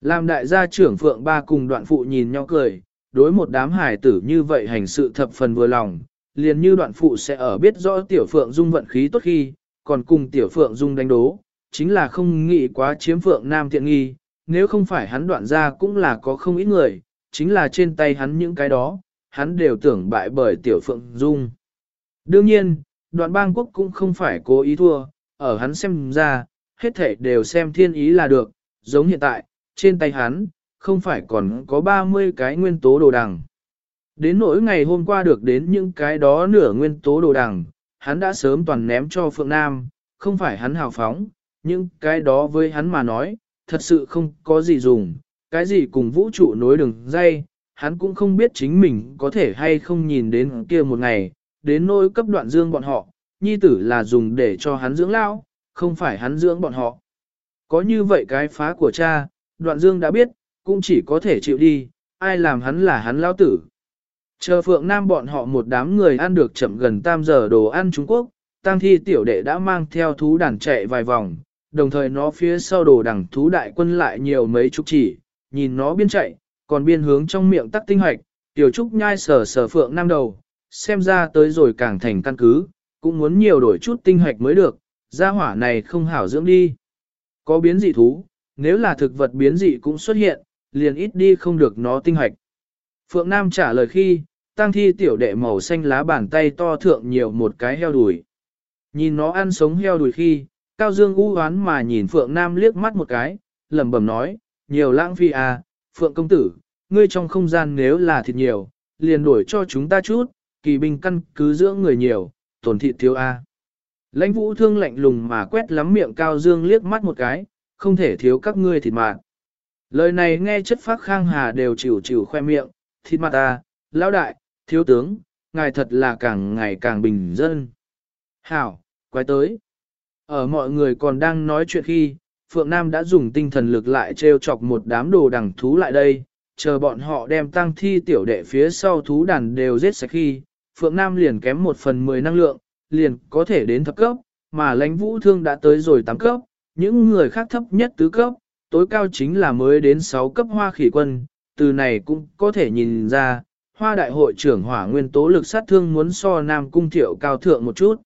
Làm đại gia trưởng Phượng Ba cùng đoạn phụ nhìn nhau cười, đối một đám hải tử như vậy hành sự thập phần vừa lòng, liền như đoạn phụ sẽ ở biết rõ tiểu phượng dung vận khí tốt khi, còn cùng tiểu phượng dung đánh đố, chính là không nghĩ quá chiếm phượng nam tiện nghi, nếu không phải hắn đoạn ra cũng là có không ít người, chính là trên tay hắn những cái đó, hắn đều tưởng bại bởi tiểu phượng dung. Đương nhiên, đoạn bang quốc cũng không phải cố ý thua, ở hắn xem ra, hết thể đều xem thiên ý là được, giống hiện tại, trên tay hắn, không phải còn có 30 cái nguyên tố đồ đằng. Đến nỗi ngày hôm qua được đến những cái đó nửa nguyên tố đồ đằng, hắn đã sớm toàn ném cho Phượng Nam, không phải hắn hào phóng, nhưng cái đó với hắn mà nói, thật sự không có gì dùng, cái gì cùng vũ trụ nối đường dây, hắn cũng không biết chính mình có thể hay không nhìn đến kia một ngày, đến nỗi cấp đoạn dương bọn họ, nhi tử là dùng để cho hắn dưỡng lao, không phải hắn dưỡng bọn họ. Có như vậy cái phá của cha, đoạn dương đã biết, cũng chỉ có thể chịu đi, ai làm hắn là hắn lao tử. Chờ Phượng Nam bọn họ một đám người ăn được chậm gần tam giờ đồ ăn Trung Quốc, tăng thi tiểu đệ đã mang theo thú đàn chạy vài vòng, đồng thời nó phía sau đồ đằng thú đại quân lại nhiều mấy chục chỉ, nhìn nó biên chạy, còn biên hướng trong miệng tắc tinh hoạch, tiểu trúc nhai sờ sờ Phượng Nam đầu, xem ra tới rồi càng thành căn cứ, cũng muốn nhiều đổi chút tinh hoạch mới được, gia hỏa này không hảo dưỡng đi. Có biến dị thú, nếu là thực vật biến dị cũng xuất hiện, liền ít đi không được nó tinh hoạch. Phượng Nam trả lời khi, tăng thi tiểu đệ màu xanh lá bàn tay to thượng nhiều một cái heo đùi. Nhìn nó ăn sống heo đùi khi, Cao Dương u hoán mà nhìn Phượng Nam liếc mắt một cái, lẩm bẩm nói, nhiều lãng phi à, Phượng công tử, ngươi trong không gian nếu là thịt nhiều, liền đổi cho chúng ta chút, kỳ binh căn cứ dưỡng người nhiều, tổn thị thiếu a. Lãnh vũ thương lạnh lùng mà quét lắm miệng Cao Dương liếc mắt một cái, không thể thiếu các ngươi thịt mạng. Lời này nghe chất phác khang hà đều chịu chịu khoe miệng, thịt mặt ta, à, lão đại, thiếu tướng, ngài thật là càng ngày càng bình dân. Hảo, quay tới. Ở mọi người còn đang nói chuyện khi, Phượng Nam đã dùng tinh thần lực lại treo chọc một đám đồ đằng thú lại đây, chờ bọn họ đem tăng thi tiểu đệ phía sau thú đàn đều giết sạch khi, Phượng Nam liền kém một phần mười năng lượng, liền có thể đến thập cấp, mà lãnh vũ thương đã tới rồi tám cấp, những người khác thấp nhất tứ cấp, tối cao chính là mới đến 6 cấp hoa khỉ quân, từ này cũng có thể nhìn ra, hoa đại hội trưởng hỏa nguyên tố lực sát thương muốn so Nam Cung Thiệu cao thượng một chút.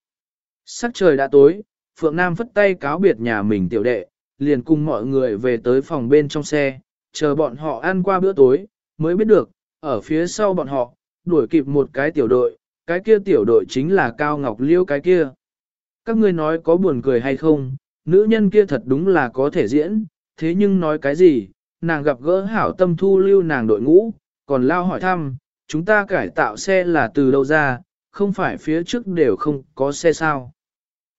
Sắc trời đã tối, Phượng Nam phất tay cáo biệt nhà mình tiểu đệ, liền cùng mọi người về tới phòng bên trong xe, chờ bọn họ ăn qua bữa tối, mới biết được, ở phía sau bọn họ, đuổi kịp một cái tiểu đội, cái kia tiểu đội chính là Cao Ngọc Liêu cái kia. Các ngươi nói có buồn cười hay không, nữ nhân kia thật đúng là có thể diễn, thế nhưng nói cái gì, nàng gặp gỡ hảo tâm thu lưu nàng đội ngũ, còn lao hỏi thăm, chúng ta cải tạo xe là từ đâu ra, không phải phía trước đều không có xe sao.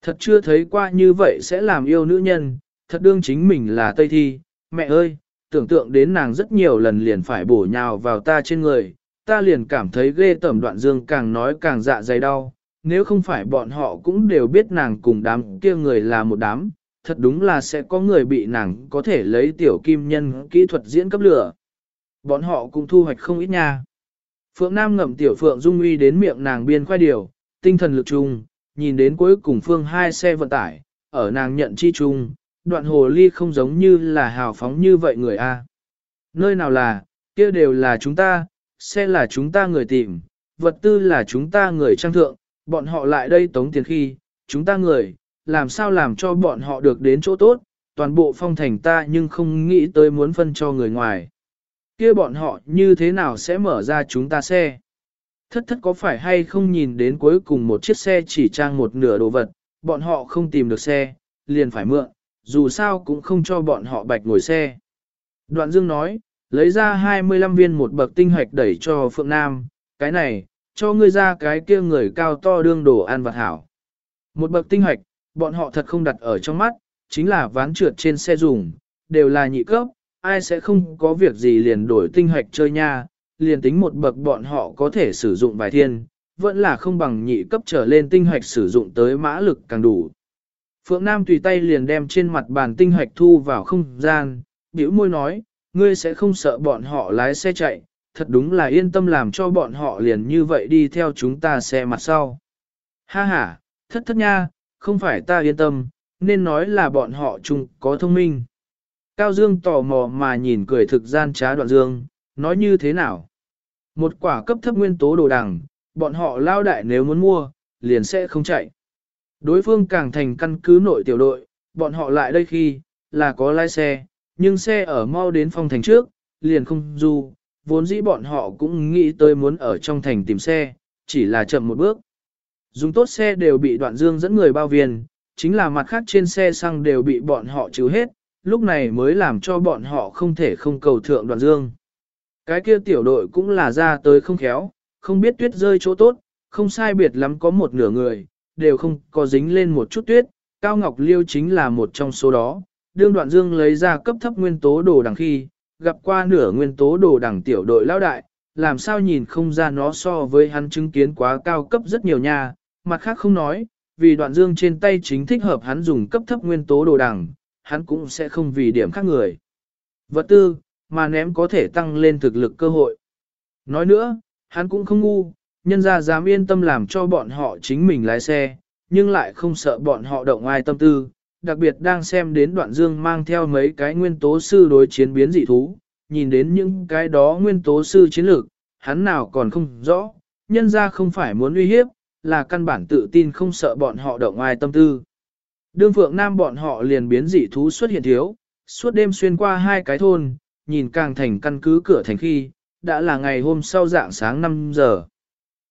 Thật chưa thấy qua như vậy sẽ làm yêu nữ nhân, thật đương chính mình là Tây Thi, mẹ ơi, tưởng tượng đến nàng rất nhiều lần liền phải bổ nhào vào ta trên người, ta liền cảm thấy ghê tẩm đoạn dương càng nói càng dạ dày đau, nếu không phải bọn họ cũng đều biết nàng cùng đám kia người là một đám, thật đúng là sẽ có người bị nàng có thể lấy tiểu kim nhân kỹ thuật diễn cấp lửa. Bọn họ cũng thu hoạch không ít nha. Phượng Nam ngậm tiểu Phượng Dung uy đến miệng nàng biên khoai điều, tinh thần lực chung, nhìn đến cuối cùng phương hai xe vận tải, ở nàng nhận chi chung, đoạn hồ ly không giống như là hào phóng như vậy người A. Nơi nào là, kia đều là chúng ta, xe là chúng ta người tìm, vật tư là chúng ta người trang thượng, bọn họ lại đây tống tiền khi, chúng ta người, làm sao làm cho bọn họ được đến chỗ tốt, toàn bộ phong thành ta nhưng không nghĩ tới muốn phân cho người ngoài. kia bọn họ như thế nào sẽ mở ra chúng ta xe? Thất thất có phải hay không nhìn đến cuối cùng một chiếc xe chỉ trang một nửa đồ vật, bọn họ không tìm được xe, liền phải mượn, dù sao cũng không cho bọn họ bạch ngồi xe. Đoạn dương nói, lấy ra 25 viên một bậc tinh hoạch đẩy cho Phượng Nam, cái này, cho ngươi ra cái kia người cao to đương đồ ăn vật hảo. Một bậc tinh hoạch, bọn họ thật không đặt ở trong mắt, chính là ván trượt trên xe dùng, đều là nhị cấp, ai sẽ không có việc gì liền đổi tinh hoạch chơi nha, liền tính một bậc bọn họ có thể sử dụng vài thiên, vẫn là không bằng nhị cấp trở lên tinh hoạch sử dụng tới mã lực càng đủ. Phượng Nam tùy tay liền đem trên mặt bàn tinh hoạch thu vào không gian, biểu môi nói, ngươi sẽ không sợ bọn họ lái xe chạy, thật đúng là yên tâm làm cho bọn họ liền như vậy đi theo chúng ta xe mặt sau. Ha ha, thất thất nha, không phải ta yên tâm, nên nói là bọn họ chung có thông minh. Cao Dương tò mò mà nhìn cười thực gian trá đoạn dương, nói như thế nào? Một quả cấp thấp nguyên tố đồ đằng, bọn họ lao đại nếu muốn mua, liền sẽ không chạy. Đối phương càng thành căn cứ nội tiểu đội, bọn họ lại đây khi, là có lái xe, nhưng xe ở mau đến phong thành trước, liền không du, vốn dĩ bọn họ cũng nghĩ tới muốn ở trong thành tìm xe, chỉ là chậm một bước. Dùng tốt xe đều bị đoạn dương dẫn người bao viên, chính là mặt khác trên xe xăng đều bị bọn họ trừ hết, lúc này mới làm cho bọn họ không thể không cầu thượng đoạn dương. Cái kia tiểu đội cũng là ra tới không khéo, không biết tuyết rơi chỗ tốt, không sai biệt lắm có một nửa người, đều không có dính lên một chút tuyết, Cao Ngọc Liêu chính là một trong số đó. Đương đoạn dương lấy ra cấp thấp nguyên tố đồ đằng khi, gặp qua nửa nguyên tố đồ đằng tiểu đội lão đại, làm sao nhìn không ra nó so với hắn chứng kiến quá cao cấp rất nhiều nha, mặt khác không nói, vì đoạn dương trên tay chính thích hợp hắn dùng cấp thấp nguyên tố đồ đằng, hắn cũng sẽ không vì điểm khác người. Vật tư, mà ném có thể tăng lên thực lực cơ hội. Nói nữa, hắn cũng không ngu, nhân ra dám yên tâm làm cho bọn họ chính mình lái xe, nhưng lại không sợ bọn họ động ai tâm tư, đặc biệt đang xem đến đoạn dương mang theo mấy cái nguyên tố sư đối chiến biến dị thú, nhìn đến những cái đó nguyên tố sư chiến lược, hắn nào còn không rõ, nhân ra không phải muốn uy hiếp, là căn bản tự tin không sợ bọn họ động ai tâm tư. Đương Phượng Nam bọn họ liền biến dị thú xuất hiện thiếu, suốt đêm xuyên qua hai cái thôn, nhìn càng thành căn cứ cửa thành khi, đã là ngày hôm sau dạng sáng 5 giờ.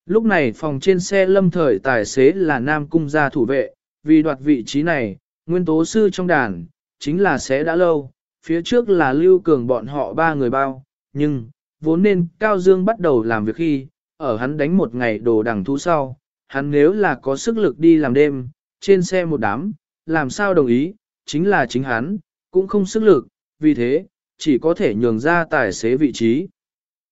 Lúc này phòng trên xe lâm thời tài xế là Nam Cung gia thủ vệ, vì đoạt vị trí này, nguyên tố sư trong đàn, chính là sẽ đã lâu, phía trước là lưu cường bọn họ ba người bao, nhưng, vốn nên Cao Dương bắt đầu làm việc khi, ở hắn đánh một ngày đồ đằng thú sau, hắn nếu là có sức lực đi làm đêm, trên xe một đám, làm sao đồng ý, chính là chính hắn, cũng không sức lực, vì thế, chỉ có thể nhường ra tài xế vị trí.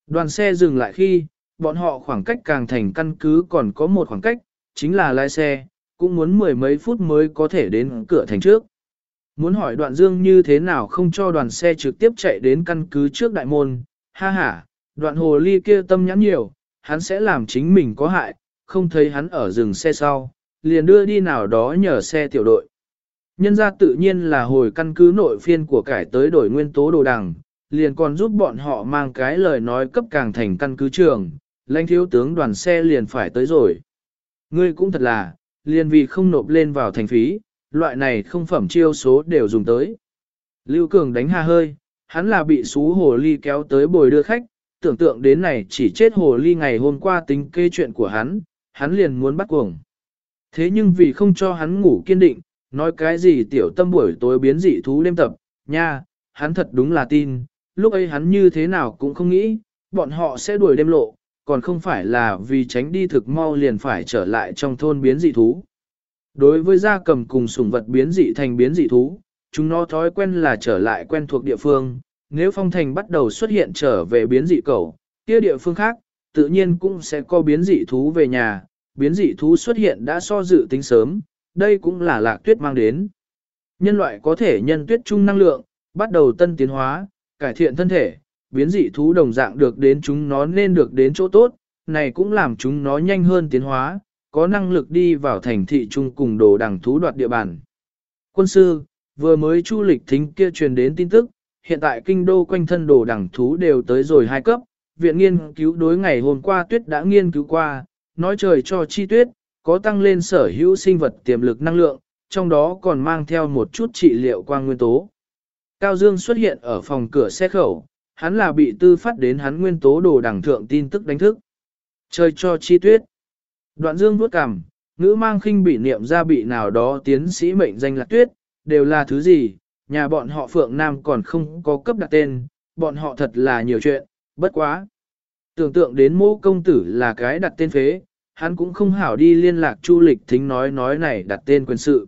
Đoàn xe dừng lại khi, bọn họ khoảng cách càng thành căn cứ còn có một khoảng cách, chính là lái xe, cũng muốn mười mấy phút mới có thể đến cửa thành trước. Muốn hỏi đoạn dương như thế nào không cho đoàn xe trực tiếp chạy đến căn cứ trước đại môn, ha ha, đoạn hồ ly kia tâm nhãn nhiều, hắn sẽ làm chính mình có hại, không thấy hắn ở rừng xe sau, liền đưa đi nào đó nhờ xe tiểu đội. Nhân ra tự nhiên là hồi căn cứ nội phiên của cải tới đổi nguyên tố đồ đằng, liền còn giúp bọn họ mang cái lời nói cấp càng thành căn cứ trường, lãnh thiếu tướng đoàn xe liền phải tới rồi. Ngươi cũng thật là, liền vì không nộp lên vào thành phí, loại này không phẩm chiêu số đều dùng tới. Lưu Cường đánh hà hơi, hắn là bị xú hồ ly kéo tới bồi đưa khách, tưởng tượng đến này chỉ chết hồ ly ngày hôm qua tính kê chuyện của hắn, hắn liền muốn bắt cuồng. Thế nhưng vì không cho hắn ngủ kiên định, nói cái gì tiểu tâm buổi tối biến dị thú đêm tập, nha, hắn thật đúng là tin, lúc ấy hắn như thế nào cũng không nghĩ, bọn họ sẽ đuổi đêm lộ, còn không phải là vì tránh đi thực mau liền phải trở lại trong thôn biến dị thú. Đối với gia cầm cùng sủng vật biến dị thành biến dị thú, chúng nó thói quen là trở lại quen thuộc địa phương, nếu phong thành bắt đầu xuất hiện trở về biến dị cầu, kia địa phương khác, tự nhiên cũng sẽ có biến dị thú về nhà, biến dị thú xuất hiện đã so dự tính sớm, đây cũng là lạc tuyết mang đến. Nhân loại có thể nhân tuyết chung năng lượng, bắt đầu tân tiến hóa, cải thiện thân thể, biến dị thú đồng dạng được đến chúng nó nên được đến chỗ tốt, này cũng làm chúng nó nhanh hơn tiến hóa, có năng lực đi vào thành thị chung cùng đồ đằng thú đoạt địa bàn. Quân sư, vừa mới chu lịch thính kia truyền đến tin tức, hiện tại kinh đô quanh thân đồ đằng thú đều tới rồi hai cấp, viện nghiên cứu đối ngày hôm qua tuyết đã nghiên cứu qua, nói trời cho chi tuyết, có tăng lên sở hữu sinh vật tiềm lực năng lượng, trong đó còn mang theo một chút trị liệu quang nguyên tố. Cao Dương xuất hiện ở phòng cửa xe khẩu, hắn là bị tư phát đến hắn nguyên tố đồ đẳng thượng tin tức đánh thức. Chơi cho chi tuyết. Đoạn Dương vuốt cằm, ngữ mang khinh bị niệm ra bị nào đó tiến sĩ mệnh danh là tuyết, đều là thứ gì, nhà bọn họ Phượng Nam còn không có cấp đặt tên, bọn họ thật là nhiều chuyện, bất quá. Tưởng tượng đến mô công tử là cái đặt tên phế, hắn cũng không hảo đi liên lạc chu lịch thính nói nói này đặt tên quân sự.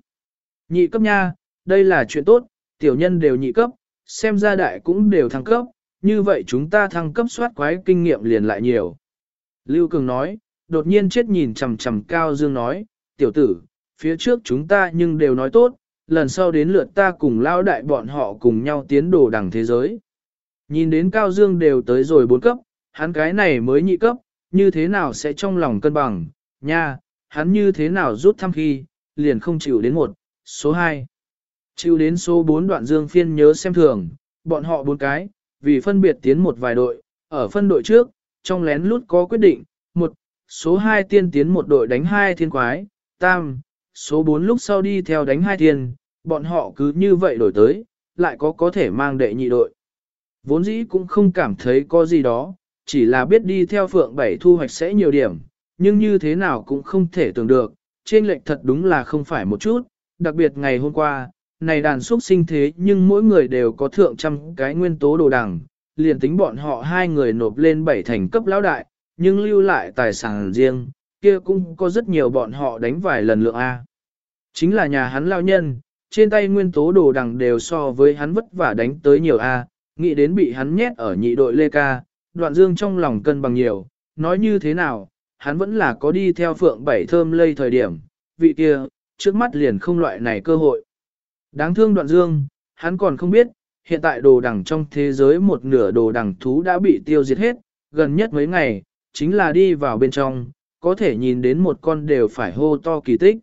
Nhị cấp nha, đây là chuyện tốt, tiểu nhân đều nhị cấp, xem ra đại cũng đều thăng cấp, như vậy chúng ta thăng cấp soát quái kinh nghiệm liền lại nhiều. Lưu Cường nói, đột nhiên chết nhìn chằm chằm Cao Dương nói, tiểu tử, phía trước chúng ta nhưng đều nói tốt, lần sau đến lượt ta cùng lao đại bọn họ cùng nhau tiến đồ đẳng thế giới. Nhìn đến Cao Dương đều tới rồi bốn cấp, hắn cái này mới nhị cấp, như thế nào sẽ trong lòng cân bằng, nha, hắn như thế nào rút thăm khi, liền không chịu đến một, số 2. Chịu đến số 4 đoạn dương phiên nhớ xem thường, bọn họ bốn cái, vì phân biệt tiến một vài đội, ở phân đội trước, trong lén lút có quyết định, một, số 2 tiên tiến một đội đánh hai thiên quái, tam, số 4 lúc sau đi theo đánh hai thiên, bọn họ cứ như vậy đổi tới, lại có có thể mang đệ nhị đội. Vốn dĩ cũng không cảm thấy có gì đó, chỉ là biết đi theo phượng bảy thu hoạch sẽ nhiều điểm, nhưng như thế nào cũng không thể tưởng được, trên lệnh thật đúng là không phải một chút, đặc biệt ngày hôm qua, này đàn xuất sinh thế nhưng mỗi người đều có thượng trăm cái nguyên tố đồ đằng, liền tính bọn họ hai người nộp lên bảy thành cấp lão đại, nhưng lưu lại tài sản riêng, kia cũng có rất nhiều bọn họ đánh vài lần lượng A. Chính là nhà hắn lao nhân, trên tay nguyên tố đồ đằng đều so với hắn vất vả đánh tới nhiều A, nghĩ đến bị hắn nhét ở nhị đội Lê Ca, đoạn dương trong lòng cân bằng nhiều, nói như thế nào, hắn vẫn là có đi theo phượng bảy thơm lây thời điểm, vị kia, trước mắt liền không loại này cơ hội. Đáng thương đoạn dương, hắn còn không biết, hiện tại đồ đằng trong thế giới một nửa đồ đằng thú đã bị tiêu diệt hết, gần nhất mấy ngày, chính là đi vào bên trong, có thể nhìn đến một con đều phải hô to kỳ tích.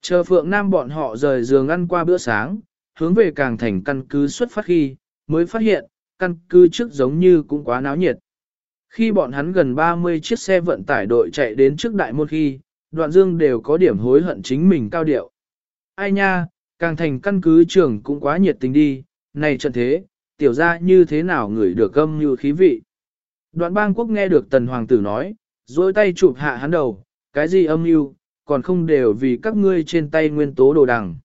Chờ Phượng Nam bọn họ rời giường ăn qua bữa sáng, hướng về càng thành căn cứ xuất phát khi, mới phát hiện, căn cứ trước giống như cũng quá náo nhiệt. Khi bọn hắn gần 30 chiếc xe vận tải đội chạy đến trước đại môn khi, đoạn dương đều có điểm hối hận chính mình cao điệu. Ai nha, càng thành căn cứ trưởng cũng quá nhiệt tình đi, này trận thế, tiểu ra như thế nào người được gâm như khí vị. Đoạn bang quốc nghe được tần hoàng tử nói, dối tay chụp hạ hắn đầu, cái gì âm mưu còn không đều vì các ngươi trên tay nguyên tố đồ đằng.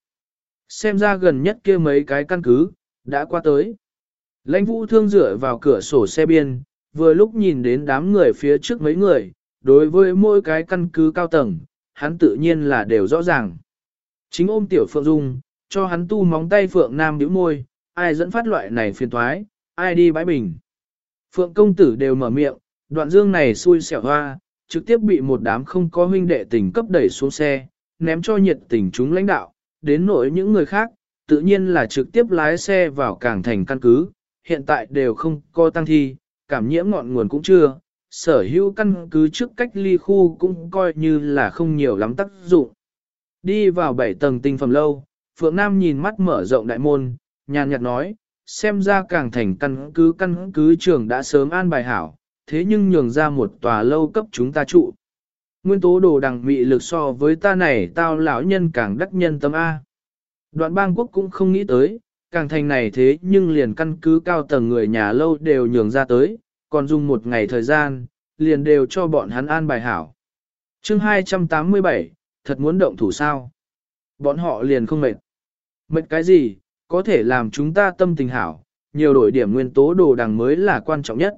Xem ra gần nhất kia mấy cái căn cứ, đã qua tới. Lãnh vũ thương dựa vào cửa sổ xe biên, vừa lúc nhìn đến đám người phía trước mấy người, đối với mỗi cái căn cứ cao tầng, hắn tự nhiên là đều rõ ràng. Chính ôm tiểu phượng dung, cho hắn tu móng tay phượng nam nhíu môi, ai dẫn phát loại này phiền thoái, ai đi bãi bình. Phượng công tử đều mở miệng, đoạn dương này xui xẻo hoa, trực tiếp bị một đám không có huynh đệ tình cấp đẩy xuống xe, ném cho nhiệt tình chúng lãnh đạo, đến nỗi những người khác, tự nhiên là trực tiếp lái xe vào cảng thành căn cứ, hiện tại đều không có tăng thi, cảm nhiễm ngọn nguồn cũng chưa, sở hữu căn cứ trước cách ly khu cũng coi như là không nhiều lắm tác dụng. Đi vào bảy tầng tinh phẩm lâu, Phượng Nam nhìn mắt mở rộng đại môn, nhàn nhạt nói, xem ra càng thành căn cứ căn cứ trường đã sớm an bài hảo, thế nhưng nhường ra một tòa lâu cấp chúng ta trụ. Nguyên tố đồ đằng mị lực so với ta này tao lão nhân càng đắc nhân tâm A. Đoạn bang quốc cũng không nghĩ tới, càng thành này thế nhưng liền căn cứ cao tầng người nhà lâu đều nhường ra tới, còn dùng một ngày thời gian, liền đều cho bọn hắn an bài hảo. chương 287, thật muốn động thủ sao? Bọn họ liền không mệt. Mệt cái gì, có thể làm chúng ta tâm tình hảo, nhiều đổi điểm nguyên tố đồ đằng mới là quan trọng nhất.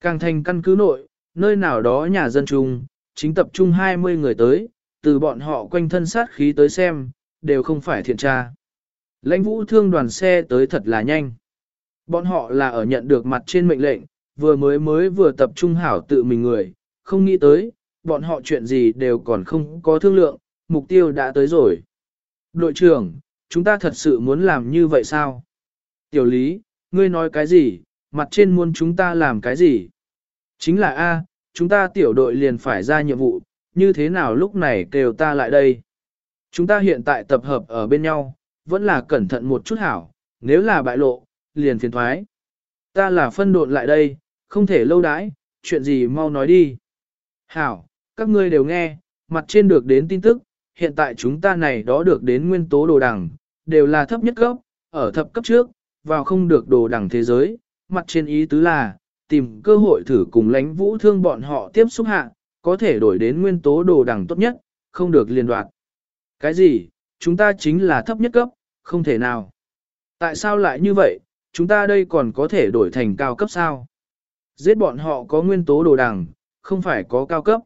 Càng thành căn cứ nội, nơi nào đó nhà dân chung, chính tập trung 20 người tới, từ bọn họ quanh thân sát khí tới xem, đều không phải thiện tra. Lãnh vũ thương đoàn xe tới thật là nhanh. Bọn họ là ở nhận được mặt trên mệnh lệnh, vừa mới mới vừa tập trung hảo tự mình người, không nghĩ tới, bọn họ chuyện gì đều còn không có thương lượng, mục tiêu đã tới rồi. Đội trưởng, chúng ta thật sự muốn làm như vậy sao? Tiểu lý, ngươi nói cái gì, mặt trên muốn chúng ta làm cái gì? Chính là A, chúng ta tiểu đội liền phải ra nhiệm vụ, như thế nào lúc này kêu ta lại đây? Chúng ta hiện tại tập hợp ở bên nhau, vẫn là cẩn thận một chút hảo, nếu là bại lộ, liền phiền thoái. Ta là phân độn lại đây, không thể lâu đãi, chuyện gì mau nói đi. Hảo, các ngươi đều nghe, mặt trên được đến tin tức, hiện tại chúng ta này đó được đến nguyên tố đồ đằng, đều là thấp nhất cấp, ở thập cấp trước, vào không được đồ đẳng thế giới, mặt trên ý tứ là, tìm cơ hội thử cùng lãnh vũ thương bọn họ tiếp xúc hạ, có thể đổi đến nguyên tố đồ đẳng tốt nhất, không được liên đoạt. Cái gì, chúng ta chính là thấp nhất cấp, không thể nào. Tại sao lại như vậy, chúng ta đây còn có thể đổi thành cao cấp sao? Giết bọn họ có nguyên tố đồ đằng, không phải có cao cấp.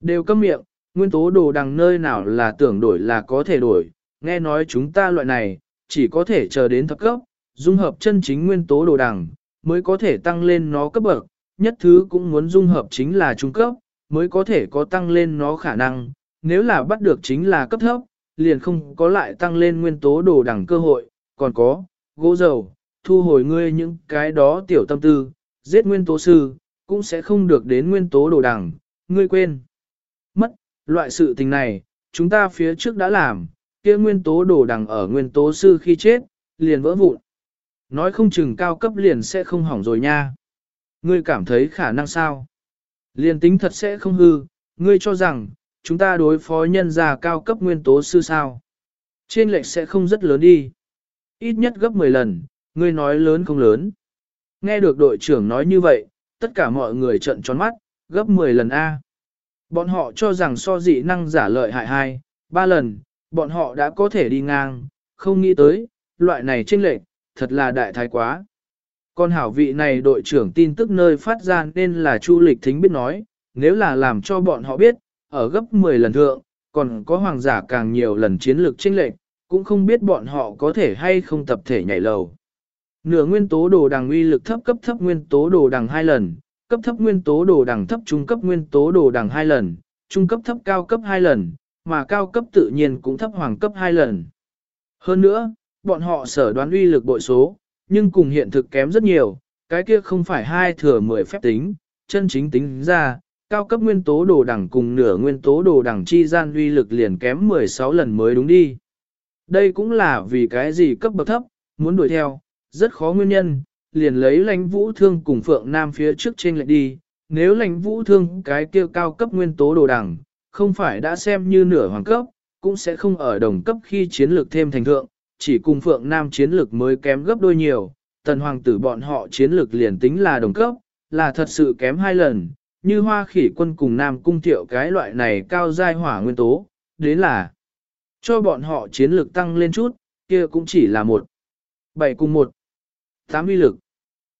Đều câm miệng, nguyên tố đồ đằng nơi nào là tưởng đổi là có thể đổi, nghe nói chúng ta loại này, chỉ có thể chờ đến thập cấp, dung hợp chân chính nguyên tố đồ đằng, mới có thể tăng lên nó cấp bậc, nhất thứ cũng muốn dung hợp chính là trung cấp, mới có thể có tăng lên nó khả năng, nếu là bắt được chính là cấp thấp, liền không có lại tăng lên nguyên tố đồ đằng cơ hội, còn có, gỗ dầu, thu hồi ngươi những cái đó tiểu tâm tư, giết nguyên tố sư, cũng sẽ không được đến nguyên tố đồ đằng, ngươi quên. Mất, loại sự tình này, chúng ta phía trước đã làm, kia nguyên tố đồ đằng ở nguyên tố sư khi chết, liền vỡ vụn. Nói không chừng cao cấp liền sẽ không hỏng rồi nha. Ngươi cảm thấy khả năng sao? liền tính thật sẽ không hư, ngươi cho rằng, chúng ta đối phó nhân gia cao cấp nguyên tố sư sao. Trên lệch sẽ không rất lớn đi. Ít nhất gấp 10 lần, ngươi nói lớn không lớn. Nghe được đội trưởng nói như vậy, tất cả mọi người trợn tròn mắt, gấp 10 lần A. Bọn họ cho rằng so dị năng giả lợi hại hai, ba lần, bọn họ đã có thể đi ngang, không nghĩ tới, loại này chênh lệch, thật là đại thái quá. Con hảo vị này đội trưởng tin tức nơi phát ra nên là Chu Lịch Thính biết nói, nếu là làm cho bọn họ biết, ở gấp 10 lần thượng, còn có hoàng giả càng nhiều lần chiến lược chênh lệch, cũng không biết bọn họ có thể hay không tập thể nhảy lầu. Nửa nguyên tố đồ đằng uy lực thấp cấp thấp nguyên tố đồ đằng hai lần, cấp thấp nguyên tố đồ đằng thấp trung cấp nguyên tố đồ đằng hai lần, trung cấp thấp cao cấp hai lần, mà cao cấp tự nhiên cũng thấp hoàng cấp hai lần. Hơn nữa, bọn họ sở đoán uy lực bội số, nhưng cùng hiện thực kém rất nhiều, cái kia không phải hai thừa mười phép tính, chân chính tính ra, cao cấp nguyên tố đồ đẳng cùng nửa nguyên tố đồ đẳng chi gian uy lực liền kém 16 lần mới đúng đi. Đây cũng là vì cái gì cấp bậc thấp, muốn đuổi theo, rất khó nguyên nhân, liền lấy lãnh vũ thương cùng phượng nam phía trước trên lệnh đi, nếu lãnh vũ thương cái kia cao cấp nguyên tố đồ đẳng, không phải đã xem như nửa hoàng cấp, cũng sẽ không ở đồng cấp khi chiến lược thêm thành thượng, chỉ cùng phượng nam chiến lược mới kém gấp đôi nhiều, tần hoàng tử bọn họ chiến lược liền tính là đồng cấp, là thật sự kém hai lần, như hoa khỉ quân cùng nam cung thiệu cái loại này cao giai hỏa nguyên tố, đến là cho bọn họ chiến lược tăng lên chút, kia cũng chỉ là một. bảy cùng một. tám uy lực.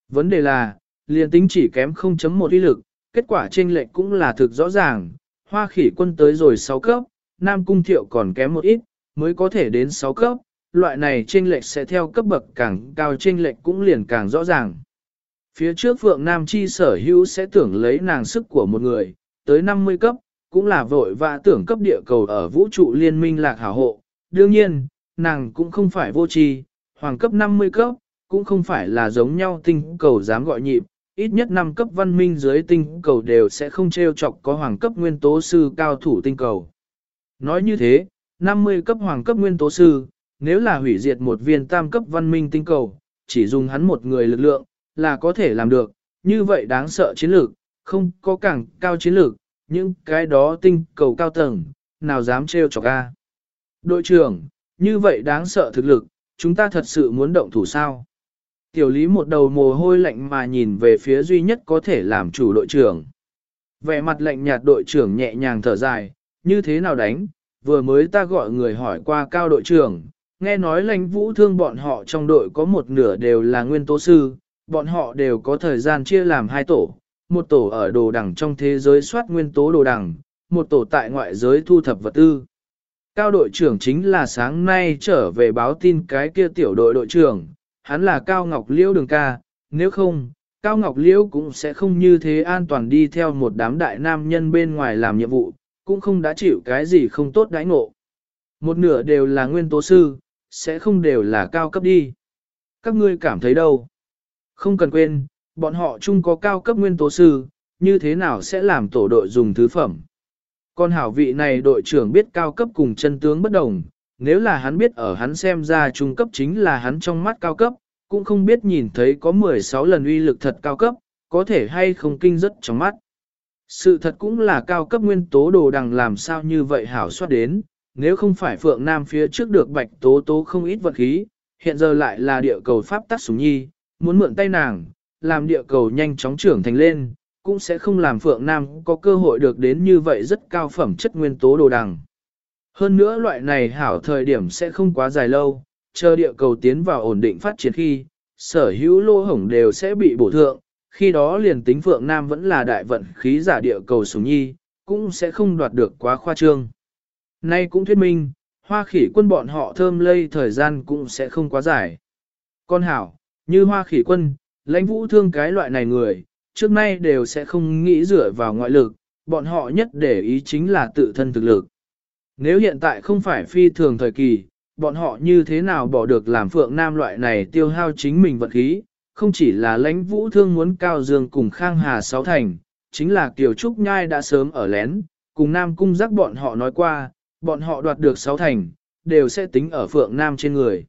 Vấn đề là, liền tính chỉ kém 0.1 uy lực, kết quả chênh lệch cũng là thực rõ ràng, hoa khỉ quân tới rồi 6 cấp, nam cung thiệu còn kém một ít, mới có thể đến 6 cấp, loại này chênh lệch sẽ theo cấp bậc càng cao chênh lệch cũng liền càng rõ ràng. Phía trước Phượng Nam Chi sở hữu sẽ tưởng lấy nàng sức của một người, tới 50 cấp, cũng là vội và tưởng cấp địa cầu ở vũ trụ liên minh lạc hảo hộ. Đương nhiên, nàng cũng không phải vô tri, hoàng cấp 50 cấp, cũng không phải là giống nhau tinh cầu dám gọi nhịp, ít nhất 5 cấp văn minh dưới tinh cầu đều sẽ không treo chọc có hoàng cấp nguyên tố sư cao thủ tinh cầu. Nói như thế, 50 cấp hoàng cấp nguyên tố sư, nếu là hủy diệt một viên tam cấp văn minh tinh cầu, chỉ dùng hắn một người lực lượng, là có thể làm được, như vậy đáng sợ chiến lược, không có càng cao chiến lược, những cái đó tinh cầu cao tầng, nào dám trêu chọc a. Đội trưởng, như vậy đáng sợ thực lực, chúng ta thật sự muốn động thủ sao? Tiểu lý một đầu mồ hôi lạnh mà nhìn về phía duy nhất có thể làm chủ đội trưởng. Vẻ mặt lạnh nhạt đội trưởng nhẹ nhàng thở dài, như thế nào đánh, vừa mới ta gọi người hỏi qua cao đội trưởng, nghe nói lãnh vũ thương bọn họ trong đội có một nửa đều là nguyên tố sư, bọn họ đều có thời gian chia làm hai tổ, một tổ ở đồ đẳng trong thế giới soát nguyên tố đồ đẳng. một tổ tại ngoại giới thu thập vật tư. Cao đội trưởng chính là sáng nay trở về báo tin cái kia tiểu đội đội trưởng, hắn là Cao Ngọc Liễu đường ca, nếu không, Cao Ngọc Liễu cũng sẽ không như thế an toàn đi theo một đám đại nam nhân bên ngoài làm nhiệm vụ, cũng không đã chịu cái gì không tốt đãi ngộ. Một nửa đều là nguyên tố sư, sẽ không đều là cao cấp đi. Các ngươi cảm thấy đâu? Không cần quên, bọn họ chung có cao cấp nguyên tố sư, như thế nào sẽ làm tổ đội dùng thứ phẩm. con hảo vị này đội trưởng biết cao cấp cùng chân tướng bất đồng, nếu là hắn biết ở hắn xem ra trung cấp chính là hắn trong mắt cao cấp, cũng không biết nhìn thấy có 16 lần uy lực thật cao cấp, có thể hay không kinh rất trong mắt. Sự thật cũng là cao cấp nguyên tố đồ đằng làm sao như vậy hảo soát đến, nếu không phải Phượng Nam phía trước được bạch tố tố không ít vật khí, hiện giờ lại là địa cầu pháp tắc súng nhi, muốn mượn tay nàng, làm địa cầu nhanh chóng trưởng thành lên, cũng sẽ không làm Phượng Nam có cơ hội được đến như vậy rất cao phẩm chất nguyên tố đồ đằng. Hơn nữa loại này hảo thời điểm sẽ không quá dài lâu, chờ địa cầu tiến vào ổn định phát triển khi, sở hữu lô hổng đều sẽ bị bổ thượng, khi đó liền tính Phượng Nam vẫn là đại vận khí giả địa cầu súng nhi, cũng sẽ không đoạt được quá khoa trương. Nay cũng thuyết minh, hoa khỉ quân bọn họ thơm lây thời gian cũng sẽ không quá dài. Con hảo, như hoa khỉ quân, lãnh vũ thương cái loại này người, trước nay đều sẽ không nghĩ dựa vào ngoại lực, bọn họ nhất để ý chính là tự thân thực lực. Nếu hiện tại không phải phi thường thời kỳ, bọn họ như thế nào bỏ được làm phượng nam loại này tiêu hao chính mình vận khí, không chỉ là lãnh vũ thương muốn cao dương cùng khang hà sáu thành, chính là Kiều Trúc Nhai đã sớm ở lén, cùng Nam Cung giác bọn họ nói qua, bọn họ đoạt được sáu thành, đều sẽ tính ở Phượng Nam trên người.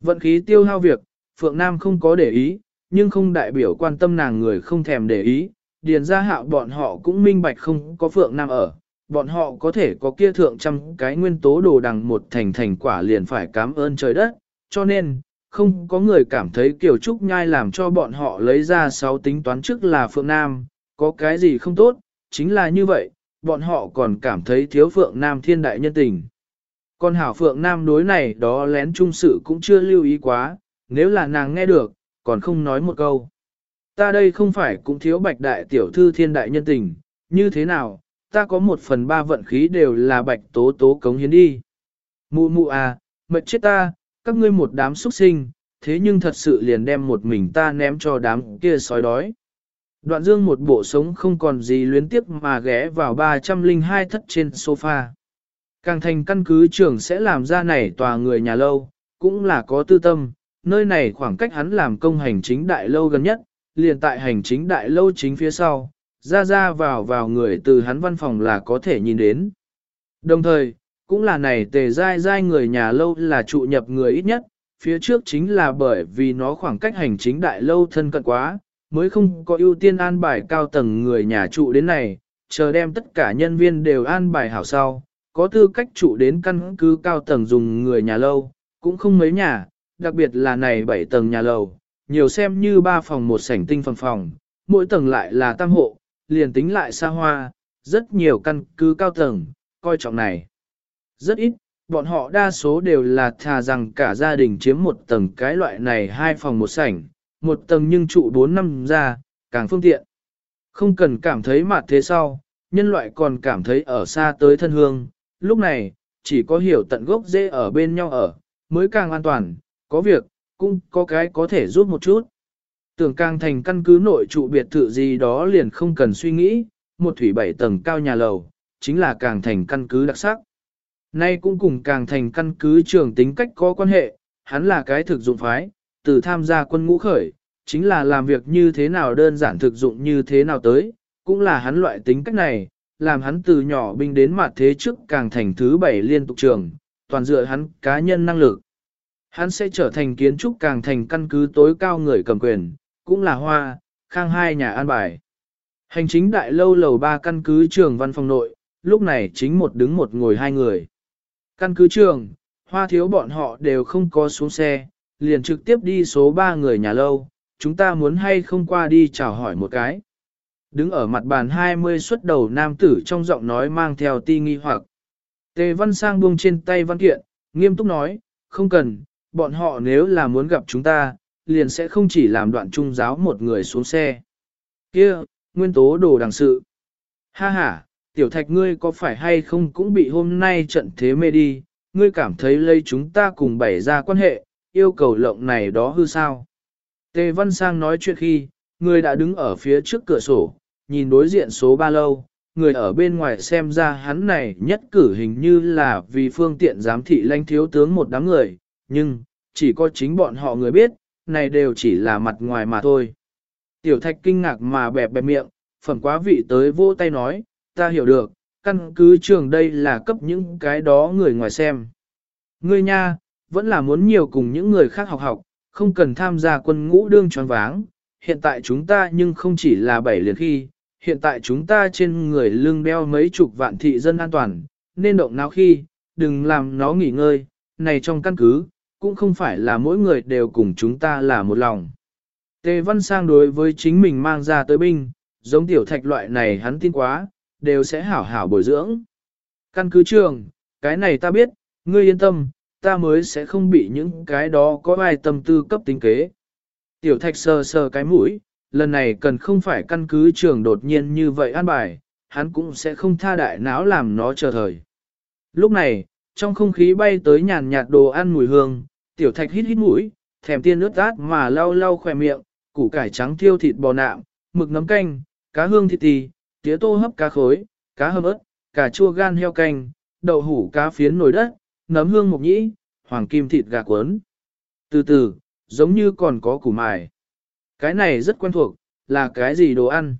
Vận khí tiêu hao việc, Phượng Nam không có để ý, nhưng không đại biểu quan tâm nàng người không thèm để ý, điền ra hạo bọn họ cũng minh bạch không có phượng nam ở, bọn họ có thể có kia thượng trăm cái nguyên tố đồ đằng một thành thành quả liền phải cảm ơn trời đất, cho nên, không có người cảm thấy Kiều Trúc Nhai làm cho bọn họ lấy ra sáu tính toán trước là Phượng Nam, có cái gì không tốt, chính là như vậy, bọn họ còn cảm thấy thiếu Phượng Nam thiên đại nhân tình. Còn hảo Phượng Nam đối này đó lén trung sự cũng chưa lưu ý quá, nếu là nàng nghe được, còn không nói một câu. Ta đây không phải cũng thiếu bạch đại tiểu thư thiên đại nhân tình, như thế nào, ta có một phần ba vận khí đều là bạch tố tố cống hiến đi. Mụ mụ à, mệt chết ta, các ngươi một đám xuất sinh, thế nhưng thật sự liền đem một mình ta ném cho đám kia sói đói. Đoạn dương một bộ sống không còn gì luyến tiếc mà ghé vào 302 thất trên sofa. Càng thành căn cứ trưởng sẽ làm ra này tòa người nhà lâu, cũng là có tư tâm, nơi này khoảng cách hắn làm công hành chính đại lâu gần nhất, liền tại hành chính đại lâu chính phía sau, ra ra vào vào người từ hắn văn phòng là có thể nhìn đến. Đồng thời, cũng là này tề dai dai người nhà lâu là trụ nhập người ít nhất, phía trước chính là bởi vì nó khoảng cách hành chính đại lâu thân cận quá, mới không có ưu tiên an bài cao tầng người nhà trụ đến này, chờ đem tất cả nhân viên đều an bài hảo sau, có tư cách trụ đến căn cứ cao tầng dùng người nhà lâu, cũng không mấy nhà, đặc biệt là này 7 tầng nhà lầu, nhiều xem như 3 phòng một sảnh tinh phòng phòng, mỗi tầng lại là tam hộ, liền tính lại xa hoa, rất nhiều căn cứ cao tầng, coi trọng này. Rất ít, bọn họ đa số đều là thà rằng cả gia đình chiếm một tầng cái loại này hai phòng một sảnh, một tầng nhưng trụ bốn năm ra, càng phương tiện. Không cần cảm thấy mặt thế sau, nhân loại còn cảm thấy ở xa tới thân hương, lúc này, chỉ có hiểu tận gốc dễ ở bên nhau ở, mới càng an toàn, có việc, cũng có cái có thể giúp một chút. Tưởng càng thành căn cứ nội trụ biệt thự gì đó liền không cần suy nghĩ, một thủy bảy tầng cao nhà lầu, chính là càng thành căn cứ đặc sắc. Nay cũng cùng càng thành căn cứ trường tính cách có quan hệ, hắn là cái thực dụng phái, từ tham gia quân ngũ khởi, chính là làm việc như thế nào đơn giản thực dụng như thế nào tới, cũng là hắn loại tính cách này, làm hắn từ nhỏ binh đến mặt thế trước càng thành thứ bảy liên tục trường, toàn dựa hắn cá nhân năng lực. Hắn sẽ trở thành kiến trúc càng thành căn cứ tối cao người cầm quyền, cũng là hoa, khang hai nhà an bài. Hành chính đại lâu lầu ba căn cứ trường văn phòng nội, lúc này chính một đứng một ngồi hai người. Căn cứ trường, hoa thiếu bọn họ đều không có xuống xe, liền trực tiếp đi số ba người nhà lâu, chúng ta muốn hay không qua đi chào hỏi một cái. Đứng ở mặt bàn 20 xuất đầu nam tử trong giọng nói mang theo ti nghi hoặc. Tề văn sang buông trên tay văn kiện, nghiêm túc nói, không cần, bọn họ nếu là muốn gặp chúng ta, liền sẽ không chỉ làm đoạn trung giáo một người xuống xe. Kia, nguyên tố đồ đằng sự. Ha ha, tiểu thạch ngươi có phải hay không cũng bị hôm nay trận thế mê đi, ngươi cảm thấy lấy chúng ta cùng bày ra quan hệ, yêu cầu lộng này đó hư sao. Tề Văn Sang nói chuyện khi, người đã đứng ở phía trước cửa sổ, nhìn đối diện số ba lâu, người ở bên ngoài xem ra hắn này nhất cử hình như là vì phương tiện giám thị lãnh thiếu tướng một đám người, nhưng, chỉ có chính bọn họ người biết, này đều chỉ là mặt ngoài mà thôi. Tiểu thạch kinh ngạc mà bẹp bẹp miệng, phẩm quá vị tới vô tay nói, ta hiểu được, căn cứ trường đây là cấp những cái đó người ngoài xem. Ngươi nha, vẫn là muốn nhiều cùng những người khác học học, không cần tham gia quân ngũ đương tròn váng. Hiện tại chúng ta nhưng không chỉ là bảy liền khi, hiện tại chúng ta trên người lưng đeo mấy chục vạn thị dân an toàn, nên động não khi, đừng làm nó nghỉ ngơi, này trong căn cứ, cũng không phải là mỗi người đều cùng chúng ta là một lòng. Tề Văn Sang đối với chính mình mang ra tới binh, giống tiểu thạch loại này hắn tin quá, đều sẽ hảo hảo bồi dưỡng. Căn cứ trường, cái này ta biết, ngươi yên tâm, ta mới sẽ không bị những cái đó có ai tâm tư cấp tính kế. Tiểu thạch sờ sờ cái mũi, lần này cần không phải căn cứ trường đột nhiên như vậy an bài, hắn cũng sẽ không tha đại não làm nó chờ thời. Lúc này, trong không khí bay tới nhàn nhạt đồ ăn mùi hương, tiểu thạch hít hít mũi, thèm tiên nước át mà lau lau khỏe miệng, củ cải trắng thiêu thịt bò nạm, mực nấm canh, cá hương thịt tì, tía tô hấp cá khối, cá hầm ớt, cà chua gan heo canh, đậu hủ cá phiến nồi đất, nấm hương mộc nhĩ, hoàng kim thịt gà cuốn. Từ từ, giống như còn có củ mài. Cái này rất quen thuộc, là cái gì đồ ăn?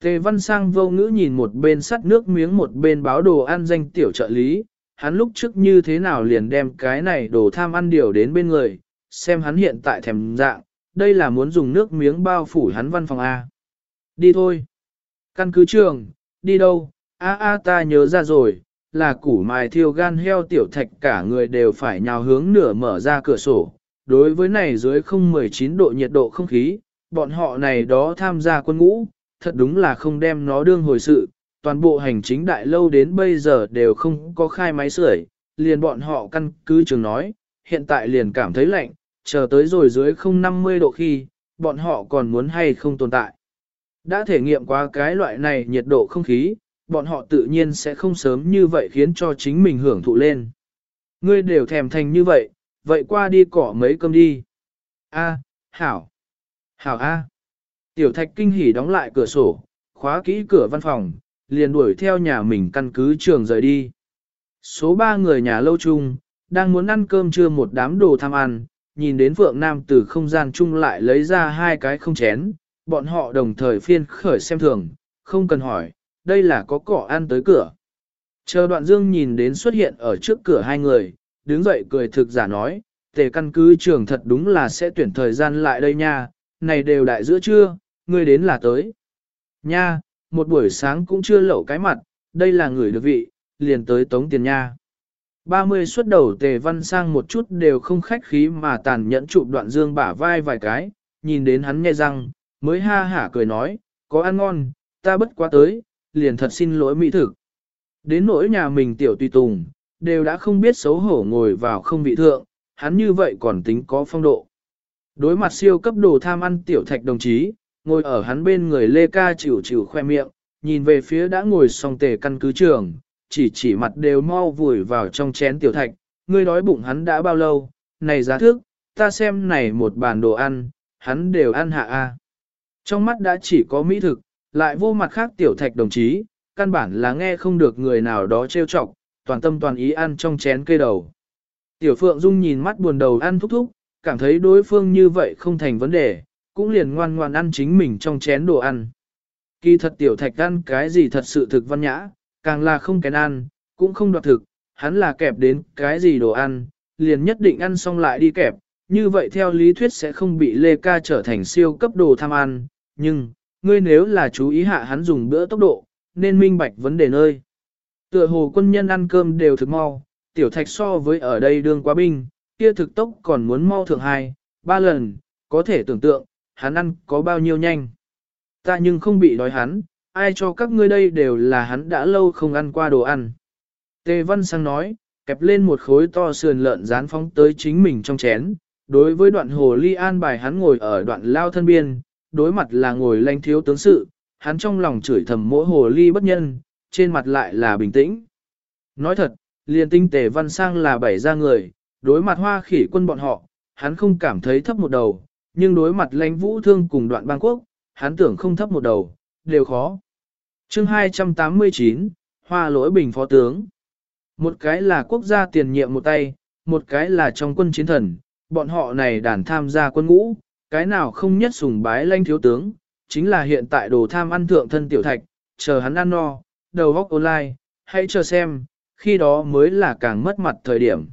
Tề văn sang vô ngữ nhìn một bên sắt nước miếng một bên báo đồ ăn danh tiểu trợ lý, hắn lúc trước như thế nào liền đem cái này đồ tham ăn điều đến bên người, xem hắn hiện tại thèm dạng, đây là muốn dùng nước miếng bao phủ hắn văn phòng A. Đi thôi. Căn cứ trường, đi đâu, a a ta nhớ ra rồi, là củ mài thiêu gan heo tiểu thạch cả người đều phải nhào hướng nửa mở ra cửa sổ. Đối với này dưới không 19 độ nhiệt độ không khí, bọn họ này đó tham gia quân ngũ, thật đúng là không đem nó đương hồi sự, toàn bộ hành chính đại lâu đến bây giờ đều không có khai máy sưởi, liền bọn họ căn cứ trường nói, hiện tại liền cảm thấy lạnh, chờ tới rồi dưới không 50 độ khi, bọn họ còn muốn hay không tồn tại. Đã thể nghiệm qua cái loại này nhiệt độ không khí, bọn họ tự nhiên sẽ không sớm như vậy khiến cho chính mình hưởng thụ lên. Ngươi đều thèm thành như vậy, vậy qua đi cỏ mấy cơm đi. A, hảo. Hảo A. Tiểu thạch kinh hỉ đóng lại cửa sổ, khóa kỹ cửa văn phòng, liền đuổi theo nhà mình căn cứ trường rời đi. Số ba người nhà lâu chung, đang muốn ăn cơm trưa một đám đồ tham ăn, nhìn đến Phượng Nam từ không gian chung lại lấy ra hai cái không chén, bọn họ đồng thời phiên khởi xem thường, không cần hỏi, đây là có cỏ ăn tới cửa. Chờ đoạn dương nhìn đến xuất hiện ở trước cửa hai người, đứng dậy cười thực giả nói, tề căn cứ trường thật đúng là sẽ tuyển thời gian lại đây nha, này đều đại giữa trưa, ngươi đến là tới. Nha, một buổi sáng cũng chưa lẩu cái mặt, đây là người được vị, liền tới tống tiền nha. 30 xuất đầu tề văn sang một chút đều không khách khí mà tàn nhẫn chụp đoạn dương bả vai vài cái, nhìn đến hắn nghe răng, mới ha hả cười nói, có ăn ngon, ta bất quá tới, liền thật xin lỗi mỹ thực. Đến nỗi nhà mình tiểu tùy tùng, đều đã không biết xấu hổ ngồi vào không vị thượng, hắn như vậy còn tính có phong độ. Đối mặt siêu cấp đồ tham ăn tiểu thạch đồng chí, ngồi ở hắn bên người Lê Ca chịu chịu khoe miệng, nhìn về phía đã ngồi xong tề căn cứ trường, chỉ chỉ mặt đều mau vùi vào trong chén tiểu thạch, ngươi đói bụng hắn đã bao lâu, này giá thước, ta xem này một bàn đồ ăn, hắn đều ăn hạ a. Trong mắt đã chỉ có mỹ thực, lại vô mặt khác tiểu thạch đồng chí, căn bản là nghe không được người nào đó trêu chọc, toàn tâm toàn ý ăn trong chén cây đầu. Tiểu Phượng Dung nhìn mắt buồn đầu ăn thúc thúc, cảm thấy đối phương như vậy không thành vấn đề, cũng liền ngoan ngoan ăn chính mình trong chén đồ ăn. Kỳ thật tiểu thạch ăn cái gì thật sự thực văn nhã, càng là không kén ăn, cũng không đoạt thực, hắn là kẹp đến cái gì đồ ăn, liền nhất định ăn xong lại đi kẹp, như vậy theo lý thuyết sẽ không bị Lê Ca trở thành siêu cấp đồ tham ăn, nhưng, ngươi nếu là chú ý hạ hắn dùng bữa tốc độ, nên minh bạch vấn đề nơi. Tựa hồ quân nhân ăn cơm đều thực mau, tiểu thạch so với ở đây đương quá binh, kia thực tốc còn muốn mau thượng hai, ba lần, có thể tưởng tượng, hắn ăn có bao nhiêu nhanh. Ta nhưng không bị đói hắn, ai cho các ngươi đây đều là hắn đã lâu không ăn qua đồ ăn. Tề Văn Sang nói, kẹp lên một khối to sườn lợn rán phóng tới chính mình trong chén. Đối với đoạn hồ ly an bài hắn ngồi ở đoạn lao thân biên, đối mặt là ngồi lanh thiếu tướng sự, hắn trong lòng chửi thầm mỗi hồ ly bất nhân, trên mặt lại là bình tĩnh. Nói thật, liền tinh tề văn sang là bảy ra người, đối mặt hoa khỉ quân bọn họ, hắn không cảm thấy thấp một đầu, nhưng đối mặt lãnh vũ thương cùng đoạn bang quốc, hắn tưởng không thấp một đầu, đều khó. chương 289, Hoa lỗi bình phó tướng. Một cái là quốc gia tiền nhiệm một tay, một cái là trong quân chiến thần, bọn họ này đàn tham gia quân ngũ, cái nào không nhất sùng bái lãnh thiếu tướng, chính là hiện tại đồ tham ăn thượng thân tiểu thạch, chờ hắn ăn no, đầu góc online, hãy chờ xem, khi đó mới là càng mất mặt thời điểm.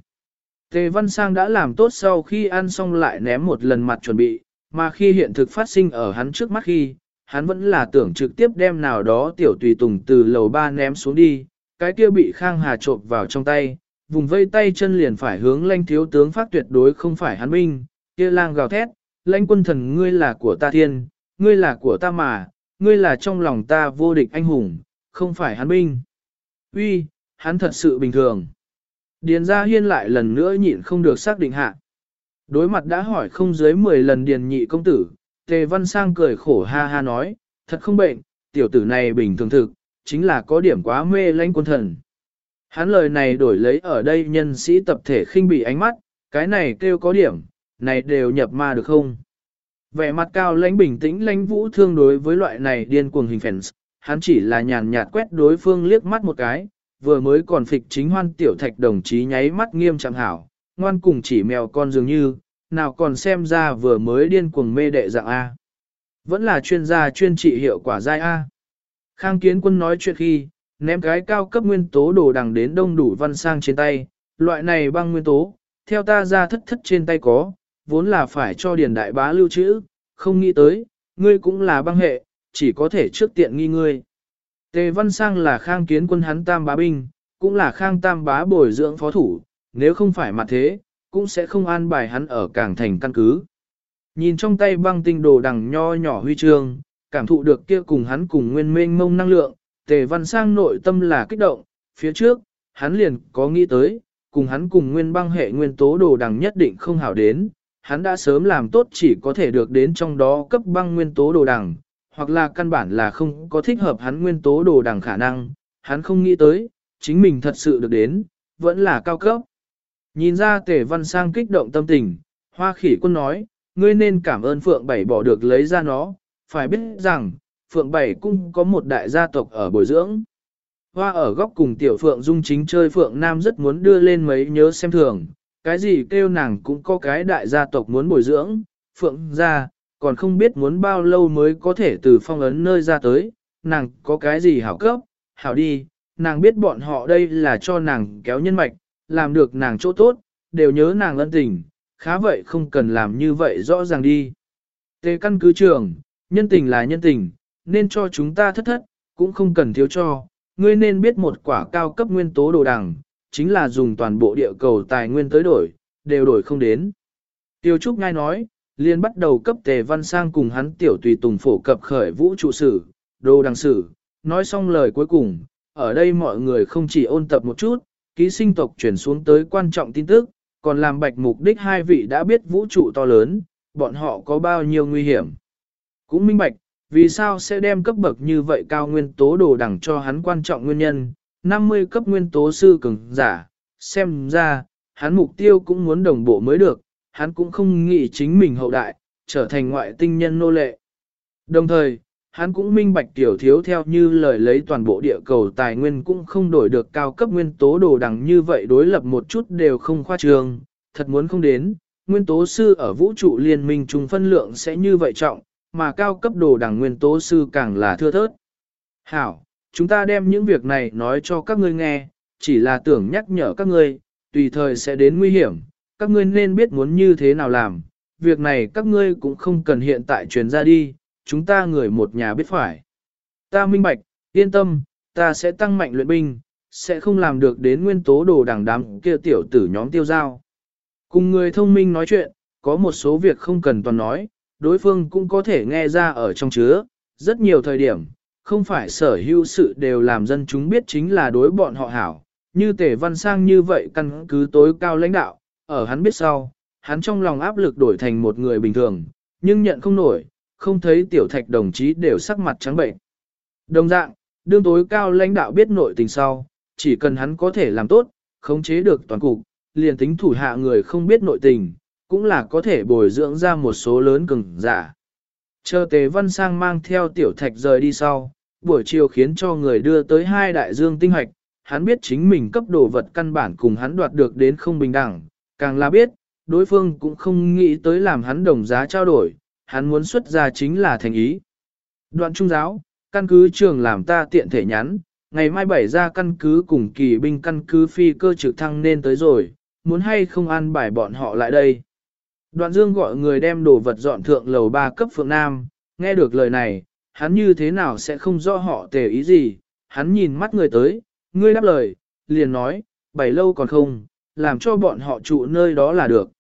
Tề Văn Sang đã làm tốt sau khi ăn xong lại ném một lần mặt chuẩn bị, mà khi hiện thực phát sinh ở hắn trước mắt khi, hắn vẫn là tưởng trực tiếp đem nào đó tiểu tùy tùng từ lầu ba ném xuống đi, cái kia bị Khang Hà trộm vào trong tay, vùng vây tay chân liền phải hướng lanh thiếu tướng phát tuyệt đối không phải hắn binh, kia lang gào thét, lãnh quân thần ngươi là của ta thiên, ngươi là của ta mà, ngươi là trong lòng ta vô địch anh hùng, không phải hắn binh. Uy, hắn thật sự bình thường. Điền gia hiên lại lần nữa nhịn không được xác định hạ. Đối mặt đã hỏi không dưới 10 lần điền nhị công tử, tề văn sang cười khổ ha ha nói, thật không bệnh, tiểu tử này bình thường thực, chính là có điểm quá mê lãnh quân thần. Hắn lời này đổi lấy ở đây nhân sĩ tập thể khinh bị ánh mắt, cái này kêu có điểm, này đều nhập ma được không? Vẻ mặt cao lãnh bình tĩnh lãnh vũ thương đối với loại này điên cuồng hình phèn, hắn chỉ là nhàn nhạt quét đối phương liếc mắt một cái, vừa mới còn phịch chính hoan tiểu thạch đồng chí nháy mắt nghiêm trọng hảo, ngoan cùng chỉ mèo con dường như, nào còn xem ra vừa mới điên cuồng mê đệ dạng A. Vẫn là chuyên gia chuyên trị hiệu quả giai A. Khang kiến quân nói chuyện khi, ném cái cao cấp nguyên tố đồ đằng đến đông đủ văn sang trên tay, loại này băng nguyên tố, theo ta ra thất thất trên tay có, vốn là phải cho điền đại bá lưu trữ, không nghĩ tới, ngươi cũng là băng hệ, chỉ có thể trước tiện nghi ngươi. Tề Văn Sang là khang kiến quân hắn tam bá binh, cũng là khang tam bá bồi dưỡng phó thủ, nếu không phải mặt thế, cũng sẽ không an bài hắn ở cảng thành căn cứ. Nhìn trong tay băng tinh đồ đằng nho nhỏ huy chương, cảm thụ được kia cùng hắn cùng nguyên mênh mông năng lượng, tề văn sang nội tâm là kích động, phía trước, hắn liền có nghĩ tới, cùng hắn cùng nguyên băng hệ nguyên tố đồ đằng nhất định không hảo đến, hắn đã sớm làm tốt chỉ có thể được đến trong đó cấp băng nguyên tố đồ đằng, hoặc là căn bản là không có thích hợp hắn nguyên tố đồ đằng khả năng, hắn không nghĩ tới, chính mình thật sự được đến, vẫn là cao cấp. Nhìn ra tề văn sang kích động tâm tình, hoa khỉ quân nói, ngươi nên cảm ơn Phượng Bảy bỏ được lấy ra nó, phải biết rằng, Phượng Bảy cũng có một đại gia tộc ở bồi dưỡng. Hoa ở góc cùng tiểu Phượng Dung chính chơi Phượng Nam rất muốn đưa lên mấy nhớ xem thường, cái gì kêu nàng cũng có cái đại gia tộc muốn bồi dưỡng, Phượng ra, còn không biết muốn bao lâu mới có thể từ phong ấn nơi ra tới, nàng có cái gì hảo cấp, hảo đi, nàng biết bọn họ đây là cho nàng kéo nhân mạch, làm được nàng chỗ tốt, đều nhớ nàng ân tình, khá vậy không cần làm như vậy rõ ràng đi. Tề căn cứ trường, nhân tình là nhân tình, nên cho chúng ta thất thất, cũng không cần thiếu cho, ngươi nên biết một quả cao cấp nguyên tố đồ đằng, chính là dùng toàn bộ địa cầu tài nguyên tới đổi, đều đổi không đến. Tiêu Trúc ngay nói, liền bắt đầu cấp tề văn sang cùng hắn tiểu tùy tùng phổ cập khởi vũ trụ sử, đồ đằng sử, nói xong lời cuối cùng, ở đây mọi người không chỉ ôn tập một chút, ký sinh tộc chuyển xuống tới quan trọng tin tức, còn làm bạch mục đích hai vị đã biết vũ trụ to lớn, bọn họ có bao nhiêu nguy hiểm. Cũng minh bạch, vì sao sẽ đem cấp bậc như vậy cao nguyên tố đồ đẳng cho hắn quan trọng nguyên nhân, 50 cấp nguyên tố sư cường giả, xem ra, hắn mục tiêu cũng muốn đồng bộ mới được, hắn cũng không nghĩ chính mình hậu đại, trở thành ngoại tinh nhân nô lệ. Đồng thời, hắn cũng minh bạch tiểu thiếu theo như lời lấy toàn bộ địa cầu tài nguyên cũng không đổi được cao cấp nguyên tố đồ đằng như vậy đối lập một chút đều không khoa trương, thật muốn không đến, nguyên tố sư ở vũ trụ liên minh chung phân lượng sẽ như vậy trọng, mà cao cấp đồ đằng nguyên tố sư càng là thưa thớt. Hảo, chúng ta đem những việc này nói cho các ngươi nghe, chỉ là tưởng nhắc nhở các ngươi, tùy thời sẽ đến nguy hiểm, các ngươi nên biết muốn như thế nào làm, việc này các ngươi cũng không cần hiện tại truyền ra đi, chúng ta người một nhà biết phải. Ta minh bạch, yên tâm, ta sẽ tăng mạnh luyện binh, sẽ không làm được đến nguyên tố đồ đảng đám kia tiểu tử nhóm tiêu giao. Cùng người thông minh nói chuyện, có một số việc không cần toàn nói, đối phương cũng có thể nghe ra ở trong chứa, rất nhiều thời điểm, không phải sở hữu sự đều làm dân chúng biết chính là đối bọn họ hảo, như tể văn sang như vậy căn cứ tối cao lãnh đạo, ở hắn biết sau, hắn trong lòng áp lực đổi thành một người bình thường, nhưng nhận không nổi, không thấy tiểu thạch đồng chí đều sắc mặt trắng bệnh. Đồng dạng, đương tối cao lãnh đạo biết nội tình sau, chỉ cần hắn có thể làm tốt, khống chế được toàn cục, liền tính thủ hạ người không biết nội tình, cũng là có thể bồi dưỡng ra một số lớn cường giả. Chờ Tề Văn Sang mang theo tiểu thạch rời đi sau, buổi chiều khiến cho người đưa tới hai đại dương tinh hoạch, hắn biết chính mình cấp đồ vật căn bản cùng hắn đoạt được đến không bình đẳng, càng là biết, đối phương cũng không nghĩ tới làm hắn đồng giá trao đổi, hắn muốn xuất ra chính là thành ý. Đoạn trung giáo, căn cứ trường làm ta tiện thể nhắn, ngày mai bảy ra căn cứ cùng kỳ binh căn cứ phi cơ trực thăng nên tới rồi, muốn hay không ăn bài bọn họ lại đây. Đoạn dương gọi người đem đồ vật dọn thượng lầu ba cấp phượng nam, nghe được lời này, hắn như thế nào sẽ không rõ họ tề ý gì, hắn nhìn mắt người tới, ngươi đáp lời, liền nói, bảy lâu còn không, làm cho bọn họ trụ nơi đó là được.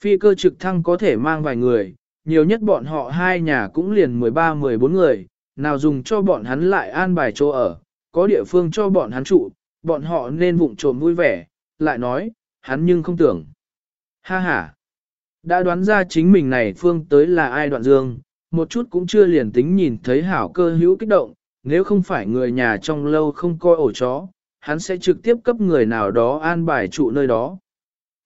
Phi cơ trực thăng có thể mang vài người, nhiều nhất bọn họ hai nhà cũng liền 13-14 người, nào dùng cho bọn hắn lại an bài chỗ ở, có địa phương cho bọn hắn trụ, bọn họ nên vụng trộm vui vẻ, lại nói, hắn nhưng không tưởng. Ha ha, đã đoán ra chính mình này phương tới là ai đoạn dương, một chút cũng chưa liền tính nhìn thấy hảo cơ hữu kích động, nếu không phải người nhà trong lâu không coi ổ chó, hắn sẽ trực tiếp cấp người nào đó an bài trụ nơi đó.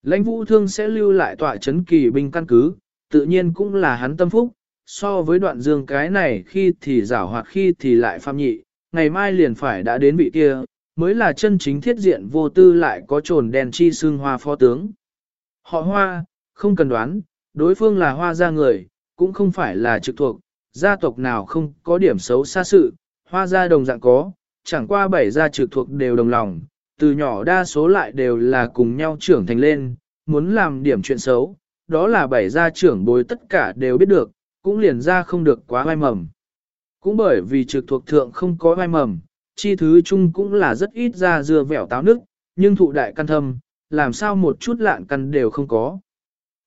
Lãnh vũ thương sẽ lưu lại tọa chấn kỳ binh căn cứ, tự nhiên cũng là hắn tâm phúc, so với đoạn dương cái này khi thì giảo hoạt khi thì lại phạm nhị, ngày mai liền phải đã đến vị kia, mới là chân chính thiết diện vô tư lại có trồn đèn chi xương hoa phó tướng. Họ hoa, không cần đoán, đối phương là hoa gia người, cũng không phải là trực thuộc, gia tộc nào không có điểm xấu xa sự, hoa gia đồng dạng có, chẳng qua bảy gia trực thuộc đều đồng lòng, từ nhỏ đa số lại đều là cùng nhau trưởng thành lên, muốn làm điểm chuyện xấu, đó là bảy gia trưởng bối tất cả đều biết được, cũng liền ra không được quá vai mầm. Cũng bởi vì trực thuộc thượng không có vai mầm, chi thứ chung cũng là rất ít ra dưa vẻo táo nước, nhưng thụ đại căn thâm, làm sao một chút lạn căn đều không có.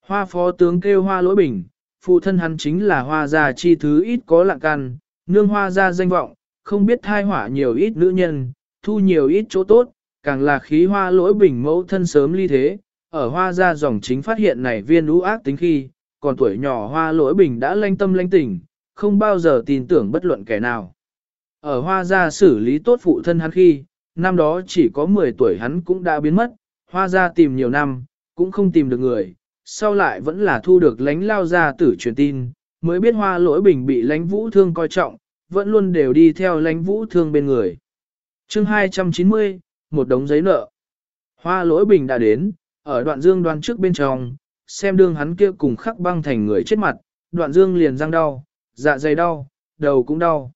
Hoa phó tướng kêu hoa lỗi bình, phụ thân hắn chính là hoa gia chi thứ ít có lạng căn, nương hoa gia danh vọng, không biết thai hỏa nhiều ít nữ nhân, thu nhiều ít chỗ tốt, càng là khí hoa lỗi bình mẫu thân sớm ly thế, ở hoa gia dòng chính phát hiện này viên lũ ác tính khi, còn tuổi nhỏ hoa lỗi bình đã lanh tâm lanh tỉnh, không bao giờ tin tưởng bất luận kẻ nào. Ở hoa gia xử lý tốt phụ thân hắn khi, năm đó chỉ có 10 tuổi hắn cũng đã biến mất, hoa gia tìm nhiều năm, cũng không tìm được người, sau lại vẫn là thu được lánh lao gia tử truyền tin, mới biết hoa lỗi bình bị lánh vũ thương coi trọng, vẫn luôn đều đi theo lánh vũ thương bên người. chương 290, một đống giấy nợ. Hoa lỗi bình đã đến, ở đoạn dương đoan trước bên trong, xem đương hắn kia cùng khắc băng thành người chết mặt, đoạn dương liền răng đau, dạ dày đau, đầu cũng đau.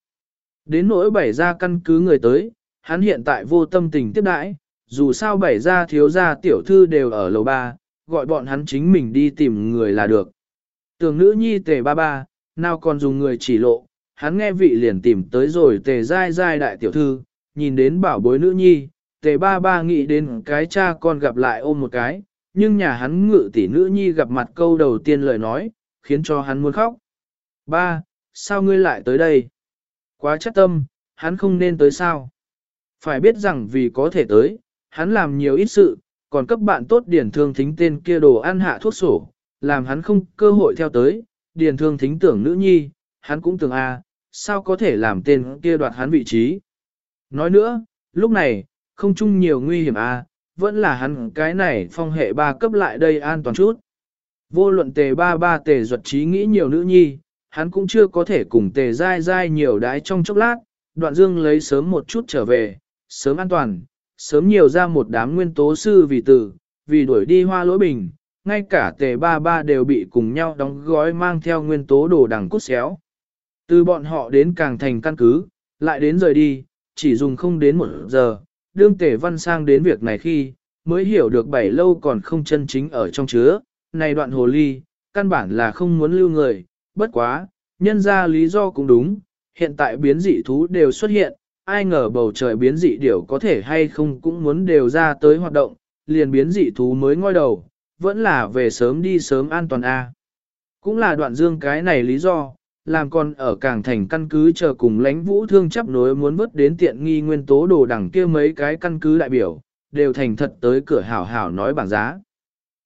Đến nỗi bảy ra căn cứ người tới, hắn hiện tại vô tâm tình tiếp đãi, dù sao bảy ra thiếu gia tiểu thư đều ở lầu ba, gọi bọn hắn chính mình đi tìm người là được. Tưởng nữ nhi tề ba ba, nào còn dùng người chỉ lộ, hắn nghe vị liền tìm tới rồi tề dai dai đại tiểu thư, nhìn đến bảo bối nữ nhi, tề ba ba nghĩ đến cái cha con gặp lại ôm một cái, nhưng nhà hắn ngự tỷ nữ nhi gặp mặt câu đầu tiên lời nói, khiến cho hắn muốn khóc. Ba, sao ngươi lại tới đây? Quá chất tâm, hắn không nên tới sao? Phải biết rằng vì có thể tới, hắn làm nhiều ít sự, còn cấp bạn tốt điển thương thính tên kia đồ ăn hạ thuốc sổ, làm hắn không cơ hội theo tới, điển thương thính tưởng nữ nhi, hắn cũng tưởng a, sao có thể làm tên kia đoạt hắn vị trí. Nói nữa, lúc này, không chung nhiều nguy hiểm à? vẫn là hắn cái này phong hệ ba cấp lại đây an toàn chút. Vô luận tề ba ba tề duật trí nghĩ nhiều nữ nhi, hắn cũng chưa có thể cùng tề dai dai nhiều đái trong chốc lát, đoạn dương lấy sớm một chút trở về, sớm an toàn, sớm nhiều ra một đám nguyên tố sư vì tử, vì đuổi đi hoa lỗi bình, ngay cả tề ba ba đều bị cùng nhau đóng gói mang theo nguyên tố đồ đằng cút xéo. Từ bọn họ đến càng thành căn cứ, lại đến rời đi, chỉ dùng không đến một giờ, đương tề văn sang đến việc này khi, mới hiểu được bảy lâu còn không chân chính ở trong chứa, này đoạn hồ ly, căn bản là không muốn lưu người, bất quá, nhân ra lý do cũng đúng, hiện tại biến dị thú đều xuất hiện, ai ngờ bầu trời biến dị điểu có thể hay không cũng muốn đều ra tới hoạt động, liền biến dị thú mới ngoi đầu, vẫn là về sớm đi sớm an toàn A. Cũng là đoạn dương cái này lý do, làm con ở cảng thành căn cứ chờ cùng lãnh vũ thương chấp nối muốn vớt đến tiện nghi nguyên tố đồ đẳng kia mấy cái căn cứ đại biểu, đều thành thật tới cửa hảo hảo nói bảng giá.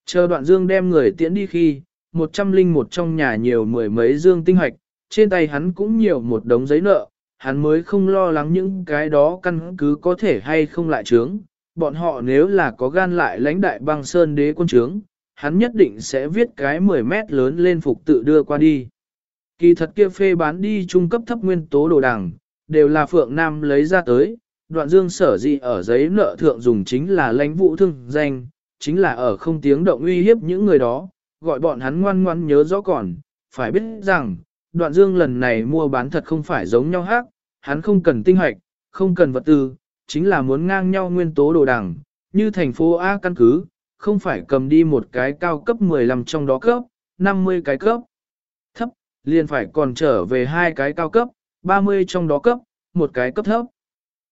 Chờ đoạn dương đem người tiễn đi khi, một trăm linh một trong nhà nhiều mười mấy dương tinh hoạch, trên tay hắn cũng nhiều một đống giấy nợ, hắn mới không lo lắng những cái đó căn cứ có thể hay không lại trướng. Bọn họ nếu là có gan lại lãnh đại băng sơn đế quân trướng, hắn nhất định sẽ viết cái 10 mét lớn lên phục tự đưa qua đi. Kỳ thật kia phê bán đi trung cấp thấp nguyên tố đồ đằng, đều là Phượng Nam lấy ra tới, đoạn dương sở dị ở giấy nợ thượng dùng chính là lãnh vụ thương danh, chính là ở không tiếng động uy hiếp những người đó, gọi bọn hắn ngoan ngoan nhớ rõ còn, phải biết rằng, đoạn dương lần này mua bán thật không phải giống nhau khác, hắn không cần tinh hoạch, không cần vật tư, chính là muốn ngang nhau nguyên tố đồ đằng, như thành phố A căn cứ, không phải cầm đi một cái cao cấp 15 trong đó cấp, 50 cái cấp liền phải còn trở về hai cái cao cấp, 30 trong đó cấp, một cái cấp thấp.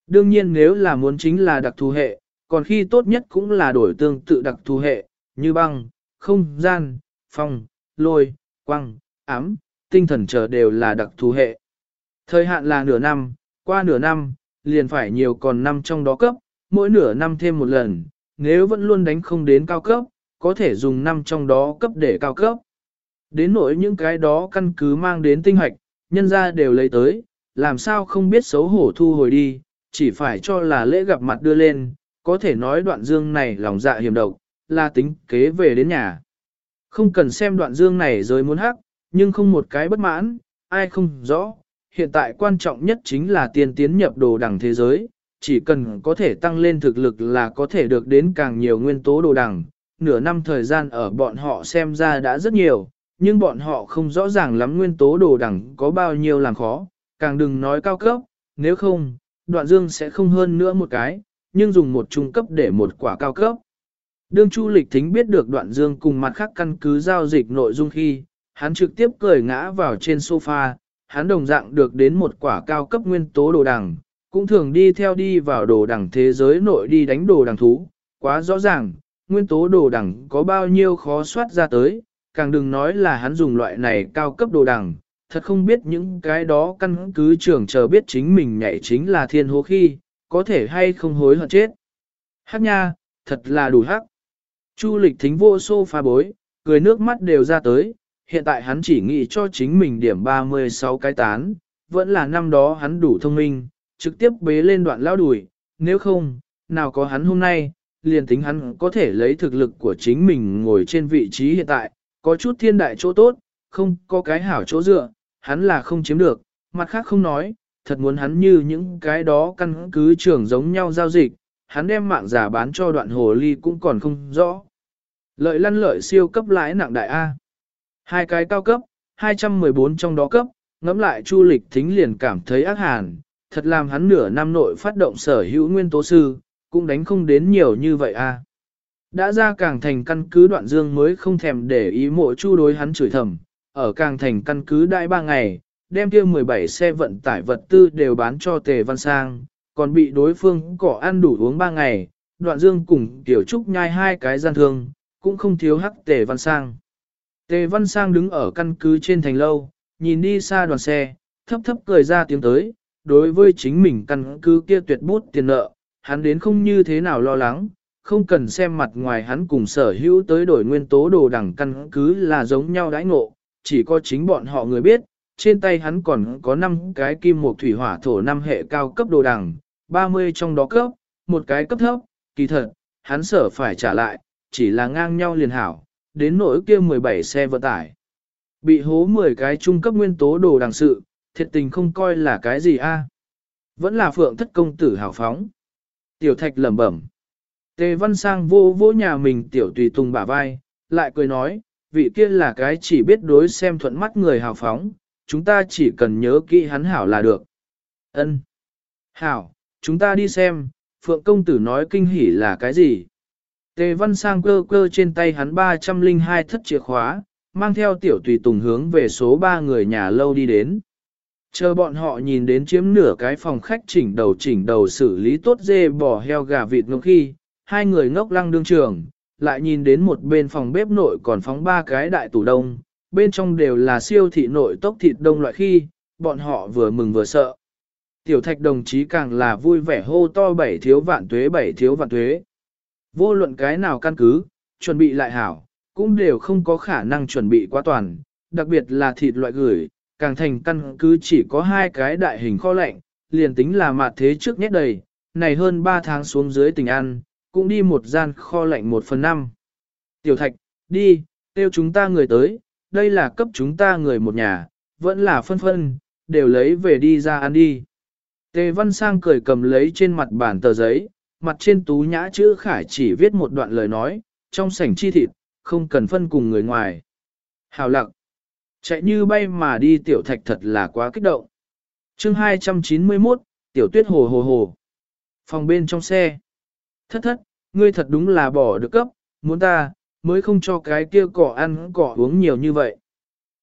Đương nhiên nếu là muốn chính là đặc thù hệ, còn khi tốt nhất cũng là đổi tương tự đặc thù hệ, như băng, không gian, phong, lôi, quăng, ám, tinh thần chờ đều là đặc thù hệ. Thời hạn là nửa năm, qua nửa năm, liền phải nhiều còn năm trong đó cấp, mỗi nửa năm thêm một lần, nếu vẫn luôn đánh không đến cao cấp, có thể dùng năm trong đó cấp để cao cấp. Đến nỗi những cái đó căn cứ mang đến tinh hoạch, nhân ra đều lấy tới, làm sao không biết xấu hổ thu hồi đi, chỉ phải cho là lễ gặp mặt đưa lên, có thể nói đoạn dương này lòng dạ hiểm độc, là tính kế về đến nhà. Không cần xem đoạn dương này rồi muốn hắc, nhưng không một cái bất mãn, ai không rõ. Hiện tại quan trọng nhất chính là tiên tiến nhập đồ đẳng thế giới, chỉ cần có thể tăng lên thực lực là có thể được đến càng nhiều nguyên tố đồ đẳng. Nửa năm thời gian ở bọn họ xem ra đã rất nhiều, nhưng bọn họ không rõ ràng lắm nguyên tố đồ đẳng có bao nhiêu làng khó, càng đừng nói cao cấp, nếu không, đoạn dương sẽ không hơn nữa một cái, nhưng dùng một trung cấp để một quả cao cấp. Đương Chu Lịch Thính biết được đoạn dương cùng mặt khác căn cứ giao dịch nội dung khi, hắn trực tiếp cười ngã vào trên sofa, hắn đồng dạng được đến một quả cao cấp nguyên tố đồ đằng, cũng thường đi theo đi vào đồ đẳng thế giới nội đi đánh đồ đẳng thú, quá rõ ràng, nguyên tố đồ đẳng có bao nhiêu khó soát ra tới, càng đừng nói là hắn dùng loại này cao cấp đồ đẳng, thật không biết những cái đó căn cứ trưởng chờ biết chính mình nhảy chính là thiên hố khi, có thể hay không hối hận chết. Hắc nha, thật là đủ hắc. Chu lịch thính vô xô pha bối, cười nước mắt đều ra tới, hiện tại hắn chỉ nghĩ cho chính mình điểm 36 cái tán, vẫn là năm đó hắn đủ thông minh, trực tiếp bế lên đoạn lao đuổi. nếu không, nào có hắn hôm nay, liền tính hắn có thể lấy thực lực của chính mình ngồi trên vị trí hiện tại, có chút thiên đại chỗ tốt, không có cái hảo chỗ dựa, hắn là không chiếm được, mặt khác không nói, thật muốn hắn như những cái đó căn cứ trưởng giống nhau giao dịch, hắn đem mạng giả bán cho đoạn hồ ly cũng còn không rõ. Lợi lăn lợi siêu cấp lãi nặng đại A. Hai cái cao cấp, 214 trong đó cấp, ngẫm lại chu lịch thính liền cảm thấy ác hàn, thật làm hắn nửa năm nội phát động sở hữu nguyên tố sư, cũng đánh không đến nhiều như vậy a. Đã ra càng thành căn cứ đoạn dương mới không thèm để ý mộ chu đối hắn chửi thầm, ở càng thành căn cứ đại ba ngày, đem kia 17 xe vận tải vật tư đều bán cho tề văn sang, còn bị đối phương cỏ ăn đủ uống ba ngày, đoạn dương cùng tiểu trúc nhai hai cái gian thương, cũng không thiếu hắc tề văn sang. Tề văn sang đứng ở căn cứ trên thành lâu, nhìn đi xa đoàn xe, thấp thấp cười ra tiếng tới, đối với chính mình căn cứ kia tuyệt bút tiền nợ, hắn đến không như thế nào lo lắng, không cần xem mặt ngoài hắn cùng sở hữu tới đổi nguyên tố đồ đẳng căn cứ là giống nhau đãi ngộ, chỉ có chính bọn họ người biết, trên tay hắn còn có 5 cái kim một thủy hỏa thổ năm hệ cao cấp đồ đẳng, 30 trong đó cấp, một cái cấp thấp, kỳ thật, hắn sở phải trả lại, chỉ là ngang nhau liền hảo, đến nỗi kia 17 xe vận tải. Bị hố 10 cái trung cấp nguyên tố đồ đằng sự, thiệt tình không coi là cái gì a Vẫn là phượng thất công tử hào phóng. Tiểu thạch lẩm bẩm. Tề văn sang vô vô nhà mình tiểu tùy tùng bả vai, lại cười nói, vị kia là cái chỉ biết đối xem thuận mắt người hào phóng, chúng ta chỉ cần nhớ kỹ hắn hảo là được. Ân. Hảo, chúng ta đi xem, Phượng công tử nói kinh hỉ là cái gì? Tề văn sang cơ cơ trên tay hắn 302 thất chìa khóa, mang theo tiểu tùy tùng hướng về số 3 người nhà lâu đi đến. Chờ bọn họ nhìn đến chiếm nửa cái phòng khách chỉnh đầu chỉnh đầu xử lý tốt dê bò heo gà vịt ngốc khi, hai người ngốc lăng đương trường, lại nhìn đến một bên phòng bếp nội còn phóng ba cái đại tủ đông, bên trong đều là siêu thị nội tốc thịt đông loại khi, bọn họ vừa mừng vừa sợ. Tiểu thạch đồng chí càng là vui vẻ hô to bảy thiếu vạn tuế bảy thiếu vạn tuế. Vô luận cái nào căn cứ, chuẩn bị lại hảo, cũng đều không có khả năng chuẩn bị quá toàn, đặc biệt là thịt loại gửi, càng thành căn cứ chỉ có hai cái đại hình kho lạnh, liền tính là mặt thế trước nhét đầy, này hơn 3 tháng xuống dưới tình ăn, cũng đi một gian kho lạnh một phần năm Tiểu thạch, đi, tiêu chúng ta người tới, đây là cấp chúng ta người một nhà, vẫn là phân phân, đều lấy về đi ra ăn đi. Tề Văn Sang cười cầm lấy trên mặt bản tờ giấy, mặt trên tú nhã chữ khải chỉ viết một đoạn lời nói, trong sảnh chi thịt, không cần phân cùng người ngoài. Hào lặng, chạy như bay mà đi tiểu thạch thật là quá kích động. chương 291, tiểu tuyết hồ hồ hồ. Phòng bên trong xe. Thất thất, ngươi thật đúng là bỏ được cấp, muốn ta, mới không cho cái kia cỏ ăn cỏ uống nhiều như vậy.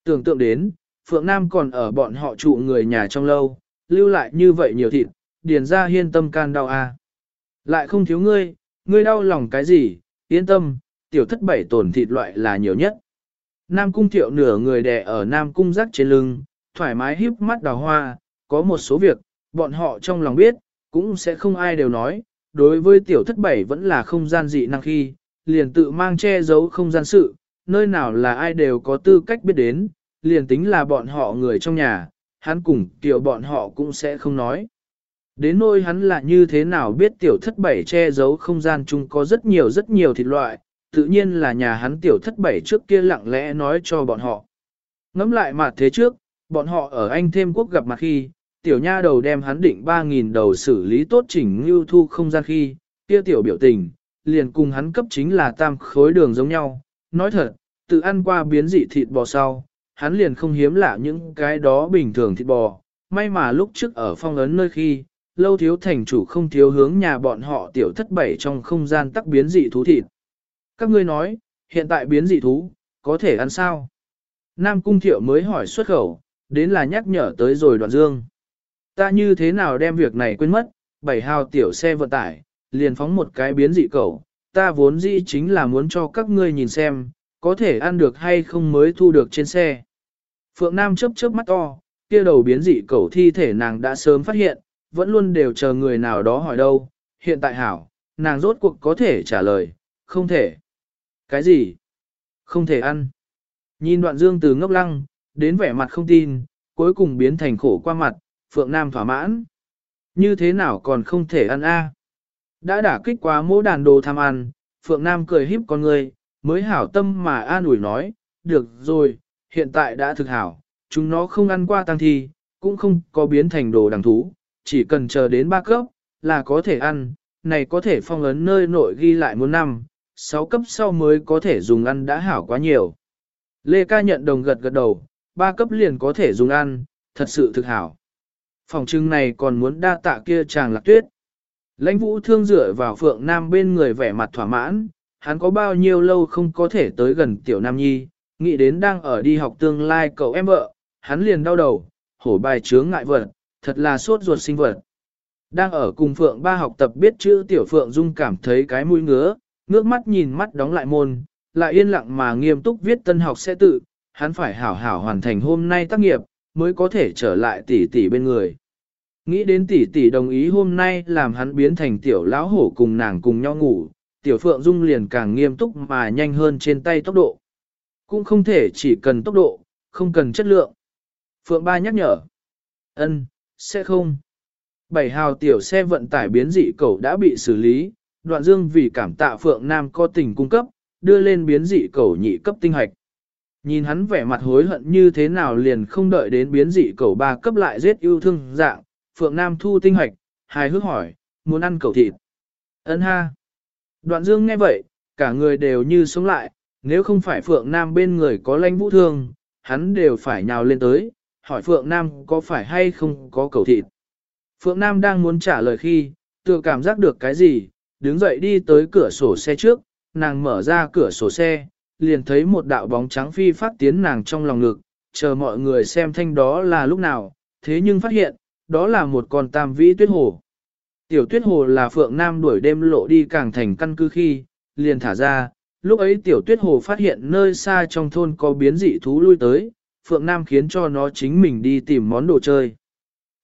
Tưởng tượng đến, Phượng Nam còn ở bọn họ trụ người nhà trong lâu, lưu lại như vậy nhiều thịt, điền ra hiên tâm can đau a. Lại không thiếu ngươi, ngươi đau lòng cái gì, yên tâm, tiểu thất bảy tổn thịt loại là nhiều nhất. Nam cung thiệu nửa người đè ở Nam cung rắc trên lưng, thoải mái híp mắt đào hoa, có một số việc, bọn họ trong lòng biết, cũng sẽ không ai đều nói, đối với tiểu thất bảy vẫn là không gian dị năng khi, liền tự mang che giấu không gian sự, nơi nào là ai đều có tư cách biết đến, liền tính là bọn họ người trong nhà, hắn cùng tiểu bọn họ cũng sẽ không nói. Đến nôi hắn là như thế nào biết tiểu thất bảy che giấu không gian chung có rất nhiều rất nhiều thịt loại, tự nhiên là nhà hắn tiểu thất bảy trước kia lặng lẽ nói cho bọn họ. Ngắm lại mặt thế trước, bọn họ ở Anh thêm quốc gặp mặt khi, tiểu nha đầu đem hắn định 3.000 đầu xử lý tốt chỉnh như thu không gian khi, kia tiểu biểu tình, liền cùng hắn cấp chính là tam khối đường giống nhau. Nói thật, tự ăn qua biến dị thịt bò sau, hắn liền không hiếm lạ những cái đó bình thường thịt bò. May mà lúc trước ở phong ấn nơi khi, lâu thiếu thành chủ không thiếu hướng nhà bọn họ tiểu thất bảy trong không gian tắc biến dị thú thịt. Các ngươi nói, hiện tại biến dị thú, có thể ăn sao? Nam Cung Thiệu mới hỏi xuất khẩu, đến là nhắc nhở tới rồi đoạn dương. Ta như thế nào đem việc này quên mất, bảy hào tiểu xe vận tải, liền phóng một cái biến dị cầu, ta vốn dĩ chính là muốn cho các ngươi nhìn xem, có thể ăn được hay không mới thu được trên xe. Phượng Nam chớp chớp mắt to, kia đầu biến dị cầu thi thể nàng đã sớm phát hiện, vẫn luôn đều chờ người nào đó hỏi đâu, hiện tại hảo, nàng rốt cuộc có thể trả lời, không thể. Cái gì? Không thể ăn. Nhìn đoạn dương từ ngốc lăng, đến vẻ mặt không tin, cuối cùng biến thành khổ qua mặt, Phượng Nam thỏa mãn. Như thế nào còn không thể ăn a? Đã đả kích quá mỗi đàn đồ tham ăn, Phượng Nam cười híp con người, mới hảo tâm mà an ủi nói, được rồi, hiện tại đã thực hảo, chúng nó không ăn qua tăng thi, cũng không có biến thành đồ đằng thú, chỉ cần chờ đến ba cấp, là có thể ăn, này có thể phong ấn nơi nội ghi lại một năm, sáu cấp sau mới có thể dùng ăn đã hảo quá nhiều. Lê ca nhận đồng gật gật đầu, ba cấp liền có thể dùng ăn, thật sự thực hảo. Phòng trưng này còn muốn đa tạ kia chàng lạc tuyết. Lãnh vũ thương dựa vào phượng nam bên người vẻ mặt thỏa mãn, hắn có bao nhiêu lâu không có thể tới gần tiểu nam nhi, nghĩ đến đang ở đi học tương lai cậu em vợ, hắn liền đau đầu, hổ bài chướng ngại vật, thật là sốt ruột sinh vật. Đang ở cùng Phượng ba học tập biết chữ tiểu Phượng Dung cảm thấy cái mũi ngứa, ngước mắt nhìn mắt đóng lại môn, lại yên lặng mà nghiêm túc viết tân học sẽ tự, hắn phải hảo hảo hoàn thành hôm nay tác nghiệp, mới có thể trở lại tỷ tỷ bên người. Nghĩ đến tỷ tỷ đồng ý hôm nay làm hắn biến thành tiểu lão hổ cùng nàng cùng nhau ngủ, tiểu Phượng Dung liền càng nghiêm túc mà nhanh hơn trên tay tốc độ. Cũng không thể chỉ cần tốc độ, không cần chất lượng. Phượng Ba nhắc nhở. ân sẽ không. Bảy hào tiểu xe vận tải biến dị cầu đã bị xử lý, đoạn dương vì cảm tạ Phượng Nam có tình cung cấp, đưa lên biến dị cầu nhị cấp tinh hạch. Nhìn hắn vẻ mặt hối hận như thế nào liền không đợi đến biến dị cầu ba cấp lại giết yêu thương dạng, Phượng Nam thu tinh hạch, hài hước hỏi, muốn ăn cầu thịt. Ân ha. Đoạn dương nghe vậy, cả người đều như sống lại, nếu không phải Phượng Nam bên người có lãnh vũ thương, hắn đều phải nhào lên tới, hỏi Phượng Nam có phải hay không có cầu thịt. Phượng Nam đang muốn trả lời khi, tự cảm giác được cái gì, đứng dậy đi tới cửa sổ xe trước, nàng mở ra cửa sổ xe, liền thấy một đạo bóng trắng phi phát tiến nàng trong lòng ngực, chờ mọi người xem thanh đó là lúc nào, thế nhưng phát hiện, đó là một con tam vĩ tuyết hồ. Tiểu tuyết hồ là Phượng Nam đuổi đêm lộ đi càng thành căn cư khi, liền thả ra, lúc ấy tiểu tuyết hồ phát hiện nơi xa trong thôn có biến dị thú lui tới, Phượng Nam khiến cho nó chính mình đi tìm món đồ chơi.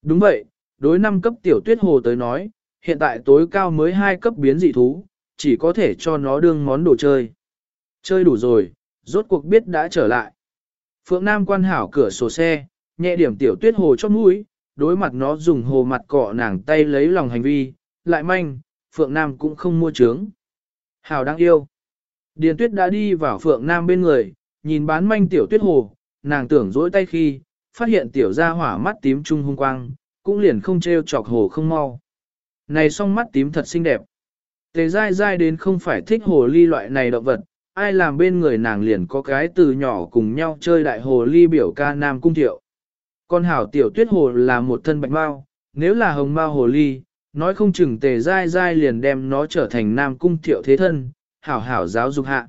Đúng vậy, đối năm cấp tiểu tuyết hồ tới nói, hiện tại tối cao mới hai cấp biến dị thú, chỉ có thể cho nó đương món đồ chơi. Chơi đủ rồi, rốt cuộc biết đã trở lại. Phượng Nam quan hảo cửa sổ xe, nhẹ điểm tiểu tuyết hồ chót mũi, đối mặt nó dùng hồ mặt cọ nàng tay lấy lòng hành vi, lại manh, Phượng Nam cũng không mua trướng. Hảo đang yêu. Điền tuyết đã đi vào Phượng Nam bên người, nhìn bán manh tiểu tuyết hồ, nàng tưởng dỗi tay khi, phát hiện tiểu ra hỏa mắt tím trung hung quang, cũng liền không treo chọc hồ không mau. Này song mắt tím thật xinh đẹp. Tề dai dai đến không phải thích hồ ly loại này động vật, ai làm bên người nàng liền có cái từ nhỏ cùng nhau chơi đại hồ ly biểu ca nam cung thiệu. Con hảo tiểu tuyết hồ là một thân bạch mau, nếu là hồng mau hồ ly, nói không chừng tề dai dai liền đem nó trở thành nam cung thiệu thế thân, hảo hảo giáo dục hạ.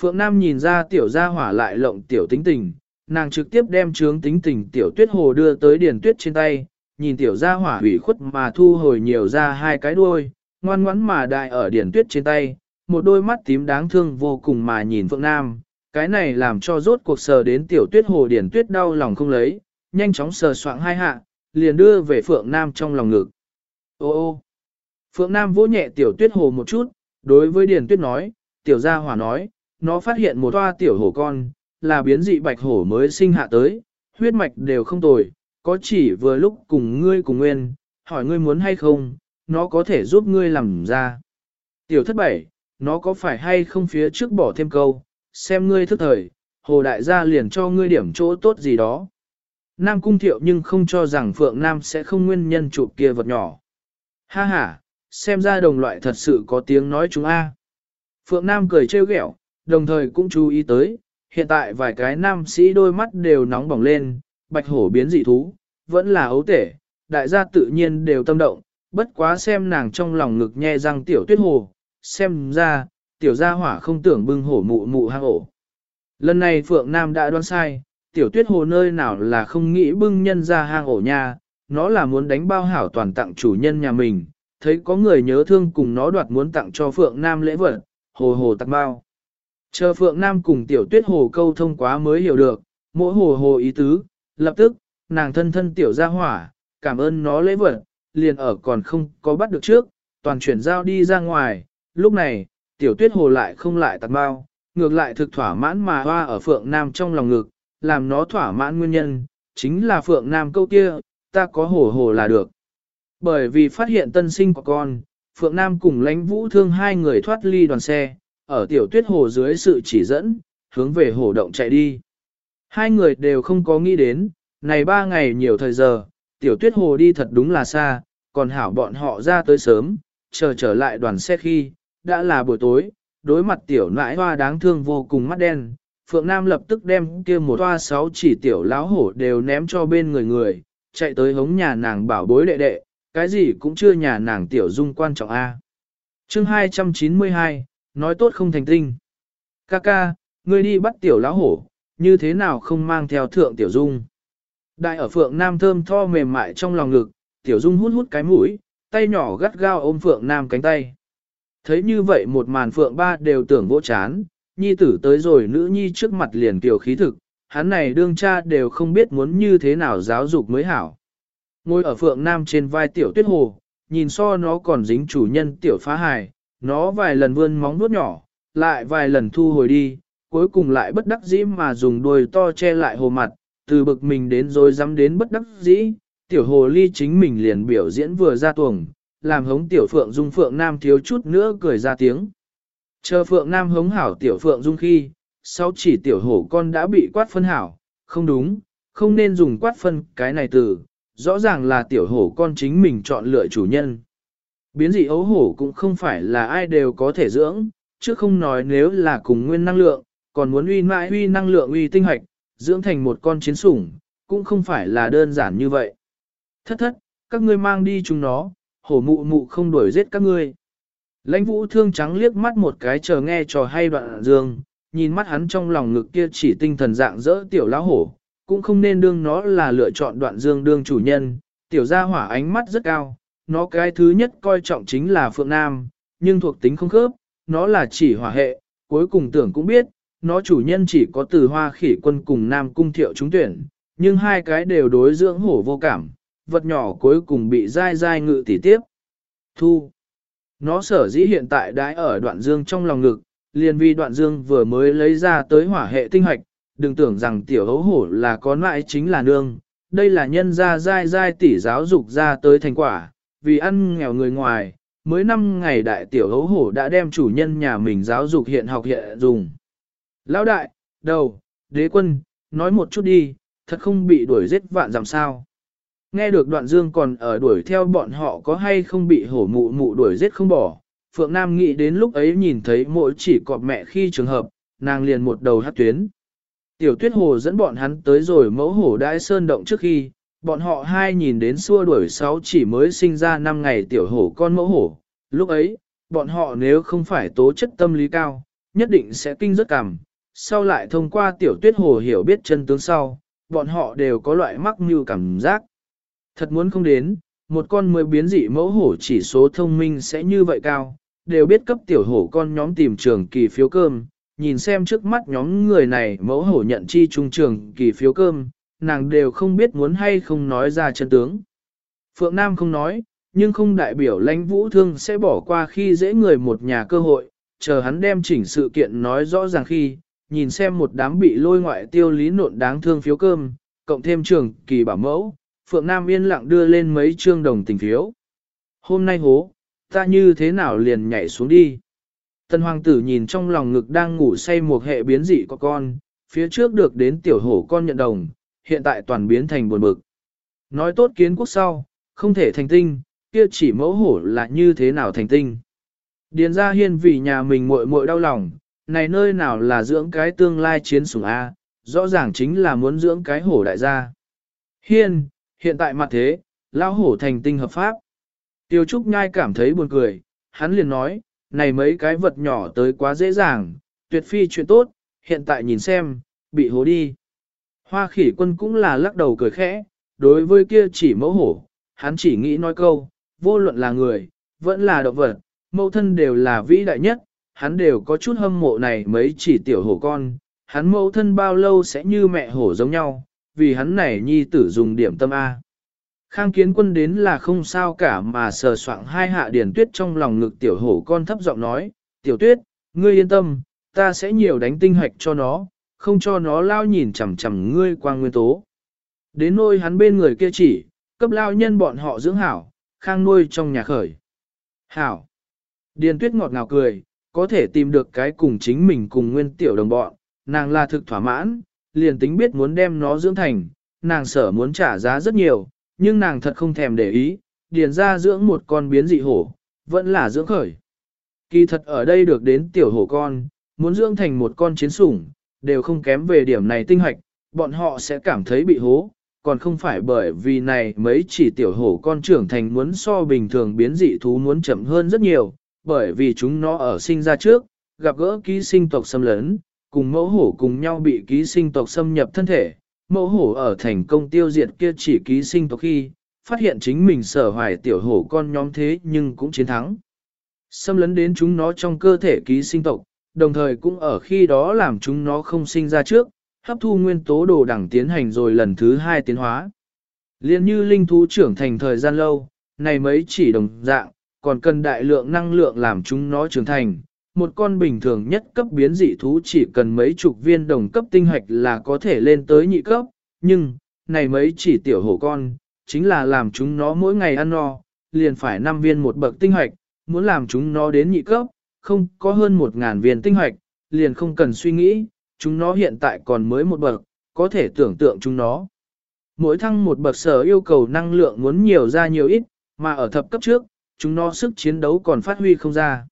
Phượng Nam nhìn ra tiểu gia hỏa lại lộng tiểu tính tình, nàng trực tiếp đem trướng tính tình tiểu tuyết hồ đưa tới điền tuyết trên tay, nhìn tiểu gia hỏa hủy khuất mà thu hồi nhiều ra hai cái đuôi, ngoan ngoãn mà đại ở điền tuyết trên tay, một đôi mắt tím đáng thương vô cùng mà nhìn Phượng Nam, cái này làm cho rốt cuộc sờ đến tiểu tuyết hồ điền tuyết đau lòng không lấy, nhanh chóng sờ soạng hai hạ, liền đưa về Phượng Nam trong lòng ngực. Ô ô! Phượng Nam vỗ nhẹ tiểu tuyết hồ một chút, đối với điền tuyết nói, tiểu gia hỏa nói, nó phát hiện một toa tiểu hổ con, là biến dị bạch hổ mới sinh hạ tới, huyết mạch đều không tồi, có chỉ vừa lúc cùng ngươi cùng nguyên, hỏi ngươi muốn hay không, nó có thể giúp ngươi làm ra. Tiểu thất bảy, nó có phải hay không phía trước bỏ thêm câu, xem ngươi thức thời, hồ đại gia liền cho ngươi điểm chỗ tốt gì đó. Nam cung thiệu nhưng không cho rằng Phượng Nam sẽ không nguyên nhân chụp kia vật nhỏ. Ha ha, xem ra đồng loại thật sự có tiếng nói chúng a. Phượng Nam cười trêu ghẹo, đồng thời cũng chú ý tới, hiện tại vài cái nam sĩ đôi mắt đều nóng bỏng lên, bạch hổ biến dị thú, vẫn là ấu tể, đại gia tự nhiên đều tâm động, bất quá xem nàng trong lòng ngực nhe răng tiểu tuyết hồ, xem ra, tiểu gia hỏa không tưởng bưng hổ mụ mụ hang ổ. Lần này Phượng Nam đã đoán sai, tiểu tuyết hồ nơi nào là không nghĩ bưng nhân ra hang ổ nha, nó là muốn đánh bao hảo toàn tặng chủ nhân nhà mình, thấy có người nhớ thương cùng nó đoạt muốn tặng cho Phượng Nam lễ vật, hồ hồ tặng bao. Chờ Phượng Nam cùng tiểu tuyết hồ câu thông quá mới hiểu được, mỗi hồ hồ ý tứ, lập tức, nàng thân thân tiểu gia hỏa, cảm ơn nó lễ vật, liền ở còn không có bắt được trước, toàn chuyển giao đi ra ngoài, lúc này, tiểu tuyết hồ lại không lại tạt bao, ngược lại thực thỏa mãn mà hoa ở Phượng Nam trong lòng ngực, làm nó thỏa mãn nguyên nhân, chính là Phượng Nam câu kia, ta có hồ hồ là được. Bởi vì phát hiện tân sinh của con, Phượng Nam cùng lãnh vũ thương hai người thoát ly đoàn xe, ở tiểu tuyết hồ dưới sự chỉ dẫn, hướng về hồ động chạy đi. Hai người đều không có nghĩ đến, này ba ngày nhiều thời giờ, tiểu tuyết hồ đi thật đúng là xa, còn hảo bọn họ ra tới sớm, chờ trở lại đoàn xe khi, đã là buổi tối, đối mặt tiểu nãi hoa đáng thương vô cùng mắt đen. Phượng Nam lập tức đem kia một toa sáu chỉ tiểu láo hổ đều ném cho bên người người, chạy tới hống nhà nàng bảo bối đệ đệ, cái gì cũng chưa nhà nàng tiểu dung quan trọng A. chương 292, nói tốt không thành tinh. Kaka, ngươi đi bắt tiểu lão hổ, như thế nào không mang theo thượng tiểu dung. Đại ở phượng nam thơm tho mềm mại trong lòng ngực, tiểu dung hút hút cái mũi, tay nhỏ gắt gao ôm phượng nam cánh tay. Thấy như vậy một màn phượng ba đều tưởng vỗ chán, nhi tử tới rồi nữ nhi trước mặt liền tiểu khí thực, hắn này đương cha đều không biết muốn như thế nào giáo dục mới hảo. Ngồi ở phượng nam trên vai tiểu tuyết hồ, nhìn so nó còn dính chủ nhân tiểu phá hài, nó vài lần vươn móng vuốt nhỏ, lại vài lần thu hồi đi, cuối cùng lại bất đắc dĩ mà dùng đuôi to che lại hồ mặt, từ bực mình đến rồi dám đến bất đắc dĩ, tiểu hồ ly chính mình liền biểu diễn vừa ra tuồng, làm hống tiểu phượng dung phượng nam thiếu chút nữa cười ra tiếng. Chờ phượng nam hống hảo tiểu phượng dung khi, sau chỉ tiểu hổ con đã bị quát phân hảo, không đúng, không nên dùng quát phân cái này từ, rõ ràng là tiểu hổ con chính mình chọn lựa chủ nhân. Biến dị ấu hổ cũng không phải là ai đều có thể dưỡng, chứ không nói nếu là cùng nguyên năng lượng, còn muốn uy mãi uy năng lượng uy tinh hoạch, dưỡng thành một con chiến sủng, cũng không phải là đơn giản như vậy. Thất thất, các ngươi mang đi chúng nó, hổ mụ mụ không đuổi giết các ngươi. Lãnh vũ thương trắng liếc mắt một cái chờ nghe trò hay đoạn dương, nhìn mắt hắn trong lòng ngực kia chỉ tinh thần dạng dỡ tiểu lão hổ, cũng không nên đương nó là lựa chọn đoạn dương đương chủ nhân, tiểu gia hỏa ánh mắt rất cao, nó cái thứ nhất coi trọng chính là Phượng Nam, nhưng thuộc tính không khớp, nó là chỉ hỏa hệ, cuối cùng tưởng cũng biết, nó chủ nhân chỉ có từ hoa khỉ quân cùng Nam cung thiệu trúng tuyển, nhưng hai cái đều đối dưỡng hổ vô cảm, vật nhỏ cuối cùng bị dai dai ngự tỉ tiếp. Thu. Nó sở dĩ hiện tại đãi ở đoạn dương trong lòng ngực, liền vì đoạn dương vừa mới lấy ra tới hỏa hệ tinh hoạch, đừng tưởng rằng tiểu hấu hổ là có mãi chính là nương, đây là nhân gia dai dai tỉ giáo dục ra tới thành quả, vì ăn nghèo người ngoài, mới năm ngày đại tiểu hấu hổ đã đem chủ nhân nhà mình giáo dục hiện học hiện dùng. Lão đại, đầu, đế quân, nói một chút đi, thật không bị đuổi giết vạn giảm sao. Nghe được đoạn dương còn ở đuổi theo bọn họ có hay không bị hổ mụ mụ đuổi giết không bỏ. Phượng Nam nghĩ đến lúc ấy nhìn thấy mỗi chỉ cọp mẹ khi trường hợp, nàng liền một đầu hát tuyến. Tiểu tuyết hồ dẫn bọn hắn tới rồi mẫu hổ đại sơn động trước khi, bọn họ hai nhìn đến xua đuổi sáu chỉ mới sinh ra năm ngày tiểu hổ con mẫu hổ. Lúc ấy, bọn họ nếu không phải tố chất tâm lý cao, nhất định sẽ kinh rất cảm. Sau lại thông qua tiểu tuyết hồ hiểu biết chân tướng sau, bọn họ đều có loại mắc mưu cảm giác. Thật muốn không đến, một con mới biến dị mẫu hổ chỉ số thông minh sẽ như vậy cao, đều biết cấp tiểu hổ con nhóm tìm trường kỳ phiếu cơm, nhìn xem trước mắt nhóm người này mẫu hổ nhận chi trung trường kỳ phiếu cơm, nàng đều không biết muốn hay không nói ra chân tướng. Phượng Nam không nói, nhưng không đại biểu lãnh vũ thương sẽ bỏ qua khi dễ người một nhà cơ hội, chờ hắn đem chỉnh sự kiện nói rõ ràng khi, nhìn xem một đám bị lôi ngoại tiêu lý nộn đáng thương phiếu cơm, cộng thêm trường kỳ bảo mẫu, Phượng Nam yên lặng đưa lên mấy trương đồng tình phiếu. Hôm nay hố, ta như thế nào liền nhảy xuống đi. Tân hoàng tử nhìn trong lòng ngực đang ngủ say một hệ biến dị của con, phía trước được đến tiểu hổ con nhận đồng, hiện tại toàn biến thành buồn bực. Nói tốt kiến quốc sau, không thể thành tinh, kia chỉ mẫu hổ là như thế nào thành tinh. Điền ra hiên vì nhà mình muội muội đau lòng, này nơi nào là dưỡng cái tương lai chiến sủng A, rõ ràng chính là muốn dưỡng cái hổ đại gia. Hiên, hiện tại mặt thế, lao hổ thành tinh hợp pháp. Tiêu Trúc Nhai cảm thấy buồn cười, hắn liền nói, này mấy cái vật nhỏ tới quá dễ dàng, tuyệt phi chuyện tốt, hiện tại nhìn xem, bị hố đi. Hoa khỉ quân cũng là lắc đầu cười khẽ, đối với kia chỉ mẫu hổ, hắn chỉ nghĩ nói câu, vô luận là người, vẫn là động vật, mẫu thân đều là vĩ đại nhất, hắn đều có chút hâm mộ này mấy chỉ tiểu hổ con, hắn mẫu thân bao lâu sẽ như mẹ hổ giống nhau, vì hắn này nhi tử dùng điểm tâm A. Khang kiến quân đến là không sao cả mà sờ soạng hai hạ điển tuyết trong lòng ngực tiểu hổ con thấp giọng nói, tiểu tuyết, ngươi yên tâm, ta sẽ nhiều đánh tinh hạch cho nó, không cho nó lao nhìn chằm chằm ngươi qua nguyên tố. Đến nôi hắn bên người kia chỉ, cấp lao nhân bọn họ dưỡng hảo, khang nuôi trong nhà khởi. Hảo. Điền tuyết ngọt ngào cười, có thể tìm được cái cùng chính mình cùng nguyên tiểu đồng bọn, nàng là thực thỏa mãn, liền tính biết muốn đem nó dưỡng thành, nàng sở muốn trả giá rất nhiều, nhưng nàng thật không thèm để ý, điền ra dưỡng một con biến dị hổ, vẫn là dưỡng khởi. Kỳ thật ở đây được đến tiểu hổ con, muốn dưỡng thành một con chiến sủng, đều không kém về điểm này tinh hoạch, bọn họ sẽ cảm thấy bị hố, còn không phải bởi vì này mấy chỉ tiểu hổ con trưởng thành muốn so bình thường biến dị thú muốn chậm hơn rất nhiều, bởi vì chúng nó ở sinh ra trước, gặp gỡ ký sinh tộc xâm lấn, cùng mẫu hổ cùng nhau bị ký sinh tộc xâm nhập thân thể, mẫu hổ ở thành công tiêu diệt kia chỉ ký sinh tộc khi, phát hiện chính mình sở hoài tiểu hổ con nhóm thế nhưng cũng chiến thắng. Xâm lấn đến chúng nó trong cơ thể ký sinh tộc, đồng thời cũng ở khi đó làm chúng nó không sinh ra trước, hấp thu nguyên tố đồ đẳng tiến hành rồi lần thứ hai tiến hóa. Liên như linh thú trưởng thành thời gian lâu, này mấy chỉ đồng dạng, còn cần đại lượng năng lượng làm chúng nó trưởng thành. Một con bình thường nhất cấp biến dị thú chỉ cần mấy chục viên đồng cấp tinh hạch là có thể lên tới nhị cấp, nhưng, này mấy chỉ tiểu hổ con, chính là làm chúng nó mỗi ngày ăn no, liền phải 5 viên một bậc tinh hạch, muốn làm chúng nó đến nhị cấp, không có hơn 1.000 viên tinh hạch, liền không cần suy nghĩ, chúng nó hiện tại còn mới một bậc, có thể tưởng tượng chúng nó. Mỗi thăng một bậc sở yêu cầu năng lượng muốn nhiều ra nhiều ít, mà ở thập cấp trước, chúng nó sức chiến đấu còn phát huy không ra.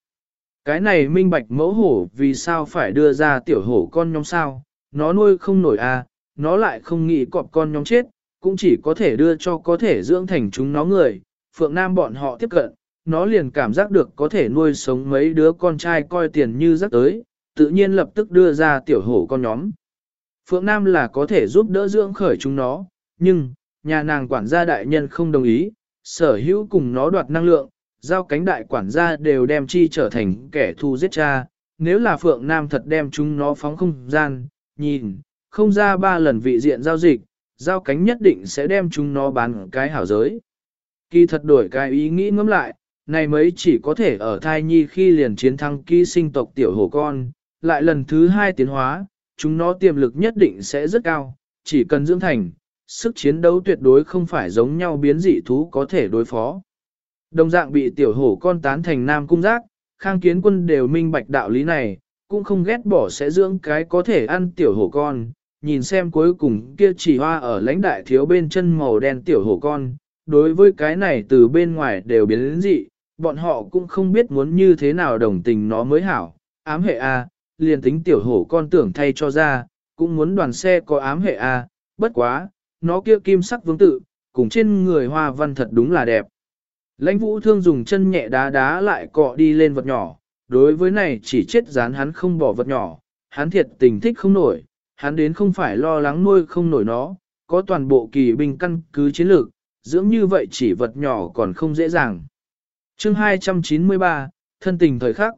Cái này minh bạch mẫu hổ vì sao phải đưa ra tiểu hổ con nhóm sao, nó nuôi không nổi à, nó lại không nghĩ cọp con nhóm chết, cũng chỉ có thể đưa cho có thể dưỡng thành chúng nó người. Phượng Nam bọn họ tiếp cận, nó liền cảm giác được có thể nuôi sống mấy đứa con trai coi tiền như rắc tới, tự nhiên lập tức đưa ra tiểu hổ con nhóm. Phượng Nam là có thể giúp đỡ dưỡng khởi chúng nó, nhưng, nhà nàng quản gia đại nhân không đồng ý, sở hữu cùng nó đoạt năng lượng, giao cánh đại quản gia đều đem chi trở thành kẻ thù giết cha, nếu là Phượng Nam thật đem chúng nó phóng không gian, nhìn, không ra ba lần vị diện giao dịch, giao cánh nhất định sẽ đem chúng nó bán cái hảo giới. Kỳ thật đổi cái ý nghĩ ngẫm lại, này mấy chỉ có thể ở thai nhi khi liền chiến thắng ký sinh tộc tiểu hổ con, lại lần thứ hai tiến hóa, chúng nó tiềm lực nhất định sẽ rất cao, chỉ cần dưỡng thành, sức chiến đấu tuyệt đối không phải giống nhau biến dị thú có thể đối phó. Đồng dạng bị tiểu hổ con tán thành nam cung giác, khang kiến quân đều minh bạch đạo lý này, cũng không ghét bỏ sẽ dưỡng cái có thể ăn tiểu hổ con, nhìn xem cuối cùng kia chỉ hoa ở lãnh đại thiếu bên chân màu đen tiểu hổ con, đối với cái này từ bên ngoài đều biến đến dị, bọn họ cũng không biết muốn như thế nào đồng tình nó mới hảo, ám hệ A, liền tính tiểu hổ con tưởng thay cho ra, cũng muốn đoàn xe có ám hệ A, bất quá, nó kia kim sắc vương tự, cùng trên người hoa văn thật đúng là đẹp. Lãnh vũ thương dùng chân nhẹ đá đá lại cọ đi lên vật nhỏ, đối với này chỉ chết dán hắn không bỏ vật nhỏ, hắn thiệt tình thích không nổi, hắn đến không phải lo lắng nuôi không nổi nó, có toàn bộ kỳ binh căn cứ chiến lược, dưỡng như vậy chỉ vật nhỏ còn không dễ dàng. chương 293, thân tình thời khắc.